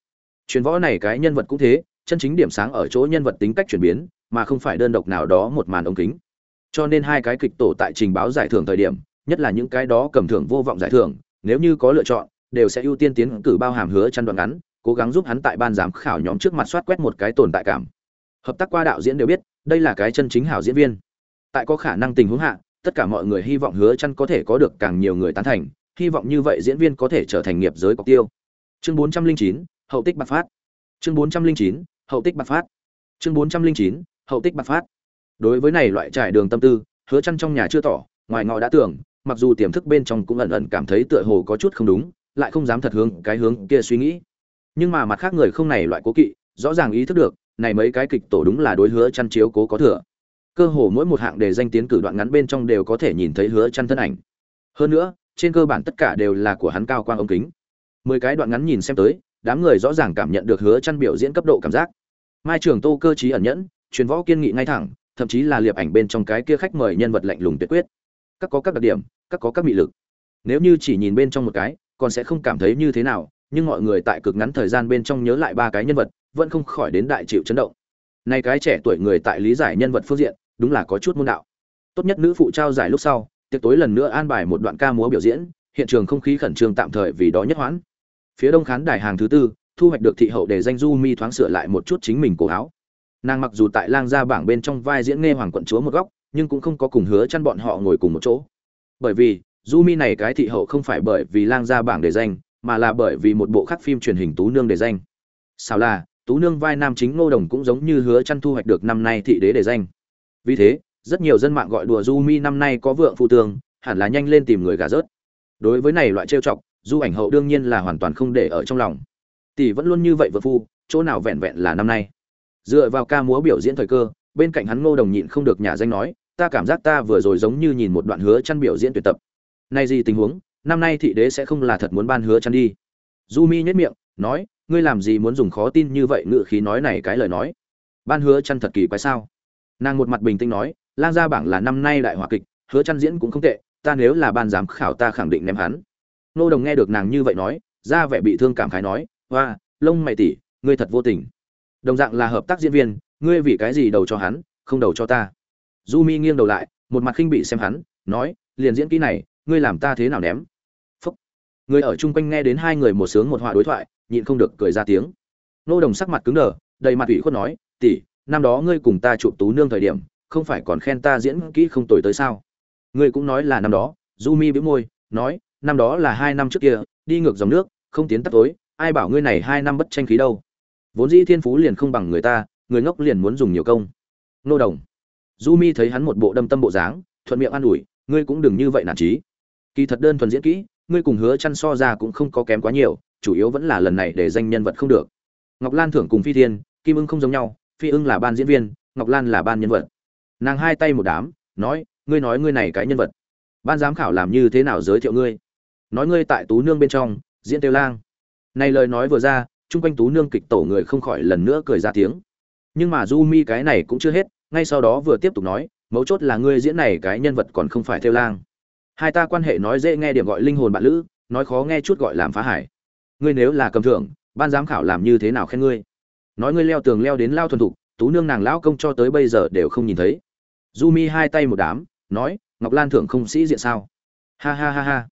Truyền võ này cái nhân vật cũng thế, chân chính điểm sáng ở chỗ nhân vật tính cách chuyển biến, mà không phải đơn độc nào đó một màn ống kính. Cho nên hai cái kịch tổ tại trình báo giải thưởng thời điểm, nhất là những cái đó cầm thưởng vô vọng giải thưởng, nếu như có lựa chọn, đều sẽ ưu tiên tiến cử bao hàm hứa chăn đoạn ngắn, cố gắng giúp hắn tại ban giám khảo nhóm trước mặt soát quét một cái tồn tại cảm. Hợp tác qua đạo diễn đều biết, đây là cái chân chính hảo diễn viên. Tại có khả năng tình huống hạ tất cả mọi người hy vọng hứa chăn có thể có được càng nhiều người tán thành hy vọng như vậy diễn viên có thể trở thành nghiệp giới cọc tiêu. Chương 409, hậu tích bạc phát. Chương 409, hậu tích bạc phát. Chương 409, hậu tích bạc phát. Đối với này loại trải đường tâm tư hứa chăn trong nhà chưa tỏ ngoài ngọ đã tưởng mặc dù tiềm thức bên trong cũng ẩn ẩn cảm thấy tựa hồ có chút không đúng lại không dám thật hướng cái hướng kia suy nghĩ. Nhưng mà mặt khác người không này loại cố kỵ rõ ràng ý thức được này mấy cái kịch tổ đúng là đối hứa chăn chiếu cố có thừa cơ hồ mỗi một hạng đề danh tiến cử đoạn ngắn bên trong đều có thể nhìn thấy hứa chăn thân ảnh. Hơn nữa, trên cơ bản tất cả đều là của hắn cao quang ống kính. Mười cái đoạn ngắn nhìn xem tới, đám người rõ ràng cảm nhận được hứa chăn biểu diễn cấp độ cảm giác. Mai trường tô cơ trí ẩn nhẫn, truyền võ kiên nghị ngay thẳng, thậm chí là liệp ảnh bên trong cái kia khách mời nhân vật lạnh lùng tuyệt quyết. Các có các đặc điểm, các có các mị lực. Nếu như chỉ nhìn bên trong một cái, còn sẽ không cảm thấy như thế nào, nhưng mọi người tại cực ngắn thời gian bên trong nhớ lại ba cái nhân vật, vẫn không khỏi đến đại chịu chấn động. Nay cái trẻ tuổi người tại lý giải nhân vật phương diện đúng là có chút môn đạo. Tốt nhất nữ phụ trao giải lúc sau, tiệc tối lần nữa an bài một đoạn ca múa biểu diễn, hiện trường không khí khẩn trương tạm thời vì đó nhất hoãn. Phía đông khán đài hàng thứ tư, thu hoạch được thị hậu để danh du mi thoáng sửa lại một chút chính mình cổ áo. Nàng mặc dù tại lang gia bảng bên trong vai diễn nghe hoàng quận chúa một góc, nhưng cũng không có cùng hứa chăn bọn họ ngồi cùng một chỗ. Bởi vì, du mi này cái thị hậu không phải bởi vì lang gia bảng để danh, mà là bởi vì một bộ khác phim truyền hình tú nương để danh. Sao là, tú nương vai nam chính ngô đồng cũng giống như hứa chăn thu hoạch được năm nay thị đế để danh vì thế, rất nhiều dân mạng gọi đùa du mi năm nay có vượng phụ tường hẳn là nhanh lên tìm người gà rớt. Đối với này loại trêu chọc du ảnh hậu đương nhiên là hoàn toàn không để ở trong lòng. Tỷ vẫn luôn như vậy vợ phu, chỗ nào vẹn vẹn là năm nay. Dựa vào ca múa biểu diễn thời cơ, bên cạnh hắn ngô đồng nhịn không được nhà danh nói, ta cảm giác ta vừa rồi giống như nhìn một đoạn hứa chăn biểu diễn tuyệt tập. Nay gì tình huống, năm nay thị đế sẽ không là thật muốn ban hứa chăn đi. Du mi nhếch miệng, nói, ngươi làm gì muốn dùng khó tin như vậy ngự khí nói này cái lời nói? Ban hứa chăn thật kỳ quái sao? Nàng một mặt bình tĩnh nói, lang gia bảng là năm nay đại hòa kịch, hứa chăn diễn cũng không tệ, ta nếu là ban giám khảo ta khẳng định ném hắn. Nô đồng nghe được nàng như vậy nói, ra vẻ bị thương cảm khái nói, hoa, lông mày tỉ, ngươi thật vô tình. Đồng dạng là hợp tác diễn viên, ngươi vì cái gì đầu cho hắn, không đầu cho ta? Du mi nghiêng đầu lại, một mặt khinh bị xem hắn, nói, liền diễn kỹ này, ngươi làm ta thế nào ném? Phúc. Người ở chung quanh nghe đến hai người một sướng một họa đối thoại, nhịn không được cười ra tiếng. Nô đồng sắc mặt cứng đờ, đầy mặt ủy khuất nói tỷ năm đó ngươi cùng ta chụp tú nương thời điểm, không phải còn khen ta diễn kỹ không tồi tới sao? Ngươi cũng nói là năm đó, du mi bĩu môi, nói, năm đó là hai năm trước kia, đi ngược dòng nước, không tiến tắt tối, ai bảo ngươi này hai năm bất tranh khí đâu? Vốn dĩ thiên phú liền không bằng người ta, người ngốc liền muốn dùng nhiều công. Nô đồng. Du mi thấy hắn một bộ đâm tâm bộ dáng, thuận miệng an ủi, ngươi cũng đừng như vậy nản trí. Kỳ thật đơn thuần diễn kỹ, ngươi cùng hứa chăn so ra cũng không có kém quá nhiều, chủ yếu vẫn là lần này để danh nhân vật không được. Ngọc lan thưởng cùng phi thiên, kim ưng không giống nhau phi ưng là ban diễn viên, ngọc lan là ban nhân vật. Nàng hai tay một đám, nói, ngươi nói ngươi này cái nhân vật, ban giám khảo làm như thế nào giới thiệu ngươi? Nói ngươi tại tú nương bên trong, diễn tiêu lang. Này lời nói vừa ra, chung quanh tú nương kịch tổ người không khỏi lần nữa cười ra tiếng. Nhưng mà du mi cái này cũng chưa hết, ngay sau đó vừa tiếp tục nói, mấu chốt là ngươi diễn này cái nhân vật còn không phải theo lang. Hai ta quan hệ nói dễ nghe điểm gọi linh hồn bạn lữ, nói khó nghe chút gọi làm phá hải. Ngươi nếu là cầm thưởng, ban giám khảo làm như thế nào khen ngươi? Nói ngươi leo tường leo đến lao thuần thục, tú nương nàng lão công cho tới bây giờ đều không nhìn thấy. Du mi hai tay một đám, nói, ngọc lan thưởng không sĩ diện sao? Ha ha ha ha.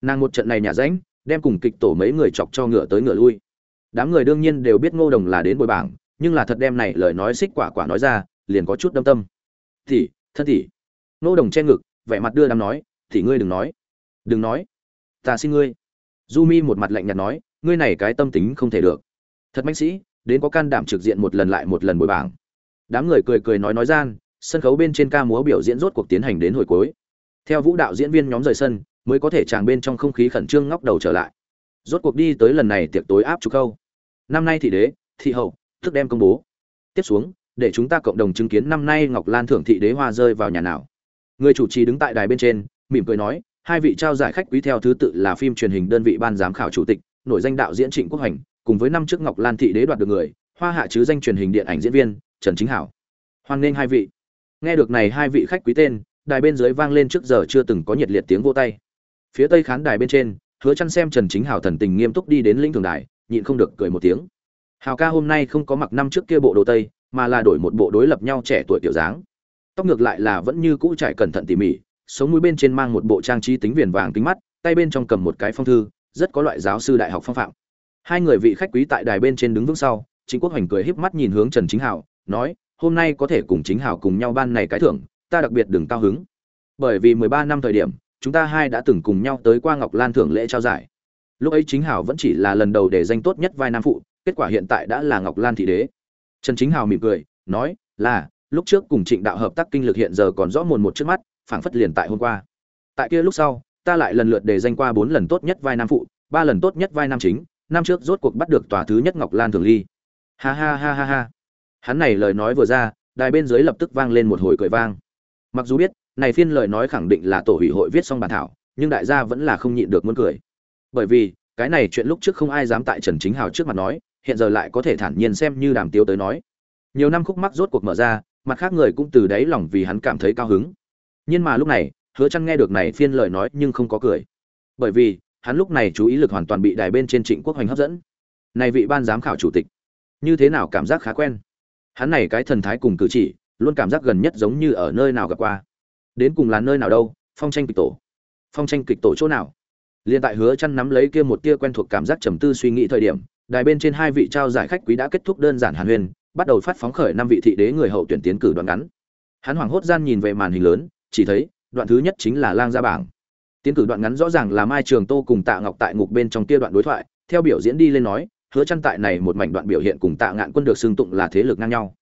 Nàng một trận này nhả ránh, đem cùng kịch tổ mấy người chọc cho ngựa tới ngựa lui. Đám người đương nhiên đều biết ngô đồng là đến bồi bảng, nhưng là thật đem này lời nói xích quả quả nói ra, liền có chút đâm tâm. Thì thân thì ngô đồng che ngực, vẻ mặt đưa đám nói thì ngươi đừng nói. Đừng nói. Ta xin ngươi. Du mi một mặt lạnh nhạt nói, ngươi này cái tâm tính không thể được. Thật mạnh sĩ đến có can đảm trực diện một lần lại một lần bồi bảng. Đám người cười cười nói nói gian, sân khấu bên trên ca múa biểu diễn rốt cuộc tiến hành đến hồi cuối. Theo vũ đạo diễn viên nhóm rời sân, mới có thể tràng bên trong không khí khẩn trương ngóc đầu trở lại. Rốt cuộc đi tới lần này tiệc tối áp trục khâu năm nay thị đế, thị hậu, thức đem công bố. Tiếp xuống, để chúng ta cộng đồng chứng kiến năm nay ngọc lan thưởng thị đế hoa rơi vào nhà nào. Người chủ trì đứng tại đài bên trên, mỉm cười nói, hai vị trao giải khách quý theo thứ tự là phim truyền hình đơn vị ban giám khảo chủ tịch, nổi danh đạo diễn trịnh quốc hành cùng với năm trước ngọc lan thị đế đoạt được người, hoa hạ chứ danh truyền hình điện ảnh diễn viên, trần chính hảo. Hoan nghênh hai vị. Nghe được này hai vị khách quý tên, đài bên dưới vang lên trước giờ chưa từng có nhiệt liệt tiếng vô tay. Phía tây khán đài bên trên, hứa chăn xem trần chính hảo thần tình nghiêm túc đi đến linh thường đài, nhịn không được cười một tiếng. Hào ca hôm nay không có mặc năm trước kia bộ đồ tây, mà là đổi một bộ đối lập nhau trẻ tuổi tiểu dáng. Tóc ngược lại là vẫn như cũ trải cẩn thận tỉ mỉ, sống mũi bên trên mang một bộ trang trí tính viền vàng kính mắt, tay bên trong cầm một cái phong thư, rất có loại giáo sư đại học phong phạm hai người vị khách quý tại đài bên trên đứng vững sau chính quốc hoành cười híp mắt nhìn hướng trần chính hảo, nói, hôm nay có thể cùng chính hảo cùng nhau ban này cái thưởng, ta đặc biệt đừng cao hứng. Bởi vì mười ba năm thời điểm, chúng ta hai đã từng cùng nhau tới qua ngọc lan thưởng lễ trao giải. Lúc ấy chính hảo vẫn chỉ là lần đầu để danh tốt nhất vai nam phụ, kết quả hiện tại đã là ngọc lan thị đế. Trần chính hảo mỉm cười, nói, là, lúc trước cùng trịnh đạo hợp tác kinh lực hiện giờ còn rõ mồn một trước mắt, phảng phất liền tại hôm qua. Tại kia lúc sau, ta lại lần lượt để danh qua bốn lần tốt nhất vai nam phụ, ba lần tốt nhất vai nam chính năm trước rốt cuộc bắt được tòa thứ nhất ngọc lan thường ly. Ha ha ha ha ha. Hắn này lời nói vừa ra, đài bên dưới lập tức vang lên một hồi cười vang. Mặc dù biết, này phiên lời nói khẳng định là tổ hủy hội viết xong bản thảo, nhưng đại gia vẫn là không nhịn được muốn cười. Bởi vì, cái này chuyện lúc trước không ai dám tại trần chính hào trước mặt nói, hiện giờ lại có thể thản nhiên xem như đàm tiếu tới nói. Nhiều năm khúc mắc rốt cuộc mở ra, mặt khác người cũng từ đáy lòng vì hắn cảm thấy cao hứng. Nhưng mà lúc này, hứa chăn nghe được này phiên lời nói nhưng không có cười. Bởi vì hắn lúc này chú ý lực hoàn toàn bị đài bên trên trịnh quốc hoành hấp dẫn. Này vị ban giám khảo chủ tịch như thế nào cảm giác khá quen? Hắn này cái thần thái cùng cử chỉ luôn cảm giác gần nhất giống như ở nơi nào gặp qua. Đến cùng là nơi nào đâu phong tranh kịch tổ. Phong tranh kịch tổ chỗ nào? Liên tại hứa chân nắm lấy kia một tia quen thuộc cảm giác trầm tư suy nghĩ thời điểm đài bên trên hai vị trao giải khách quý đã kết thúc đơn giản hàn huyên, bắt đầu phát phóng khởi năm vị thị đế người hậu tuyển tiến cử đoạn ngắn. Hắn hoảng hốt gian nhìn về màn hình lớn chỉ thấy đoạn thứ nhất chính là lang gia bảng tiến cử đoạn ngắn rõ ràng là mai trường tô cùng tạ ngọc tại ngục bên trong kia đoạn đối thoại, theo biểu diễn đi lên nói, hứa chăn tại này một mảnh đoạn biểu hiện cùng tạ ngạn quân được xưng tụng là thế lực ngang nhau.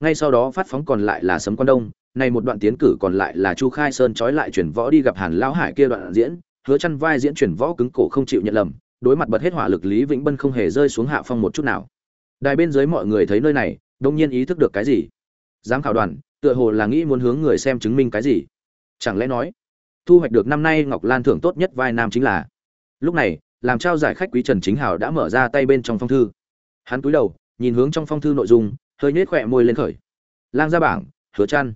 Ngay sau đó phát phóng còn lại là sấm quan đông, này một đoạn tiến cử còn lại là chu khai sơn trói lại chuyển võ đi gặp hàn lão hải kia đoạn diễn, hứa chăn vai diễn chuyển võ cứng cổ không chịu nhận lầm, đối mặt bật hết hỏa lực lý vĩnh bân không hề rơi xuống hạ phong một chút nào. Đài bên dưới mọi người thấy nơi này, đông nhiên ý thức được cái gì? Giám khảo đoàn, tựa hồ là nghĩ muốn hướng người xem chứng minh cái gì? Chẳng lẽ nói thu hoạch được năm nay ngọc lan thưởng tốt nhất vai nam chính là. Lúc này làm trao giải khách quý trần chính hào đã mở ra tay bên trong phong thư. Hắn cúi đầu nhìn hướng trong phong thư nội dung hơi nhếch khỏe môi lên khởi. Lang ra bảng hứa chăn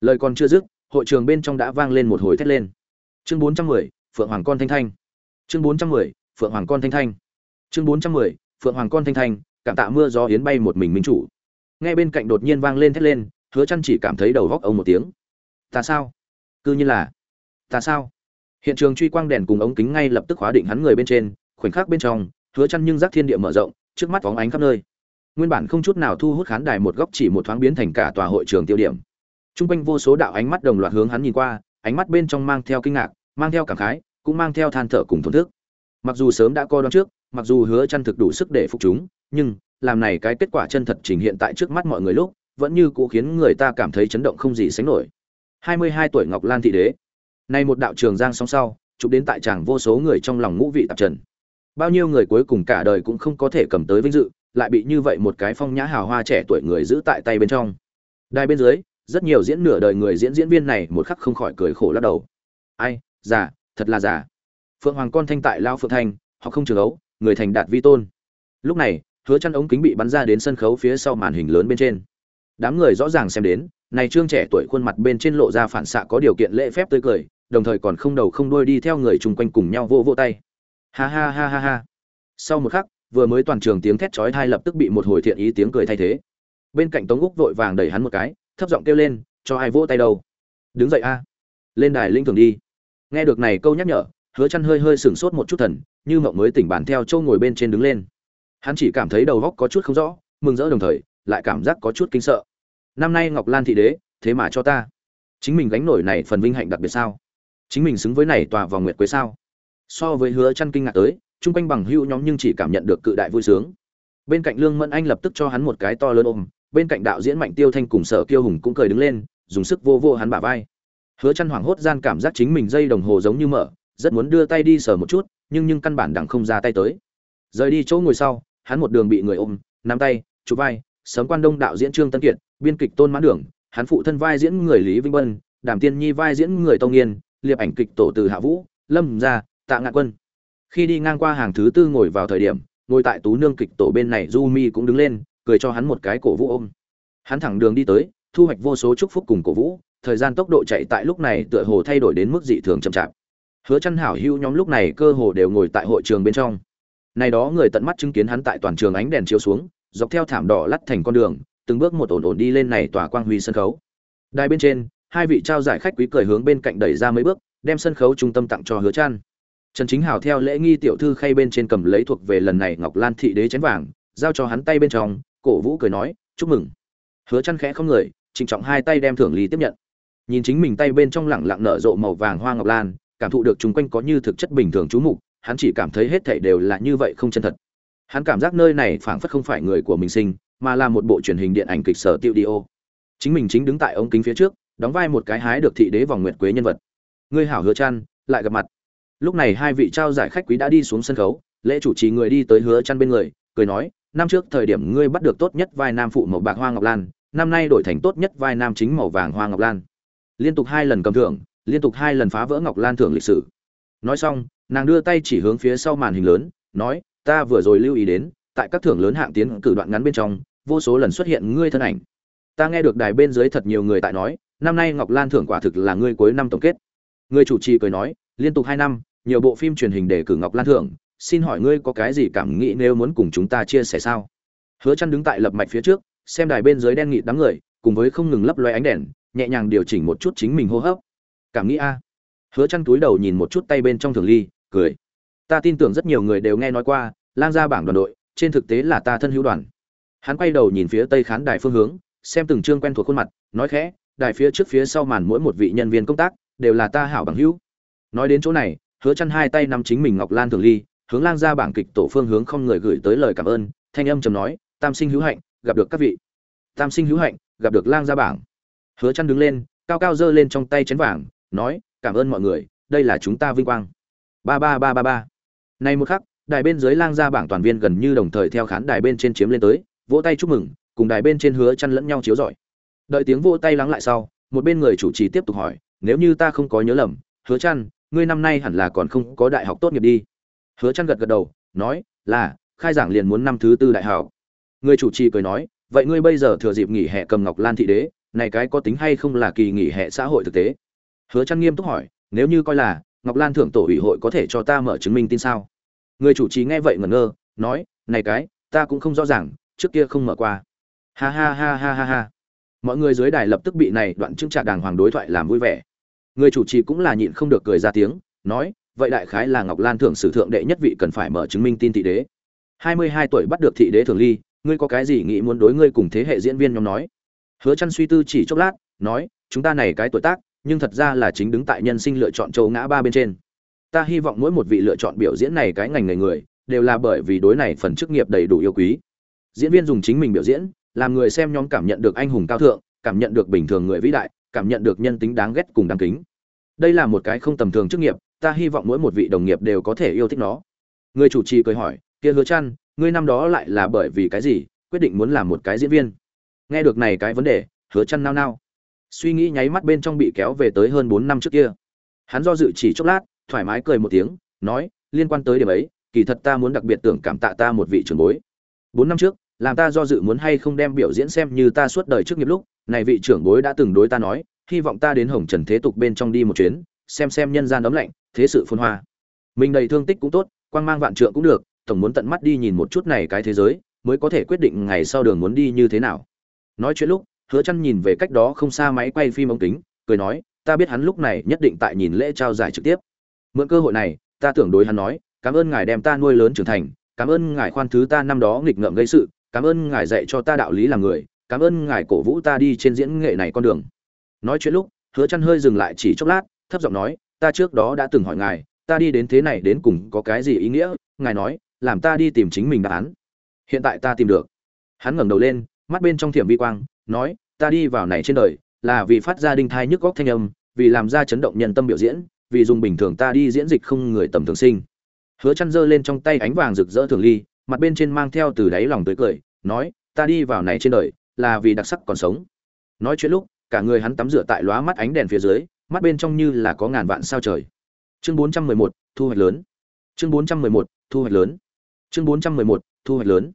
lời còn chưa dứt hội trường bên trong đã vang lên một hồi thét lên. Chương 410, phượng hoàng con thanh thanh. Chương 410, phượng hoàng con thanh thanh. Chương 410, phượng hoàng con thanh thanh cảm tạ mưa gió yến bay một mình minh chủ. Nghe bên cạnh đột nhiên vang lên thét lên hứa chăn chỉ cảm thấy đầu góc ông một tiếng. Ta sao? Cư như là ta sao? Hiện trường truy quang đèn cùng ống kính ngay lập tức khóa định hắn người bên trên, khoảnh khắc bên trong, hứa chăn nhưng giác thiên địa mở rộng, trước mắt phóng ánh khắp nơi. Nguyên bản không chút nào thu hút khán đài một góc chỉ một thoáng biến thành cả tòa hội trường tiêu điểm. Trung quanh vô số đạo ánh mắt đồng loạt hướng hắn nhìn qua, ánh mắt bên trong mang theo kinh ngạc, mang theo cảm khái, cũng mang theo than thở cùng thổn thức. Mặc dù sớm đã coi đoán trước, mặc dù hứa chăn thực đủ sức để phục chúng, nhưng làm này cái kết quả chân thật trình hiện tại trước mắt mọi người lúc, vẫn như cũ khiến người ta cảm thấy chấn động không gì sánh nổi. 22 tuổi ngọc lan thị đế nay một đạo trường giang song sau chụp đến tại chàng vô số người trong lòng ngũ vị tạp trần. Bao nhiêu người cuối cùng cả đời cũng không có thể cầm tới vinh dự lại bị như vậy một cái phong nhã hào hoa trẻ tuổi người giữ tại tay bên trong. Đài bên dưới rất nhiều diễn nửa đời người diễn diễn viên này một khắc không khỏi cười khổ lắc đầu. Ai già thật là già. Phượng hoàng con thanh tại lao phượng thành, họ không trường ấu người thành đạt vi tôn. Lúc này hứa chăn ống kính bị bắn ra đến sân khấu phía sau màn hình lớn bên trên. Đám người rõ ràng xem đến này trương trẻ tuổi khuôn mặt bên trên lộ ra phản xạ có điều kiện lễ phép tươi cười đồng thời còn không đầu không đuôi đi theo người chung quanh cùng nhau vô vô tay. Ha ha ha ha ha. Sau một khắc, vừa mới toàn trường tiếng thét chói tai lập tức bị một hồi thiện ý tiếng cười thay thế. Bên cạnh tống úc vội vàng đẩy hắn một cái, thấp giọng kêu lên, cho ai vỗ tay đâu? Đứng dậy a. Lên đài linh thường đi. Nghe được này câu nhắc nhở, hứa chăn hơi hơi sửng sốt một chút thần, như mộng mới tỉnh bản theo châu ngồi bên trên đứng lên. Hắn chỉ cảm thấy đầu óc có chút không rõ, mừng rỡ đồng thời, lại cảm giác có chút kinh sợ. Năm nay ngọc lan thị đế, thế mà cho ta. Chính mình gánh nổi này phần vinh hạnh đặc biệt sao? Chính mình xứng với này tòa vòng nguyệt quế sao? So với hứa chăn kinh ngạc tới, chung quanh bằng hữu nhóm nhưng chỉ cảm nhận được cự đại vui sướng. Bên cạnh lương mẫn anh lập tức cho hắn một cái to lớn ôm, bên cạnh đạo diễn mạnh tiêu thanh cùng sở kiêu hùng cũng cười đứng lên, dùng sức vô vô hắn bả vai. Hứa chăn hoảng hốt gian cảm giác chính mình dây đồng hồ giống như mở, rất muốn đưa tay đi sờ một chút, nhưng nhưng căn bản đằng không ra tay tới. Rời đi chỗ ngồi sau, hắn một đường bị người ôm, nắm tay, chụp vai, sớm quan đông đạo diễn trương tân kiệt, biên kịch tôn mãn đường, hắn phụ thân vai diễn người lý vinh bân, đàm tiên nhi vai diễn người tông nghiên liệp ảnh kịch tổ từ hạ vũ, lâm gia, tạ ngạn quân. Khi đi ngang qua hàng thứ tư ngồi vào thời điểm, ngồi tại tú nương kịch tổ bên này du mi cũng đứng lên, cười cho hắn một cái cổ vũ ôm. Hắn thẳng đường đi tới, thu hoạch vô số chúc phúc cùng cổ vũ, thời gian tốc độ chạy tại lúc này tựa hồ thay đổi đến mức dị thường chậm chạp. Hứa chăn hảo hưu nhóm lúc này cơ hồ đều ngồi tại hội trường bên trong. Này đó người tận mắt chứng kiến hắn tại toàn trường ánh đèn chiếu xuống, dọc theo thảm đỏ lắt thành con đường, từng bước một ổn ổn đi lên này tòa quang huy sân khấu. Đài bên trên hai vị trao giải khách quý cười hướng bên cạnh đẩy ra mấy bước, đem sân khấu trung tâm tặng cho hứa Trăn trần chính hào theo lễ nghi tiểu thư khay bên trên cầm lấy thuộc về lần này ngọc lan thị đế chén vàng, giao cho hắn tay bên trong, cổ vũ cười nói, chúc mừng. Hứa Trăn khẽ không người, trịnh trọng hai tay đem thưởng lý tiếp nhận. Nhìn chính mình tay bên trong lẳng lặng nở rộ màu vàng hoa ngọc lan, cảm thụ được chúng quanh có như thực chất bình thường chú mục, hắn chỉ cảm thấy hết thảy đều là như vậy không chân thật. Hắn cảm giác nơi này phảng phất không phải người của mình sinh, mà là một bộ truyền hình điện ảnh kịch sở tiêu đi ô. Chính mình chính đứng tại ống kính phía trước đóng vai một cái hái được thị đế vòng nguyệt quế nhân vật. Ngươi hảo hứa trăn, lại gặp mặt. Lúc này hai vị trao giải khách quý đã đi xuống sân khấu lễ chủ trì người đi tới hứa trăn bên người cười nói năm trước thời điểm ngươi bắt được tốt nhất vai nam phụ màu bạc hoa ngọc lan năm nay đổi thành tốt nhất vai nam chính màu vàng hoa ngọc lan. Liên tục hai lần cầm thưởng liên tục hai lần phá vỡ ngọc lan thưởng lịch sử. Nói xong nàng đưa tay chỉ hướng phía sau màn hình lớn nói ta vừa rồi lưu ý đến tại các thưởng lớn hạng tiến cử đoạn ngắn bên trong vô số lần xuất hiện ngươi thân ảnh. Ta nghe được đài bên dưới thật nhiều người tại nói năm nay ngọc lan thưởng quả thực là ngươi cuối năm tổng kết. Người chủ trì cười nói, liên tục hai năm, nhiều bộ phim truyền hình đề cử ngọc lan thưởng, xin hỏi ngươi có cái gì cảm nghĩ nếu muốn cùng chúng ta chia sẻ sao? Hứa chăn đứng tại lập mạch phía trước, xem đài bên dưới đen nghịt đám người, cùng với không ngừng lấp loe ánh đèn, nhẹ nhàng điều chỉnh một chút chính mình hô hấp. Cảm nghĩ a. Hứa chăn túi đầu nhìn một chút tay bên trong thường ly, cười. Ta tin tưởng rất nhiều người đều nghe nói qua, lang gia bảng đoàn đội, trên thực tế là ta thân hữu đoàn. Hắn quay đầu nhìn phía tây khán đài phương hướng, xem từng chương quen thuộc khuôn mặt, nói khẽ đài phía trước phía sau màn mỗi một vị nhân viên công tác đều là ta hảo bằng hữu. Nói đến chỗ này, hứa chăn hai tay nắm chính mình ngọc lan thường ly, hướng lang gia bảng kịch tổ phương hướng không người gửi tới lời cảm ơn, thanh âm trầm nói, tam sinh hữu hạnh, gặp được các vị. Tam sinh hữu hạnh, gặp được lang gia bảng. Hứa chăn đứng lên, cao cao giơ lên trong tay chén vàng, nói, cảm ơn mọi người, đây là chúng ta vinh quang. Ba ba ba ba ba. Này một khắc, đài bên dưới lang gia bảng toàn viên gần như đồng thời theo khán đài bên trên chiếm lên tới, vỗ tay chúc mừng, cùng đài bên trên hứa chăn lẫn nhau chiếu rọi đợi tiếng vỗ tay lắng lại sau, một bên người chủ trì tiếp tục hỏi, nếu như ta không có nhớ lầm, hứa chăn ngươi năm nay hẳn là còn không có đại học tốt nghiệp đi? Hứa chăn gật gật đầu, nói, là, khai giảng liền muốn năm thứ tư đại học. Người chủ trì cười nói, vậy ngươi bây giờ thừa dịp nghỉ hè cầm ngọc lan thị đế, này cái có tính hay không là kỳ nghỉ hè xã hội thực tế? Hứa chăn nghiêm túc hỏi, nếu như coi là, ngọc lan thưởng tổ ủy hội có thể cho ta mở chứng minh tin sao? Người chủ trì nghe vậy ngẩn ngơ, nói, này cái, ta cũng không rõ ràng, trước kia không mở qua. Ha ha ha ha ha ha mọi người dưới đài lập tức bị này đoạn chứng trạc đàng hoàng đối thoại làm vui vẻ. Người chủ trì cũng là nhịn không được cười ra tiếng, nói, vậy đại khái là ngọc lan thưởng sử thượng đệ nhất vị cần phải mở chứng minh tin thị đế. Hai mươi hai tuổi bắt được thị đế thường ly, ngươi có cái gì nghĩ muốn đối ngươi cùng thế hệ diễn viên nhóm nói? Hứa chăn suy tư chỉ chốc lát, nói, chúng ta này cái tuổi tác, nhưng thật ra là chính đứng tại nhân sinh lựa chọn châu ngã ba bên trên. Ta hy vọng mỗi một vị lựa chọn biểu diễn này cái ngành nghề người, đều là bởi vì đối này phần chức nghiệp đầy đủ yêu quý. Diễn viên dùng chính mình biểu diễn làm người xem nhóm cảm nhận được anh hùng cao thượng, cảm nhận được bình thường người vĩ đại, cảm nhận được nhân tính đáng ghét cùng đáng kính. Đây là một cái không tầm thường chức nghiệp, ta hy vọng mỗi một vị đồng nghiệp đều có thể yêu thích nó. Người chủ trì cười hỏi, kia hứa chăn, ngươi năm đó lại là bởi vì cái gì, quyết định muốn làm một cái diễn viên? Nghe được này cái vấn đề, hứa chăn nao nao. Suy nghĩ nháy mắt bên trong bị kéo về tới hơn 4 năm trước kia. Hắn do dự chỉ chốc lát, thoải mái cười một tiếng, nói, liên quan tới điểm ấy, kỳ thật ta muốn đặc biệt tưởng cảm tạ ta một vị trưởng bối. Bốn năm trước làm ta do dự muốn hay không đem biểu diễn xem như ta suốt đời trước nghiệp lúc, này vị trưởng bối đã từng đối ta nói, hy vọng ta đến hồng trần thế tục bên trong đi một chuyến, xem xem nhân gian ấm lạnh, thế sự phun hoa. Mình đầy thương tích cũng tốt, quang mang vạn trượng cũng được, tổng muốn tận mắt đi nhìn một chút này cái thế giới, mới có thể quyết định ngày sau đường muốn đi như thế nào. Nói chuyện lúc, hứa chăn nhìn về cách đó không xa máy quay phim ống kính, cười nói, ta biết hắn lúc này nhất định tại nhìn lễ trao giải trực tiếp. Mượn cơ hội này, ta tưởng đối hắn nói, cảm ơn ngài đem ta nuôi lớn trưởng thành, cảm ơn ngài khoan thứ ta năm đó nghịch ngợm gây sự cảm ơn ngài dạy cho ta đạo lý làm người, cảm ơn ngài cổ vũ ta đi trên diễn nghệ này con đường. Nói chuyện lúc, hứa chăn hơi dừng lại chỉ chốc lát, thấp giọng nói, ta trước đó đã từng hỏi ngài, ta đi đến thế này đến cùng có cái gì ý nghĩa, ngài nói, làm ta đi tìm chính mình đáp án. Hiện tại ta tìm được. Hắn ngẩng đầu lên, mắt bên trong thiểm vi quang, nói, ta đi vào này trên đời, là vì phát ra đinh thai nhức góc thanh âm, vì làm ra chấn động nhân tâm biểu diễn, vì dùng bình thường ta đi diễn dịch không người tầm thường sinh. Hứa chăn giơ lên trong tay ánh vàng rực rỡ thường ly mặt bên trên mang theo từ đáy lòng tới cười nói ta đi vào này trên đời là vì đặc sắc còn sống. Nói chuyện lúc cả người hắn tắm rửa tại lóa mắt ánh đèn phía dưới mắt bên trong như là có ngàn vạn sao trời. Chương 411, thu hoạch lớn. Chương 411, thu hoạch lớn. Chương 411, thu hoạch lớn.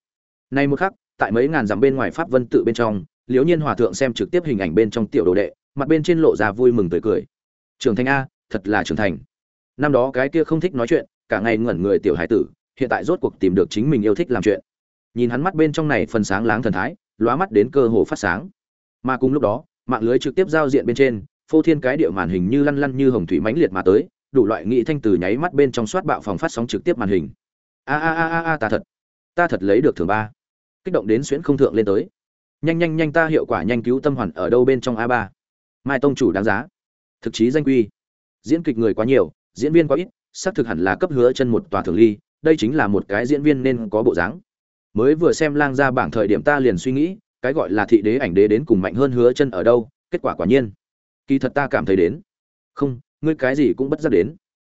Nay một khắc tại mấy ngàn dặm bên ngoài pháp vân tự bên trong liễu nhiên hòa thượng xem trực tiếp hình ảnh bên trong tiểu đồ đệ mặt bên trên lộ ra vui mừng tươi cười. Trưởng thành a thật là trưởng thành. Năm đó cái kia không thích nói chuyện cả ngày ngẩn người tiểu hải tử hiện tại rốt cuộc tìm được chính mình yêu thích làm chuyện. Nhìn hắn mắt bên trong này phần sáng láng thần thái, lóa mắt đến cơ hồ phát sáng. Mà cùng lúc đó, mạng lưới trực tiếp giao diện bên trên, phô thiên cái địa màn hình như lăn lăn như hồng thủy mãnh liệt mà tới, đủ loại nghị thanh từ nháy mắt bên trong soát bạo phòng phát sóng trực tiếp màn hình. A a a a a, ta thật ta thật lấy được thưởng ba. Kích động đến xuyễn không thượng lên tới. Nhanh nhanh nhanh, ta hiệu quả nhanh cứu tâm hoàn ở đâu bên trong a ba? Mai tông chủ đáng giá. Thực chí danh quy. Diễn kịch người quá nhiều, diễn viên quá ít, xác thực hẳn là cấp hứa chân một tòa thường ly đây chính là một cái diễn viên nên có bộ dáng. Mới vừa xem lang ra bảng thời điểm ta liền suy nghĩ, cái gọi là thị đế ảnh đế đến cùng mạnh hơn hứa chân ở đâu, kết quả quả nhiên. Kỳ thật ta cảm thấy đến. Không, ngươi cái gì cũng bất giác đến.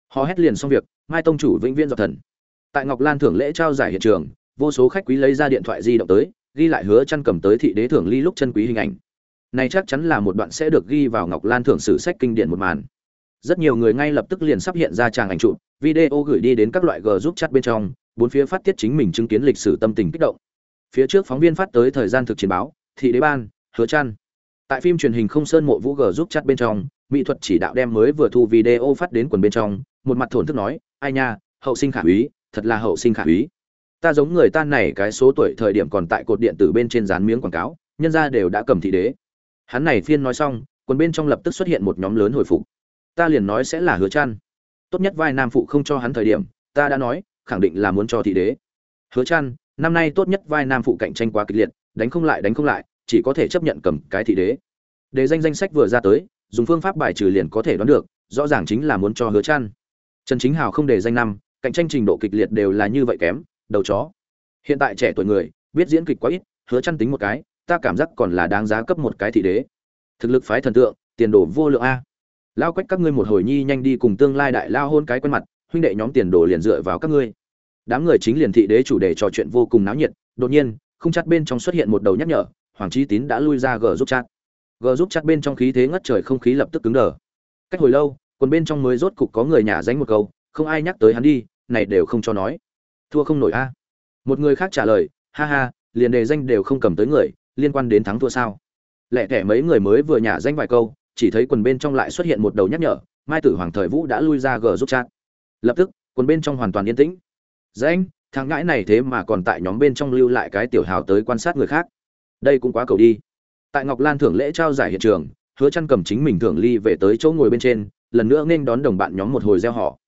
Họ hét liền xong việc, mai tông chủ vĩnh viên dọc thần. Tại ngọc lan thưởng lễ trao giải hiện trường, vô số khách quý lấy ra điện thoại di động tới, ghi lại hứa chân cầm tới thị đế thưởng ly lúc chân quý hình ảnh. Này chắc chắn là một đoạn sẽ được ghi vào ngọc lan thưởng sử sách kinh điển một màn rất nhiều người ngay lập tức liền sắp hiện ra tràng ảnh chụp, video gửi đi đến các loại g giúp chat bên trong, bốn phía phát tiết chính mình chứng kiến lịch sử tâm tình kích động. Phía trước phóng viên phát tới thời gian thực chiến báo, thị đế ban, hứa trăn. tại phim truyền hình không sơn mộ vũ g giúp chat bên trong, mỹ thuật chỉ đạo đem mới vừa thu video phát đến quần bên trong, một mặt thổn thức nói, ai nha, hậu sinh khả úy, thật là hậu sinh khả úy. Ta giống người ta này cái số tuổi thời điểm còn tại cột điện tử bên trên dán miếng quảng cáo, nhân ra đều đã cầm thị đế. Hắn này phiên nói xong, quần bên trong lập tức xuất hiện một nhóm lớn hồi phục ta liền nói sẽ là hứa chan tốt nhất vai nam phụ không cho hắn thời điểm, ta đã nói, khẳng định là muốn cho thị đế. Hứa chan năm nay tốt nhất vai nam phụ cạnh tranh quá kịch liệt, đánh không lại, đánh không lại, chỉ có thể chấp nhận cầm cái thị đế. Đề danh danh sách vừa ra tới, dùng phương pháp bài trừ liền có thể đoán được, rõ ràng chính là muốn cho hứa chan trần chính hào không để danh năm, cạnh tranh trình độ kịch liệt đều là như vậy kém, đầu chó. Hiện tại trẻ tuổi người, biết diễn kịch quá ít, hứa chăn tính một cái, ta cảm giác còn là đáng giá cấp một cái thị đế. Thực lực phái thần tượng, tiền đồ vô lượng a lao quách các ngươi một hồi nhi nhanh đi cùng tương lai đại lao hôn cái quen mặt, huynh đệ nhóm tiền đồ liền dựa vào các ngươi. Đám người chính liền thị đế chủ đề trò chuyện vô cùng náo nhiệt, đột nhiên không chặt bên trong xuất hiện một đầu nhắc nhở, hoàng trí tín đã lui ra gờ giúp chat Gờ giúp chat bên trong khí thế ngất trời không khí lập tức cứng đờ. Cách hồi lâu còn bên trong mới rốt cục có người nhà danh một câu, không ai nhắc tới hắn đi, này đều không cho nói. Thua không nổi a. Một người khác trả lời, ha ha, liền đề danh đều không cầm tới người, liên quan đến thắng thua sao? Lẽ thẻ mấy người mới vừa nhả danh vài câu chỉ thấy quần bên trong lại xuất hiện một đầu nhắc nhở, mai tử hoàng thời vũ đã lui ra gờ giúp chat. Lập tức, quần bên trong hoàn toàn yên tĩnh. Dạ Danh thằng ngãi này thế mà còn tại nhóm bên trong lưu lại cái tiểu hào tới quan sát người khác. Đây cũng quá cầu đi. Tại ngọc lan thưởng lễ trao giải hiện trường, hứa chăn cầm chính mình thưởng ly về tới chỗ ngồi bên trên, lần nữa nên đón đồng bạn nhóm một hồi gieo họ.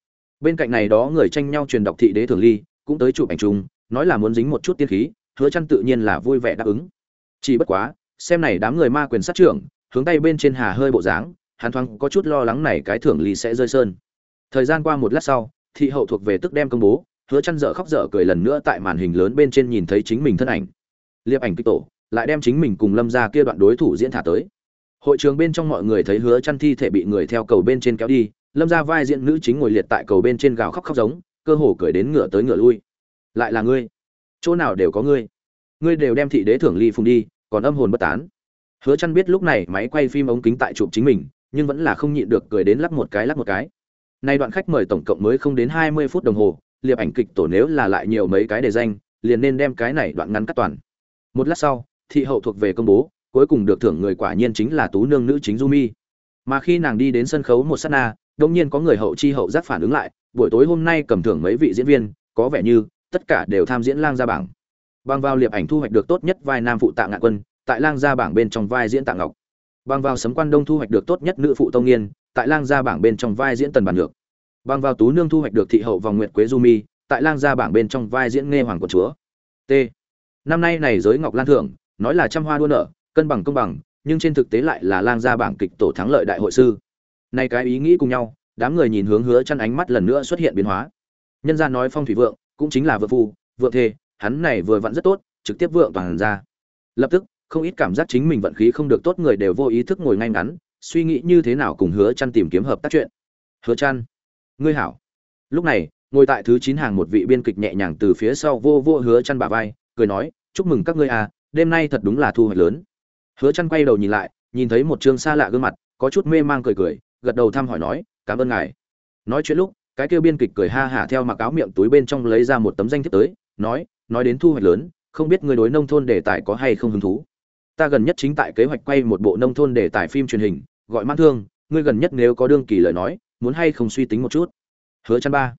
Bên cạnh này đó người tranh nhau truyền đọc thị đế thưởng ly, cũng tới chụp ảnh chung, nói là muốn dính một chút tiên khí, hứa chăn tự nhiên là vui vẻ đáp ứng. Chỉ bất quá, xem này đám người ma quyền sát trưởng hướng tay bên trên hà hơi bộ dáng, hắn thoáng có chút lo lắng này cái thưởng ly sẽ rơi sơn. Thời gian qua một lát sau, thị hậu thuộc về tức đem công bố, hứa chăn dở khóc dở cười lần nữa tại màn hình lớn bên trên nhìn thấy chính mình thân ảnh. Liệp ảnh kích tổ, lại đem chính mình cùng lâm gia kia đoạn đối thủ diễn thả tới. Hội trường bên trong mọi người thấy hứa chăn thi thể bị người theo cầu bên trên kéo đi, lâm gia vai diễn nữ chính ngồi liệt tại cầu bên trên gào khóc khóc giống, cơ hồ cười đến ngựa tới ngựa lui. Lại là ngươi. Chỗ nào đều có ngươi. Ngươi đều đem thị đế thưởng ly phùng đi, còn âm hồn bất tán hứa chăn biết lúc này máy quay phim ống kính tại chụp chính mình, nhưng vẫn là không nhịn được cười đến lắc một cái, lắc một cái. Nay đoạn khách mời tổng cộng mới không đến 20 phút đồng hồ, liệp ảnh kịch tổ nếu là lại nhiều mấy cái đề danh, liền nên đem cái này đoạn ngắn cắt toàn. Một lát sau, thị hậu thuộc về công bố, cuối cùng được thưởng người quả nhiên chính là tú nương nữ chính Jumi. mi mà khi nàng đi đến sân khấu một sát na, đột nhiên có người hậu chi hậu giác phản ứng lại, buổi tối hôm nay cầm thưởng mấy vị diễn viên, có vẻ như tất cả đều tham diễn lang gia bảng. Bằng vào liệp ảnh thu hoạch được tốt nhất vai nam phụ tạ ngạn quân tại lang gia bảng bên trong vai diễn tạ ngọc. Bằng vào sấm quan đông thu hoạch được tốt nhất nữ phụ tông nghiên tại lang gia bảng bên trong vai diễn tần bản ngược bằng vào tú nương thu hoạch được thị hậu vòng nguyệt quế du mi, tại lang gia bảng bên trong vai diễn nghe hoàng quận chúa. T. Năm nay này giới ngọc lan thưởng nói là trăm hoa đua nở, cân bằng công bằng, nhưng trên thực tế lại là lang gia bảng kịch tổ thắng lợi đại hội sư. Nay cái ý nghĩ cùng nhau, đám người nhìn hướng hứa chăn ánh mắt lần nữa xuất hiện biến hóa. Nhân gia nói phong thủy vượng, cũng chính là vượng phu, vượng thê hắn này vừa vặn rất tốt, trực tiếp vượng toàn ra. Lập tức không ít cảm giác chính mình vận khí không được tốt người đều vô ý thức ngồi ngay ngắn, suy nghĩ như thế nào cùng hứa chăn tìm kiếm hợp tác chuyện. Hứa chăn, ngươi hảo. Lúc này, ngồi tại thứ chín hàng một vị biên kịch nhẹ nhàng từ phía sau vô vô hứa chăn bả vai, cười nói, chúc mừng các ngươi à đêm nay thật đúng là thu hoạch lớn. Hứa chăn quay đầu nhìn lại, nhìn thấy một trương xa lạ gương mặt, có chút mê mang cười cười, gật đầu thăm hỏi nói, cảm ơn ngài. Nói chuyện lúc, cái kêu biên kịch cười ha hả theo mặc áo miệng túi bên trong lấy ra một tấm danh thiếp tới, nói nói đến thu hoạch lớn, không biết người đối nông thôn đề tài có hay không hứng thú? Ta gần nhất chính tại kế hoạch quay một bộ nông thôn để tải phim truyền hình, gọi mãn thương, ngươi gần nhất nếu có đương kỳ lời nói, muốn hay không suy tính một chút? Hứa chăn ba.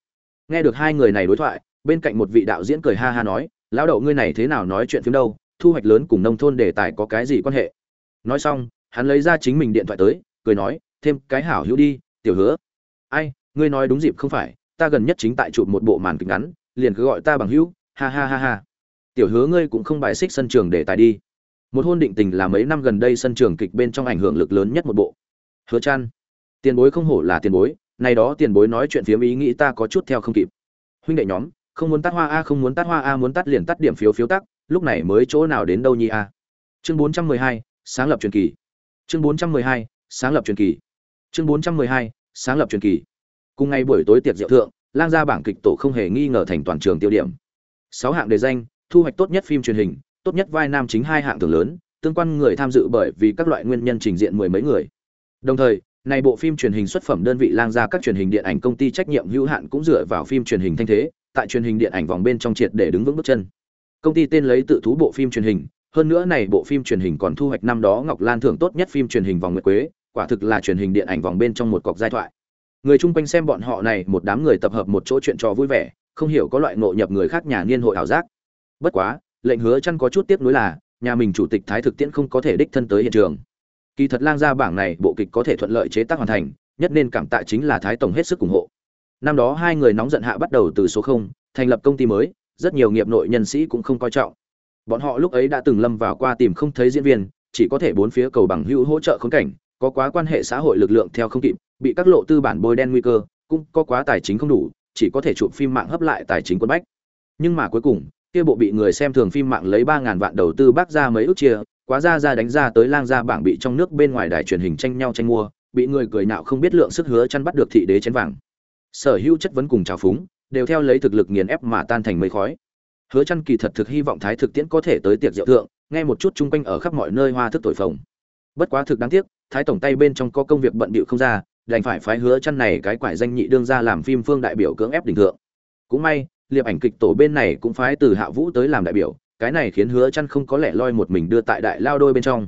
Nghe được hai người này đối thoại, bên cạnh một vị đạo diễn cười ha ha nói, lão đậu ngươi này thế nào nói chuyện phim đâu, thu hoạch lớn cùng nông thôn đề tài có cái gì quan hệ? Nói xong, hắn lấy ra chính mình điện thoại tới, cười nói, thêm cái hảo hữu đi, tiểu hứa. Ai, ngươi nói đúng dịp không phải, ta gần nhất chính tại chụp một bộ màn kịch ngắn, liền cứ gọi ta bằng hữu, ha ha ha ha. Tiểu hứa ngươi cũng không bài xích sân trường để tài đi một hôn định tình là mấy năm gần đây sân trường kịch bên trong ảnh hưởng lực lớn nhất một bộ. Hứa chan tiền bối không hổ là tiền bối này đó tiền bối nói chuyện phiếm ý nghĩ ta có chút theo không kịp. Huynh đệ nhóm không muốn tắt hoa a không muốn tắt hoa a muốn tắt liền tắt điểm phiếu phiếu tắc lúc này mới chỗ nào đến đâu nhi a? Chương 412, sáng lập truyền kỳ. Chương 412, sáng lập truyền kỳ. Chương 412, sáng lập truyền kỳ. Cùng ngày buổi tối tiệc diệu thượng lang gia bảng kịch tổ không hề nghi ngờ thành toàn trường tiêu điểm. Sáu hạng đề danh thu hoạch tốt nhất phim truyền hình tốt nhất vai nam chính hai hạng thưởng lớn, tương quan người tham dự bởi vì các loại nguyên nhân trình diện mười mấy người. Đồng thời, này bộ phim truyền hình xuất phẩm đơn vị lang ra các truyền hình điện ảnh công ty trách nhiệm hữu hạn cũng dựa vào phim truyền hình thanh thế, tại truyền hình điện ảnh vòng bên trong triệt để đứng vững bước chân. Công ty tên lấy tự thú bộ phim truyền hình, hơn nữa này bộ phim truyền hình còn thu hoạch năm đó ngọc lan thưởng tốt nhất phim truyền hình vòng nguyệt quế, quả thực là truyền hình điện ảnh vòng bên trong một cọc giai thoại. Người chung quanh xem bọn họ này, một đám người tập hợp một chỗ chuyện trò vui vẻ, không hiểu có loại ngộ nhập người khác nhà niên hội ảo giác. Bất quá lệnh hứa chăn có chút tiếc nuối là, nhà mình chủ tịch thái thực tiễn không có thể đích thân tới hiện trường. Kỳ thật lang gia bảng này bộ kịch có thể thuận lợi chế tác hoàn thành, nhất nên cảm tạ chính là thái tổng hết sức ủng hộ. Năm đó hai người nóng giận hạ bắt đầu từ số không, thành lập công ty mới, rất nhiều nghiệp nội nhân sĩ cũng không coi trọng. Bọn họ lúc ấy đã từng lâm vào qua tìm không thấy diễn viên, chỉ có thể bốn phía cầu bằng hữu hỗ trợ khốn cảnh, có quá quan hệ xã hội lực lượng theo không kịp, bị các lộ tư bản bôi đen nguy cơ, cũng có quá tài chính không đủ, chỉ có thể chụp phim mạng hấp lại tài chính quân bách. Nhưng mà cuối cùng kia bộ bị người xem thường phim mạng lấy ba ngàn vạn đầu tư bác ra mấy ước chia, quá ra ra đánh ra tới lang ra bảng bị trong nước bên ngoài đài truyền hình tranh nhau tranh mua, bị người cười nạo không biết lượng sức hứa chăn bắt được thị đế chén vàng. Sở hữu chất vấn cùng trào phúng, đều theo lấy thực lực nghiền ép mà tan thành mây khói. Hứa chăn kỳ thật thực hy vọng thái thực tiễn có thể tới tiệc rượu thượng, nghe một chút chung quanh ở khắp mọi nơi hoa thức tuổi phồng. Bất quá thực đáng tiếc, thái tổng tay bên trong có công việc bận bịu không ra, đành phải phái hứa chăn này cái quải danh nhị đương ra làm phim phương đại biểu cưỡng ép đỉnh thượng. Cũng may liệp ảnh kịch tổ bên này cũng phái từ hạ vũ tới làm đại biểu, cái này khiến hứa chăn không có lẽ loi một mình đưa tại đại lao đôi bên trong.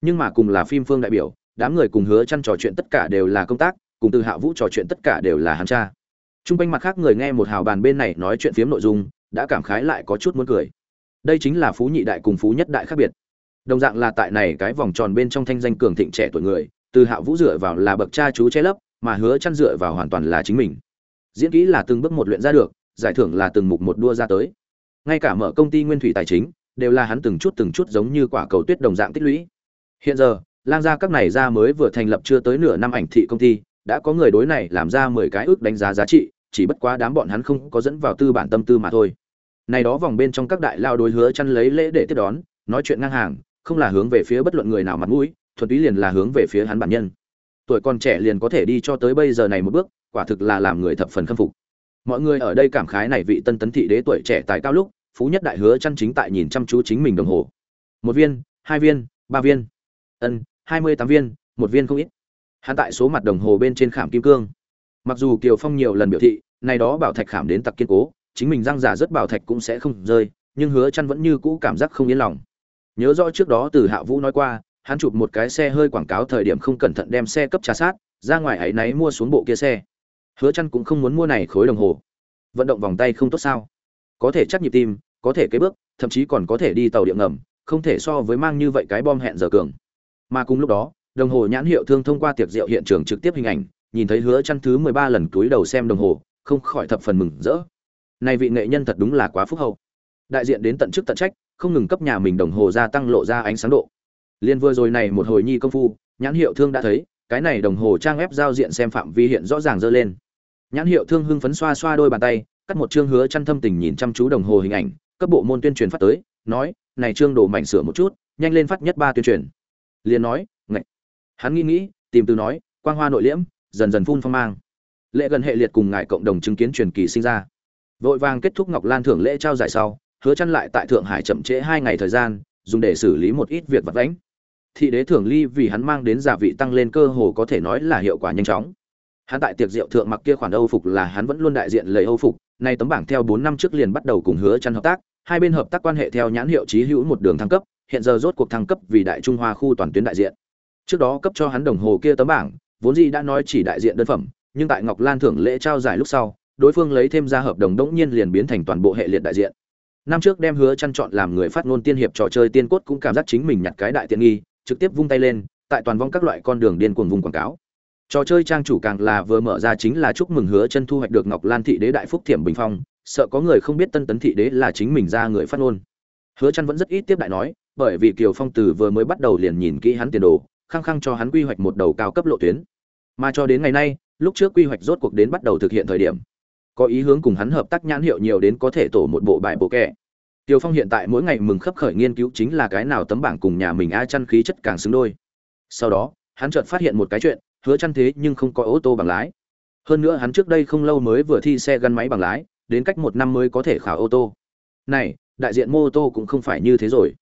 Nhưng mà cùng là phim phương đại biểu, đám người cùng hứa chăn trò chuyện tất cả đều là công tác, cùng từ hạ vũ trò chuyện tất cả đều là hắn cha. Trung quanh mặt khác người nghe một hào bàn bên này nói chuyện phiếm nội dung, đã cảm khái lại có chút muốn cười. Đây chính là phú nhị đại cùng phú nhất đại khác biệt. Đồng dạng là tại này cái vòng tròn bên trong thanh danh cường thịnh trẻ tuổi người, từ hạ vũ dựa vào là bậc cha chú che lấp, mà hứa chăn dựa vào hoàn toàn là chính mình. Diễn kỹ là từng bước một luyện ra được giải thưởng là từng mục một đua ra tới. Ngay cả mở công ty nguyên thủy tài chính, đều là hắn từng chút từng chút giống như quả cầu tuyết đồng dạng tích lũy. Hiện giờ, lang gia các này ra mới vừa thành lập chưa tới nửa năm ảnh thị công ty, đã có người đối này làm ra mười cái ước đánh giá giá trị, chỉ bất quá đám bọn hắn không có dẫn vào tư bản tâm tư mà thôi. Này đó vòng bên trong các đại lao đối hứa chăn lấy lễ để tiếp đón, nói chuyện ngang hàng, không là hướng về phía bất luận người nào mặt mũi, thuần túy liền là hướng về phía hắn bản nhân. Tuổi còn trẻ liền có thể đi cho tới bây giờ này một bước, quả thực là làm người thập phần khâm phục mọi người ở đây cảm khái này vị tân tấn thị đế tuổi trẻ tài cao lúc, phú nhất đại hứa chăn chính tại nhìn chăm chú chính mình đồng hồ. Một viên, hai viên, ba viên. Ân, hai mươi tám viên, một viên không ít. Hắn tại số mặt đồng hồ bên trên khảm kim cương. Mặc dù kiều phong nhiều lần biểu thị, này đó bảo thạch khảm đến tặc kiên cố, chính mình răng giả rất bảo thạch cũng sẽ không rơi, nhưng hứa chăn vẫn như cũ cảm giác không yên lòng. Nhớ rõ trước đó từ hạ vũ nói qua, hắn chụp một cái xe hơi quảng cáo thời điểm không cẩn thận đem xe cấp trà sát, ra ngoài ấy náy mua xuống bộ kia xe hứa chăn cũng không muốn mua này khối đồng hồ. Vận động vòng tay không tốt sao? Có thể chắc nhịp tim, có thể kế bước, thậm chí còn có thể đi tàu điện ngầm, không thể so với mang như vậy cái bom hẹn giờ cường. Mà cùng lúc đó, đồng hồ nhãn hiệu thương thông qua tiệc rượu hiện trường trực tiếp hình ảnh, nhìn thấy hứa chăn thứ 13 lần cúi đầu xem đồng hồ, không khỏi thập phần mừng rỡ. Này vị nghệ nhân thật đúng là quá phúc hậu. Đại diện đến tận chức tận trách, không ngừng cấp nhà mình đồng hồ gia tăng lộ ra ánh sáng độ. Liên vừa rồi này một hồi nhi công phu, nhãn hiệu thương đã thấy, cái này đồng hồ trang web giao diện xem phạm vi hiện rõ ràng dơ lên nhãn hiệu thương hưng phấn xoa xoa đôi bàn tay, cắt một chương hứa chăn thâm tình nhìn chăm chú đồng hồ hình ảnh, cấp bộ môn tuyên truyền phát tới, nói, này chương đồ mảnh sửa một chút, nhanh lên phát nhất ba tuyên truyền. Liền nói ngạch hắn nghĩ nghĩ, tìm từ nói, quang hoa nội liễm, dần dần phun phong mang. Lễ gần hệ liệt cùng ngài cộng đồng chứng kiến truyền kỳ sinh ra. Vội vàng kết thúc ngọc lan thưởng lễ trao giải sau, hứa chăn lại tại thượng hải chậm trễ hai ngày thời gian, dùng để xử lý một ít việc vặt vãnh. Thị đế thưởng ly vì hắn mang đến giả vị tăng lên cơ hồ có thể nói là hiệu quả nhanh chóng hắn tại tiệc rượu thượng mặc kia khoản âu phục là hắn vẫn luôn đại diện lấy âu phục, nay tấm bảng theo bốn năm trước liền bắt đầu cùng hứa chăn hợp tác, hai bên hợp tác quan hệ theo nhãn hiệu chí hữu một đường thăng cấp, hiện giờ rốt cuộc thăng cấp vì đại trung hoa khu toàn tuyến đại diện. Trước đó cấp cho hắn đồng hồ kia tấm bảng, vốn gì đã nói chỉ đại diện đơn phẩm, nhưng tại ngọc lan thưởng lễ trao giải lúc sau, đối phương lấy thêm ra hợp đồng đống nhiên liền biến thành toàn bộ hệ liệt đại diện. Năm trước đem hứa chăn chọn làm người phát ngôn tiên hiệp trò chơi tiên cốt cũng cảm giác chính mình nhặt cái đại tiện nghi, trực tiếp vung tay lên, tại toàn vong các loại con đường điên cuồng vùng quảng cáo trò chơi trang chủ càng là vừa mở ra chính là chúc mừng hứa chân thu hoạch được ngọc lan thị đế đại phúc thiểm bình phong sợ có người không biết tân tấn thị đế là chính mình ra người phát ngôn. Hứa chân vẫn rất ít tiếp đại nói bởi vì kiều phong từ vừa mới bắt đầu liền nhìn kỹ hắn tiền đồ khăng khăng cho hắn quy hoạch một đầu cao cấp lộ tuyến. Mà cho đến ngày nay lúc trước quy hoạch rốt cuộc đến bắt đầu thực hiện thời điểm có ý hướng cùng hắn hợp tác nhãn hiệu nhiều đến có thể tổ một bộ bài bộ kẻ Tiêu Phong hiện tại mỗi ngày mừng khấp khởi nghiên cứu chính là cái nào tấm bảng cùng nhà mình a chăn khí chất càng xứng đôi. Sau đó, hắn chợt phát hiện một cái chuyện, hứa chăn thế nhưng không có ô tô bằng lái. Hơn nữa hắn trước đây không lâu mới vừa thi xe gắn máy bằng lái, đến cách một năm mới có thể khảo ô tô. Này, đại diện mô tô cũng không phải như thế rồi.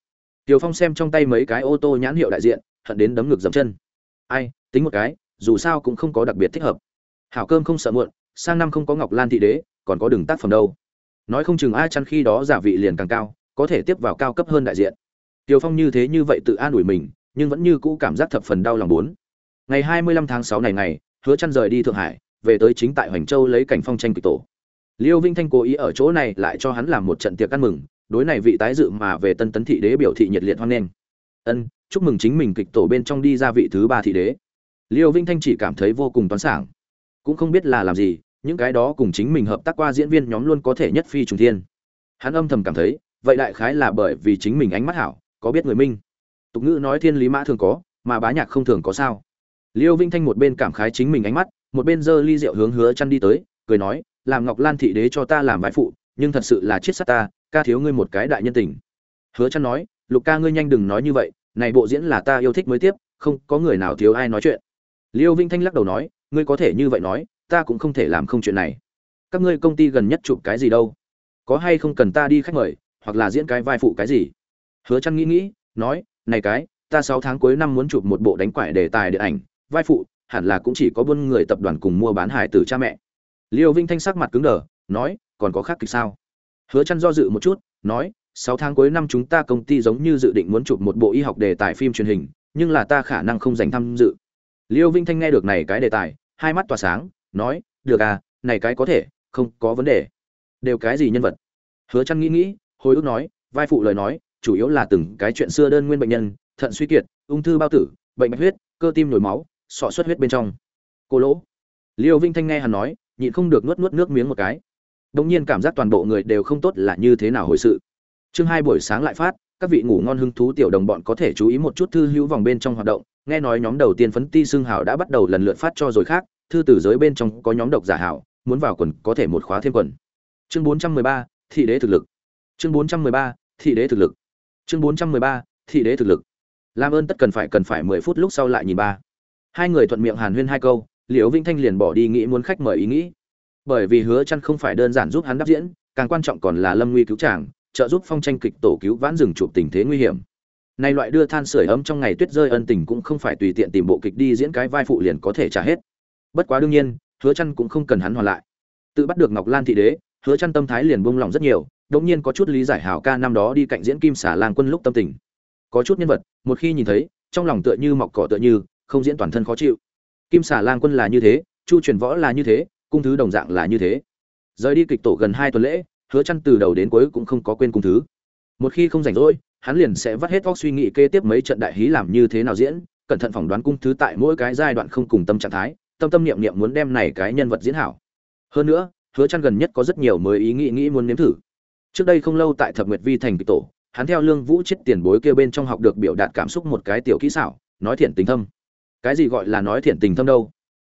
Tiểu Phong xem trong tay mấy cái ô tô nhãn hiệu đại diện, hận đến đấm ngực dậm chân. Ai, tính một cái, dù sao cũng không có đặc biệt thích hợp. Hảo cơm không sợ muộn, sang năm không có Ngọc Lan thị đế, còn có đường tác phẩm đâu nói không chừng ai chăn khi đó giả vị liền càng cao có thể tiếp vào cao cấp hơn đại diện Tiểu Phong như thế như vậy tự an ủi mình, nhưng vẫn như cũ cảm giác thập phần đau lòng bốn. Ngày 25 tháng 6 này ngày, Hứa Chân rời đi Thượng Hải, về tới chính tại Hoành Châu lấy cảnh phong tranh kịch tổ. Liêu Vinh Thanh cố ý ở chỗ này lại cho hắn làm một trận tiệc ăn mừng, đối này vị tái dự mà về Tân Tấn thị đế biểu thị nhiệt liệt hoan nghênh. Ân, chúc mừng chính mình kịch tổ bên trong đi ra vị thứ ba thị đế. Liêu Vinh Thanh chỉ cảm thấy vô cùng toán sảng, cũng không biết là làm gì, những cái đó cùng chính mình hợp tác qua diễn viên nhóm luôn có thể nhất phi trùng thiên. Hắn âm thầm cảm thấy, vậy đại khái là bởi vì chính mình ánh mắt hảo, có biết người minh tục ngữ nói thiên lý mã thường có mà bá nhạc không thường có sao liêu vinh thanh một bên cảm khái chính mình ánh mắt, một bên giơ ly rượu hướng hứa chăn đi tới, cười nói, làm ngọc lan thị đế cho ta làm vai phụ, nhưng thật sự là chết sát ta, ca thiếu ngươi một cái đại nhân tình. Hứa chăn nói, lục ca ngươi nhanh đừng nói như vậy, này bộ diễn là ta yêu thích mới tiếp, không có người nào thiếu ai nói chuyện. Liêu vinh thanh lắc đầu nói, ngươi có thể như vậy nói, ta cũng không thể làm không chuyện này. Các ngươi công ty gần nhất chụp cái gì đâu? Có hay không cần ta đi khách mời, hoặc là diễn cái vai phụ cái gì? Hứa chăn nghĩ nghĩ, nói, này cái, ta sáu tháng cuối năm muốn chụp một bộ đánh quải đề tài điện ảnh vai phụ, hẳn là cũng chỉ có buôn người tập đoàn cùng mua bán hải tử cha mẹ. Liêu vinh thanh sắc mặt cứng đờ, nói, còn có khác kịch sao? Hứa chăn do dự một chút, nói, sáu tháng cuối năm chúng ta công ty giống như dự định muốn chụp một bộ y học đề tài phim truyền hình, nhưng là ta khả năng không dành tham dự. Liêu vinh thanh nghe được này cái đề tài, hai mắt tỏa sáng, nói, được à này cái có thể, không có vấn đề. Đều cái gì nhân vật? Hứa chăn nghĩ nghĩ, hồi ức nói, vai phụ lời nói, chủ yếu là từng cái chuyện xưa đơn nguyên bệnh nhân, thận suy kiệt, ung thư bao tử, bệnh bạch huyết, cơ tim nhồi máu sọ xuất huyết bên trong. Cô lỗ. Liêu vinh thanh nghe hắn nói, nhịn không được nuốt nuốt nước miếng một cái. Đông nhiên cảm giác toàn bộ người đều không tốt là như thế nào hồi sự. Chương hai buổi sáng lại phát, các vị ngủ ngon hứng thú tiểu đồng bọn có thể chú ý một chút thư hữu vòng bên trong hoạt động. Nghe nói nhóm đầu tiên phấn ti xương hảo đã bắt đầu lần lượt phát cho rồi khác, thư từ giới bên trong có nhóm độc giả hảo, muốn vào quần có thể một khóa thêm quần. Chương bốn trăm mười ba, thị đế thực lực. Chương bốn trăm mười ba, thị đế thực lực. Chương bốn trăm mười ba, thị đế thực lực. Làm ơn tất cần phải cần phải mười phút lúc sau lại nhìn ba hai người thuận miệng hàn huyên hai câu, liễu vĩnh thanh liền bỏ đi nghĩ muốn khách mời ý nghĩ. Bởi vì hứa chăn không phải đơn giản giúp hắn đáp diễn, càng quan trọng còn là lâm nguy cứu chàng, trợ giúp phong tranh kịch tổ cứu vãn rừng chụp tình thế nguy hiểm. Nay loại đưa than sưởi ấm trong ngày tuyết rơi ân tình cũng không phải tùy tiện tìm bộ kịch đi diễn cái vai phụ liền có thể trả hết. Bất quá đương nhiên, hứa chăn cũng không cần hắn hoàn lại. Tự bắt được ngọc lan thị đế, hứa chăn tâm thái liền buông lòng rất nhiều đống nhiên có chút lý giải hảo ca năm đó đi cạnh diễn kim xả lang quân lúc tâm tình. Có chút nhân vật, một khi nhìn thấy, trong lòng tựa như mọc cỏ tựa như không diễn toàn thân khó chịu. Kim xà lang quân là như thế, chu truyền võ là như thế, cung thứ đồng dạng là như thế. Rời đi kịch tổ gần hai tuần lễ, hứa chăn từ đầu đến cuối cũng không có quên cung thứ. Một khi không rảnh rỗi, hắn liền sẽ vắt hết óc suy nghĩ kế tiếp mấy trận đại hí làm như thế nào diễn, cẩn thận phỏng đoán cung thứ tại mỗi cái giai đoạn không cùng tâm trạng thái, tâm tâm niệm niệm muốn đem này cái nhân vật diễn hảo. Hơn nữa, hứa chăn gần nhất có rất nhiều mới ý nghĩ nghĩ muốn nếm thử. Trước đây không lâu tại thập nguyệt vi thành kịch tổ, hắn theo lương vũ chết tiền bối kia bên trong học được biểu đạt cảm xúc một cái tiểu kỹ xảo, nói thiện tình thâm cái gì gọi là nói thiện tình thâm đâu?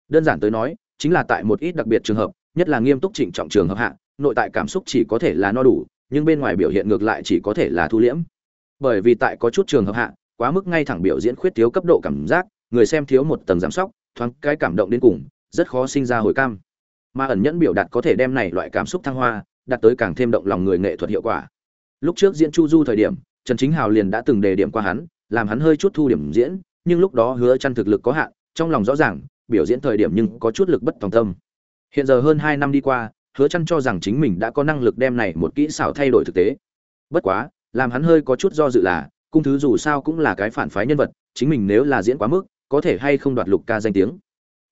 Đơn giản tới nói, chính là tại một ít đặc biệt trường hợp, nhất là nghiêm túc trịnh trọng trường hợp hạ, nội tại cảm xúc chỉ có thể là no đủ, nhưng bên ngoài biểu hiện ngược lại chỉ có thể là thu liễm. Bởi vì tại có chút trường hợp hạ, quá mức ngay thẳng biểu diễn khuyết thiếu cấp độ cảm giác, người xem thiếu một tầng giám sóc, thoáng cái cảm động đến cùng, rất khó sinh ra hồi cam. Mà ẩn nhẫn biểu đạt có thể đem này loại cảm xúc thăng hoa, đạt tới càng thêm động lòng người nghệ thuật hiệu quả. Lúc trước diễn chu du thời điểm, trần chính hào liền đã từng đề điểm qua hắn, làm hắn hơi chút thu điểm diễn nhưng lúc đó hứa chăn thực lực có hạn, trong lòng rõ ràng, biểu diễn thời điểm nhưng có chút lực bất tòng tâm. Hiện giờ hơn 2 năm đi qua, hứa chăn cho rằng chính mình đã có năng lực đem này một kỹ xảo thay đổi thực tế. Bất quá, làm hắn hơi có chút do dự là, cung thứ dù sao cũng là cái phản phái nhân vật, chính mình nếu là diễn quá mức, có thể hay không đoạt lục ca danh tiếng.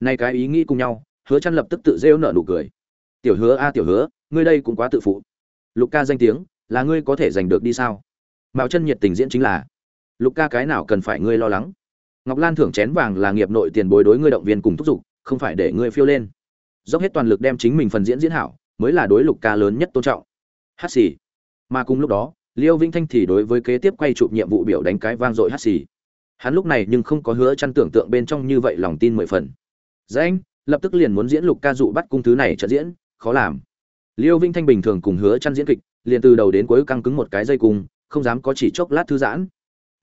Nay cái ý nghĩ cùng nhau, hứa chăn lập tức tự rêu nở nụ cười. Tiểu hứa a, tiểu hứa, ngươi đây cũng quá tự phụ. Lục ca danh tiếng, là ngươi có thể giành được đi sao? Mạo chân nhiệt tình diễn chính là, lục ca cái nào cần phải ngươi lo lắng? Ngọc lan thưởng chén vàng là nghiệp nội tiền bối đối ngươi động viên cùng thúc giục, không phải để ngươi phiêu lên. Dốc hết toàn lực đem chính mình phần diễn diễn hảo, mới là đối lục ca lớn nhất tôn trọng. Hát xì. Mà cùng lúc đó, liêu vĩnh thanh thì đối với kế tiếp quay chụp nhiệm vụ biểu đánh cái vang dội hát xì. Hắn lúc này nhưng không có hứa chăn tưởng tượng bên trong như vậy lòng tin mười phần. Danh, lập tức liền muốn diễn lục ca dụ bắt cung thứ này trợ diễn, khó làm. Liêu vĩnh thanh bình thường cùng hứa chăn diễn kịch, liền từ đầu đến cuối căng cứng một cái dây cung, không dám có chỉ chốc lát thư giãn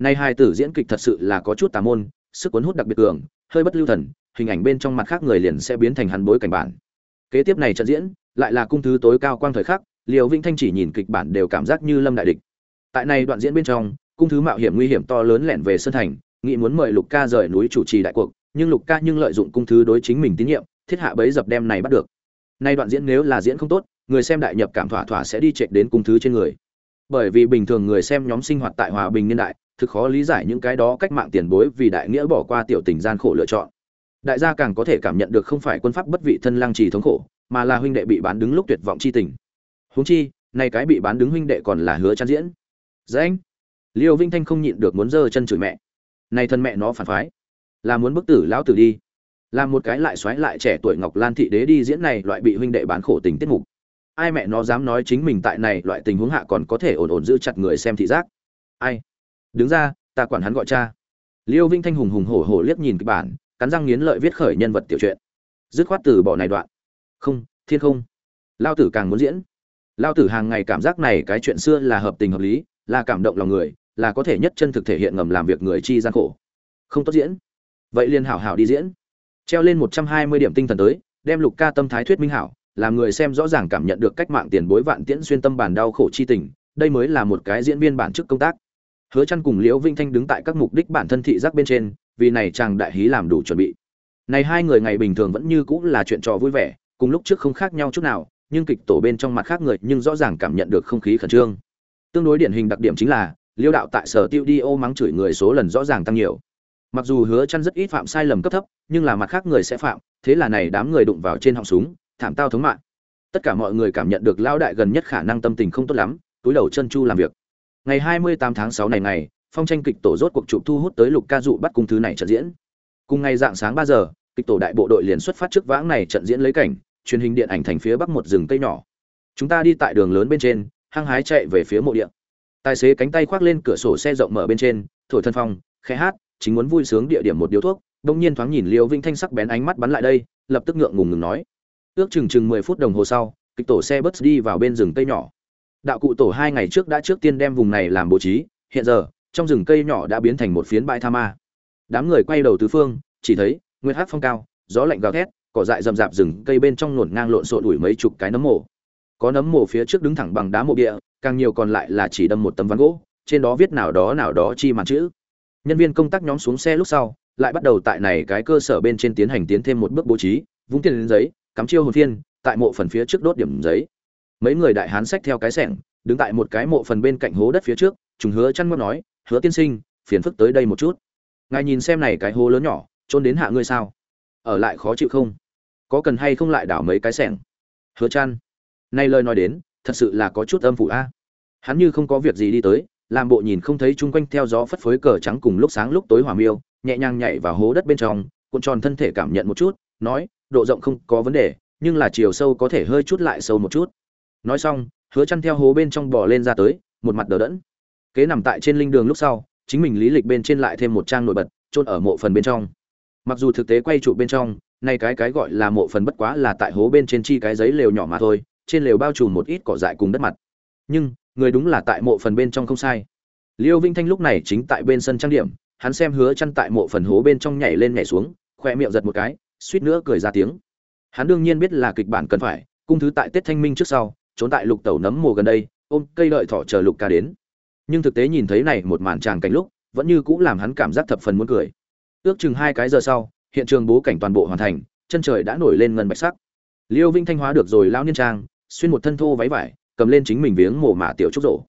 nay hai tử diễn kịch thật sự là có chút tà môn, sức cuốn hút đặc biệt cường, hơi bất lưu thần, hình ảnh bên trong mặt khác người liền sẽ biến thành hắn bối cảnh bản. Kế tiếp này trận diễn, lại là cung thứ tối cao quang thời khắc, liều vĩnh thanh chỉ nhìn kịch bản đều cảm giác như lâm đại địch. Tại này đoạn diễn bên trong, cung thứ mạo hiểm nguy hiểm to lớn lẻn về sơn thành, nghĩ muốn mời lục ca rời núi chủ trì đại cuộc, nhưng lục ca nhưng lợi dụng cung thứ đối chính mình tín nhiệm, thiết hạ bấy dập đem này bắt được. Nay đoạn diễn nếu là diễn không tốt, người xem đại nhập cảm thỏa thỏa sẽ đi chạy đến cung thứ trên người. Bởi vì bình thường người xem nhóm sinh hoạt tại hòa bình niên đại thực khó lý giải những cái đó cách mạng tiền bối vì đại nghĩa bỏ qua tiểu tình gian khổ lựa chọn. Đại gia càng có thể cảm nhận được không phải quân pháp bất vị thân lang trì thống khổ, mà là huynh đệ bị bán đứng lúc tuyệt vọng chi tình. Huống chi này cái bị bán đứng huynh đệ còn là hứa chăn diễn. Anh liêu vinh thanh không nhịn được muốn giơ chân chửi mẹ. Này thân mẹ nó phản phái. Là muốn bức tử lão tử đi. Làm một cái lại xoáy lại trẻ tuổi ngọc lan thị đế đi diễn này loại bị huynh đệ bán khổ tình tiết mục. Ai mẹ nó dám nói chính mình tại này loại tình huống hạ còn có thể ổn ổn giữ chặt người xem thị giác? Ai? Đứng ra, ta quản hắn gọi cha. Liêu vinh thanh hùng hùng hổ hổ liếc nhìn kịch bản, cắn răng nghiến lợi viết khởi nhân vật tiểu truyện. Dứt khoát từ bỏ này đoạn. Không, thiên không. Lao tử càng muốn diễn. Lao tử hàng ngày cảm giác này cái chuyện xưa là hợp tình hợp lý, là cảm động lòng người, là có thể nhất chân thực thể hiện ngầm làm việc người chi gian khổ. Không tốt diễn. Vậy liền hảo hảo đi diễn. Treo lên một trăm hai mươi điểm tinh thần tới, đem lục ca tâm thái thuyết minh hảo, làm người xem rõ ràng cảm nhận được cách mạng tiền bối vạn tiễn xuyên tâm bản đau khổ chi tình, đây mới là một cái diễn viên bản chức công tác hứa chăn cùng liễu vinh thanh đứng tại các mục đích bản thân thị giác bên trên, vì này chàng đại hí làm đủ chuẩn bị. Này hai người ngày bình thường vẫn như cũng là chuyện trò vui vẻ, cùng lúc trước không khác nhau chút nào, nhưng kịch tổ bên trong mặt khác người nhưng rõ ràng cảm nhận được không khí khẩn trương. Tương đối điển hình đặc điểm chính là, liêu đạo tại sở tiêu đi ô mắng chửi người số lần rõ ràng tăng nhiều. Mặc dù hứa chăn rất ít phạm sai lầm cấp thấp, nhưng là mặt khác người sẽ phạm, thế là này đám người đụng vào trên họng súng, thảm tao thống mạng. Tất cả mọi người cảm nhận được lão đại gần nhất khả năng tâm tình không tốt lắm, túi đầu chân chu làm việc ngày 28 tháng 6 này ngày, phong tranh kịch tổ rốt cuộc chụp thu hút tới lục ca dụ bắt cung thứ này trận diễn. Cùng ngày dạng sáng 3 giờ, kịch tổ đại bộ đội liền xuất phát trước vãng này trận diễn lấy cảnh, truyền hình điện ảnh thành phía bắc một rừng cây nhỏ. Chúng ta đi tại đường lớn bên trên, hăng hái chạy về phía mộ địa. Tài xế cánh tay khoác lên cửa sổ xe rộng mở bên trên, thổi thân phong, khẽ hát, chính muốn vui sướng địa điểm một điếu thuốc đông nhiên thoáng nhìn liêu vinh thanh sắc bén ánh mắt bắn lại đây, lập tức ngượng ngùng ngừng nói. Ước chừng chừng mười phút đồng hồ sau, kịch tổ xe bus đi vào bên rừng cây nhỏ đạo cụ tổ hai ngày trước đã trước tiên đem vùng này làm bố trí, hiện giờ, trong rừng cây nhỏ đã biến thành một phiến bãi tha ma. Đám người quay đầu tứ phương, chỉ thấy nguyên hát phong cao, gió lạnh gào thét, cỏ dại rậm rạp rừng cây bên trong nổn ngang lộn xộn ủi mấy chục cái nấm mồ. Có nấm mồ phía trước đứng thẳng bằng đá mộ địa, càng nhiều còn lại là chỉ đâm một tấm ván gỗ, trên đó viết nào đó nào đó chi màn chữ. Nhân viên công tác nhóm xuống xe lúc sau, lại bắt đầu tại này cái cơ sở bên trên tiến hành tiến thêm một bước bố trí, vung tiền đến giấy, cắm chiêu hồn phiên, tại mộ phần phía trước đốt điểm giấy mấy người đại hán xách theo cái sẻng, đứng tại một cái mộ phần bên cạnh hố đất phía trước chúng hứa chăn ngóc nói, hứa tiên sinh, phiền phức tới đây một chút. Ngài nhìn xem này cái hố lớn nhỏ trôn đến hạ ngươi sao? Ở lại khó chịu không? Có cần hay không lại đảo mấy cái sẻng? Hứa chăn. Nay lời nói đến, thật sự là có chút âm phủ a. Hắn như không có việc gì đi tới, làm bộ nhìn không thấy chung quanh theo gió phất phới cờ trắng cùng lúc sáng lúc tối hòa miêu, nhẹ nhàng nhảy vào hố đất bên trong, cuộn tròn thân thể cảm nhận một chút, nói, độ rộng không có vấn đề, nhưng là chiều sâu có thể hơi chút lại sâu một chút nói xong, hứa chăn theo hố bên trong bò lên ra tới, một mặt đờ đẫn. Kế nằm tại trên linh đường lúc sau, chính mình lý lịch bên trên lại thêm một trang nổi bật, chôn ở mộ phần bên trong. Mặc dù thực tế quay trụ bên trong, nay cái cái gọi là mộ phần bất quá là tại hố bên trên chi cái giấy lều nhỏ mà thôi, trên lều bao trùm một ít cỏ dại cùng đất mặt. Nhưng, người đúng là tại mộ phần bên trong không sai. Liêu vinh thanh lúc này chính tại bên sân trang điểm, hắn xem hứa chăn tại mộ phần hố bên trong nhảy lên nhảy xuống, khoe miệng giật một cái, suýt nữa cười ra tiếng. Hắn đương nhiên biết là kịch bản cần phải, cung thứ tại tết thanh minh trước sau trốn tại lục tẩu nấm mồ gần đây, ôm cây đợi thỏ chờ lục ca đến. Nhưng thực tế nhìn thấy này một màn tràng cảnh lúc, vẫn như cũng làm hắn cảm giác thập phần muốn cười. Ước chừng hai cái giờ sau, hiện trường bố cảnh toàn bộ hoàn thành, chân trời đã nổi lên ngân bạch sắc. Liêu vinh thanh hóa được rồi lao niên trang, xuyên một thân thô váy vải, cầm lên chính mình viếng mồ mả tiểu trúc rổ.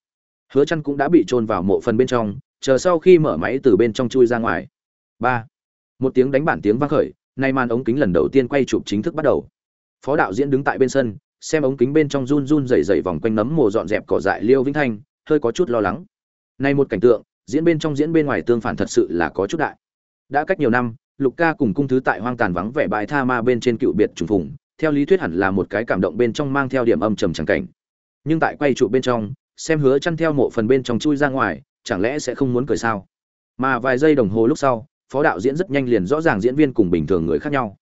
Hứa chăn cũng đã bị trôn vào mộ phần bên trong, chờ sau khi mở máy từ bên trong chui ra ngoài. Ba. Một tiếng đánh bản tiếng vang khởi, nay màn ống kính lần đầu tiên quay chụp chính thức bắt đầu. Phó đạo diễn đứng tại bên sân xem ống kính bên trong run run rẩy rẩy vòng quanh nấm mồ dọn dẹp cỏ dại liêu vĩnh thanh, hơi có chút lo lắng. Nay một cảnh tượng, diễn bên trong diễn bên ngoài tương phản thật sự là có chút đại. Đã cách nhiều năm, lục ca cùng cung thứ tại hoang tàn vắng vẻ bãi tha ma bên trên cựu biệt trùng phùng, theo lý thuyết hẳn là một cái cảm động bên trong mang theo điểm âm trầm chẳng cảnh. Nhưng tại quay trụ bên trong, xem hứa chăn theo mộ phần bên trong chui ra ngoài, chẳng lẽ sẽ không muốn cười sao? Mà vài giây đồng hồ lúc sau, phó đạo diễn rất nhanh liền rõ ràng diễn viên cùng bình thường người khác nhau.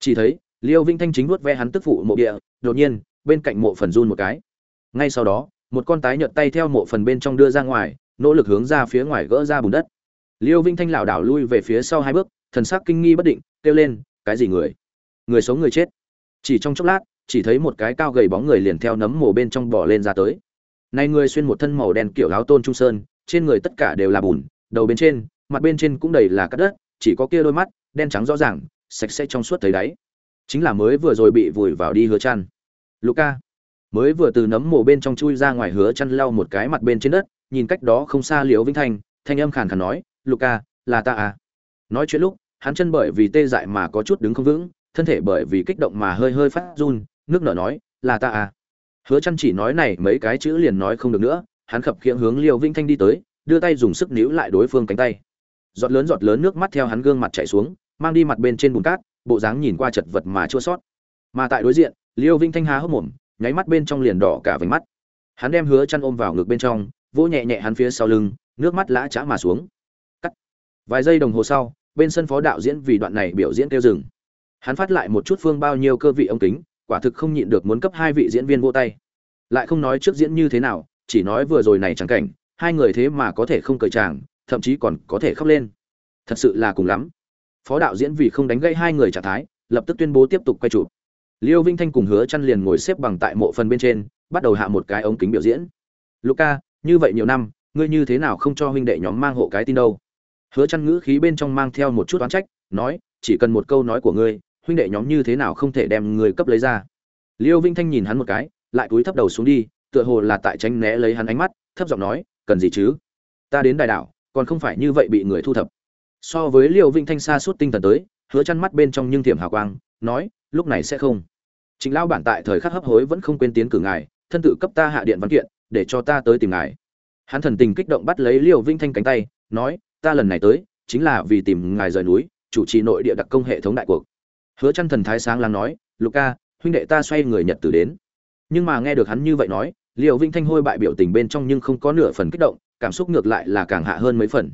Chỉ thấy, liêu vinh thanh chính vuốt ve hắn tức phụ mộ địa, đột nhiên bên cạnh mộ phần run một cái. Ngay sau đó, một con tái nhợt tay theo mộ phần bên trong đưa ra ngoài, nỗ lực hướng ra phía ngoài gỡ ra bùn đất. Liêu vinh thanh lảo đảo lui về phía sau hai bước, thần sắc kinh nghi bất định, kêu lên, cái gì người? Người sống người chết. Chỉ trong chốc lát, chỉ thấy một cái cao gầy bóng người liền theo nấm mồ bên trong bò lên ra tới. Này người xuyên một thân màu đen kiểu áo tôn trung sơn, trên người tất cả đều là bùn, đầu bên trên, mặt bên trên cũng đầy là cát đất, chỉ có kia đôi mắt, đen trắng rõ ràng, sạch sẽ trong suốt thấy đáy. Chính là mới vừa rồi bị vùi vào đi hứa chăn luca mới vừa từ nấm mồ bên trong chui ra ngoài hứa chăn lau một cái mặt bên trên đất, nhìn cách đó không xa liễu vinh thanh thanh âm khàn khàn nói luca là ta à? Nói chuyện lúc, hắn chân bởi vì tê dại mà có chút đứng không vững, thân thể bởi vì kích động mà hơi hơi phát run, nước nở nói, là ta à? Hứa chân chỉ nói này mấy cái chữ liền nói không được nữa, hắn khập khiễng hướng liễu vinh thanh đi tới, đưa tay dùng sức níu lại đối phương cánh tay. Giọt lớn giọt lớn nước mắt theo hắn gương mặt chảy xuống, mang đi mặt bên trên bùn cát, bộ dáng nhìn qua chật vật mà chua sót. Mà tại đối diện liêu vinh thanh há hốc mồm, nháy mắt bên trong liền đỏ cả vành mắt. Hắn đem hứa chăn ôm vào ngực bên trong, vỗ nhẹ nhẹ hắn phía sau lưng, nước mắt lã chã mà xuống. Cắt. Vài giây đồng hồ sau, bên sân phó đạo diễn vì đoạn này biểu diễn kêu dừng. Hắn phát lại một chút phương bao nhiêu cơ vị ông kính, quả thực không nhịn được muốn cấp hai vị diễn viên vô tay. Lại không nói trước diễn như thế nào, chỉ nói vừa rồi này chẳng cảnh, hai người thế mà có thể không cởi tràng, thậm chí còn có thể khóc lên. Thật sự là cùng lắm. Phó đạo diễn vì không đánh gãy hai người trạng thái, lập tức tuyên bố tiếp tục quay chụp liêu vinh thanh cùng hứa chăn liền ngồi xếp bằng tại mộ phần bên trên, bắt đầu hạ một cái ống kính biểu diễn. Luca như vậy nhiều năm, ngươi như thế nào không cho huynh đệ nhóm mang hộ cái tin đâu? Hứa chăn ngữ khí bên trong mang theo một chút oán trách, nói, chỉ cần một câu nói của ngươi, huynh đệ nhóm như thế nào không thể đem người cấp lấy ra. Liêu vinh thanh nhìn hắn một cái, lại cúi thấp đầu xuống đi, tựa hồ là tại tránh né lấy hắn ánh mắt, thấp giọng nói, cần gì chứ? Ta đến đại đảo, còn không phải như vậy bị người thu thập. So với liêu vinh thanh xa suốt tinh thần tới hứa chăn mắt bên trong nhưng thiểm hào quang, nói, lúc này sẽ không. Trình lão bản tại thời khắc hấp hối vẫn không quên tiến cử ngài, thân tự cấp ta hạ điện văn kiện, để cho ta tới tìm ngài. Hắn thần tình kích động bắt lấy liêu vinh thanh cánh tay, nói, ta lần này tới, chính là vì tìm ngài rời núi, chủ trì nội địa đặc công hệ thống đại cuộc. Hứa chăn thần thái sáng láng nói luca huynh đệ ta xoay người nhật tử đến. Nhưng mà nghe được hắn như vậy nói, liêu vinh thanh hôi bại biểu tình bên trong nhưng không có nửa phần kích động, cảm xúc ngược lại là càng hạ hơn mấy phần.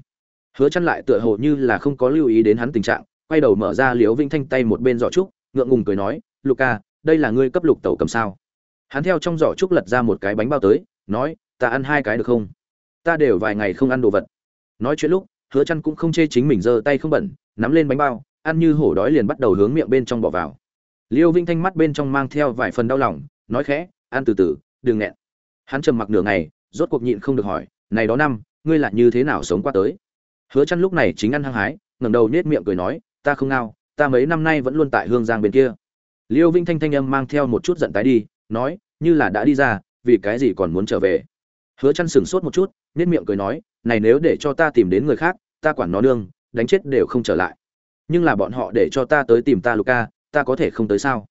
Hứa chăn lại tựa hồ như là không có lưu ý đến hắn tình trạng quay đầu mở ra liễu vinh thanh tay một bên giỏ trúc, ngượng ngùng cười nói luca đây là ngươi cấp lục tẩu cầm sao? Hắn theo trong giỏ trúc lật ra một cái bánh bao tới, nói, ta ăn hai cái được không? Ta đều vài ngày không ăn đồ vật. Nói chuyện lúc, hứa chăn cũng không chê chính mình giơ tay không bẩn, nắm lên bánh bao, ăn như hổ đói liền bắt đầu hướng miệng bên trong bỏ vào. Liêu vinh thanh mắt bên trong mang theo vài phần đau lòng, nói khẽ, ăn từ từ, đừng nghẹn. Hắn trầm mặc nửa ngày, rốt cuộc nhịn không được hỏi, này đó năm, ngươi là như thế nào sống qua tới? Hứa chăn lúc này chính ăn hăng hái, ngẩng đầu nhếch miệng cười nói ta không nao ta mấy năm nay vẫn luôn tại hương giang bên kia. Liêu vinh thanh thanh âm mang theo một chút giận tái đi, nói, như là đã đi ra, vì cái gì còn muốn trở về? Hứa chăn sừng sốt một chút nét miệng cười nói, này nếu để cho ta tìm đến người khác, ta quản nó nương, đánh chết đều không trở lại. Nhưng là bọn họ để cho ta tới tìm ta luca ta có thể không tới sao?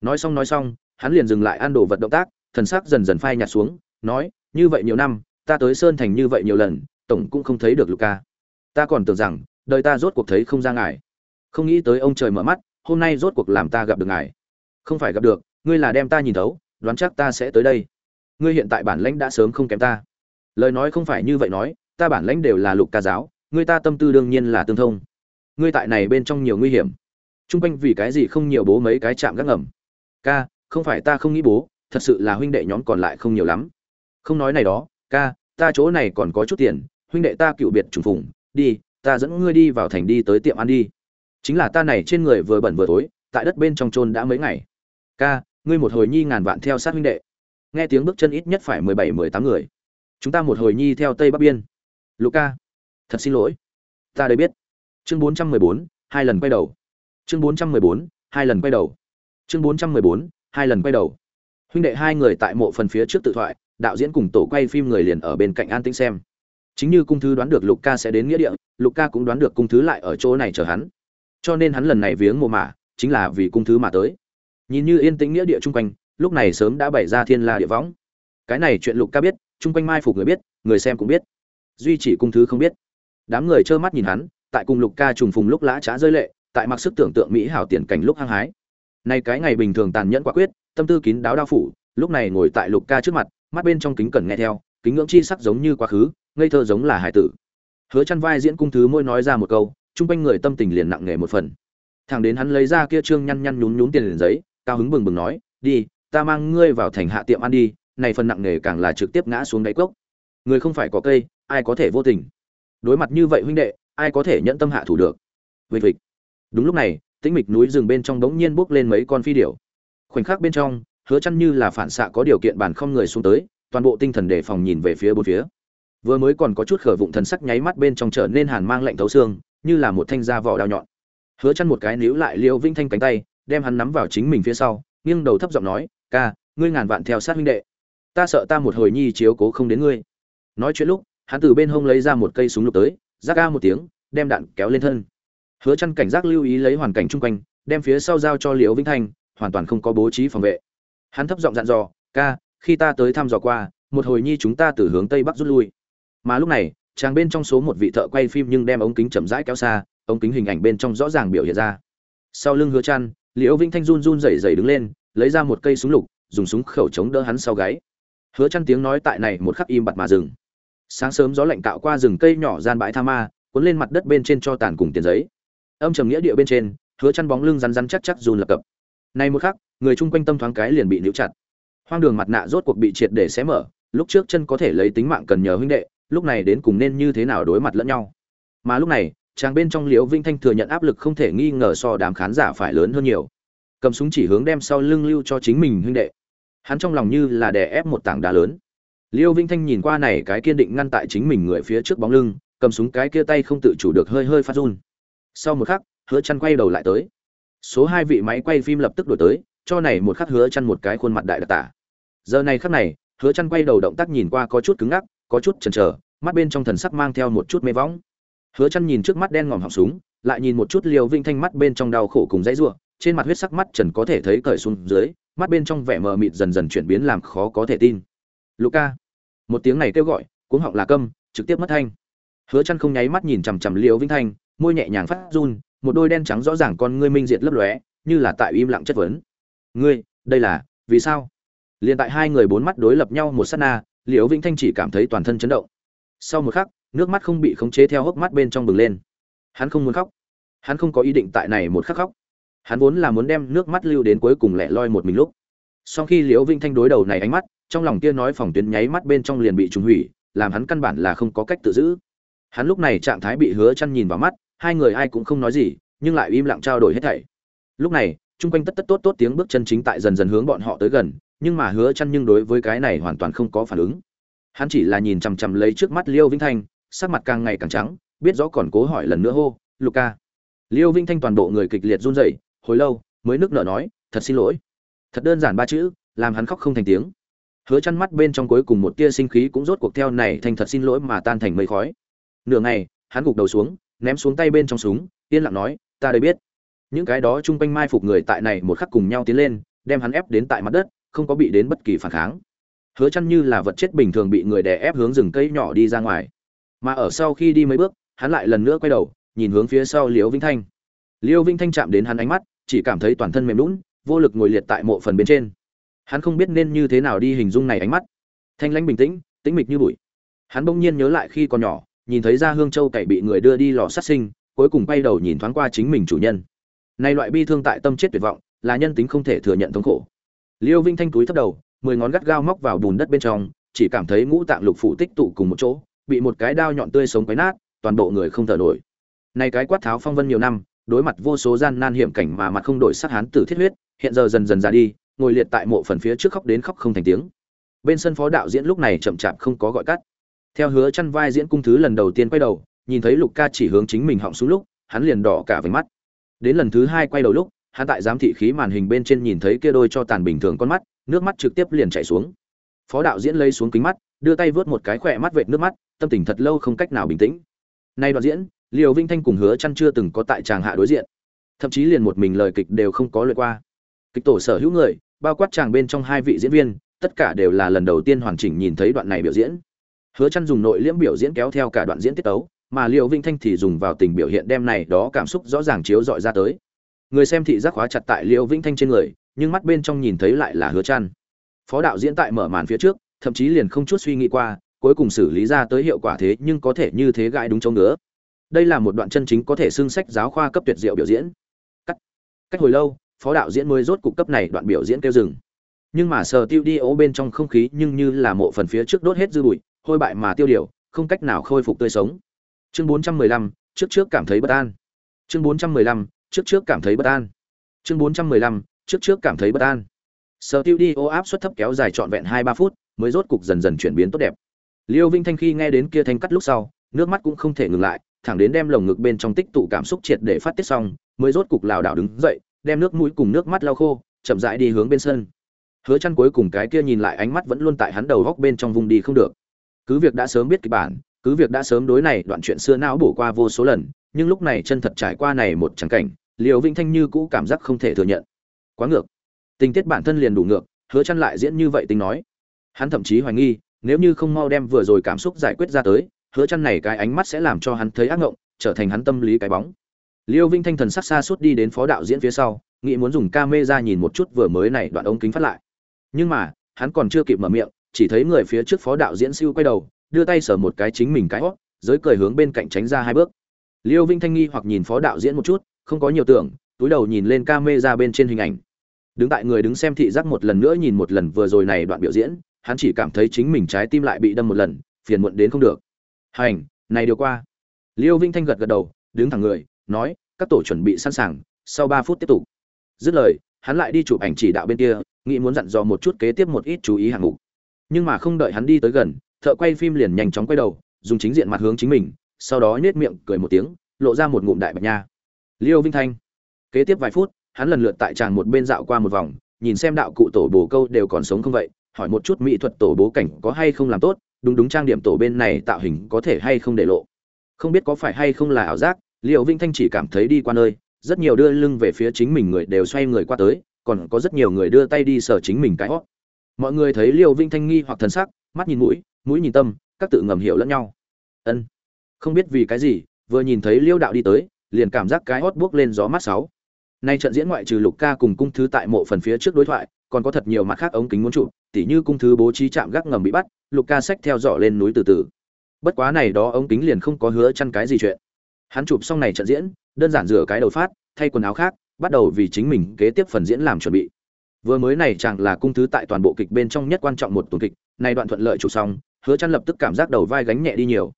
Nói xong nói xong, hắn liền dừng lại ăn đồ vật động tác, thần sắc dần dần phai nhạt xuống, nói, như vậy nhiều năm, ta tới sơn thành như vậy nhiều lần, tổng cũng không thấy được luca ta còn tưởng rằng, đời ta rốt cuộc thấy không ra ngài không nghĩ tới ông trời mở mắt, hôm nay rốt cuộc làm ta gặp được ngài. Không phải gặp được, ngươi là đem ta nhìn thấu, đoán chắc ta sẽ tới đây. Ngươi hiện tại bản lãnh đã sớm không kém ta. Lời nói không phải như vậy nói, ta bản lãnh đều là lục ca giáo, ngươi ta tâm tư đương nhiên là tương thông. Ngươi tại này bên trong nhiều nguy hiểm. Chung quanh vì cái gì không nhiều bố mấy cái chạm gác ngầm? Ca, không phải ta không nghĩ bố, thật sự là huynh đệ nhóm còn lại không nhiều lắm. Không nói này đó, ca, ta chỗ này còn có chút tiền, huynh đệ ta cựu biệt trùng phùng, đi, ta dẫn ngươi đi vào thành đi tới tiệm ăn đi chính là ta này trên người vừa bẩn vừa tối tại đất bên trong trôn đã mấy ngày. Ca, ngươi một hồi nhi ngàn vạn theo sát huynh đệ. Nghe tiếng bước chân ít nhất phải mười bảy, mười tám người. Chúng ta một hồi nhi theo tây bắc biên. Luca thật xin lỗi. Ta đây biết. Chương bốn trăm mười bốn, hai lần quay đầu. Chương bốn trăm mười bốn, hai lần quay đầu. Chương bốn trăm mười bốn, hai lần quay đầu. Huynh đệ hai người tại mộ phần phía trước tự thoại, đạo diễn cùng tổ quay phim người liền ở bên cạnh an tĩnh xem. Chính như cung thứ đoán được lục ca sẽ đến nghĩa địa, lục ca cũng đoán được cung thứ lại ở chỗ này chờ hắn cho nên hắn lần này viếng mộ mả, chính là vì cung thứ mà tới. Nhìn như yên tĩnh nghĩa địa chung quanh, lúc này sớm đã bày ra thiên la địa võng. Cái này chuyện lục ca biết, chung quanh mai phục người biết, người xem cũng biết. Duy chỉ cung thứ không biết. Đám người trơ mắt nhìn hắn, tại cùng lục ca trùng phùng lúc lã trá rơi lệ, tại mặc sức tưởng tượng mỹ hảo tiền cảnh lúc hăng hái. Nay cái ngày bình thường tàn nhẫn quả quyết, tâm tư kín đáo đao phủ, lúc này ngồi tại lục ca trước mặt, mắt bên trong kính cẩn nghe theo, kính ngưỡng chi sắc giống như quá khứ, ngây thơ giống là hải tử. Hứa chăn vai diễn cung thứ môi nói ra một câu chung quanh người tâm tình liền nặng nề một phần. Thằng đến hắn lấy ra kia trương nhăn nhăn nhún nhún tiền liền giấy, cao hứng bừng bừng nói, đi, ta mang ngươi vào thành hạ tiệm ăn đi, này phần nặng nề càng là trực tiếp ngã xuống đáy cốc. Người không phải có cây, ai có thể vô tình? Đối mặt như vậy huynh đệ, ai có thể nhận tâm hạ thủ được? Vịt vịt đúng lúc này, tĩnh mịch núi rừng bên trong đống nhiên bốc lên mấy con phi điểu. Khoảnh khắc bên trong, hứa chăn như là phản xạ có điều kiện bản không người xuống tới, toàn bộ tinh thần đề phòng nhìn về phía bốn phía. Vừa mới còn có chút khở vụng thần sắc nháy mắt bên trong trở nên hàn mang lạnh thấu xương như là một thanh da vỏ đao nhọn. Hứa chăn một cái níu lại liêu vinh thanh cánh tay, đem hắn nắm vào chính mình phía sau, nghiêng đầu thấp giọng nói, ca, ngươi ngàn vạn theo sát huynh đệ. Ta sợ ta một hồi nhi chiếu cố không đến ngươi. Nói chuyện lúc, hắn từ bên hông lấy ra một cây súng lục tới rác ga một tiếng, đem đạn kéo lên thân. Hứa chăn cảnh giác lưu ý lấy hoàn cảnh chung quanh, đem phía sau giao cho liễu vĩnh thanh, hoàn toàn không có bố trí phòng vệ. Hắn thấp giọng dặn dò, ca, khi ta tới thăm dò qua, một hồi nhi chúng ta từ hướng tây bắc rút lui. Mà lúc này chàng bên trong số một vị thợ quay phim nhưng đem ống kính chậm rãi kéo xa, ống kính hình ảnh bên trong rõ ràng biểu hiện ra. Sau lưng hứa chăn, liễu vĩnh thanh run run rẩy rẩy đứng lên, lấy ra một cây súng lục, dùng súng khẩu chống đỡ hắn sau gáy. Hứa chăn tiếng nói tại này một khắc im bặt mà dừng. Sáng sớm gió lạnh cạo qua rừng cây nhỏ gian bãi tha ma, cuốn lên mặt đất bên trên cho tàn cùng tiền giấy. Âm trầm nghĩa địa bên trên, hứa chăn bóng lưng rắn rắn chắc chắc run lập cập. Này một khắc, người chung quanh tâm thoáng cái liền bị níu chặt. Hoang đường mặt nạ rốt cuộc bị triệt để xé mở, lúc trước chân có thể lấy tính mạng cần nhờ huynh đệ lúc này đến cùng nên như thế nào đối mặt lẫn nhau. Mà lúc này, chàng bên trong liễu vinh thanh thừa nhận áp lực không thể nghi ngờ so đám khán giả phải lớn hơn nhiều. Cầm súng chỉ hướng đem sau lưng lưu cho chính mình huynh đệ. Hắn trong lòng như là đè ép một tảng đá lớn. Liêu vinh thanh nhìn qua này cái kiên định ngăn tại chính mình người phía trước bóng lưng, cầm súng cái kia tay không tự chủ được hơi hơi phát run. Sau một khắc, hứa chăn quay đầu lại tới. Số hai vị máy quay phim lập tức đổi tới, cho này một khắc hứa chăn một cái khuôn mặt đại đặc tả. Giờ này khắc này, hứa chăn quay đầu động tác nhìn qua có chút cứng ngắc có chút chần chờ, mắt bên trong thần sắc mang theo một chút mê võng. Hứa chăn nhìn trước mắt đen ngòm họng súng, lại nhìn một chút liều vinh thanh mắt bên trong đau khổ cùng dãy rủa, trên mặt huyết sắc mắt trần có thể thấy cởi xuống dưới, mắt bên trong vẻ mờ mịt dần dần chuyển biến làm khó có thể tin. Luca một tiếng này kêu gọi, cuống họng là câm, trực tiếp mất thanh. Hứa chăn không nháy mắt nhìn chằm chằm liều vinh thanh, môi nhẹ nhàng phát run, một đôi đen trắng rõ ràng con ngươi minh diệt lấp lóe, như là tại im lặng chất vấn. Ngươi, đây là vì sao? Liền tại hai người bốn mắt đối lập nhau một sát na liễu vĩnh thanh chỉ cảm thấy toàn thân chấn động. Sau một khắc, nước mắt không bị khống chế theo hốc mắt bên trong bừng lên. Hắn không muốn khóc. Hắn không có ý định tại này một khắc khóc. Hắn vốn là muốn đem nước mắt lưu đến cuối cùng lẻ loi một mình lúc. Sau khi liễu vĩnh thanh đối đầu này ánh mắt, trong lòng kia nói phòng tuyến nháy mắt bên trong liền bị trùng hủy, làm hắn căn bản là không có cách tự giữ. Hắn lúc này trạng thái bị hứa chăn nhìn vào mắt, hai người ai cũng không nói gì, nhưng lại im lặng trao đổi hết thảy. Lúc này, chung quanh tất tất tốt tốt tiếng bước chân chính tại dần dần hướng bọn họ tới gần nhưng mà hứa chăn nhưng đối với cái này hoàn toàn không có phản ứng. Hắn chỉ là nhìn chằm chằm lấy trước mắt liêu vĩnh thanh, sắc mặt càng ngày càng trắng, biết rõ còn cố hỏi lần nữa hô luca liêu vĩnh thanh toàn bộ người kịch liệt run rẩy, hồi lâu, mới nước nở nói, thật xin lỗi. Thật đơn giản ba chữ, làm hắn khóc không thành tiếng. Hứa chăn mắt bên trong cuối cùng một tia sinh khí cũng rốt cuộc theo này thành thật xin lỗi mà tan thành mây khói. Nửa ngày, hắn gục đầu xuống, ném xuống tay bên trong súng, yên lặng nói, ta đây biết. Những cái đó chung quanh mai phục người tại này một khắc cùng nhau tiến lên, đem hắn ép đến tại mặt đất không có bị đến bất kỳ phản kháng. Hứa chăn như là vật chết bình thường bị người đè ép hướng rừng cây nhỏ đi ra ngoài. Mà ở sau khi đi mấy bước, hắn lại lần nữa quay đầu, nhìn hướng phía sau liễu vinh thanh. Liễu vinh thanh chạm đến hắn ánh mắt, chỉ cảm thấy toàn thân mềm lún, vô lực ngồi liệt tại mộ phần bên trên. Hắn không biết nên như thế nào đi hình dung này ánh mắt. Thanh lãnh bình tĩnh tĩnh mịch như bụi. Hắn bỗng nhiên nhớ lại khi còn nhỏ, nhìn thấy ra hương châu cậy bị người đưa đi lò sát sinh, cuối cùng quay đầu nhìn thoáng qua chính mình chủ nhân. Này loại bi thương tại tâm chết tuyệt vọng, là nhân tính không thể thừa nhận thống khổ liêu vinh thanh túi thấp đầu, mười ngón gắt gao móc vào bùn đất bên trong, chỉ cảm thấy ngũ tạng lục phủ tích tụ cùng một chỗ, bị một cái đao nhọn tươi sống quấy nát, toàn bộ người không thở nổi. Này cái quát tháo phong vân nhiều năm, đối mặt vô số gian nan hiểm cảnh mà mặt không đổi sắc hán tử thiết huyết, hiện giờ dần dần ra đi, ngồi liệt tại mộ phần phía trước khóc đến khóc không thành tiếng. Bên sân phó đạo diễn lúc này chậm chạp không có gọi cắt. Theo hứa chăn vai diễn cung thứ lần đầu tiên quay đầu, nhìn thấy lục ca chỉ hướng chính mình họng xuống lúc, hắn liền đỏ cả vành mắt. Đến lần thứ hai quay đầu lúc hắn tại giám thị khí màn hình bên trên nhìn thấy kia đôi cho tàn bình thường con mắt, nước mắt trực tiếp liền chảy xuống. Phó đạo diễn lấy xuống kính mắt, đưa tay vớt một cái khỏe mắt vệt nước mắt, tâm tình thật lâu không cách nào bình tĩnh. Nay đoạn diễn, liều vinh thanh cùng hứa Chân chưa từng có tại tràng hạ đối diện. Thậm chí liền một mình lời kịch đều không có lượt qua. Kịch tổ sở hữu người, bao quát chàng bên trong hai vị diễn viên, tất cả đều là lần đầu tiên hoàn chỉnh nhìn thấy đoạn này biểu diễn. Hứa Chân dùng nội liễm biểu diễn kéo theo cả đoạn diễn tiết tấu, mà liều vinh thanh thì dùng vào tình biểu hiện đem này đó cảm xúc rõ ràng chiếu rọi ra tới người xem thị giác khóa chặt tại liễu vĩnh thanh trên người nhưng mắt bên trong nhìn thấy lại là hứa chăn. Phó đạo diễn tại mở màn phía trước thậm chí liền không chút suy nghĩ qua cuối cùng xử lý ra tới hiệu quả thế nhưng có thể như thế gãi đúng chỗ ngứa. Đây là một đoạn chân chính có thể xưng sách giáo khoa cấp tuyệt diệu biểu diễn. Cách cách hồi lâu phó đạo diễn mới rốt cục cấp này đoạn biểu diễn kêu dừng. Nhưng mà sờ tiêu đi ố bên trong không khí nhưng như là mộ phần phía trước đốt hết dư bụi hôi bại mà tiêu điều không cách nào khôi phục tươi sống. Chương 415, trước trước cảm thấy bất an. Chương 415, trước trước cảm thấy bất an. Chương 415, trước trước cảm thấy bất an. Sở tiêu đi ô áp suất thấp kéo dài trọn vẹn hai ba phút mới rốt cục dần dần chuyển biến tốt đẹp. Liêu vinh thanh khi nghe đến kia thanh cắt lúc sau nước mắt cũng không thể ngừng lại thẳng đến đem lồng ngực bên trong tích tụ cảm xúc triệt để phát tiết xong mới rốt cục lảo đảo đứng dậy đem nước mũi cùng nước mắt lau khô chậm rãi đi hướng bên sân. Hứa chăn cuối cùng cái kia nhìn lại ánh mắt vẫn luôn tại hắn đầu góc bên trong vùng đi không được. Cứ việc đã sớm biết kịch bản cứ việc đã sớm đối này đoạn chuyện xưa não bổ qua vô số lần nhưng lúc này chân thật trải qua này một chẳng cảnh liều vĩnh thanh như cũ cảm giác không thể thừa nhận. Quá ngược. Tình tiết bản thân liền đủ ngược, hứa chăn lại diễn như vậy tính nói. Hắn thậm chí hoài nghi, nếu như không mau đem vừa rồi cảm xúc giải quyết ra tới, hứa chăn này cái ánh mắt sẽ làm cho hắn thấy ác ngộng, trở thành hắn tâm lý cái bóng. Liêu vĩnh thanh thần sắc xa suốt đi đến phó đạo diễn phía sau, nghĩ muốn dùng camera nhìn một chút vừa mới này đoạn ống kính phát lại. Nhưng mà, hắn còn chưa kịp mở miệng, chỉ thấy người phía trước phó đạo diễn siêu quay đầu, đưa tay sờ một cái chính mình cái hót giới cười hướng bên cạnh tránh ra hai bước. Liêu vinh thanh nghi hoặc nhìn phó đạo diễn một chút không có nhiều tưởng, túi đầu nhìn lên camera bên trên hình ảnh. Đứng tại người đứng xem thị giác một lần nữa nhìn một lần vừa rồi này đoạn biểu diễn, hắn chỉ cảm thấy chính mình trái tim lại bị đâm một lần, phiền muộn đến không được. Hành, này điều qua. Liêu vinh thanh gật gật đầu, đứng thẳng người, nói, các tổ chuẩn bị sẵn sàng, sau ba phút tiếp tục. Dứt lời, hắn lại đi chụp ảnh chỉ đạo bên kia, nghĩ muốn dặn dò một chút kế tiếp một ít chú ý hạng mục. Nhưng mà không đợi hắn đi tới gần, thợ quay phim liền nhanh chóng quay đầu, dùng chính diện mặt hướng chính mình, sau đó nhếch miệng cười một tiếng, lộ ra một ngụm đại bạch nha liêu vinh thanh. Kế tiếp vài phút, hắn lần lượt tại tràng một bên dạo qua một vòng, nhìn xem đạo cụ tổ bồ câu đều còn sống không vậy, hỏi một chút mỹ thuật tổ bố cảnh có hay không làm tốt, đúng đúng trang điểm tổ bên này tạo hình có thể hay không để lộ. Không biết có phải hay không là ảo giác liệu vinh thanh chỉ cảm thấy đi qua nơi, rất nhiều đưa lưng về phía chính mình người đều xoay người qua tới, còn có rất nhiều người đưa tay đi sờ chính mình cái hót. Mọi người thấy liêu vinh thanh nghi hoặc thần sắc, mắt nhìn mũi mũi nhìn tâm, các tự ngầm hiểu lẫn nhau. Ân. Không biết vì cái gì, vừa nhìn thấy liêu đạo đi tới liền cảm giác cái hót buốc lên gió mát sáu. Nay trận diễn ngoại trừ lục ca cùng cung thứ tại mộ phần phía trước đối thoại, còn có thật nhiều mặt khác ống kính muốn chụp, tỉ như cung thứ bố trí chạm gác ngầm bị bắt, lục ca sách theo dõi lên núi từ từ. Bất quá này đó ống kính liền không có hứa chăn cái gì chuyện. Hắn chụp xong này trận diễn, đơn giản rửa cái đầu phát, thay quần áo khác, bắt đầu vì chính mình kế tiếp phần diễn làm chuẩn bị. Vừa mới này chẳng là cung thứ tại toàn bộ kịch bên trong nhất quan trọng một tuần kịch này đoạn thuận lợi chụp xong, hứa chăn lập tức cảm giác đầu vai gánh nhẹ đi nhiều.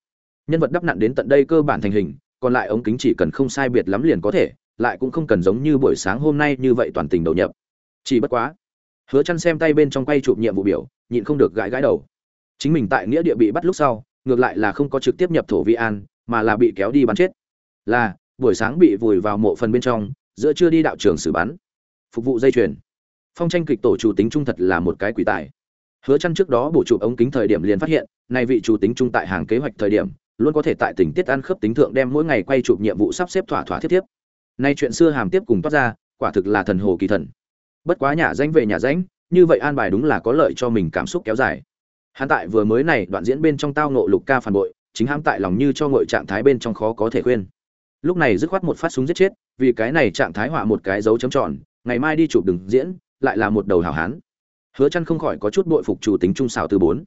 Nhân vật đắp nặn đến tận đây cơ bản thành hình còn lại ống kính chỉ cần không sai biệt lắm liền có thể, lại cũng không cần giống như buổi sáng hôm nay như vậy toàn tình đầu nhập. Chỉ bất quá, hứa Chân xem tay bên trong quay chụp nhiệm vụ biểu, nhịn không được gãi gãi đầu. Chính mình tại nghĩa địa bị bắt lúc sau, ngược lại là không có trực tiếp nhập thổ vi an, mà là bị kéo đi bắn chết. Là, buổi sáng bị vùi vào mộ phần bên trong, giữa trưa đi đạo trường xử bắn. Phục vụ dây chuyền. Phong tranh kịch tổ chủ tính trung thật là một cái quỷ tài. Hứa Chân trước đó bổ chụp ống kính thời điểm liền phát hiện, này vị chủ tính trung tại hàng kế hoạch thời điểm luôn có thể tại tình tiết ăn khớp tính thượng đem mỗi ngày quay chụp nhiệm vụ sắp xếp thỏa thỏa thiết tiếp nay chuyện xưa hàm tiếp cùng toát ra, quả thực là thần hồ kỳ thần. Bất quá nhà danh về nhà danh như vậy an bài đúng là có lợi cho mình cảm xúc kéo dài. Hắn tại vừa mới này đoạn diễn bên trong tao nộ lục ca phản bội, chính hãm tại lòng như cho ngội trạng thái bên trong khó có thể khuyên. Lúc này dứt khoát một phát súng giết chết, vì cái này trạng thái họa một cái dấu chấm tròn, ngày mai đi chụp đừng diễn, lại là một đầu hảo hán. Hứa chăn không khỏi có chút bội phục chủ tính trung xảo từ bốn.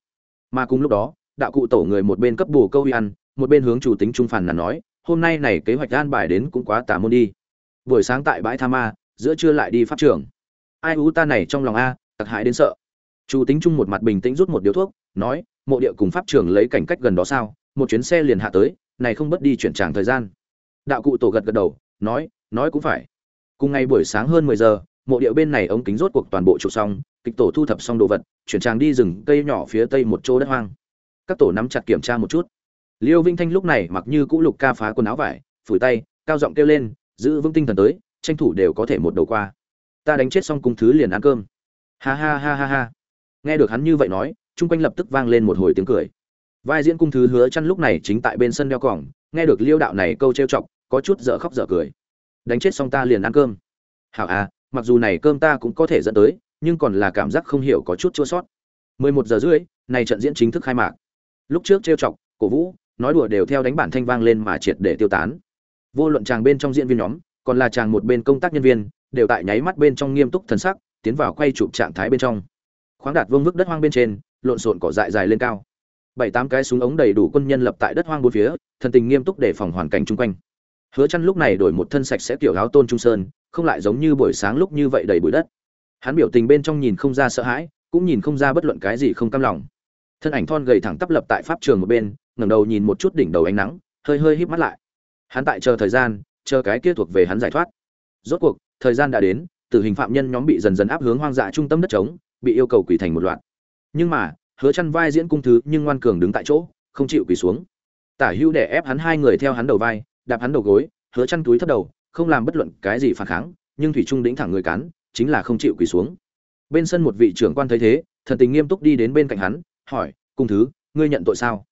Mà cùng lúc đó đạo cụ tổ người một bên cấp bù câu y ăn, một bên hướng chủ tính trung phản là nói, hôm nay này kế hoạch an bài đến cũng quá tà môn đi. Buổi sáng tại bãi tha ma, giữa trưa lại đi pháp trường. Ai ú ta này trong lòng a, tặc hại đến sợ. Chủ tính trung một mặt bình tĩnh rút một điếu thuốc, nói, mộ địa cùng pháp trường lấy cảnh cách gần đó sao, một chuyến xe liền hạ tới, này không bất đi chuyển tràng thời gian. Đạo cụ tổ gật gật đầu, nói nói cũng phải. Cùng ngày buổi sáng hơn mười giờ, mộ địa bên này ống kính rốt cuộc toàn bộ trụ xong, kịch tổ thu thập xong đồ vật, chuyển tràng đi rừng cây nhỏ phía tây một chỗ đất hoang các tổ nắm chặt kiểm tra một chút. Liêu vinh thanh lúc này mặc như cũ lục ca phá quần áo vải, phủi tay, cao giọng kêu lên, giữ vững tinh thần tới, tranh thủ đều có thể một đầu qua. Ta đánh chết xong cung thứ liền ăn cơm. Ha ha ha ha ha. Nghe được hắn như vậy nói, chung quanh lập tức vang lên một hồi tiếng cười. Vai diễn cung thứ hứa chăn lúc này chính tại bên sân đeo cỏng nghe được liêu đạo này câu trêu chọc, có chút dở khóc dở cười. Đánh chết xong ta liền ăn cơm. Hảo à mặc dù này cơm ta cũng có thể dẫn tới, nhưng còn là cảm giác không hiểu có chút chua sót. 11 giờ rưỡi, này trận diễn chính thức khai mạc lúc trước trêu chọc, cổ vũ, nói đùa đều theo đánh bản thanh vang lên mà triệt để tiêu tán. Vô luận chàng bên trong diễn viên nhóm, còn là chàng một bên công tác nhân viên, đều tại nháy mắt bên trong nghiêm túc thần sắc, tiến vào quay chụp trạng thái bên trong. Khoáng đạt vương vức đất hoang bên trên, lộn xộn cỏ dại dài lên cao. Bảy tám cái súng ống đầy đủ quân nhân lập tại đất hoang bốn phía, thần tình nghiêm túc để phòng hoàn cảnh chung quanh. Hứa chăn lúc này đổi một thân sạch sẽ tiểu áo tôn trung sơn, không lại giống như buổi sáng lúc như vậy đầy bụi đất. Hắn biểu tình bên trong nhìn không ra sợ hãi, cũng nhìn không ra bất luận cái gì không cam lòng thân ảnh thon gầy thẳng tắp lập tại pháp trường một bên, ngẩng đầu nhìn một chút đỉnh đầu ánh nắng, hơi hơi híp mắt lại. Hắn tại chờ thời gian, chờ cái kia thuộc về hắn giải thoát. Rốt cuộc, thời gian đã đến, tử hình phạm nhân nhóm bị dần dần áp hướng hoang dã trung tâm đất trống, bị yêu cầu quỳ thành một loạt. Nhưng mà, hứa chăn vai diễn cung thứ nhưng ngoan cường đứng tại chỗ, không chịu quỳ xuống. Tả hưu để ép hắn hai người theo hắn đầu vai, đạp hắn đầu gối, hứa chăn túi thấp đầu, không làm bất luận cái gì phản kháng, nhưng thủy trung đỉnh thẳng người cắn, chính là không chịu quỳ xuống. Bên sân một vị trưởng quan thấy thế, thần tình nghiêm túc đi đến bên cạnh hắn hỏi, cung thứ, ngươi nhận tội sao?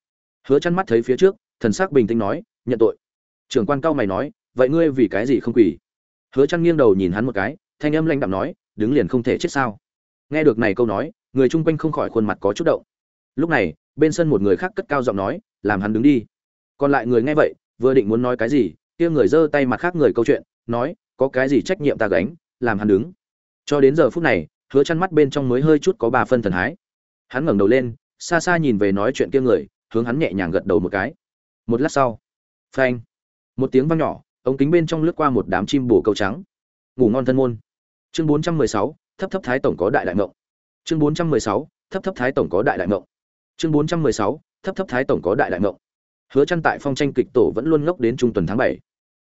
Hứa chăn mắt thấy phía trước, thần sắc bình tĩnh nói, nhận tội. Trưởng quan cao mày nói, vậy ngươi vì cái gì không quỳ? Hứa chăn nghiêng đầu nhìn hắn một cái, thanh âm lanh đạm nói, đứng liền không thể chết sao? Nghe được này câu nói, người chung quanh không khỏi khuôn mặt có chút động. Lúc này, bên sân một người khác cất cao giọng nói, làm hắn đứng đi. Còn lại người nghe vậy, vừa định muốn nói cái gì, kia người giơ tay mặt khác người câu chuyện, nói, có cái gì trách nhiệm ta gánh, làm hắn đứng? Cho đến giờ phút này, hứa chăn mắt bên trong mới hơi chút có ba phân thần hái. Hắn ngẩng đầu lên xa xa nhìn về nói chuyện kia người hướng hắn nhẹ nhàng gật đầu một cái. Một lát sau phanh một tiếng vang nhỏ ống kính bên trong lướt qua một đám chim bổ câu trắng. Ngủ ngon thân môn. Chương 416, thấp thấp thái tổng có đại đại ngộng chương 416, thấp thấp thái tổng có đại đại ngộng chương 416, thấp thấp thái tổng có đại đại ngộng hứa chăn tại phong tranh kịch tổ vẫn luôn ngốc đến trung tuần tháng 7.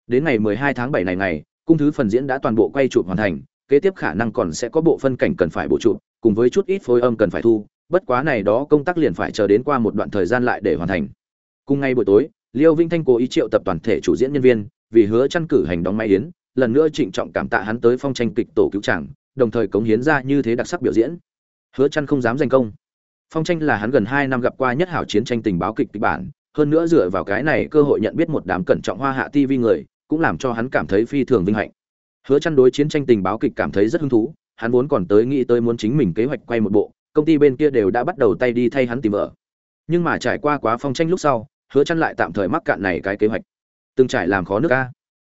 đến ngày 12 tháng 7 này ngày cung thứ phần diễn đã toàn bộ quay chụp hoàn thành kế tiếp khả năng còn sẽ có bộ phân cảnh cần phải bổ chụp cùng với chút ít phối âm cần phải thu bất quá này đó công tác liền phải chờ đến qua một đoạn thời gian lại để hoàn thành. Cùng ngay buổi tối, liêu vinh thanh cố ý triệu tập toàn thể chủ diễn nhân viên, vì hứa chăn cử hành đóng máy yến, lần nữa trịnh trọng cảm tạ hắn tới phong tranh kịch tổ cứu chàng, đồng thời cống hiến ra như thế đặc sắc biểu diễn. Hứa chăn không dám giành công. Phong tranh là hắn gần 2 năm gặp qua nhất hảo chiến tranh tình báo kịch kịch bản, hơn nữa dựa vào cái này cơ hội nhận biết một đám cẩn trọng hoa hạ tivi người, cũng làm cho hắn cảm thấy phi thường vinh hạnh. Hứa chăn đối chiến tranh tình báo kịch cảm thấy rất hứng thú, hắn vốn còn tới nghĩ tới muốn chính mình kế hoạch quay một bộ công ty bên kia đều đã bắt đầu tay đi thay hắn tìm vợ. Nhưng mà trải qua quá phong tranh lúc sau, hứa chăn lại tạm thời mắc cạn này cái kế hoạch. Từng trải làm khó nước ca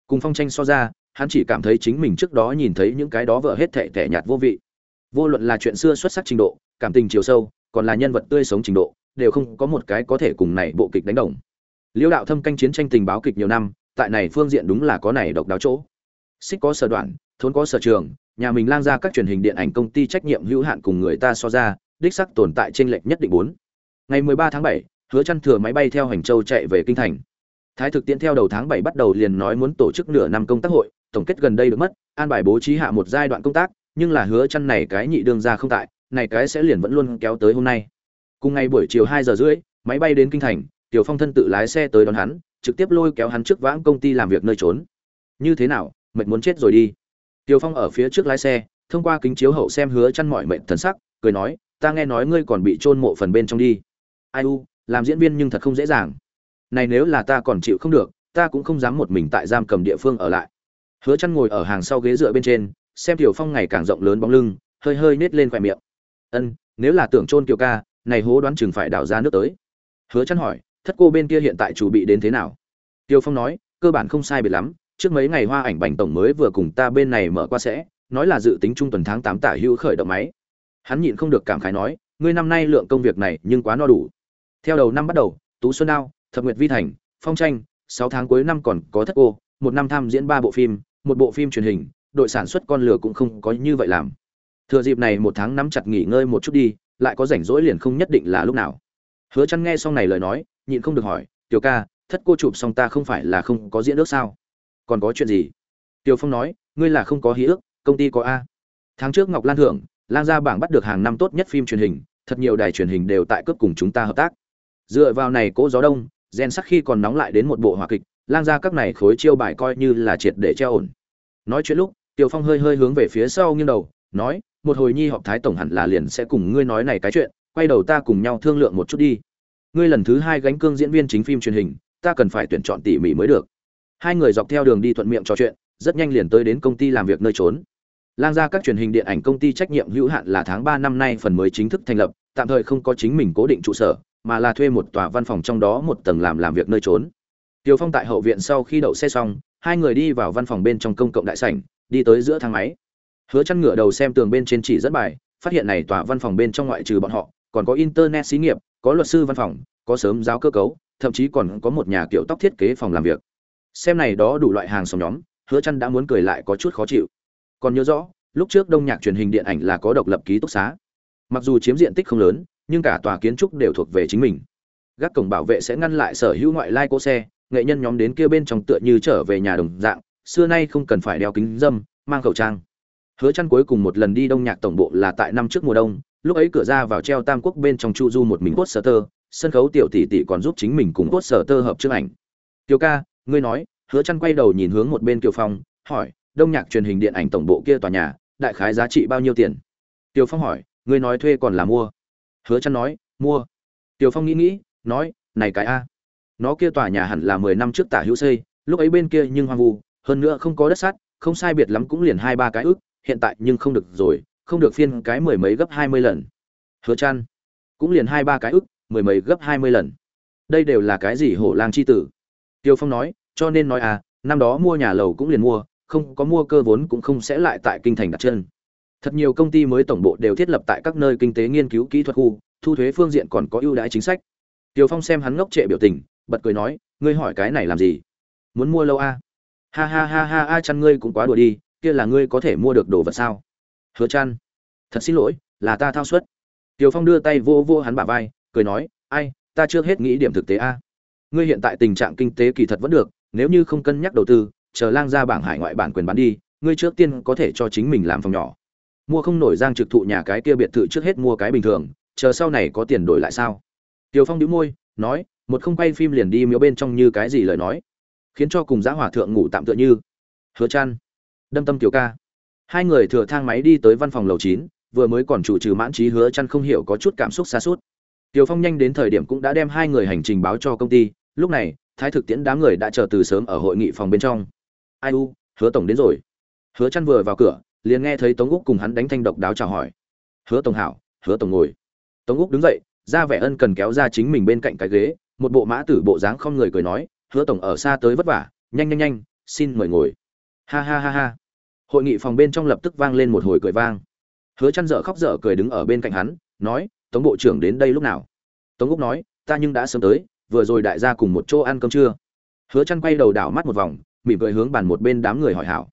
cùng phong tranh so ra, hắn chỉ cảm thấy chính mình trước đó nhìn thấy những cái đó vợ hết thệ thẹn nhạt vô vị. Vô luận là chuyện xưa xuất sắc trình độ, cảm tình chiều sâu, còn là nhân vật tươi sống trình độ, đều không có một cái có thể cùng này bộ kịch đánh đồng. Liêu đạo thâm canh chiến tranh tình báo kịch nhiều năm, tại này phương diện đúng là có này độc đáo chỗ. Xích có sở đoạn thốn có sở trường nhà mình lang ra các truyền hình điện ảnh công ty trách nhiệm hữu hạn cùng người ta so ra đích sắc tồn tại trên lệch nhất định bốn. Ngày 13 tháng 7, hứa chăn thừa máy bay theo hành châu chạy về kinh thành. Thái thực tiễn theo đầu tháng 7 bắt đầu liền nói muốn tổ chức nửa năm công tác hội tổng kết gần đây được mất an bài bố trí hạ một giai đoạn công tác nhưng là hứa chăn này cái nhị đương ra không tại này cái sẽ liền vẫn luôn kéo tới hôm nay. Cùng ngày buổi chiều 2 giờ rưỡi máy bay đến kinh thành tiểu phong thân tự lái xe tới đón hắn trực tiếp lôi kéo hắn trước vãng công ty làm việc nơi trốn. Như thế nào mệt muốn chết rồi đi. Tiêu phong ở phía trước lái xe, thông qua kính chiếu hậu xem hứa chăn mọi mệnh thần sắc, cười nói, ta nghe nói ngươi còn bị trôn mộ phần bên trong đi. Ai u, làm diễn viên nhưng thật không dễ dàng. Này nếu là ta còn chịu không được, ta cũng không dám một mình tại giam cầm địa phương ở lại. Hứa chăn ngồi ở hàng sau ghế dựa bên trên, xem tiểu phong ngày càng rộng lớn bóng lưng, hơi hơi nết lên quẹt miệng. Ân, nếu là tưởng trôn kiều ca, này hố đoán chừng phải đào ra nước tới. Hứa chăn hỏi, thất cô bên kia hiện tại chủ bị đến thế nào? Tiêu phong nói, cơ bản không sai biệt lắm trước mấy ngày hoa ảnh bành tổng mới vừa cùng ta bên này mở qua sẽ, nói là dự tính trung tuần tháng tám tả hữu khởi động máy. Hắn nhịn không được cảm khái nói, ngươi năm nay lượng công việc này nhưng quá no đủ. Theo đầu năm bắt đầu, tú xuân đao thập nguyệt vi thành, phong tranh, sáu tháng cuối năm còn có thất cô, một năm tham diễn ba bộ phim, một bộ phim truyền hình, đội sản xuất con lừa cũng không có như vậy làm. Thừa dịp này một tháng nắm chặt nghỉ ngơi một chút đi, lại có rảnh rỗi liền không nhất định là lúc nào. Hứa chăn nghe xong này lời nói, nhịn không được hỏi, tiểu ca, thất cô chụp xong ta không phải là không có diễn nước sao? Còn có chuyện gì? Tiểu phong nói, ngươi là không có hí ước, công ty có a. Tháng trước ngọc lan thưởng lan ra bảng bắt được hàng năm tốt nhất phim truyền hình, thật nhiều đài truyền hình đều tại cướp cùng chúng ta hợp tác. Dựa vào này cố gió đông gen sắc khi còn nóng lại đến một bộ hòa kịch Lan ra các này khối chiêu bài coi như là triệt để treo ổn. Nói chuyện lúc, tiểu phong hơi hơi hướng về phía sau nghiêng đầu, nói, một hồi nhi họp thái tổng hẳn là liền sẽ cùng ngươi nói này cái chuyện, quay đầu ta cùng nhau thương lượng một chút đi. Ngươi lần thứ hai gánh cương diễn viên chính phim truyền hình, ta cần phải tuyển chọn tỉ mỉ mới được hai người dọc theo đường đi thuận miệng trò chuyện rất nhanh liền tới đến công ty làm việc nơi trốn lang ra các truyền hình điện ảnh công ty trách nhiệm hữu hạn là tháng ba năm nay phần mới chính thức thành lập tạm thời không có chính mình cố định trụ sở mà là thuê một tòa văn phòng trong đó một tầng làm làm việc nơi trốn tiều Phong tại hậu viện sau khi đậu xe xong, hai người đi vào văn phòng bên trong công cộng đại sảnh, đi tới giữa thang máy. Hứa chăn ngửa đầu xem tường bên trên chỉ dẫn bài, phát hiện này tòa văn phòng bên trong ngoại trừ bọn họ, còn có internet xí nghiệp, có luật sư văn phòng, có sớm giáo cơ cấu, thậm chí còn có một nhà kiểu tóc thiết kế phòng làm việc. Xem này đó đủ loại hàng xóm nhóm, Hứa chăn đã muốn cười lại có chút khó chịu. Còn nhớ rõ, lúc trước Đông Nhạc truyền hình điện ảnh là có độc lập ký túc xá. Mặc dù chiếm diện tích không lớn, nhưng cả tòa kiến trúc đều thuộc về chính mình. Gác cổng bảo vệ sẽ ngăn lại sở hữu ngoại lai cỗ xe, nghệ nhân nhóm đến kia bên trong tựa như trở về nhà đồng dạng xưa nay không cần phải đeo kính dâm mang khẩu trang hứa chăn cuối cùng một lần đi đông nhạc tổng bộ là tại năm trước mùa đông lúc ấy cửa ra vào treo tam quốc bên trong chu du một mình quốc sở tơ sân khấu tiểu tỷ tỷ còn giúp chính mình cùng quốc sở tơ hợp chương ảnh Tiểu ca ngươi nói hứa chăn quay đầu nhìn hướng một bên kiều phong hỏi đông nhạc truyền hình điện ảnh tổng bộ kia tòa nhà đại khái giá trị bao nhiêu tiền kiều Phong hỏi, ngươi nói thuê còn là mua? Hứa chăn nói, mua. kiều Phong nghĩ nghĩ, nói, này cái a, nó kia tòa nhà hẳn là mười năm trước tả hữu xây, lúc ấy bên kia nhưng hoang vu, hơn nữa không có đất sắt, không sai biệt lắm cũng liền hai ba cái ước, hiện tại nhưng không được rồi, không được phiên cái mười mấy gấp hai mươi lần. Hứa chăn cũng liền hai ba cái ước, mười mấy gấp hai mươi lần. Đây đều là cái gì hổ lang chi tử? Tiêu Phong nói, cho nên nói à, năm đó mua nhà lầu cũng liền mua, không có mua cơ vốn cũng không sẽ lại tại kinh thành đặt chân. Thật nhiều công ty mới tổng bộ đều thiết lập tại các nơi kinh tế nghiên cứu kỹ thuật khu, thu thuế phương diện còn có ưu đãi chính sách. Tiêu Phong xem hắn ngốc trệ biểu tình, bật cười nói, ngươi hỏi cái này làm gì? Muốn mua lâu a? À? Ha ha ha ha a chăn ngươi cũng quá đùa đi, kia là ngươi có thể mua được đồ vật sao? Hứa Chăn, thật xin lỗi, là ta thao suất. Tiêu Phong đưa tay vô vô hắn bả vai, cười nói, ai, ta chưa hết nghĩ điểm thực tế a. Ngươi hiện tại tình trạng kinh tế kỳ thật vẫn được, nếu như không cân nhắc đầu tư, chờ lang ra bảng hải ngoại bản quyền bán đi, ngươi trước tiên có thể cho chính mình làm phòng nhỏ. Mua không nổi giang trực thụ nhà cái kia biệt thự trước hết mua cái bình thường, chờ sau này có tiền đổi lại sao? Tiêu Phong nhíu môi, nói, một không quay phim liền đi miếu bên trong như cái gì lời nói, khiến cho cùng giá hỏa thượng ngủ tạm tựa như. Hứa Chân, đâm tâm tiểu ca. Hai người thừa thang máy đi tới văn phòng lầu 9, vừa mới còn chủ trừ mãn trí Hứa Chân không hiểu có chút cảm xúc xa sút. Tiêu Phong nhanh đến thời điểm cũng đã đem hai người hành trình báo cho công ty, lúc này, Thái thực tiễn đám người đã chờ từ sớm ở hội nghị phòng bên trong. Ai u, Hứa tổng đến rồi. Hứa chăn vừa vào cửa, liền nghe thấy Tống Úc cùng hắn đánh thanh độc đáo chào hỏi. Hứa tổng hảo, Hứa tổng ngồi. Tống Úc đứng dậy, ra vẻ ân cần kéo ra chính mình bên cạnh cái ghế, một bộ mã tử bộ dáng không người cười nói, Hứa tổng ở xa tới vất vả, nhanh nhanh nhanh, xin mời ngồi. Ha ha ha ha. Hội nghị phòng bên trong lập tức vang lên một hồi cười vang. Hứa chăn dở khóc dở cười đứng ở bên cạnh hắn, nói, "Tống bộ trưởng đến đây lúc nào?" Tống Úc nói, "Ta nhưng đã sớm tới, vừa rồi đại gia cùng một chỗ ăn cơm trưa." Hứa chăn quay đầu đảo mắt một vòng, mỉm cười hướng bàn một bên đám người hỏi hảo.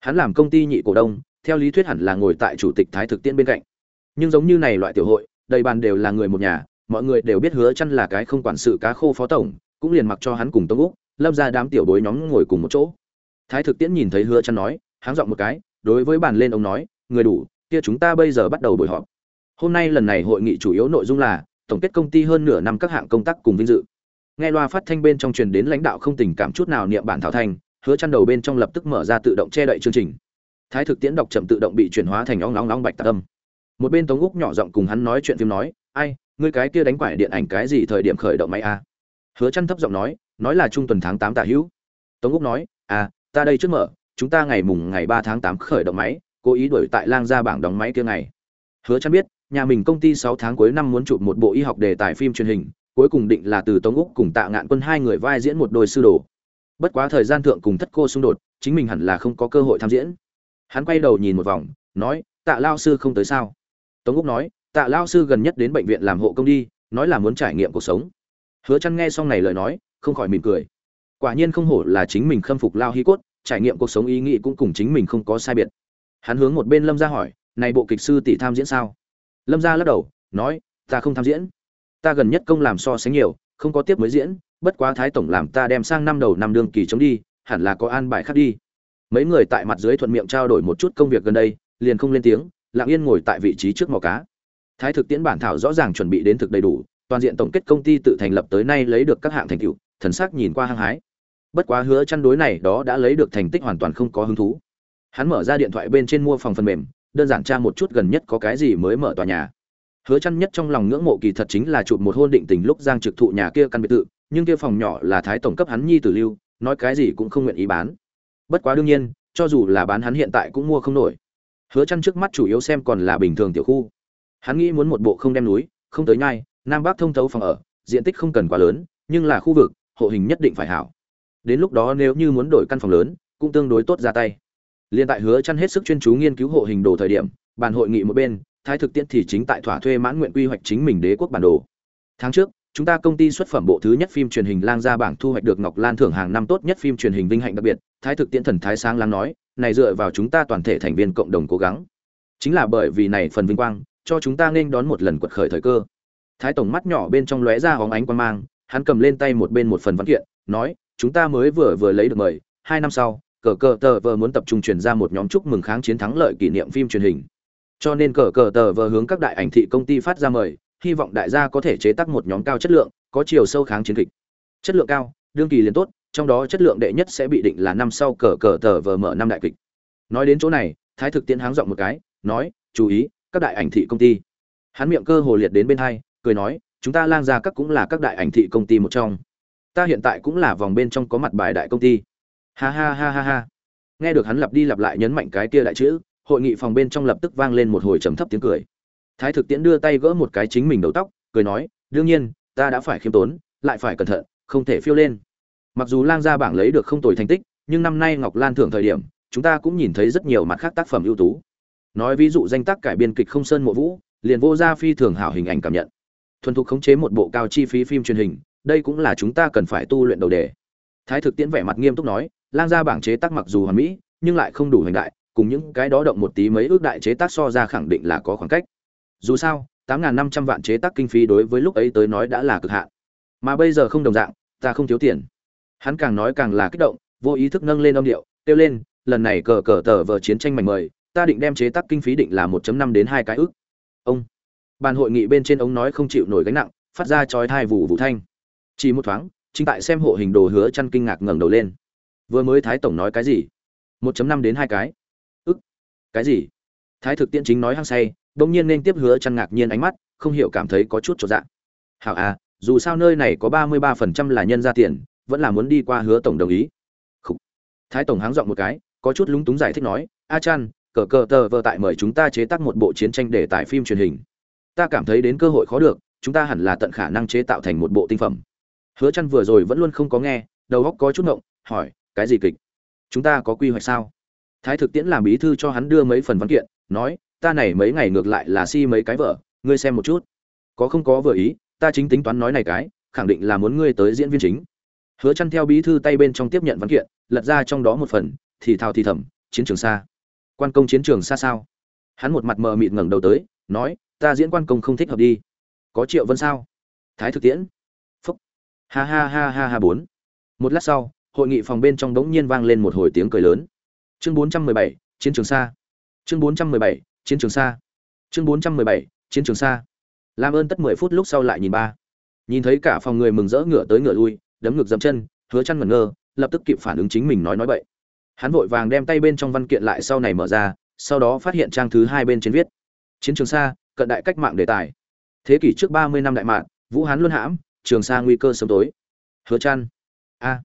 Hắn làm công ty nhị cổ đông, theo lý thuyết hẳn là ngồi tại chủ tịch thái thực tiễn bên cạnh. Nhưng giống như này loại tiểu hội, đầy bàn đều là người một nhà, mọi người đều biết Hứa chăn là cái không quản sự cá khô phó tổng, cũng liền mặc cho hắn cùng Tống Úc, lâm ra đám tiểu bối nhóm ngồi cùng một chỗ. Thái thực tiễn nhìn thấy Hứa chăn nói, háng dọn một cái, đối với bàn lên ông nói, người đủ, kia chúng ta bây giờ bắt đầu buổi họp. Hôm nay lần này hội nghị chủ yếu nội dung là tổng kết công ty hơn nửa năm các hạng công tác cùng vinh dự. Nghe loa phát thanh bên trong truyền đến lãnh đạo không tình cảm chút nào niệm bản thảo thành, hứa chăn đầu bên trong lập tức mở ra tự động che đậy chương trình. Thái thực tiễn đọc chậm tự động bị chuyển hóa thành óng nóng nóng bạch tạc âm. Một bên Tống Úc nhỏ giọng cùng hắn nói chuyện phim nói, "Ai, ngươi cái kia đánh quải điện ảnh cái gì thời điểm khởi động máy a?" Hứa chăn thấp giọng nói, nói là trung tuần tháng 8 tả hữu. Tống Úc nói, "À, ta đây trước mở, chúng ta ngày mùng ngày 3 tháng 8 khởi động máy, cố ý đuổi tại lang ra bảng đóng máy kia ngày." Hứa chăn biết, nhà mình công ty 6 tháng cuối năm muốn chụp một bộ y học đề tài phim truyền hình, cuối cùng định là từ Tống Úc cùng Tạ Ngạn Quân hai người vai diễn một đôi sư đồ. Bất quá thời gian thượng cùng thất cô xung đột, chính mình hẳn là không có cơ hội tham diễn. Hắn quay đầu nhìn một vòng, nói, "Tạ lão sư không tới sao?" Tống Úc nói, "Tạ lão sư gần nhất đến bệnh viện làm hộ công đi, nói là muốn trải nghiệm cuộc sống." Hứa Chân nghe xong này lời nói, không khỏi mỉm cười. Quả nhiên không hổ là chính mình khâm phục lao hi cốt, trải nghiệm cuộc sống ý nghĩ cũng cùng chính mình không có sai biệt. Hắn hướng một bên Lâm gia hỏi, "Này bộ kịch sư tỷ tham diễn sao?" Lâm gia lắc đầu, nói, "Ta không tham diễn." Ta gần nhất công làm so sánh nhiều, không có tiếp mới diễn, bất quá thái tổng làm ta đem sang năm đầu năm đương kỳ chống đi, hẳn là có an bài khác đi. Mấy người tại mặt dưới thuận miệng trao đổi một chút công việc gần đây, liền không lên tiếng, lặng yên ngồi tại vị trí trước mò cá. Thái thực tiễn bản thảo rõ ràng chuẩn bị đến thực đầy đủ, toàn diện tổng kết công ty tự thành lập tới nay lấy được các hạng thành tựu, thần sắc nhìn qua hăng hái. Bất quá hứa chăn đối này đó đã lấy được thành tích hoàn toàn không có hứng thú. Hắn mở ra điện thoại bên trên mua phòng phần mềm, đơn giản tra một chút gần nhất có cái gì mới mở tòa nhà hứa Chân nhất trong lòng ngưỡng mộ kỳ thật chính là chụp một hôn định tình lúc giang trực thụ nhà kia căn biệt thự, nhưng kia phòng nhỏ là thái tổng cấp hắn nhi tử lưu, nói cái gì cũng không nguyện ý bán. Bất quá đương nhiên, cho dù là bán hắn hiện tại cũng mua không nổi. Hứa Chân trước mắt chủ yếu xem còn là bình thường tiểu khu. Hắn nghĩ muốn một bộ không đem núi, không tới nhai, nam bắc thông thấu phòng ở, diện tích không cần quá lớn, nhưng là khu vực, hộ hình nhất định phải hảo. Đến lúc đó nếu như muốn đổi căn phòng lớn, cũng tương đối tốt ra tay. Liên tại hứa Chân hết sức chuyên chú nghiên cứu hộ hình đồ thời điểm, bàn hội nghị một bên thái thực tiễn thì chính tại thỏa thuê mãn nguyện quy hoạch chính mình đế quốc bản đồ. Tháng trước, chúng ta công ty xuất phẩm bộ thứ nhất phim truyền hình lang ra bảng thu hoạch được ngọc lan thưởng hàng năm tốt nhất phim truyền hình vinh hạnh đặc biệt, thái thực tiễn thần thái sang lang nói, này dựa vào chúng ta toàn thể thành viên cộng đồng cố gắng. Chính là bởi vì này phần vinh quang, cho chúng ta nên đón một lần quật khởi thời cơ. Thái tổng mắt nhỏ bên trong lóe ra hóng ánh quan mang, hắn cầm lên tay một bên một phần văn kiện, nói, chúng ta mới vừa vừa lấy được mời, hai năm sau, cờ cờ tờ vờ muốn tập trung truyền ra một nhóm chúc mừng kháng chiến thắng lợi kỷ niệm phim truyền hình cho nên cờ cờ tờ vờ hướng các đại ảnh thị công ty phát ra mời, hy vọng đại gia có thể chế tác một nhóm cao chất lượng, có chiều sâu kháng chiến kịch. Chất lượng cao, đương kỳ liền tốt, trong đó chất lượng đệ nhất sẽ bị định là năm sau cờ cờ tờ vờ mở năm đại kịch. Nói đến chỗ này, thái thực tiễn háng giọng một cái, nói, chú ý, các đại ảnh thị công ty. Hắn miệng cơ hồ liệt đến bên hai, cười nói, chúng ta lang gia các cũng là các đại ảnh thị công ty một trong. Ta hiện tại cũng là vòng bên trong có mặt bài đại công ty. Ha ha ha ha ha. Nghe được hắn lặp đi lặp lại nhấn mạnh cái kia đại chữ hội nghị phòng bên trong lập tức vang lên một hồi trầm thấp tiếng cười. Thái thực tiễn đưa tay gỡ một cái chính mình đầu tóc, cười nói, đương nhiên, ta đã phải khiêm tốn, lại phải cẩn thận, không thể phiêu lên. Mặc dù lang gia bảng lấy được không tồi thành tích, nhưng năm nay ngọc lan thưởng thời điểm, chúng ta cũng nhìn thấy rất nhiều mặt khác tác phẩm ưu tú. Nói ví dụ danh tác cải biên kịch không sơn mộ vũ, liền vô gia phi thường hảo hình ảnh cảm nhận. Thuần thục khống chế một bộ cao chi phí phim truyền hình, đây cũng là chúng ta cần phải tu luyện đầu đề. Thái thực tiễn vẻ mặt nghiêm túc nói, lang gia bảng chế tác mặc dù hoàn mỹ, nhưng lại không đủ hành đại cùng những cái đó động một tí mấy ước đại chế tác so ra khẳng định là có khoảng cách. Dù sao, tám n năm trăm vạn chế tác kinh phí đối với lúc ấy tới nói đã là cực hạn. Mà bây giờ không đồng dạng, ta không thiếu tiền. Hắn càng nói càng là kích động, vô ý thức nâng lên âm điệu, kêu lên, lần này cờ cờ tờ vờ chiến tranh mảnh mời, ta định đem chế tác kinh phí định là 1 năm đến hai cái ước. Ông. Bàn hội nghị bên trên ống nói không chịu nổi gánh nặng, phát ra chói thai vụ vụ thanh. Chỉ một thoáng, chính tại xem hộ hình đồ hứa chăn kinh ngạc ngẩng đầu lên. Vừa mới thái tổng nói cái gì? 1 năm đến hai cái cái gì? Thái thực tiễn chính nói hăng say đông nhiên nên tiếp hứa chăn ngạc nhiên ánh mắt, không hiểu cảm thấy có chút trột dạ. Hảo à dù sao nơi này có 33% là nhân ra tiền, vẫn là muốn đi qua hứa tổng đồng ý. Khủ. thái tổng háng dọn một cái, có chút lúng túng giải thích nói, a chăn cờ cờ tờ vờ tại mời chúng ta chế tác một bộ chiến tranh để tải phim truyền hình. Ta cảm thấy đến cơ hội khó được, chúng ta hẳn là tận khả năng chế tạo thành một bộ tinh phẩm. Hứa chăn vừa rồi vẫn luôn không có nghe, đầu óc có chút ngộng, hỏi, cái gì kịch? Chúng ta có quy hoạch sao? Thái thực tiễn làm bí thư cho hắn đưa mấy phần văn kiện, nói, ta này mấy ngày ngược lại là si mấy cái vợ, ngươi xem một chút. Có không có vừa ý, ta chính tính toán nói này cái, khẳng định là muốn ngươi tới diễn viên chính. Hứa chăn theo bí thư tay bên trong tiếp nhận văn kiện, lật ra trong đó một phần, thì thào thì thầm, chiến trường xa. Quan công chiến trường xa sao? Hắn một mặt mờ mịt ngẩng đầu tới, nói, ta diễn quan công không thích hợp đi. Có triệu vân sao? Thái thực tiễn. Phúc. Ha ha ha ha ha bốn. Một lát sau, hội nghị phòng bên trong đống nhiên vang lên một hồi tiếng cười lớn chương 417, chiến trường xa. Chương 417, chiến trường xa. Chương 417, chiến trường xa. Làm ơn tất 10 phút lúc sau lại nhìn ba. Nhìn thấy cả phòng người mừng rỡ ngửa tới ngửa lui đấm ngược dậm chân hứa chăn ngẩn ngơ lập tức kịp phản ứng chính mình nói nói bậy. Hắn vội vàng đem tay bên trong văn kiện lại sau này mở ra sau đó phát hiện trang thứ hai bên trên viết chiến trường xa cận đại cách mạng đề tài. Thế kỷ trước 30 năm đại mạng vũ hán luân hãm trường sa nguy cơ sớm tối. Hứa chăn. A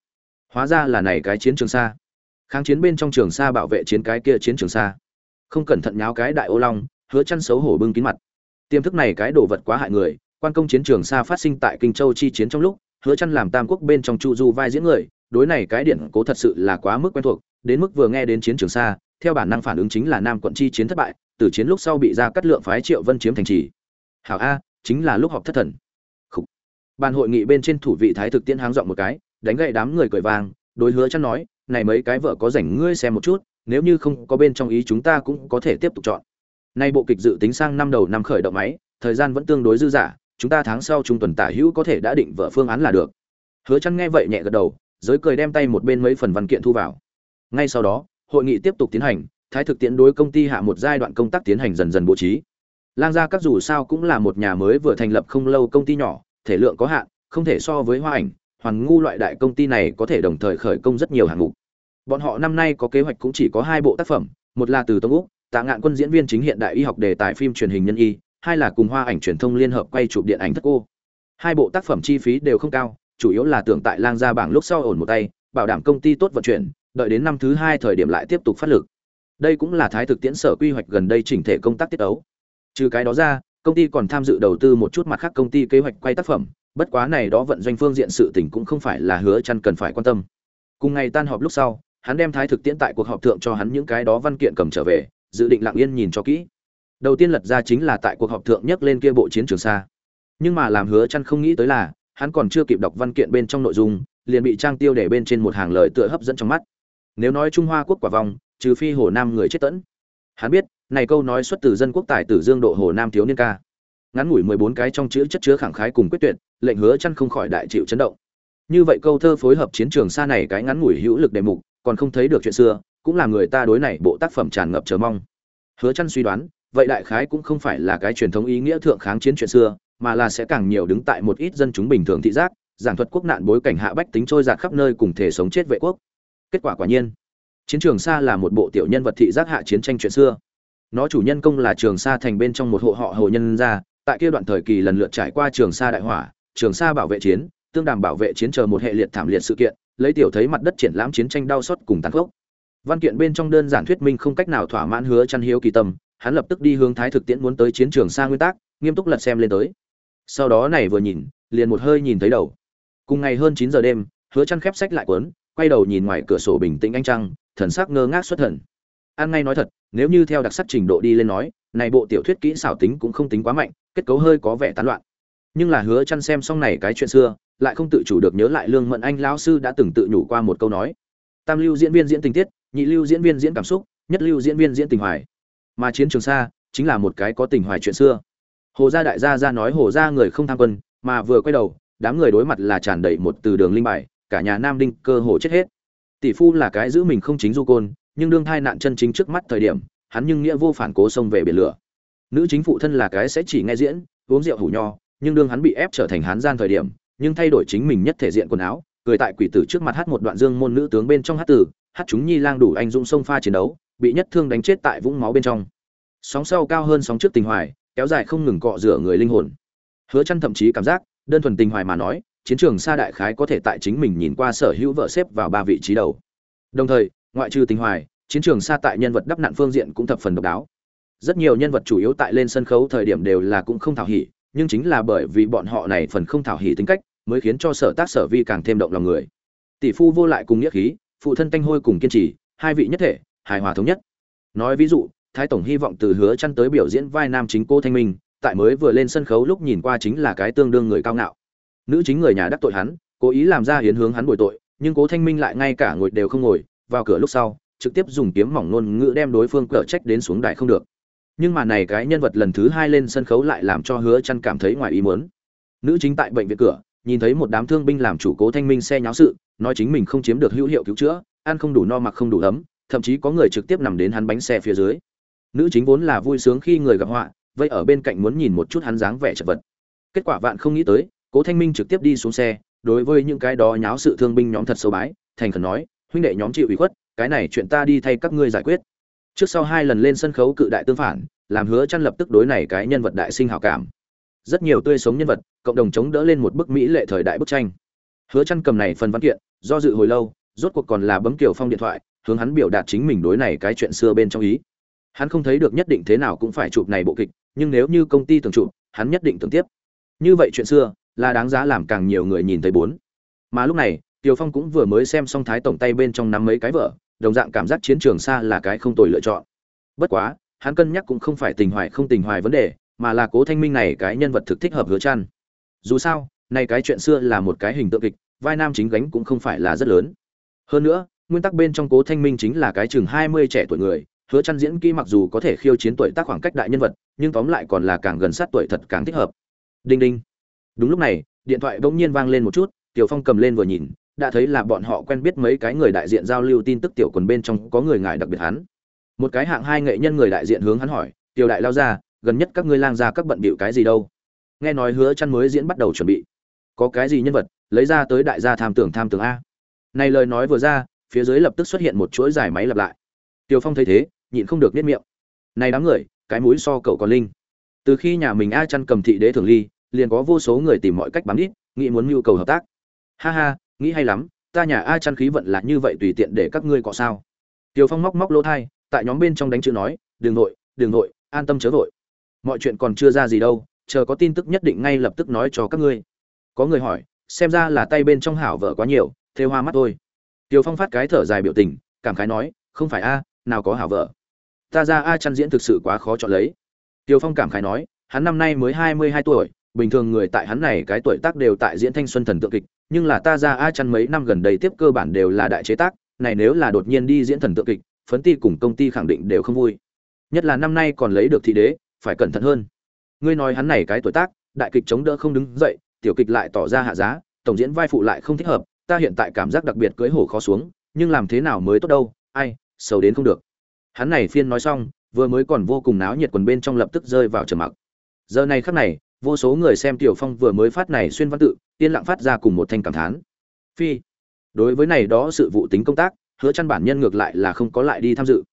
hóa ra là này cái chiến trường xa kháng chiến bên trong trường xa bảo vệ chiến cái kia chiến trường xa không cẩn thận nháo cái đại ô long, hứa chăn xấu hổ bưng kín mặt. Tiềm thức này cái đồ vật quá hại người, quan công chiến trường xa phát sinh tại kinh châu chi chiến trong lúc, hứa chăn làm tam quốc bên trong chu du vai diễn người, đối này cái điển cố thật sự là quá mức quen thuộc, đến mức vừa nghe đến chiến trường xa theo bản năng phản ứng chính là nam quận chi chiến thất bại, từ chiến lúc sau bị ra cắt lượng phái triệu vân chiếm thành trì. Hảo a, chính là lúc họp thất thần. Khủ. bàn hội nghị bên trên thủ vị thái thực tiễn háng dọn một cái, đánh gậy đám người cười vang, đối hứa chăn nói này mấy cái vợ có rảnh ngươi xem một chút, nếu như không có bên trong ý chúng ta cũng có thể tiếp tục chọn. Nay bộ kịch dự tính sang năm đầu năm khởi động máy, thời gian vẫn tương đối dư dả, chúng ta tháng sau trung tuần tả hữu có thể đã định vợ phương án là được. Hứa chăn nghe vậy nhẹ gật đầu, giới cười đem tay một bên mấy phần văn kiện thu vào. Ngay sau đó, hội nghị tiếp tục tiến hành, thái thực tiễn đối công ty hạ một giai đoạn công tác tiến hành dần dần bố trí. Lang gia các dù sao cũng là một nhà mới vừa thành lập không lâu công ty nhỏ, thể lượng có hạn, không thể so với hoa ảnh hoàn ngu loại đại công ty này có thể đồng thời khởi công rất nhiều hạng mục bọn họ năm nay có kế hoạch cũng chỉ có hai bộ tác phẩm, một là từ tông úc, tạ ngạn quân diễn viên chính hiện đại y học đề tài phim truyền hình nhân y, hai là cùng hoa ảnh truyền thông liên hợp quay chụp điện ảnh thất cô. Hai bộ tác phẩm chi phí đều không cao, chủ yếu là tưởng tại lang gia bảng lúc sau ổn một tay, bảo đảm công ty tốt vận chuyển, đợi đến năm thứ hai thời điểm lại tiếp tục phát lực. Đây cũng là thái thực tiễn sở quy hoạch gần đây chỉnh thể công tác tiết ấu. Trừ cái đó ra, công ty còn tham dự đầu tư một chút mặt khác công ty kế hoạch quay tác phẩm, bất quá này đó vận doanh phương diện sự tình cũng không phải là hứa chăn cần phải quan tâm. Cùng ngày tan họp lúc sau hắn đem thái thực tiễn tại cuộc họp thượng cho hắn những cái đó văn kiện cầm trở về dự định lặng yên nhìn cho kỹ. Đầu tiên lật ra chính là tại cuộc họp thượng nhắc lên kia bộ chiến trường xa. Nhưng mà làm hứa chăn không nghĩ tới là hắn còn chưa kịp đọc văn kiện bên trong nội dung liền bị trang tiêu để bên trên một hàng lời tựa hấp dẫn trong mắt. Nếu nói trung hoa quốc quả vong, trừ phi hồ nam người chết tẫn. Hắn biết này câu nói xuất từ dân quốc tài tử dương độ hồ nam thiếu niên ca. Ngắn ngủi 14 cái trong chữ chất chứa khẳng khái cùng quyết tuyệt lệnh hứa chăn không khỏi đại chịu chấn động. Như vậy câu thơ phối hợp chiến trường xa này cái ngắn ngủi hữu lực đề mục còn không thấy được chuyện xưa, cũng là người ta đối này bộ tác phẩm tràn ngập chờ mong. Hứa chăn suy đoán, vậy đại khái cũng không phải là cái truyền thống ý nghĩa thượng kháng chiến chuyện xưa, mà là sẽ càng nhiều đứng tại một ít dân chúng bình thường thị giác, giảng thuật quốc nạn bối cảnh hạ bách tính trôi giạt khắp nơi cùng thể sống chết vệ quốc. Kết quả quả nhiên, chiến trường xa là một bộ tiểu nhân vật thị giác hạ chiến tranh chuyện xưa. Nó chủ nhân công là trường sa thành bên trong một hộ họ hồ nhân gia, tại kia đoạn thời kỳ lần lượt trải qua trường sa đại hỏa, trường sa bảo vệ chiến, tương đàm bảo vệ chiến chờ một hệ liệt thảm liệt sự kiện lấy tiểu thấy mặt đất triển lãm chiến tranh đau xót cùng tàn khốc. Văn kiện bên trong đơn giản thuyết minh không cách nào thỏa mãn hứa chăn hiếu kỳ tâm, hắn lập tức đi hướng thái thực tiễn muốn tới chiến trường xa nguyên tắc, nghiêm túc lật xem lên tới. Sau đó này vừa nhìn, liền một hơi nhìn thấy đầu. Cùng ngày hơn 9 giờ đêm, hứa chăn khép sách lại cuốn, quay đầu nhìn ngoài cửa sổ bình tĩnh anh trăng, thần sắc ngơ ngác xuất thần. An ngay nói thật, nếu như theo đặc sắc trình độ đi lên nói, này bộ tiểu thuyết kỹ xảo tính cũng không tính quá mạnh, kết cấu hơi có vẻ tán loạn. Nhưng là hứa chăn xem xong này cái chuyện xưa lại không tự chủ được nhớ lại lương mẫn anh lão sư đã từng tự nhủ qua một câu nói. Tam lưu diễn viên diễn tình tiết, nhị lưu diễn viên diễn cảm xúc, nhất lưu diễn viên diễn tình hoài. Mà chiến trường xa, chính là một cái có tình hoài chuyện xưa. Hồ gia đại gia ra nói hồ gia người không tham quân, mà vừa quay đầu, đám người đối mặt là tràn đầy một từ đường linh bài, cả nhà nam đinh cơ hồ chết hết. Tỷ phu là cái giữ mình không chính du côn, nhưng đương thai nạn chân chính trước mắt thời điểm, hắn nhưng nghĩa vô phản cố xông về biển lửa. Nữ chính phụ thân là cái sẽ chỉ nghe diễn, uống rượu hủ nho, nhưng đương hắn bị ép trở thành hán gian thời điểm nhưng thay đổi chính mình nhất thể diện quần áo, cười tại quỷ tử trước mặt hát một đoạn dương môn nữ tướng bên trong hát tử hát chúng nhi lang đủ anh dũng sông pha chiến đấu, bị nhất thương đánh chết tại vũng máu bên trong. Sóng sau cao hơn sóng trước tình hoài, kéo dài không ngừng cọ rửa người linh hồn. Hứa chăn thậm chí cảm giác, đơn thuần tình hoài mà nói, chiến trường xa đại khái có thể tại chính mình nhìn qua sở hữu vợ xếp vào ba vị trí đầu. Đồng thời, ngoại trừ tình hoài, chiến trường xa tại nhân vật đắp nạn phương diện cũng thập phần độc đáo. Rất nhiều nhân vật chủ yếu tại lên sân khấu thời điểm đều là cũng không thảo hỉ, nhưng chính là bởi vì bọn họ này phần không thảo hỉ tính cách mới khiến cho sở tác sở vi càng thêm động lòng người. Tỷ phu vô lại cùng nghĩa khí, phụ thân tanh hôi cùng kiên trì, hai vị nhất thể, hài hòa thống nhất. Nói ví dụ, thái tổng hy vọng từ hứa chăn tới biểu diễn vai nam chính cô thanh minh, tại mới vừa lên sân khấu lúc nhìn qua chính là cái tương đương người cao ngạo. Nữ chính người nhà đắc tội hắn, cố ý làm ra hiến hướng hắn bồi tội, nhưng cố thanh minh lại ngay cả ngồi đều không ngồi, vào cửa lúc sau, trực tiếp dùng kiếm mỏng ngôn ngữ đem đối phương cở trách đến xuống đài không được. Nhưng mà này cái nhân vật lần thứ hai lên sân khấu lại làm cho hứa chăn cảm thấy ngoài ý muốn. Nữ chính tại bệnh viện cửa nhìn thấy một đám thương binh làm chủ cố thanh minh xe nháo sự, nói chính mình không chiếm được hữu hiệu cứu chữa, ăn không đủ no mặc không đủ ấm, thậm chí có người trực tiếp nằm đến hắn bánh xe phía dưới. Nữ chính vốn là vui sướng khi người gặp họa, vậy ở bên cạnh muốn nhìn một chút hắn dáng vẻ chật vật. Kết quả vạn không nghĩ tới, cố thanh minh trực tiếp đi xuống xe, đối với những cái đó nháo sự thương binh nhóm thật sâu bái, thành khẩn nói, huynh đệ nhóm chịu ủy khuất, cái này chuyện ta đi thay các ngươi giải quyết. Trước sau hai lần lên sân khấu cự đại tương phản, làm hứa chăn lập tức đối này cái nhân vật đại sinh hảo cảm rất nhiều tươi sống nhân vật cộng đồng chống đỡ lên một bức mỹ lệ thời đại bức tranh. Hứa chăn cầm này phần văn kiện do dự hồi lâu rốt cuộc còn là bấm kiểu phong điện thoại hướng hắn biểu đạt chính mình đối này cái chuyện xưa bên trong ý. Hắn không thấy được nhất định thế nào cũng phải chụp này bộ kịch nhưng nếu như công ty tưởng chụp hắn nhất định tưởng tiếp. Như vậy chuyện xưa là đáng giá làm càng nhiều người nhìn thấy bốn. Mà lúc này Tiểu Phong cũng vừa mới xem xong Thái tổng tay bên trong nắm mấy cái vợ, đồng dạng cảm giác chiến trường xa là cái không tồi lựa chọn. Bất quá, hắn cân nhắc cũng không phải tình hoài không tình hoài vấn đề, mà là Cố Thanh Minh này cái nhân vật thực thích hợp hứa chăn. Dù sao, này cái chuyện xưa là một cái hình tượng kịch, vai nam chính gánh cũng không phải là rất lớn. Hơn nữa, nguyên tắc bên trong Cố Thanh Minh chính là cái chừng 20 trẻ tuổi người, hứa chăn diễn kỹ mặc dù có thể khiêu chiến tuổi tác khoảng cách đại nhân vật, nhưng tóm lại còn là càng gần sát tuổi thật càng thích hợp. Đinh đinh. Đúng lúc này, điện thoại bỗng nhiên vang lên một chút, Tiểu Phong cầm lên vừa nhìn, đã thấy là bọn họ quen biết mấy cái người đại diện giao lưu tin tức tiểu quần bên trong có người ngài đặc biệt hắn một cái hạng hai nghệ nhân người đại diện hướng hắn hỏi tiểu đại lao ra gần nhất các ngươi lang ra các bận bịu cái gì đâu. Nghe nói hứa chăn mới diễn bắt đầu chuẩn bị. Có cái gì nhân vật, lấy ra tới đại gia tham tưởng tham tưởng a. Này lời nói vừa ra, phía dưới lập tức xuất hiện một chuỗi dài máy lặp lại. Tiểu phong thấy thế, nhịn không được niết miệng. Này đám người, cái mũi so cậu còn linh. Từ khi nhà mình a chăn cầm thị đế thường ly, liền có vô số người tìm mọi cách bám đít, nghĩ muốn mưu cầu hợp tác. Ha ha, nghĩ hay lắm, ta nhà a chăn khí vận là như vậy tùy tiện để các ngươi cọ sao. Tiểu phong móc móc lỗ thai, tại nhóm bên trong đánh chữ nói đường nội đường nội an tâm chớ vội mọi chuyện còn chưa ra gì đâu, chờ có tin tức nhất định ngay lập tức nói cho các ngươi. Có người hỏi, xem ra là tay bên trong hảo vợ quá nhiều, thêu hoa mắt thôi. Tiều phong phát cái thở dài biểu tình, cảm khái nói, không phải a, nào có hảo vợ. Ta ra a chăn diễn thực sự quá khó chọn lấy. Tiều phong cảm khái nói, hắn năm nay mới hai mươi hai tuổi, bình thường người tại hắn này cái tuổi tác đều tại diễn thanh xuân thần tượng kịch, nhưng là ta ra a chăn mấy năm gần đây tiếp cơ bản đều là đại chế tác, này nếu là đột nhiên đi diễn thần tượng kịch, phấn ti cùng công ty khẳng định đều không vui. Nhất là năm nay còn lấy được thị đế phải cẩn thận hơn. Ngươi nói hắn này cái tuổi tác, đại kịch chống đỡ không đứng dậy, tiểu kịch lại tỏ ra hạ giá, tổng diễn vai phụ lại không thích hợp, ta hiện tại cảm giác đặc biệt cưới hổ khó xuống, nhưng làm thế nào mới tốt đâu, ai, sầu đến không được. Hắn này phiên nói xong, vừa mới còn vô cùng náo nhiệt quần bên trong lập tức rơi vào trầm mặc. Giờ này khắc này, vô số người xem tiểu phong vừa mới phát này xuyên văn tự, yên lặng phát ra cùng một thanh cảm thán. Phi, đối với này đó sự vụ tính công tác, hứa chăn bản nhân ngược lại là không có lại đi tham dự.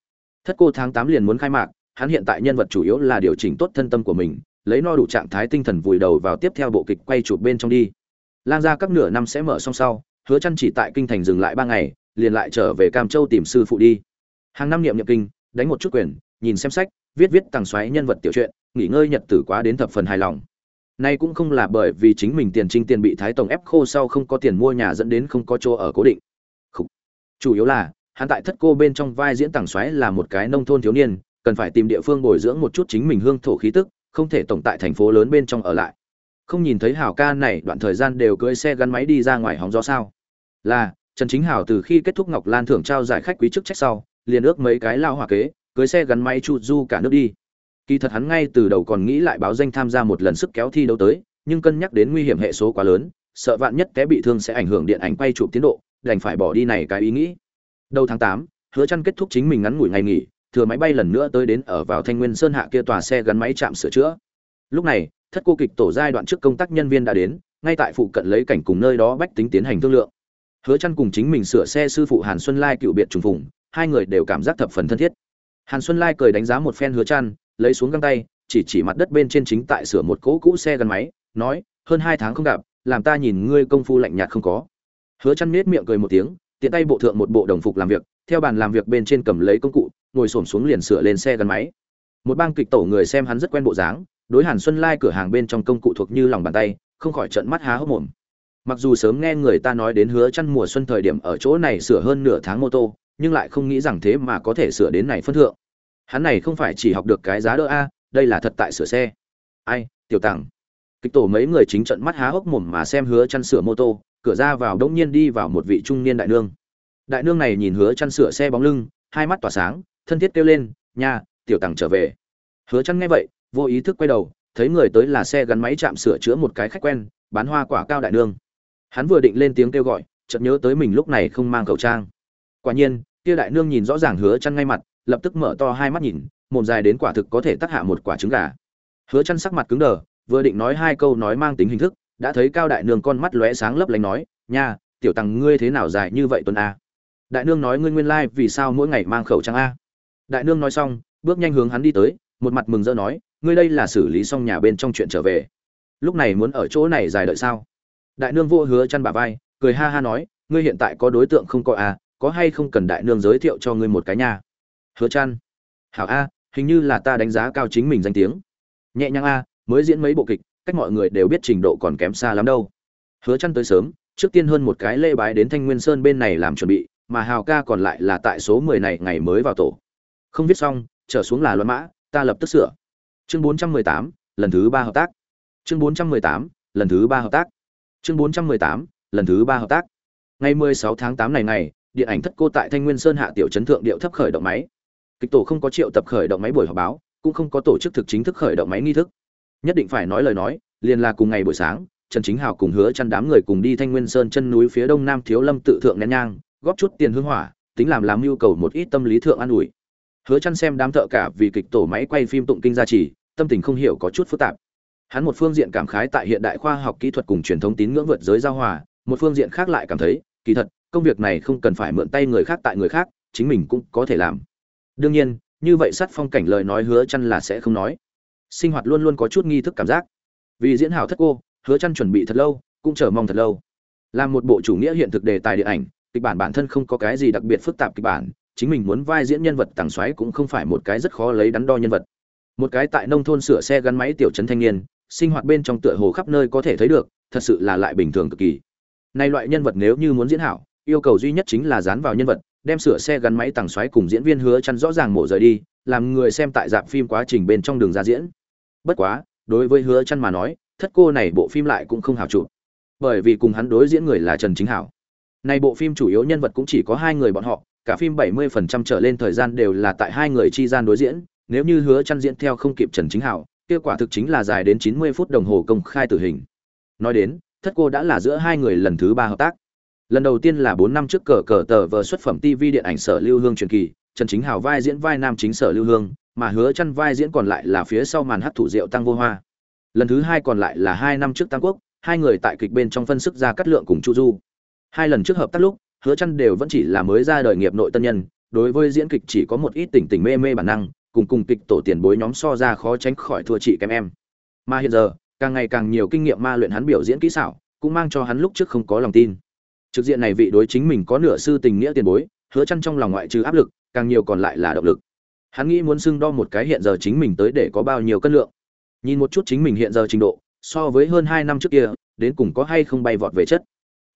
Thất cô tháng 8 liền muốn khai mạc hắn hiện tại nhân vật chủ yếu là điều chỉnh tốt thân tâm của mình, lấy no đủ trạng thái tinh thần vùi đầu vào tiếp theo bộ kịch quay chụp bên trong đi. Lan ra các nửa năm sẽ mở xong sau, hứa chăn chỉ tại kinh thành dừng lại ba ngày, liền lại trở về cam châu tìm sư phụ đi. Hàng năm niệm niệm kinh, đánh một chút quyền, nhìn xem sách, viết viết tàng xoáy nhân vật tiểu truyện, nghỉ ngơi nhật tử quá đến thập phần hài lòng. Nay cũng không là bởi vì chính mình tiền trinh tiền bị thái tổng ép khô sau không có tiền mua nhà dẫn đến không có chỗ ở cố định. Khủ. chủ yếu là, hắn tại thất cô bên trong vai diễn tàng xoáy là một cái nông thôn thiếu niên cần phải tìm địa phương bồi dưỡng một chút chính mình hương thổ khí tức, không thể tổng tại thành phố lớn bên trong ở lại. Không nhìn thấy hảo ca này, đoạn thời gian đều cưỡi xe gắn máy đi ra ngoài hóng gió sao? Là, trần chính hảo từ khi kết thúc ngọc lan thưởng trao giải khách quý chức trách sau, liền ước mấy cái lao hỏa kế, cưỡi xe gắn máy chu du cả nước đi. Kỳ thật hắn ngay từ đầu còn nghĩ lại báo danh tham gia một lần sức kéo thi đấu tới, nhưng cân nhắc đến nguy hiểm hệ số quá lớn, sợ vạn nhất té bị thương sẽ ảnh hưởng điện ảnh quay chụp tiến độ, đành phải bỏ đi này cái ý nghĩ. Đầu tháng tám, hứa Chân kết thúc chính mình ngắn ngủi ngày nghỉ thừa máy bay lần nữa tới đến ở vào thanh nguyên sơn hạ kia tòa xe gắn máy chạm sửa chữa. Lúc này, thất cô kịch tổ giai đoạn trước công tác nhân viên đã đến, ngay tại phụ cận lấy cảnh cùng nơi đó bách tính tiến hành thương lượng. Hứa chăn cùng chính mình sửa xe sư phụ hàn xuân lai cựu biệt trùng phùng, hai người đều cảm giác thập phần thân thiết. Hàn xuân lai cười đánh giá một phen hứa chăn lấy xuống găng tay, chỉ chỉ mặt đất bên trên chính tại sửa một cỗ cũ xe gắn máy, nói, hơn hai tháng không gặp, làm ta nhìn ngươi công phu lạnh nhạt không có. Hứa chăn nết miệng cười một tiếng, tiện tay bộ thượng một bộ đồng phục làm việc, theo bàn làm việc bên trên cầm lấy công cụ ngồi xổm xuống liền sửa lên xe gắn máy. Một bang kịch tổ người xem hắn rất quen bộ dáng, đối hàn xuân lai cửa hàng bên trong công cụ thuộc như lòng bàn tay, không khỏi trợn mắt há hốc mồm. Mặc dù sớm nghe người ta nói đến hứa chăn mùa xuân thời điểm ở chỗ này sửa hơn nửa tháng mô tô, nhưng lại không nghĩ rằng thế mà có thể sửa đến này phân thượng. Hắn này không phải chỉ học được cái giá đỡ a, đây là thật tại sửa xe. Ai, tiểu tặng kịch tổ mấy người chính trận mắt há hốc mồm mà xem hứa chăn sửa mô tô, cửa ra vào đống nhiên đi vào một vị trung niên đại nương. Đại nương này nhìn hứa chăn sửa xe bóng lưng, hai mắt tỏa sáng thân thiết kêu lên, nha, tiểu tằng trở về. Hứa chăn nghe vậy, vô ý thức quay đầu, thấy người tới là xe gắn máy chạm sửa chữa một cái khách quen, bán hoa quả cao đại nương. Hắn vừa định lên tiếng kêu gọi, chợt nhớ tới mình lúc này không mang khẩu trang. Quả nhiên, kia đại nương nhìn rõ ràng hứa chăn ngay mặt, lập tức mở to hai mắt nhìn, mồm dài đến quả thực có thể tác hạ một quả trứng gà. Hứa chăn sắc mặt cứng đờ, vừa định nói hai câu nói mang tính hình thức, đã thấy cao đại nương con mắt lóe sáng lấp lánh nói, nha, tiểu tăng ngươi thế nào dài như vậy tuần a? Đại nương nói, ngươi nguyên lai like vì sao mỗi ngày mang khẩu trang a? Đại nương nói xong, bước nhanh hướng hắn đi tới, một mặt mừng rỡ nói, ngươi đây là xử lý xong nhà bên trong chuyện trở về. Lúc này muốn ở chỗ này dài đợi sao? Đại nương vô hứa chăn bà vai, cười ha ha nói, ngươi hiện tại có đối tượng không có à? có hay không cần đại nương giới thiệu cho ngươi một cái nhà hứa chăn, hảo a, hình như là ta đánh giá cao chính mình danh tiếng. Nhẹ nhàng a, mới diễn mấy bộ kịch, cách mọi người đều biết trình độ còn kém xa lắm đâu. Hứa chăn tới sớm, trước tiên hơn một cái lễ bái đến thanh nguyên sơn bên này làm chuẩn bị, mà hào ca còn lại là tại số 10 này ngày mới vào tổ không viết xong trở xuống là loạn mã ta lập tức sửa. Chương 418, lần thứ ba hợp tác. Chương 418, lần thứ ba hợp tác. Chương 418, lần thứ ba hợp tác. Ngày 16 tháng 8 này ngày điện ảnh thất cô tại thanh nguyên sơn hạ tiểu chấn thượng điệu thấp khởi động máy. Kịch tổ không có triệu tập khởi động máy buổi họp báo cũng không có tổ chức thực chính thức khởi động máy nghi thức. Nhất định phải nói lời nói liền là cùng ngày buổi sáng trần chính hào cùng hứa chăn đám người cùng đi thanh nguyên sơn chân núi phía đông nam thiếu lâm tự thượng nén nhang góp chút tiền hương hỏa tính làm làm nhu cầu một ít tâm lý thượng an ủi hứa chăn xem đám thợ cả vì kịch tổ máy quay phim tụng kinh gia trì, tâm tình không hiểu có chút phức tạp. Hắn một phương diện cảm khái tại hiện đại khoa học kỹ thuật cùng truyền thống tín ngưỡng vượt giới giao hòa, một phương diện khác lại cảm thấy, kỳ thật, công việc này không cần phải mượn tay người khác tại người khác, chính mình cũng có thể làm. Đương nhiên, như vậy sát phong cảnh lời nói hứa chăn là sẽ không nói. Sinh hoạt luôn luôn có chút nghi thức cảm giác. Vì diễn hảo thất cô, hứa chăn chuẩn bị thật lâu, cũng chờ mong thật lâu. Làm một bộ chủ nghĩa hiện thực đề tài điện ảnh, kịch bản bản thân không có cái gì đặc biệt phức tạp kịch bản chính mình muốn vai diễn nhân vật tàng xoáy cũng không phải một cái rất khó lấy đắn đo nhân vật. Một cái tại nông thôn sửa xe gắn máy tiểu trấn thanh niên, sinh hoạt bên trong tựa hồ khắp nơi có thể thấy được, thật sự là lại bình thường cực kỳ. Nay loại nhân vật nếu như muốn diễn hảo, yêu cầu duy nhất chính là dán vào nhân vật, đem sửa xe gắn máy tàng xoáy cùng diễn viên hứa chăn rõ ràng mổ rời đi, làm người xem tại dạp phim quá trình bên trong đường ra diễn. Bất quá, đối với hứa chăn mà nói, thất cô này bộ phim lại cũng không hảo chụp. Bởi vì cùng hắn đối diễn người là trần chính hảo. Nay bộ phim chủ yếu nhân vật cũng chỉ có hai người bọn họ cả phim 70% trở lên thời gian đều là tại hai người chi gian đối diễn, nếu như hứa chăn diễn theo không kịp trần chính hảo, kết quả thực chính là dài đến 90 phút đồng hồ công khai tử hình. Nói đến, thất cô đã là giữa hai người lần thứ ba hợp tác. Lần đầu tiên là bốn năm trước cờ cờ tờ vờ xuất phẩm tv điện ảnh sở lưu hương truyền kỳ, trần chính hào vai diễn vai nam chính sở lưu hương, mà hứa chăn vai diễn còn lại là phía sau màn hát thủ rượu tăng vô hoa. Lần thứ hai còn lại là hai năm trước tăng quốc, hai người tại kịch bên trong phân sức ra cắt lượng cùng chu du. Hai lần trước hợp tác lúc hứa chăn đều vẫn chỉ là mới ra đời nghiệp nội tân nhân, đối với diễn kịch chỉ có một ít tỉnh tỉnh mê mê bản năng, cùng cùng kịch tổ tiền bối nhóm so ra khó tránh khỏi thua chị kém em. Mà hiện giờ, càng ngày càng nhiều kinh nghiệm ma luyện hắn biểu diễn kỹ xảo, cũng mang cho hắn lúc trước không có lòng tin. Trực diện này vị đối chính mình có nửa sư tình nghĩa tiền bối, hứa chăn trong lòng ngoại trừ áp lực, càng nhiều còn lại là động lực. Hắn nghĩ muốn xưng đo một cái hiện giờ chính mình tới để có bao nhiêu cân lượng. Nhìn một chút chính mình hiện giờ trình độ, so với hơn hai năm trước kia, đến cùng có hay không bay vọt về chất.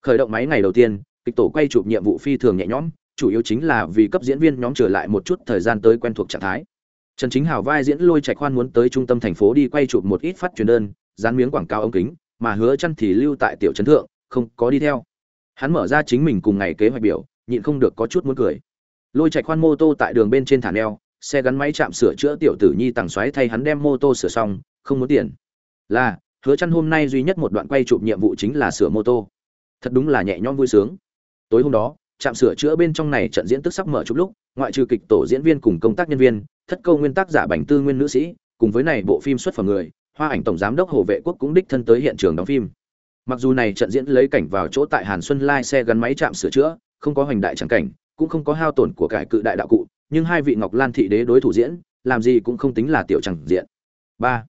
Khởi động máy ngày đầu tiên kịch tổ quay chụp nhiệm vụ phi thường nhẹ nhõm, chủ yếu chính là vì cấp diễn viên nhóm trở lại một chút thời gian tới quen thuộc trạng thái. Trần chính hào vai diễn lôi trạch khoan muốn tới trung tâm thành phố đi quay chụp một ít phát truyền đơn, dán miếng quảng cáo ống kính, mà hứa chăn thì lưu tại tiểu trấn thượng, không có đi theo. Hắn mở ra chính mình cùng ngày kế hoạch biểu, nhịn không được có chút muốn cười. Lôi trạch khoan mô tô tại đường bên trên thả neo, xe gắn máy chạm sửa chữa tiểu tử nhi tàng xoáy thay hắn đem mô tô sửa xong, không muốn tiền. Là, hứa chăn hôm nay duy nhất một đoạn quay chụp nhiệm vụ chính là sửa mô tô. Thật đúng là nhẹ nhõm vui sướng tối hôm đó, trạm sửa chữa bên trong này trận diễn tức sắp mở chút lúc, ngoại trừ kịch tổ diễn viên cùng công tác nhân viên, thất câu nguyên tác giả bành tư nguyên nữ sĩ, cùng với này bộ phim xuất phẩm người, hoa ảnh tổng giám đốc hồ vệ quốc cũng đích thân tới hiện trường đóng phim. Mặc dù này trận diễn lấy cảnh vào chỗ tại hàn xuân lai xe gắn máy trạm sửa chữa, không có hoành đại trắng cảnh, cũng không có hao tổn của cải cự đại đạo cụ, nhưng hai vị ngọc lan thị đế đối thủ diễn, làm gì cũng không tính là tiểu chẳng diện. Ba.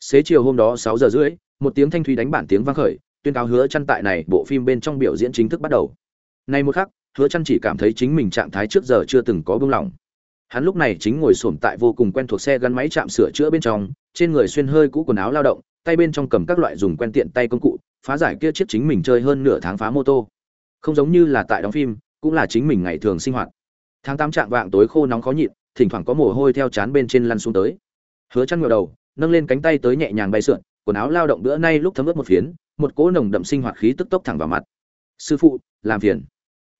Xế chiều hôm đó sáu giờ rưỡi, một tiếng thanh thúy đánh bản tiếng vang khởi, tuyên cáo hứa chăn tại này bộ phim bên trong biểu diễn chính thức bắt đầu nay một khắc, hứa Chân chỉ cảm thấy chính mình trạng thái trước giờ chưa từng có bừng lòng. hắn lúc này chính ngồi xổm tại vô cùng quen thuộc xe gắn máy chạm sửa chữa bên trong, trên người xuyên hơi cũ quần áo lao động, tay bên trong cầm các loại dùng quen tiện tay công cụ, phá giải kia chiếc chính mình chơi hơn nửa tháng phá mô tô. Không giống như là tại đóng phim, cũng là chính mình ngày thường sinh hoạt. Tháng tám trạng vạng tối khô nóng khó nhịn, thỉnh thoảng có mồ hôi theo chán bên trên lăn xuống tới. Hứa Chân ngửa đầu, nâng lên cánh tay tới nhẹ nhàng bay sượn, quần áo lao động bữa nay lúc thấm ướt một phiến, một cỗ nồng đậm sinh hoạt khí tức tốc thẳng vào mặt sư phụ, làm phiền.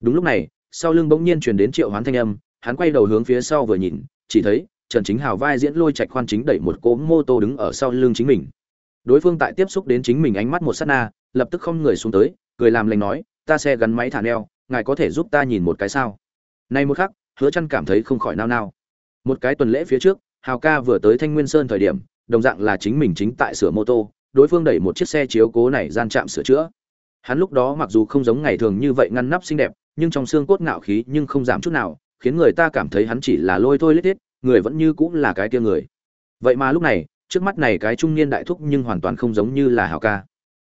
Đúng lúc này, sau lưng bỗng nhiên truyền đến triệu hoán thanh âm, hắn quay đầu hướng phía sau vừa nhìn, chỉ thấy, trần chính hào vai diễn lôi trạch khoan chính đẩy một cỗ mô tô đứng ở sau lưng chính mình. Đối phương tại tiếp xúc đến chính mình ánh mắt một sát na, lập tức không người xuống tới, cười làm lành nói, ta xe gắn máy thả neo, ngài có thể giúp ta nhìn một cái sao? Nay một khắc, hứa chăn cảm thấy không khỏi nao nao. Một cái tuần lễ phía trước, hào ca vừa tới thanh nguyên sơn thời điểm, đồng dạng là chính mình chính tại sửa mô tô, đối phương đẩy một chiếc xe chiếu cố này gian chạm sửa chữa hắn lúc đó mặc dù không giống ngày thường như vậy ngăn nắp xinh đẹp, nhưng trong xương cốt ngạo khí nhưng không giảm chút nào, khiến người ta cảm thấy hắn chỉ là lôi thôi lết hết người vẫn như cũng là cái kia người. Vậy mà lúc này, trước mắt này cái trung niên đại thúc nhưng hoàn toàn không giống như là hào ca.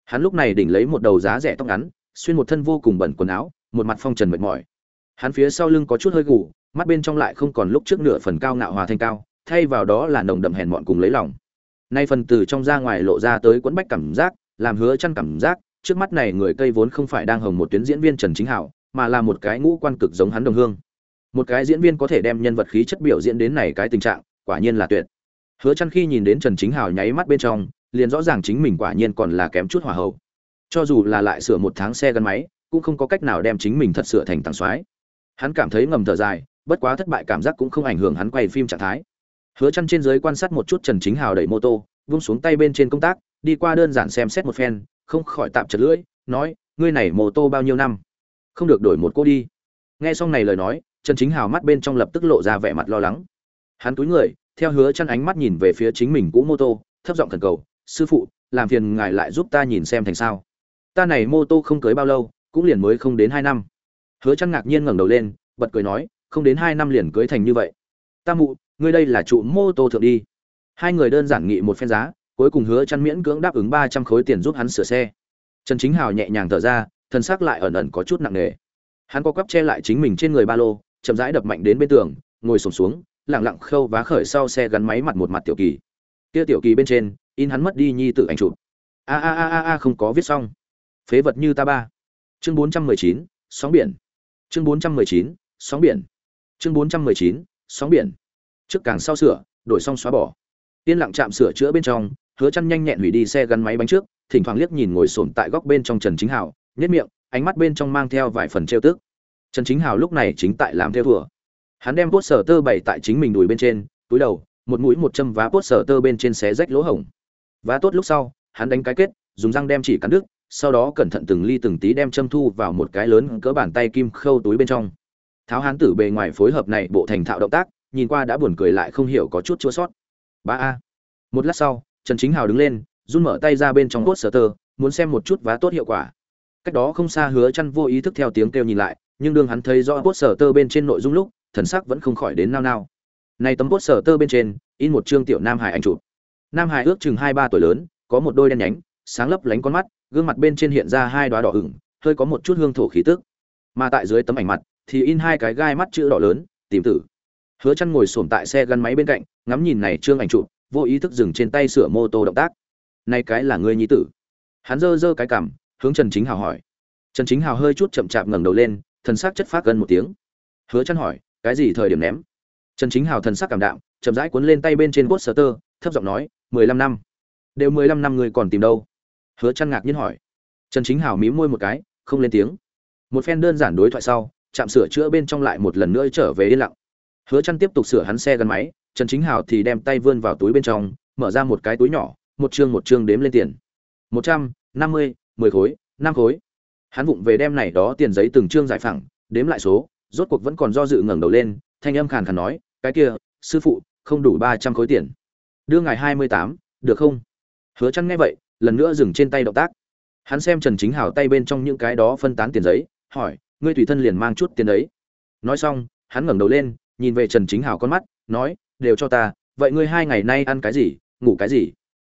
Hắn lúc này đỉnh lấy một đầu giá rẻ tóc ngắn, xuyên một thân vô cùng bẩn quần áo, một mặt phong trần mệt mỏi. Hắn phía sau lưng có chút hơi gù, mắt bên trong lại không còn lúc trước nửa phần cao ngạo hòa thanh cao, thay vào đó là nồng đậm hèn mọn cùng lấy lòng. Nay phần từ trong ra ngoài lộ ra tới quấn bách cảm giác, làm hứa chăn cảm giác trước mắt này người cây vốn không phải đang hồng một tuyến diễn viên trần chính hảo, mà là một cái ngũ quan cực giống hắn đồng hương. Một cái diễn viên có thể đem nhân vật khí chất biểu diễn đến này cái tình trạng, quả nhiên là tuyệt. Hứa Chân khi nhìn đến trần chính hảo nháy mắt bên trong, liền rõ ràng chính mình quả nhiên còn là kém chút hỏa hậu cho dù là lại sửa một tháng xe gắn máy, cũng không có cách nào đem chính mình thật sửa thành tàng soái. Hắn cảm thấy ngầm thở dài, bất quá thất bại cảm giác cũng không ảnh hưởng hắn quay phim trạng thái. Hứa Chân trên dưới quan sát một chút trần chính hào đẩy mô tô, vung xuống tay bên trên công tác, đi qua đơn giản xem xét một phen không khỏi tạm chật lưỡi, nói, ngươi này mô tô bao nhiêu năm? Không được đổi một cô đi. Nghe xong này lời nói, trần chính hào mắt bên trong lập tức lộ ra vẻ mặt lo lắng. Hắn túi người, theo hứa chăn ánh mắt nhìn về phía chính mình cũ mô tô, thấp giọng thần cầu, sư phụ, làm phiền ngài lại giúp ta nhìn xem thành sao? Ta này mô tô không cưới bao lâu, cũng liền mới không đến hai năm. Hứa chăn ngạc nhiên ngẩng đầu lên, bật cười nói, không đến hai năm liền cưới thành như vậy. Ta mụ, ngươi đây là trụ mô tô thượng đi. Hai người đơn giản nghị một phen giá cuối cùng hứa chăn miễn cưỡng đáp ứng ba trăm khối tiền giúp hắn sửa xe. Trần chính hào nhẹ nhàng thở ra thân xác lại ẩn ẩn có chút nặng nề. Hắn có quắp che lại chính mình trên người ba lô chậm rãi đập mạnh đến bên tường ngồi xổm xuống, xuống lặng lặng khâu vá khởi sau xe gắn máy mặt một mặt tiểu kỳ. Kia tiểu kỳ bên trên in hắn mất đi nhi tự ảnh chụp. A a a a a không có viết xong. Phế vật như ta ba. Chương bốn trăm mười chín sóng biển. Chương bốn trăm mười chín sóng biển. Chương bốn trăm mười chín sóng biển. Trước càng sau sửa đổi xong xóa bỏ. Tiên lặng chạm sửa chữa bên trong hứa chăn nhanh nhẹn hủy đi xe gắn máy bánh trước, thỉnh thoảng liếc nhìn ngồi sồn tại góc bên trong trần chính hảo nhất miệng, ánh mắt bên trong mang theo vài phần trêu tức. Trần chính hảo lúc này chính tại làm theo vừa hắn đem bút sở tơ bày tại chính mình đùi bên trên, túi đầu, một mũi một châm vá bút sở tơ bên trên xé rách lỗ hổng. Vá tốt lúc sau, hắn đánh cái kết, dùng răng đem chỉ cắn đứt, sau đó cẩn thận từng ly từng tí đem châm thu vào một cái lớn cỡ bàn tay kim khâu túi bên trong. Tháo hán tử bề ngoài phối hợp này bộ thành thạo động tác, nhìn qua đã buồn cười lại không hiểu có chút chua sót. Ba a. Một lát sau trần chính hào đứng lên, run mở tay ra bên trong cốt sở tơ, muốn xem một chút vá tốt hiệu quả. Cách đó không xa hứa chăn vô ý thức theo tiếng kêu nhìn lại, nhưng đương hắn thấy rõ cốt sở tơ bên trên nội dung lúc, thần sắc vẫn không khỏi đến nao nao. Này tấm cốt sở tơ bên trên, in một chương tiểu nam hải ảnh chụp. Nam hải ước chừng hai ba tuổi lớn, có một đôi đen nhánh, sáng lấp lánh con mắt, gương mặt bên trên hiện ra hai đóa đỏ ửng, hơi có một chút hương thổ khí tức. Mà tại dưới tấm ảnh mặt, thì in hai cái gai mắt chữ đỏ lớn, tìm tử. Hứa chăn ngồi xổm tại xe gắn máy bên cạnh, ngắm nhìn này trương ảnh chụp vô ý thức dừng trên tay sửa mô tô động tác. Này cái là người nhi tử. Hắn giơ giơ cái cằm, hướng trần chính hào hỏi. Trần chính hào hơi chút chậm chạp ngẩng đầu lên, thần sắc chất phát gần một tiếng. Hứa chăn hỏi, cái gì thời điểm ném? Trần chính hào thần sắc cảm đạm, chậm rãi cuốn lên tay bên trên poster thấp giọng nói, mười lăm năm. Đều mười lăm năm người còn tìm đâu? Hứa chăn ngạc nhiên hỏi. Trần chính hào mím môi một cái, không lên tiếng. Một phen đơn giản đối thoại sau chạm sửa chữa bên trong lại một lần nữa trở về yên lặng. Hứa chăn tiếp tục sửa hắn xe gắn máy trần chính hào thì đem tay vươn vào túi bên trong, mở ra một cái túi nhỏ, một chương một chương đếm lên tiền. Một trăm, năm mươi, mười khối, năm khối. Hắn vụng về đem này đó tiền giấy từng chương giải phẳng, đếm lại số, rốt cuộc vẫn còn do dự ngẩng đầu lên, thanh âm khàn khàn nói, cái kia, sư phụ, không đủ ba trăm khối tiền. Đưa ngài hai mươi tám, được không? Hứa chăn nghe vậy, lần nữa dừng trên tay động tác. Hắn xem trần chính hào tay bên trong những cái đó phân tán tiền giấy, hỏi, ngươi tùy thân liền mang chút tiền đấy. Nói xong, hắn ngẩng đầu lên, nhìn về trần chính hào con mắt, nói đều cho ta, vậy ngươi hai ngày nay ăn cái gì, ngủ cái gì?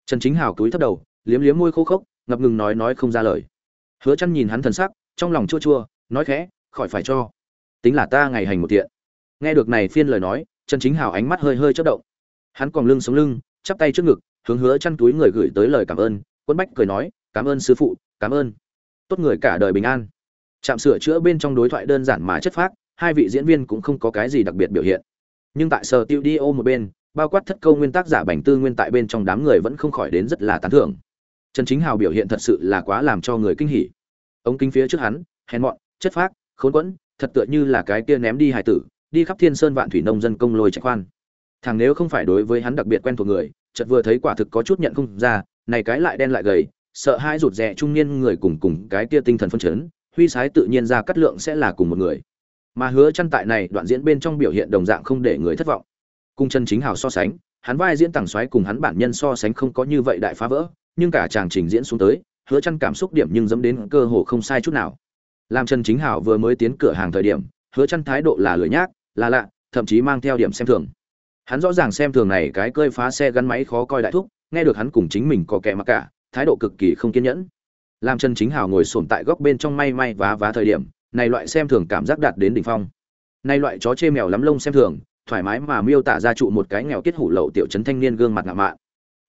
Trần chính hào cúi thấp đầu, liếm liếm môi khô khốc, ngập ngừng nói nói không ra lời. Hứa chăn nhìn hắn thần sắc, trong lòng chua chua, nói khẽ, khỏi phải cho. Tính là ta ngày hành một tiện nghe được này phiên lời nói, trần chính hào ánh mắt hơi hơi chớp động. Hắn còn lưng sống lưng, chắp tay trước ngực, hướng hứa chăn túi người gửi tới lời cảm ơn, quân bách cười nói, cảm ơn sư phụ, cảm ơn. Tốt người cả đời bình an. Chạm sửa chữa bên trong đối thoại đơn giản mà chất phác, hai vị diễn viên cũng không có cái gì đặc biệt biểu hiện nhưng tại sở tiêu đi ô một bên, bao quát thất câu nguyên tác giả bành tư nguyên tại bên trong đám người vẫn không khỏi đến rất là tán thưởng. Trần chính hào biểu hiện thật sự là quá làm cho người kinh hỉ. Ống kính phía trước hắn, hèn mọn, chất phác, khốn quẫn, thật tựa như là cái kia ném đi hải tử, đi khắp thiên sơn vạn thủy nông dân công lôi chạy khoan. Thằng nếu không phải đối với hắn đặc biệt quen thuộc người, chợt vừa thấy quả thực có chút nhận không ra, này cái lại đen lại gầy, sợ hai rụt rè trung niên người cùng cùng cái kia tinh thần phân chấn, huy sái tự nhiên ra cắt lượng sẽ là cùng một người mà hứa chăn tại này đoạn diễn bên trong biểu hiện đồng dạng không để người thất vọng. Cung chân chính hào so sánh, hắn vai diễn tàng xoáy cùng hắn bản nhân so sánh không có như vậy đại phá vỡ, nhưng cả chàng trình diễn xuống tới, hứa chăn cảm xúc điểm nhưng dẫm đến cơ hồ không sai chút nào. Làm trần chính hảo vừa mới tiến cửa hàng thời điểm, hứa chăn thái độ là lười nhác, là lạ, thậm chí mang theo điểm xem thường. Hắn rõ ràng xem thường này cái cơi phá xe gắn máy khó coi đại thúc, nghe được hắn cùng chính mình có kẻ mặc cả, thái độ cực kỳ không kiên nhẫn. Làm trần chính hảo ngồi sồn tại góc bên trong may may vá vá thời điểm này loại xem thường cảm giác đạt đến đỉnh phong. Này loại chó chê mèo lắm lông xem thường, thoải mái mà miêu tả ra trụ một cái nghèo kết hủ lậu tiểu trấn thanh niên gương mặt ngạo mạn.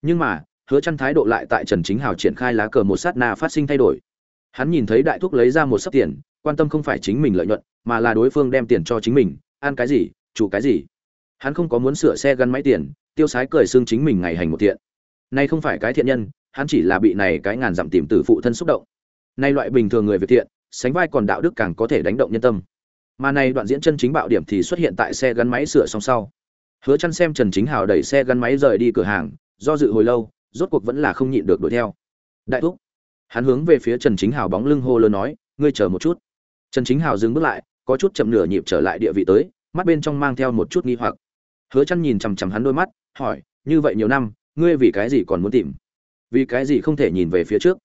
Nhưng mà, hứa chăn thái độ lại tại trần chính hào triển khai lá cờ một sát na phát sinh thay đổi. Hắn nhìn thấy đại thúc lấy ra một sấp tiền, quan tâm không phải chính mình lợi nhuận, mà là đối phương đem tiền cho chính mình, ăn cái gì, chủ cái gì. Hắn không có muốn sửa xe gắn máy tiền, tiêu sái cười xương chính mình ngày hành một thiện. Nay không phải cái thiện nhân, hắn chỉ là bị này cái ngàn dặm tìm tử phụ thân xúc động. Nay loại bình thường người việt thiện sánh vai còn đạo đức càng có thể đánh động nhân tâm. Mà này đoạn diễn chân chính bạo điểm thì xuất hiện tại xe gắn máy sửa xong sau. Hứa chăn xem trần chính hào đẩy xe gắn máy rời đi cửa hàng, do dự hồi lâu, rốt cuộc vẫn là không nhịn được đuổi theo. Đại thúc. Hắn hướng về phía trần chính hào bóng lưng hô lớn nói, ngươi chờ một chút. Trần chính hào dừng bước lại, có chút chậm nửa nhịp trở lại địa vị tới, mắt bên trong mang theo một chút nghi hoặc. Hứa chăn nhìn chằm chằm hắn đôi mắt, hỏi, như vậy nhiều năm, ngươi vì cái gì còn muốn tìm? Vì cái gì không thể nhìn về phía trước?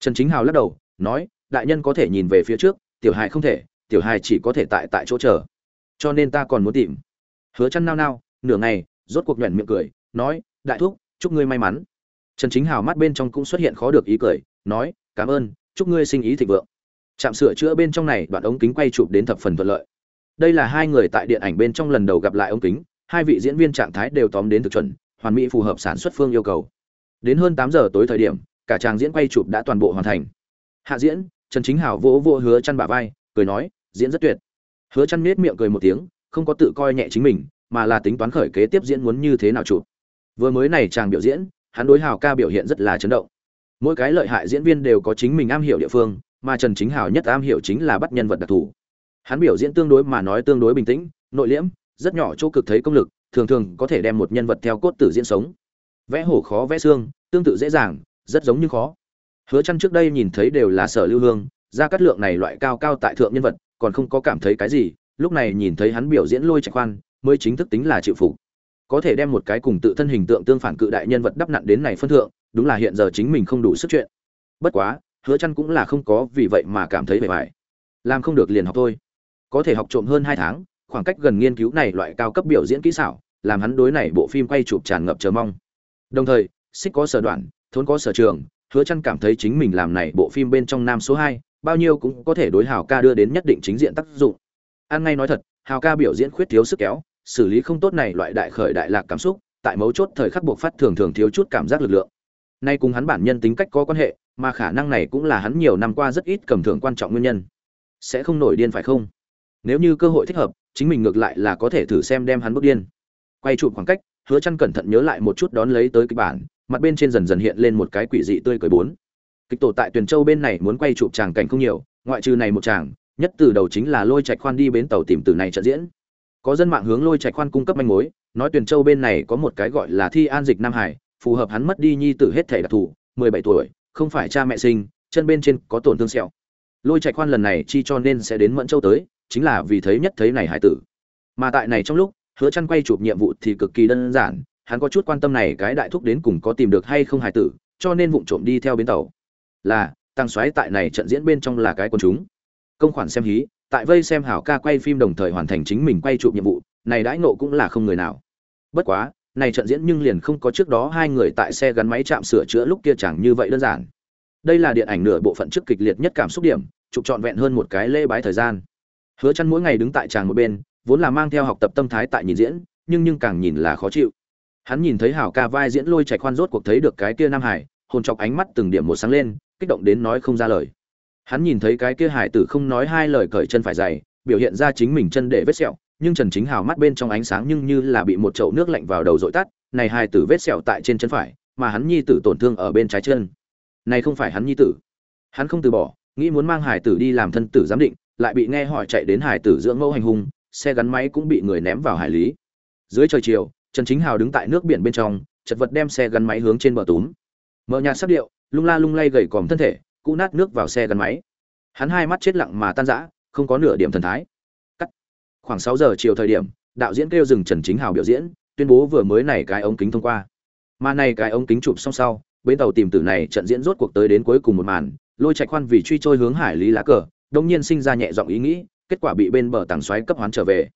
Trần chính hào lắc đầu, nói đại nhân có thể nhìn về phía trước, tiểu hài không thể, tiểu hài chỉ có thể tại tại chỗ chờ. Cho nên ta còn muốn tìm. Hứa chăn nao nao, nửa ngày, rốt cuộc nhuyễn miệng cười, nói, đại thúc, chúc ngươi may mắn. Trần chính hào mắt bên trong cũng xuất hiện khó được ý cười, nói, cảm ơn, chúc ngươi sinh ý thịnh vượng. Chạm sửa chữa bên trong này, đoạn ống kính quay chụp đến thập phần thuận lợi. Đây là hai người tại điện ảnh bên trong lần đầu gặp lại ống kính, hai vị diễn viên trạng thái đều tóm đến thực chuẩn, hoàn mỹ phù hợp sản xuất phương yêu cầu. Đến hơn tám giờ tối thời điểm, cả chàng diễn quay chụp đã toàn bộ hoàn thành. Hạ diễn trần chính Hảo vỗ vỗ hứa chăn bả vai, cười nói, diễn rất tuyệt. Hứa chăn nết miệng cười một tiếng, không có tự coi nhẹ chính mình, mà là tính toán khởi kế tiếp diễn muốn như thế nào chụp. Vừa mới này chàng biểu diễn, hắn đối hảo ca biểu hiện rất là chấn động. Mỗi cái lợi hại diễn viên đều có chính mình am hiểu địa phương, mà trần chính Hảo nhất am hiểu chính là bắt nhân vật đặc thù. Hắn biểu diễn tương đối mà nói tương đối bình tĩnh, nội liễm, rất nhỏ chỗ cực thấy công lực, thường thường có thể đem một nhân vật theo cốt tử diễn sống. Vẽ hổ khó vẽ xương, tương tự dễ dàng, rất giống như khó hứa chăn trước đây nhìn thấy đều là sở lưu hương, ra cát lượng này loại cao cao tại thượng nhân vật, còn không có cảm thấy cái gì, lúc này nhìn thấy hắn biểu diễn lôi trạch khoan, mới chính thức tính là chịu phục. Có thể đem một cái cùng tự thân hình tượng tương phản cự đại nhân vật đắp nặn đến này phân thượng, đúng là hiện giờ chính mình không đủ sức chuyện. Bất quá, hứa chăn cũng là không có vì vậy mà cảm thấy bề bài làm không được liền học thôi. Có thể học trộm hơn hai tháng, khoảng cách gần nghiên cứu này loại cao cấp biểu diễn kỹ xảo, làm hắn đối này bộ phim quay chụp tràn ngập chờ mong. Đồng thời xích có sở đoạn, thốn có sở trường hứa chăn cảm thấy chính mình làm này bộ phim bên trong nam số 2, bao nhiêu cũng có thể đối hào ca đưa đến nhất định chính diện tác dụng. An ngay nói thật hào ca biểu diễn khuyết thiếu sức kéo xử lý không tốt này loại đại khởi đại lạc cảm xúc tại mấu chốt thời khắc buộc phát thường thường thiếu chút cảm giác lực lượng. Nay cùng hắn bản nhân tính cách có quan hệ mà khả năng này cũng là hắn nhiều năm qua rất ít cầm thưởng quan trọng nguyên nhân. Sẽ không nổi điên phải không? Nếu như cơ hội thích hợp chính mình ngược lại là có thể thử xem đem hắn bước điên. Quay chụp khoảng cách hứa chăn cẩn thận nhớ lại một chút đón lấy tới kịch bản mặt bên trên dần dần hiện lên một cái quỷ dị tươi cười bốn. Kịch tổ tại tuyền châu bên này muốn quay chụp tràng cảnh không nhiều, ngoại trừ này một tràng, nhất từ đầu chính là lôi trạch khoan đi bến tàu tìm từ này trận diễn. Có dân mạng hướng lôi trạch khoan cung cấp manh mối, nói tuyền châu bên này có một cái gọi là thi an dịch nam hải, phù hợp hắn mất đi nhi tử hết thể đặc thù 17 tuổi, không phải cha mẹ sinh, chân bên trên có tổn thương sẹo. Lôi trạch khoan lần này chi cho nên sẽ đến mẫn châu tới, chính là vì thấy nhất thấy này hải tử. Mà tại này trong lúc, hứa chăn quay chụp nhiệm vụ thì cực kỳ đơn giản hắn có chút quan tâm này cái đại thúc đến cùng có tìm được hay không hải tử, cho nên vụng trộm đi theo bến tàu. Là, tăng xoáy tại này trận diễn bên trong là cái quần chúng. Công khoản xem hí, tại vây xem hảo ca quay phim đồng thời hoàn thành chính mình quay chụp nhiệm vụ, này đãi nộ cũng là không người nào. Bất quá, này trận diễn nhưng liền không có trước đó hai người tại xe gắn máy chạm sửa chữa lúc kia chẳng như vậy đơn giản. Đây là điện ảnh nửa bộ phận trước kịch liệt nhất cảm xúc điểm, chụp trọn vẹn hơn một cái lễ bái thời gian. Hứa chăn mỗi ngày đứng tại tràng một bên, vốn là mang theo học tập tâm thái tại nhìn diễn, nhưng nhưng càng nhìn là khó chịu hắn nhìn thấy hảo ca vai diễn lôi chạy khoan rốt cuộc thấy được cái kia nam hải, hồn chọc ánh mắt từng điểm một sáng lên, kích động đến nói không ra lời. Hắn nhìn thấy cái kia hải tử không nói hai lời cởi chân phải dày, biểu hiện ra chính mình chân để vết sẹo, nhưng trần chính hào mắt bên trong ánh sáng nhưng như là bị một chậu nước lạnh vào đầu dội tắt, này hải tử vết sẹo tại trên chân phải, mà hắn nhi tử tổn thương ở bên trái chân. Này không phải hắn nhi tử. Hắn không từ bỏ, nghĩ muốn mang hải tử đi làm thân tử giám định, lại bị nghe hỏi chạy đến hải tử dưỡng mẫu hành hung, xe gắn máy cũng bị người ném vào hải lý. Dưới trời chiều trần chính hào đứng tại nước biển bên trong, chật vật đem xe gắn máy hướng trên bờ túm. Mở nhạt sắc điệu, lung la lung lay gầy còm thân thể, cũ nát nước vào xe gắn máy. Hắn hai mắt chết lặng mà tan rã, không có nửa điểm thần thái. Cắt. Khoảng sáu giờ chiều thời điểm, đạo diễn kêu dừng trần chính hào biểu diễn, tuyên bố vừa mới này cái ống kính thông qua. Mà này cái ống kính chụp xong sau, bến tàu tìm tử này trận diễn rốt cuộc tới đến cuối cùng một màn, lôi chạy khoan vì truy trôi hướng hải lý lá cờ, đông nhiên sinh ra nhẹ giọng ý nghĩ, kết quả bị bên bờ tảng xoáy cấp hoán trở về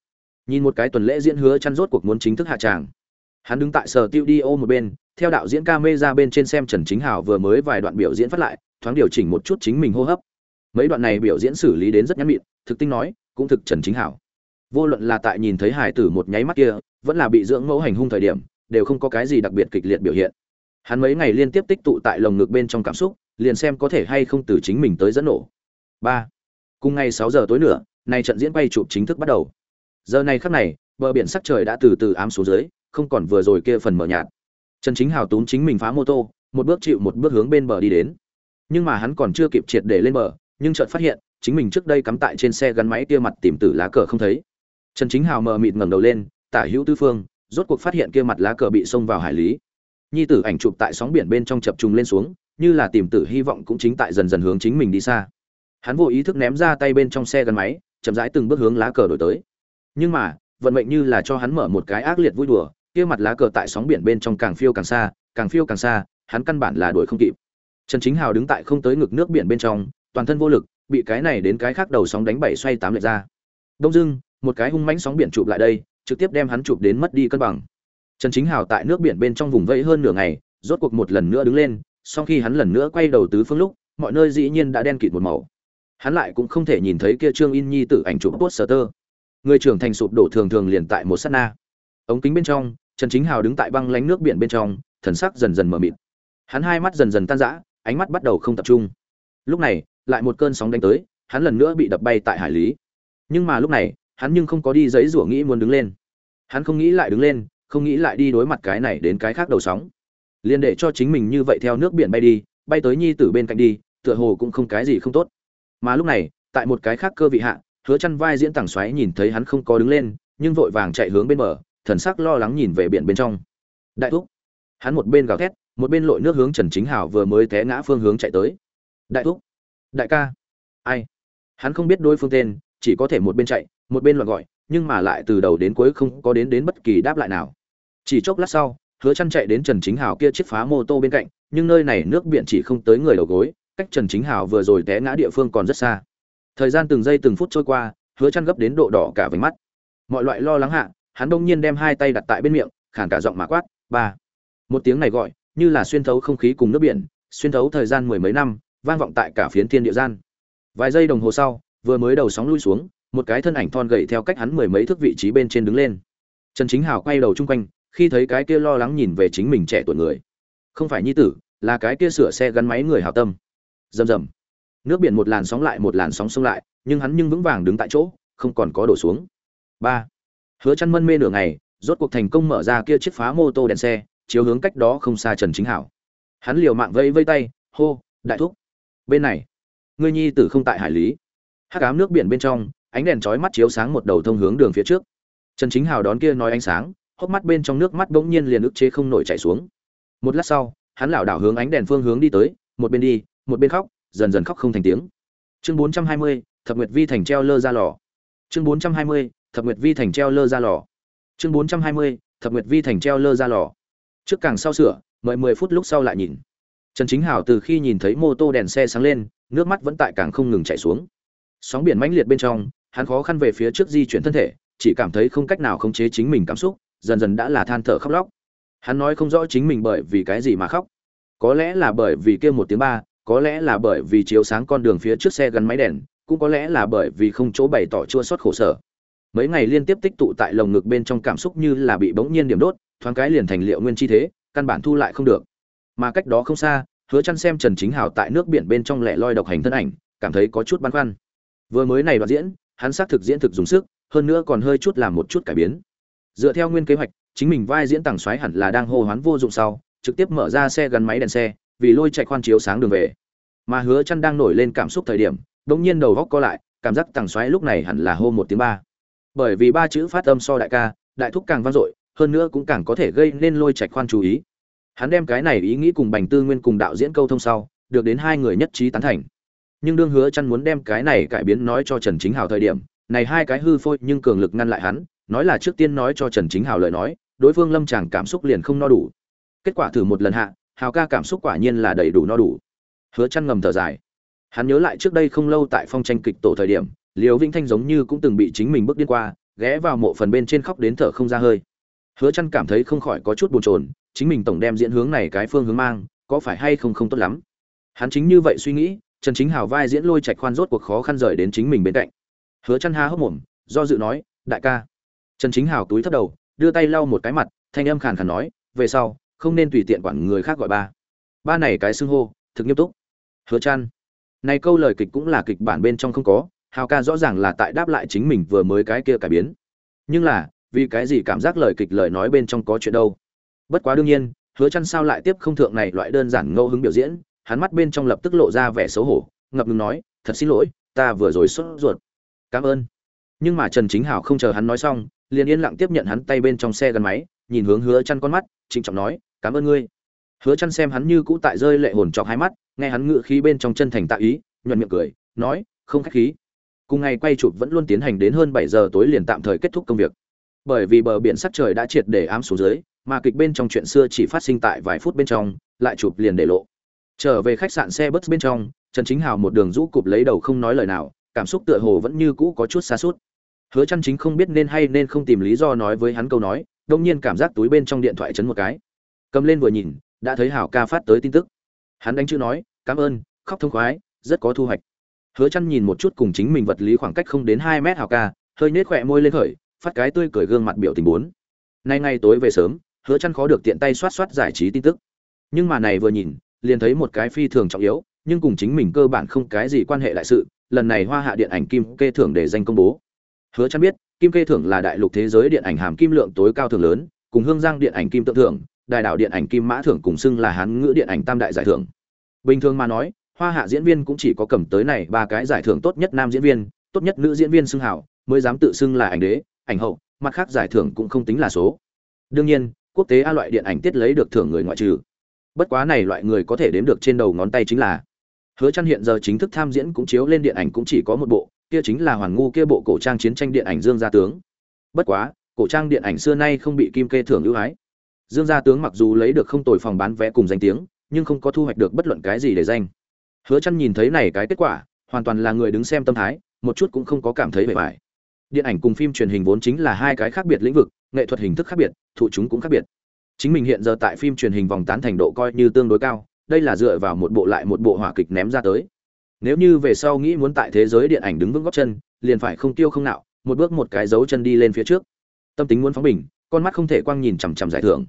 nhìn một cái tuần lễ diễn hứa chăn rốt cuộc muốn chính thức hạ tràng. Hắn đứng tại sở tiêu đi ô một bên, theo đạo diễn ca mê ra bên trên xem trần chính hào vừa mới vài đoạn biểu diễn phát lại, thoáng điều chỉnh một chút chính mình hô hấp. Mấy đoạn này biểu diễn xử lý đến rất nhắn mịn thực tinh nói, cũng thực trần chính hảo. Vô luận là tại nhìn thấy hải tử một nháy mắt kia, vẫn là bị dưỡng mẫu hành hung thời điểm, đều không có cái gì đặc biệt kịch liệt biểu hiện. Hắn mấy ngày liên tiếp tích tụ tại lồng ngực bên trong cảm xúc, liền xem có thể hay không từ chính mình tới dẫn nổ. Ba. Cùng ngày sáu giờ tối nữa nay trận diễn bay chụp chính thức bắt đầu giờ này khắc này, bờ biển sắc trời đã từ từ ám xuống dưới, không còn vừa rồi kia phần mở nhạt. Trần chính hào túm chính mình phá mô tô, một bước chịu một bước hướng bên bờ đi đến. Nhưng mà hắn còn chưa kịp triệt để lên bờ, nhưng chợt phát hiện, chính mình trước đây cắm tại trên xe gắn máy kia mặt tìm tử lá cờ không thấy. Trần chính hào mờ mịt ngẩng đầu lên, tả hữu tư phương, rốt cuộc phát hiện kia mặt lá cờ bị xông vào hải lý. Nhi tử ảnh chụp tại sóng biển bên trong chập trùng lên xuống, như là tìm tử hy vọng cũng chính tại dần dần hướng chính mình đi xa. Hắn vô ý thức ném ra tay bên trong xe gắn máy, chậm rãi từng bước hướng lá cờ đổi tới nhưng mà, vận mệnh như là cho hắn mở một cái ác liệt vui đùa, kia mặt lá cờ tại sóng biển bên trong càng phiêu càng xa, càng phiêu càng xa, hắn căn bản là đuổi không kịp. Trần chính hào đứng tại không tới ngực nước biển bên trong, toàn thân vô lực, bị cái này đến cái khác đầu sóng đánh bảy xoay tám lệch ra. Đông dưng một cái hung mãnh sóng biển chụp lại đây, trực tiếp đem hắn chụp đến mất đi cân bằng. Trần chính hào tại nước biển bên trong vùng vẫy hơn nửa ngày, rốt cuộc một lần nữa đứng lên, sau khi hắn lần nữa quay đầu tứ phương lúc, mọi nơi dĩ nhiên đã đen kịt một màu. Hắn lại cũng không thể nhìn thấy kia trương in nhi tử ảnh chụp poster người trưởng thành sụp đổ thường thường liền tại một sát na. Ống kính bên trong, trần chính hào đứng tại băng lánh nước biển bên trong, thần sắc dần dần mờ mịt. Hắn hai mắt dần dần tan rã, ánh mắt bắt đầu không tập trung. Lúc này, lại một cơn sóng đánh tới, hắn lần nữa bị đập bay tại hải lý. Nhưng mà lúc này, hắn nhưng không có đi giấy rủa nghĩ muốn đứng lên. Hắn không nghĩ lại đứng lên, không nghĩ lại đi đối mặt cái này đến cái khác đầu sóng. Liền để cho chính mình như vậy theo nước biển bay đi, bay tới nhi tử bên cạnh đi, tựa hồ cũng không cái gì không tốt. Mà lúc này, tại một cái khác cơ vị hạ hứa chăn vai diễn tảng xoáy nhìn thấy hắn không có đứng lên, nhưng vội vàng chạy hướng bên bờ, thần sắc lo lắng nhìn về biển bên trong. Đại thúc. Hắn một bên gào thét, một bên lội nước hướng trần chính hảo vừa mới té ngã phương hướng chạy tới. Đại thúc. Đại ca. Ai? Hắn không biết đối phương tên, chỉ có thể một bên chạy, một bên loạn gọi, nhưng mà lại từ đầu đến cuối không có đến đến bất kỳ đáp lại nào. Chỉ chốc lát sau, hứa chăn chạy đến trần chính hảo kia chiếc phá mô tô bên cạnh, nhưng nơi này nước biển chỉ không tới người đầu gối, cách trần chính hảo vừa rồi té ngã địa phương còn rất xa thời gian từng giây từng phút trôi qua, hứa chăn gấp đến độ đỏ cả vành mắt. Mọi loại lo lắng hạ, hắn đông nhiên đem hai tay đặt tại bên miệng khản cả giọng mà quát, ba. Một tiếng này gọi, như là xuyên thấu không khí cùng nước biển, xuyên thấu thời gian mười mấy năm, vang vọng tại cả phiến thiên địa gian. Vài giây đồng hồ sau, vừa mới đầu sóng lui xuống, một cái thân ảnh thon gầy theo cách hắn mười mấy thước vị trí bên trên đứng lên. Trần chính hào quay đầu chung quanh, khi thấy cái kia lo lắng nhìn về chính mình trẻ tuổi người. Không phải nhi tử, là cái kia sửa xe gắn máy người hào tâm. Rầm rầm nước biển một làn sóng lại, một làn sóng xông lại, nhưng hắn nhưng vững vàng đứng tại chỗ, không còn có đổ xuống. Ba. Hứa chăn mân mê nửa ngày, rốt cuộc thành công mở ra kia chiếc phá mô tô đèn xe, chiếu hướng cách đó không xa trần chính hảo. Hắn liều mạng vây vây tay, hô, đại thúc, bên này, ngươi nhi tử không tại hải lý. Hắc ám nước biển bên trong, ánh đèn chói mắt chiếu sáng một đầu thông hướng đường phía trước. Trần chính hào đón kia nói ánh sáng, hốc mắt bên trong nước mắt bỗng nhiên liền ức chế không nổi chảy xuống. Một lát sau, hắn lảo đảo hướng ánh đèn phương hướng đi tới, một bên đi, một bên khóc dần dần khóc không thành tiếng. Chương 420, thập nguyệt vi thành treo lơ ra lò. Chương 420, thập nguyệt vi thành treo lơ ra lò. Chương 420, thập nguyệt vi thành treo lơ ra lò. Trước càng sau sửa mời 10 phút lúc sau lại nhìn. Trần chính hảo từ khi nhìn thấy mô tô đèn xe sáng lên nước mắt vẫn tại càng không ngừng chảy xuống. Sóng biển mãnh liệt bên trong hắn khó khăn về phía trước di chuyển thân thể chỉ cảm thấy không cách nào khống chế chính mình cảm xúc dần dần đã là than thở khóc lóc. Hắn nói không rõ chính mình bởi vì cái gì mà khóc. Có lẽ là bởi vì kia một tiếng ba có lẽ là bởi vì chiếu sáng con đường phía trước xe gắn máy đèn, cũng có lẽ là bởi vì không chỗ bày tỏ chua xót khổ sở. Mấy ngày liên tiếp tích tụ tại lồng ngực bên trong cảm xúc như là bị bỗng nhiên điểm đốt, thoáng cái liền thành liệu nguyên chi thế, căn bản thu lại không được. Mà cách đó không xa, hứa chăn xem trần chính hào tại nước biển bên trong lẻ loi độc hành thân ảnh, cảm thấy có chút băn khoăn. Vừa mới này đoạn diễn, hắn xác thực diễn thực dùng sức, hơn nữa còn hơi chút làm một chút cải biến. Dựa theo nguyên kế hoạch, chính mình vai diễn tàng xoáy hẳn là đang hô hoán vô dụng sau, trực tiếp mở ra xe gắn máy đèn xe vì lôi chạy khoan chiếu sáng đường về. Mà hứa chăn đang nổi lên cảm xúc thời điểm, đống nhiên đầu góc co lại, cảm giác tàng xoáy lúc này hẳn là hô một tiếng ba. Bởi vì ba chữ phát âm so đại ca, đại thúc càng vang dội, hơn nữa cũng càng có thể gây nên lôi chạy khoan chú ý. Hắn đem cái này ý nghĩ cùng bành tư nguyên cùng đạo diễn câu thông sau, được đến hai người nhất trí tán thành. Nhưng đương hứa chăn muốn đem cái này cải biến nói cho trần chính hào thời điểm, này hai cái hư phôi nhưng cường lực ngăn lại hắn, nói là trước tiên nói cho trần chính hào lời nói, đối phương lâm chàng cảm xúc liền không no đủ. Kết quả thử một lần hạ hào ca cảm xúc quả nhiên là đầy đủ no đủ. Hứa chăn ngầm thở dài. Hắn nhớ lại trước đây không lâu tại phong tranh kịch tổ thời điểm liều vĩnh thanh giống như cũng từng bị chính mình bước điên qua, ghé vào mộ phần bên trên khóc đến thở không ra hơi. Hứa chăn cảm thấy không khỏi có chút buồn chồn, chính mình tổng đem diễn hướng này cái phương hướng mang, có phải hay không không tốt lắm? Hắn chính như vậy suy nghĩ, trần chính hào vai diễn lôi trạch khoan rốt cuộc khó khăn rời đến chính mình bên cạnh. Hứa chăn ha hốc mồm, do dự nói, đại ca. Trần chính hào túi thấp đầu, đưa tay lau một cái mặt, thanh âm khàn khàn nói, về sau không nên tùy tiện quản người khác gọi ba. Ba này cái xưng hô, thực nghiêm túc. Hứa chan. Này câu lời kịch cũng là kịch bản bên trong không có, hào ca rõ ràng là tại đáp lại chính mình vừa mới cái kia cải biến. Nhưng là, vì cái gì cảm giác lời kịch lời nói bên trong có chuyện đâu? Bất quá đương nhiên, hứa chăn sao lại tiếp không thượng này loại đơn giản ngẫu hứng biểu diễn, hắn mắt bên trong lập tức lộ ra vẻ xấu hổ, ngập ngừng nói, thật xin lỗi, ta vừa rồi sốt ruột. Cảm ơn. Nhưng mà trần chính hảo không chờ hắn nói xong, liền yên lặng tiếp nhận hắn tay bên trong xe gắn máy, nhìn hướng hứa chăn con mắt, trịnh trọng nói cảm ơn ngươi. Hứa chăn xem hắn như cũ tại rơi lệ hồn trọc hai mắt, nghe hắn ngự khí bên trong chân thành tạ ý, nhuận miệng cười, nói, không khách khí. Cùng ngày quay chụp vẫn luôn tiến hành đến hơn 7 giờ tối liền tạm thời kết thúc công việc. Bởi vì bờ biển sắc trời đã triệt để ám xuống dưới, mà kịch bên trong chuyện xưa chỉ phát sinh tại vài phút bên trong, lại chụp liền để lộ. Trở về khách sạn xe bus bên trong, trần chính hào một đường rũ cụp lấy đầu không nói lời nào, cảm xúc tựa hồ vẫn như cũ có chút xa suốt hứa chăn chính không biết nên hay nên không tìm lý do nói với hắn câu nói đông nhiên cảm giác túi bên trong điện thoại chấn một cái cầm lên vừa nhìn, đã thấy hảo ca phát tới tin tức. Hắn đánh chữ nói, cảm ơn, khóc thông khoái, rất có thu hoạch. Hứa chăn nhìn một chút cùng chính mình vật lý khoảng cách không đến hai mét hảo ca, hơi nết khỏe môi lên khởi, phát cái tươi cười gương mặt biểu tình bốn. Nay ngay tối về sớm, hứa chăn khó được tiện tay xoát xoát giải trí tin tức. Nhưng mà này vừa nhìn, liền thấy một cái phi thường trọng yếu, nhưng cùng chính mình cơ bản không cái gì quan hệ đại sự, lần này hoa hạ điện ảnh kim kê thưởng để danh công bố. Hứa chăn biết, kim kê thưởng là đại lục thế giới điện ảnh hàm kim lượng tối cao thưởng lớn, cùng hương giang điện ảnh kim tượng thưởng đại đạo điện ảnh kim mã thưởng cùng xưng là hán ngữ điện ảnh tam đại giải thưởng. Bình thường mà nói, hoa hạ diễn viên cũng chỉ có cầm tới này ba cái giải thưởng tốt nhất nam diễn viên, tốt nhất nữ diễn viên xưng hảo, mới dám tự xưng là ảnh đế, ảnh hậu, mặt khác giải thưởng cũng không tính là số. Đương nhiên, quốc tế a loại điện ảnh tiết lấy được thưởng người ngoại trừ. Bất quá này loại người có thể đếm được trên đầu ngón tay chính là hứa chăn hiện giờ chính thức tham diễn cũng chiếu lên điện ảnh cũng chỉ có một bộ, kia chính là hoàn ngu kia bộ cổ trang chiến tranh điện ảnh dương gia tướng. Bất quá, cổ trang điện ảnh xưa nay không bị kim kê thưởng ưu ái dương gia tướng mặc dù lấy được không tồi phòng bán vé cùng danh tiếng, nhưng không có thu hoạch được bất luận cái gì để danh. Hứa Chân nhìn thấy này cái kết quả, hoàn toàn là người đứng xem tâm thái, một chút cũng không có cảm thấy bề bại điện ảnh cùng phim truyền hình vốn chính là hai cái khác biệt lĩnh vực, nghệ thuật hình thức khác biệt, thụ chúng cũng khác biệt. Chính mình hiện giờ tại phim truyền hình vòng tán thành độ coi như tương đối cao, đây là dựa vào một bộ lại một bộ hỏa kịch ném ra tới. Nếu như về sau nghĩ muốn tại thế giới điện ảnh đứng vững gót chân, liền phải không tiêu không nạo, một bước một cái dấu chân đi lên phía trước. Tâm tính muốn phóng bình con mắt không thể quang nhìn chằm chằm giải thưởng.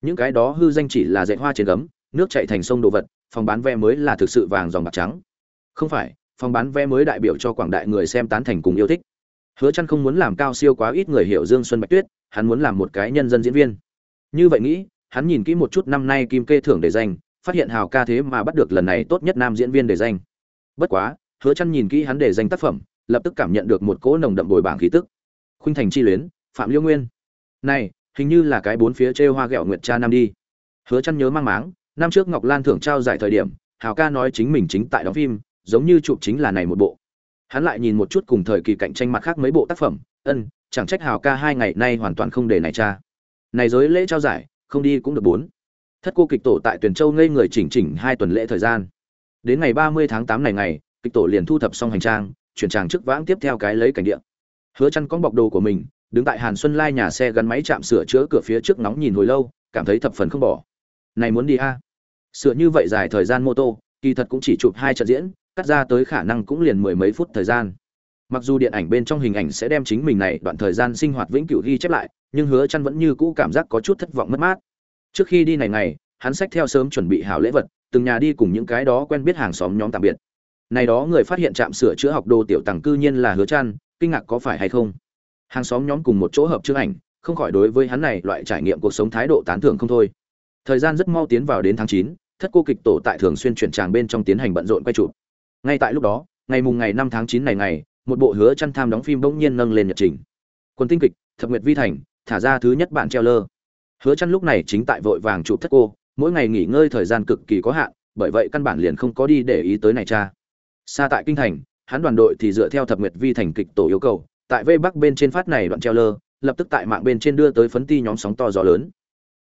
Những cái đó hư danh chỉ là dạy hoa trên gấm, nước chạy thành sông đồ vật, phòng bán vé mới là thực sự vàng dòng bạc trắng. Không phải, phòng bán vé mới đại biểu cho quảng đại người xem tán thành cùng yêu thích. Hứa chăn không muốn làm cao siêu quá ít người hiểu dương xuân bạch tuyết, hắn muốn làm một cái nhân dân diễn viên. Như vậy nghĩ, hắn nhìn kỹ một chút năm nay kim kê thưởng để danh, phát hiện hào ca thế mà bắt được lần này tốt nhất nam diễn viên để danh. Bất quá, hứa chăn nhìn kỹ hắn để danh tác phẩm, lập tức cảm nhận được một cỗ nồng đậm bồi bảng khí tức. Khuynh thành chi luyến, phạm liêu nguyên này, hình như là cái bốn phía trêu hoa ghẹo nguyệt cha năm đi. Hứa chăn nhớ mang máng, năm trước ngọc lan thưởng trao giải thời điểm, hào ca nói chính mình chính tại đóng phim, giống như chụp chính là này một bộ. Hắn lại nhìn một chút cùng thời kỳ cạnh tranh mặt khác mấy bộ tác phẩm, ân, chẳng trách hào ca hai ngày nay hoàn toàn không để này cha. Này giới lễ trao giải, không đi cũng được bốn. Thất cô kịch tổ tại tuyển châu ngây người chỉnh chỉnh hai tuần lễ thời gian. Đến ngày ba mươi tháng tám này ngày, kịch tổ liền thu thập xong hành trang, chuyển trang trước vãng tiếp theo cái lấy cảnh địa. Hứa chăn con bọc đồ của mình đứng tại hàn xuân lai nhà xe gắn máy chạm sửa chữa cửa phía trước nóng nhìn hồi lâu cảm thấy thập phần không bỏ. Này muốn đi a? Sửa như vậy dài thời gian mô tô kỳ thật cũng chỉ chụp hai trận diễn cắt ra tới khả năng cũng liền mười mấy phút thời gian. Mặc dù điện ảnh bên trong hình ảnh sẽ đem chính mình này đoạn thời gian sinh hoạt vĩnh cửu ghi chép lại nhưng hứa Chân vẫn như cũ cảm giác có chút thất vọng mất mát. Trước khi đi này ngày hắn xách theo sớm chuẩn bị hảo lễ vật từng nhà đi cùng những cái đó quen biết hàng xóm nhóm tạm biệt. Này đó người phát hiện trạm sửa chữa học đồ tiểu tàng cư nhiên là hứa Chân, kinh ngạc có phải hay không? Hàng xóm nhóm cùng một chỗ hợp chương ảnh không khỏi đối với hắn này loại trải nghiệm cuộc sống thái độ tán thưởng không thôi. Thời gian rất mau tiến vào đến tháng chín, thất cô kịch tổ tại thường xuyên chuyển tràng bên trong tiến hành bận rộn quay chụp. Ngay tại lúc đó ngày mùng ngày năm tháng chín này ngày một bộ hứa chăn tham đóng phim bỗng nhiên nâng lên nhật trình. Quân tinh kịch thập nguyệt vi thành thả ra thứ nhất bạn treo lơ hứa chăn lúc này chính tại vội vàng chụp thất cô mỗi ngày nghỉ ngơi thời gian cực kỳ có hạn bởi vậy căn bản liền không có đi để ý tới này cha. Xa tại kinh thành hắn đoàn đội thì dựa theo thập nguyệt vi thành kịch tổ yêu cầu tại vây bắc bên trên phát này đoạn treo lơ, lập tức tại mạng bên trên đưa tới phấn ti nhóm sóng to gió lớn.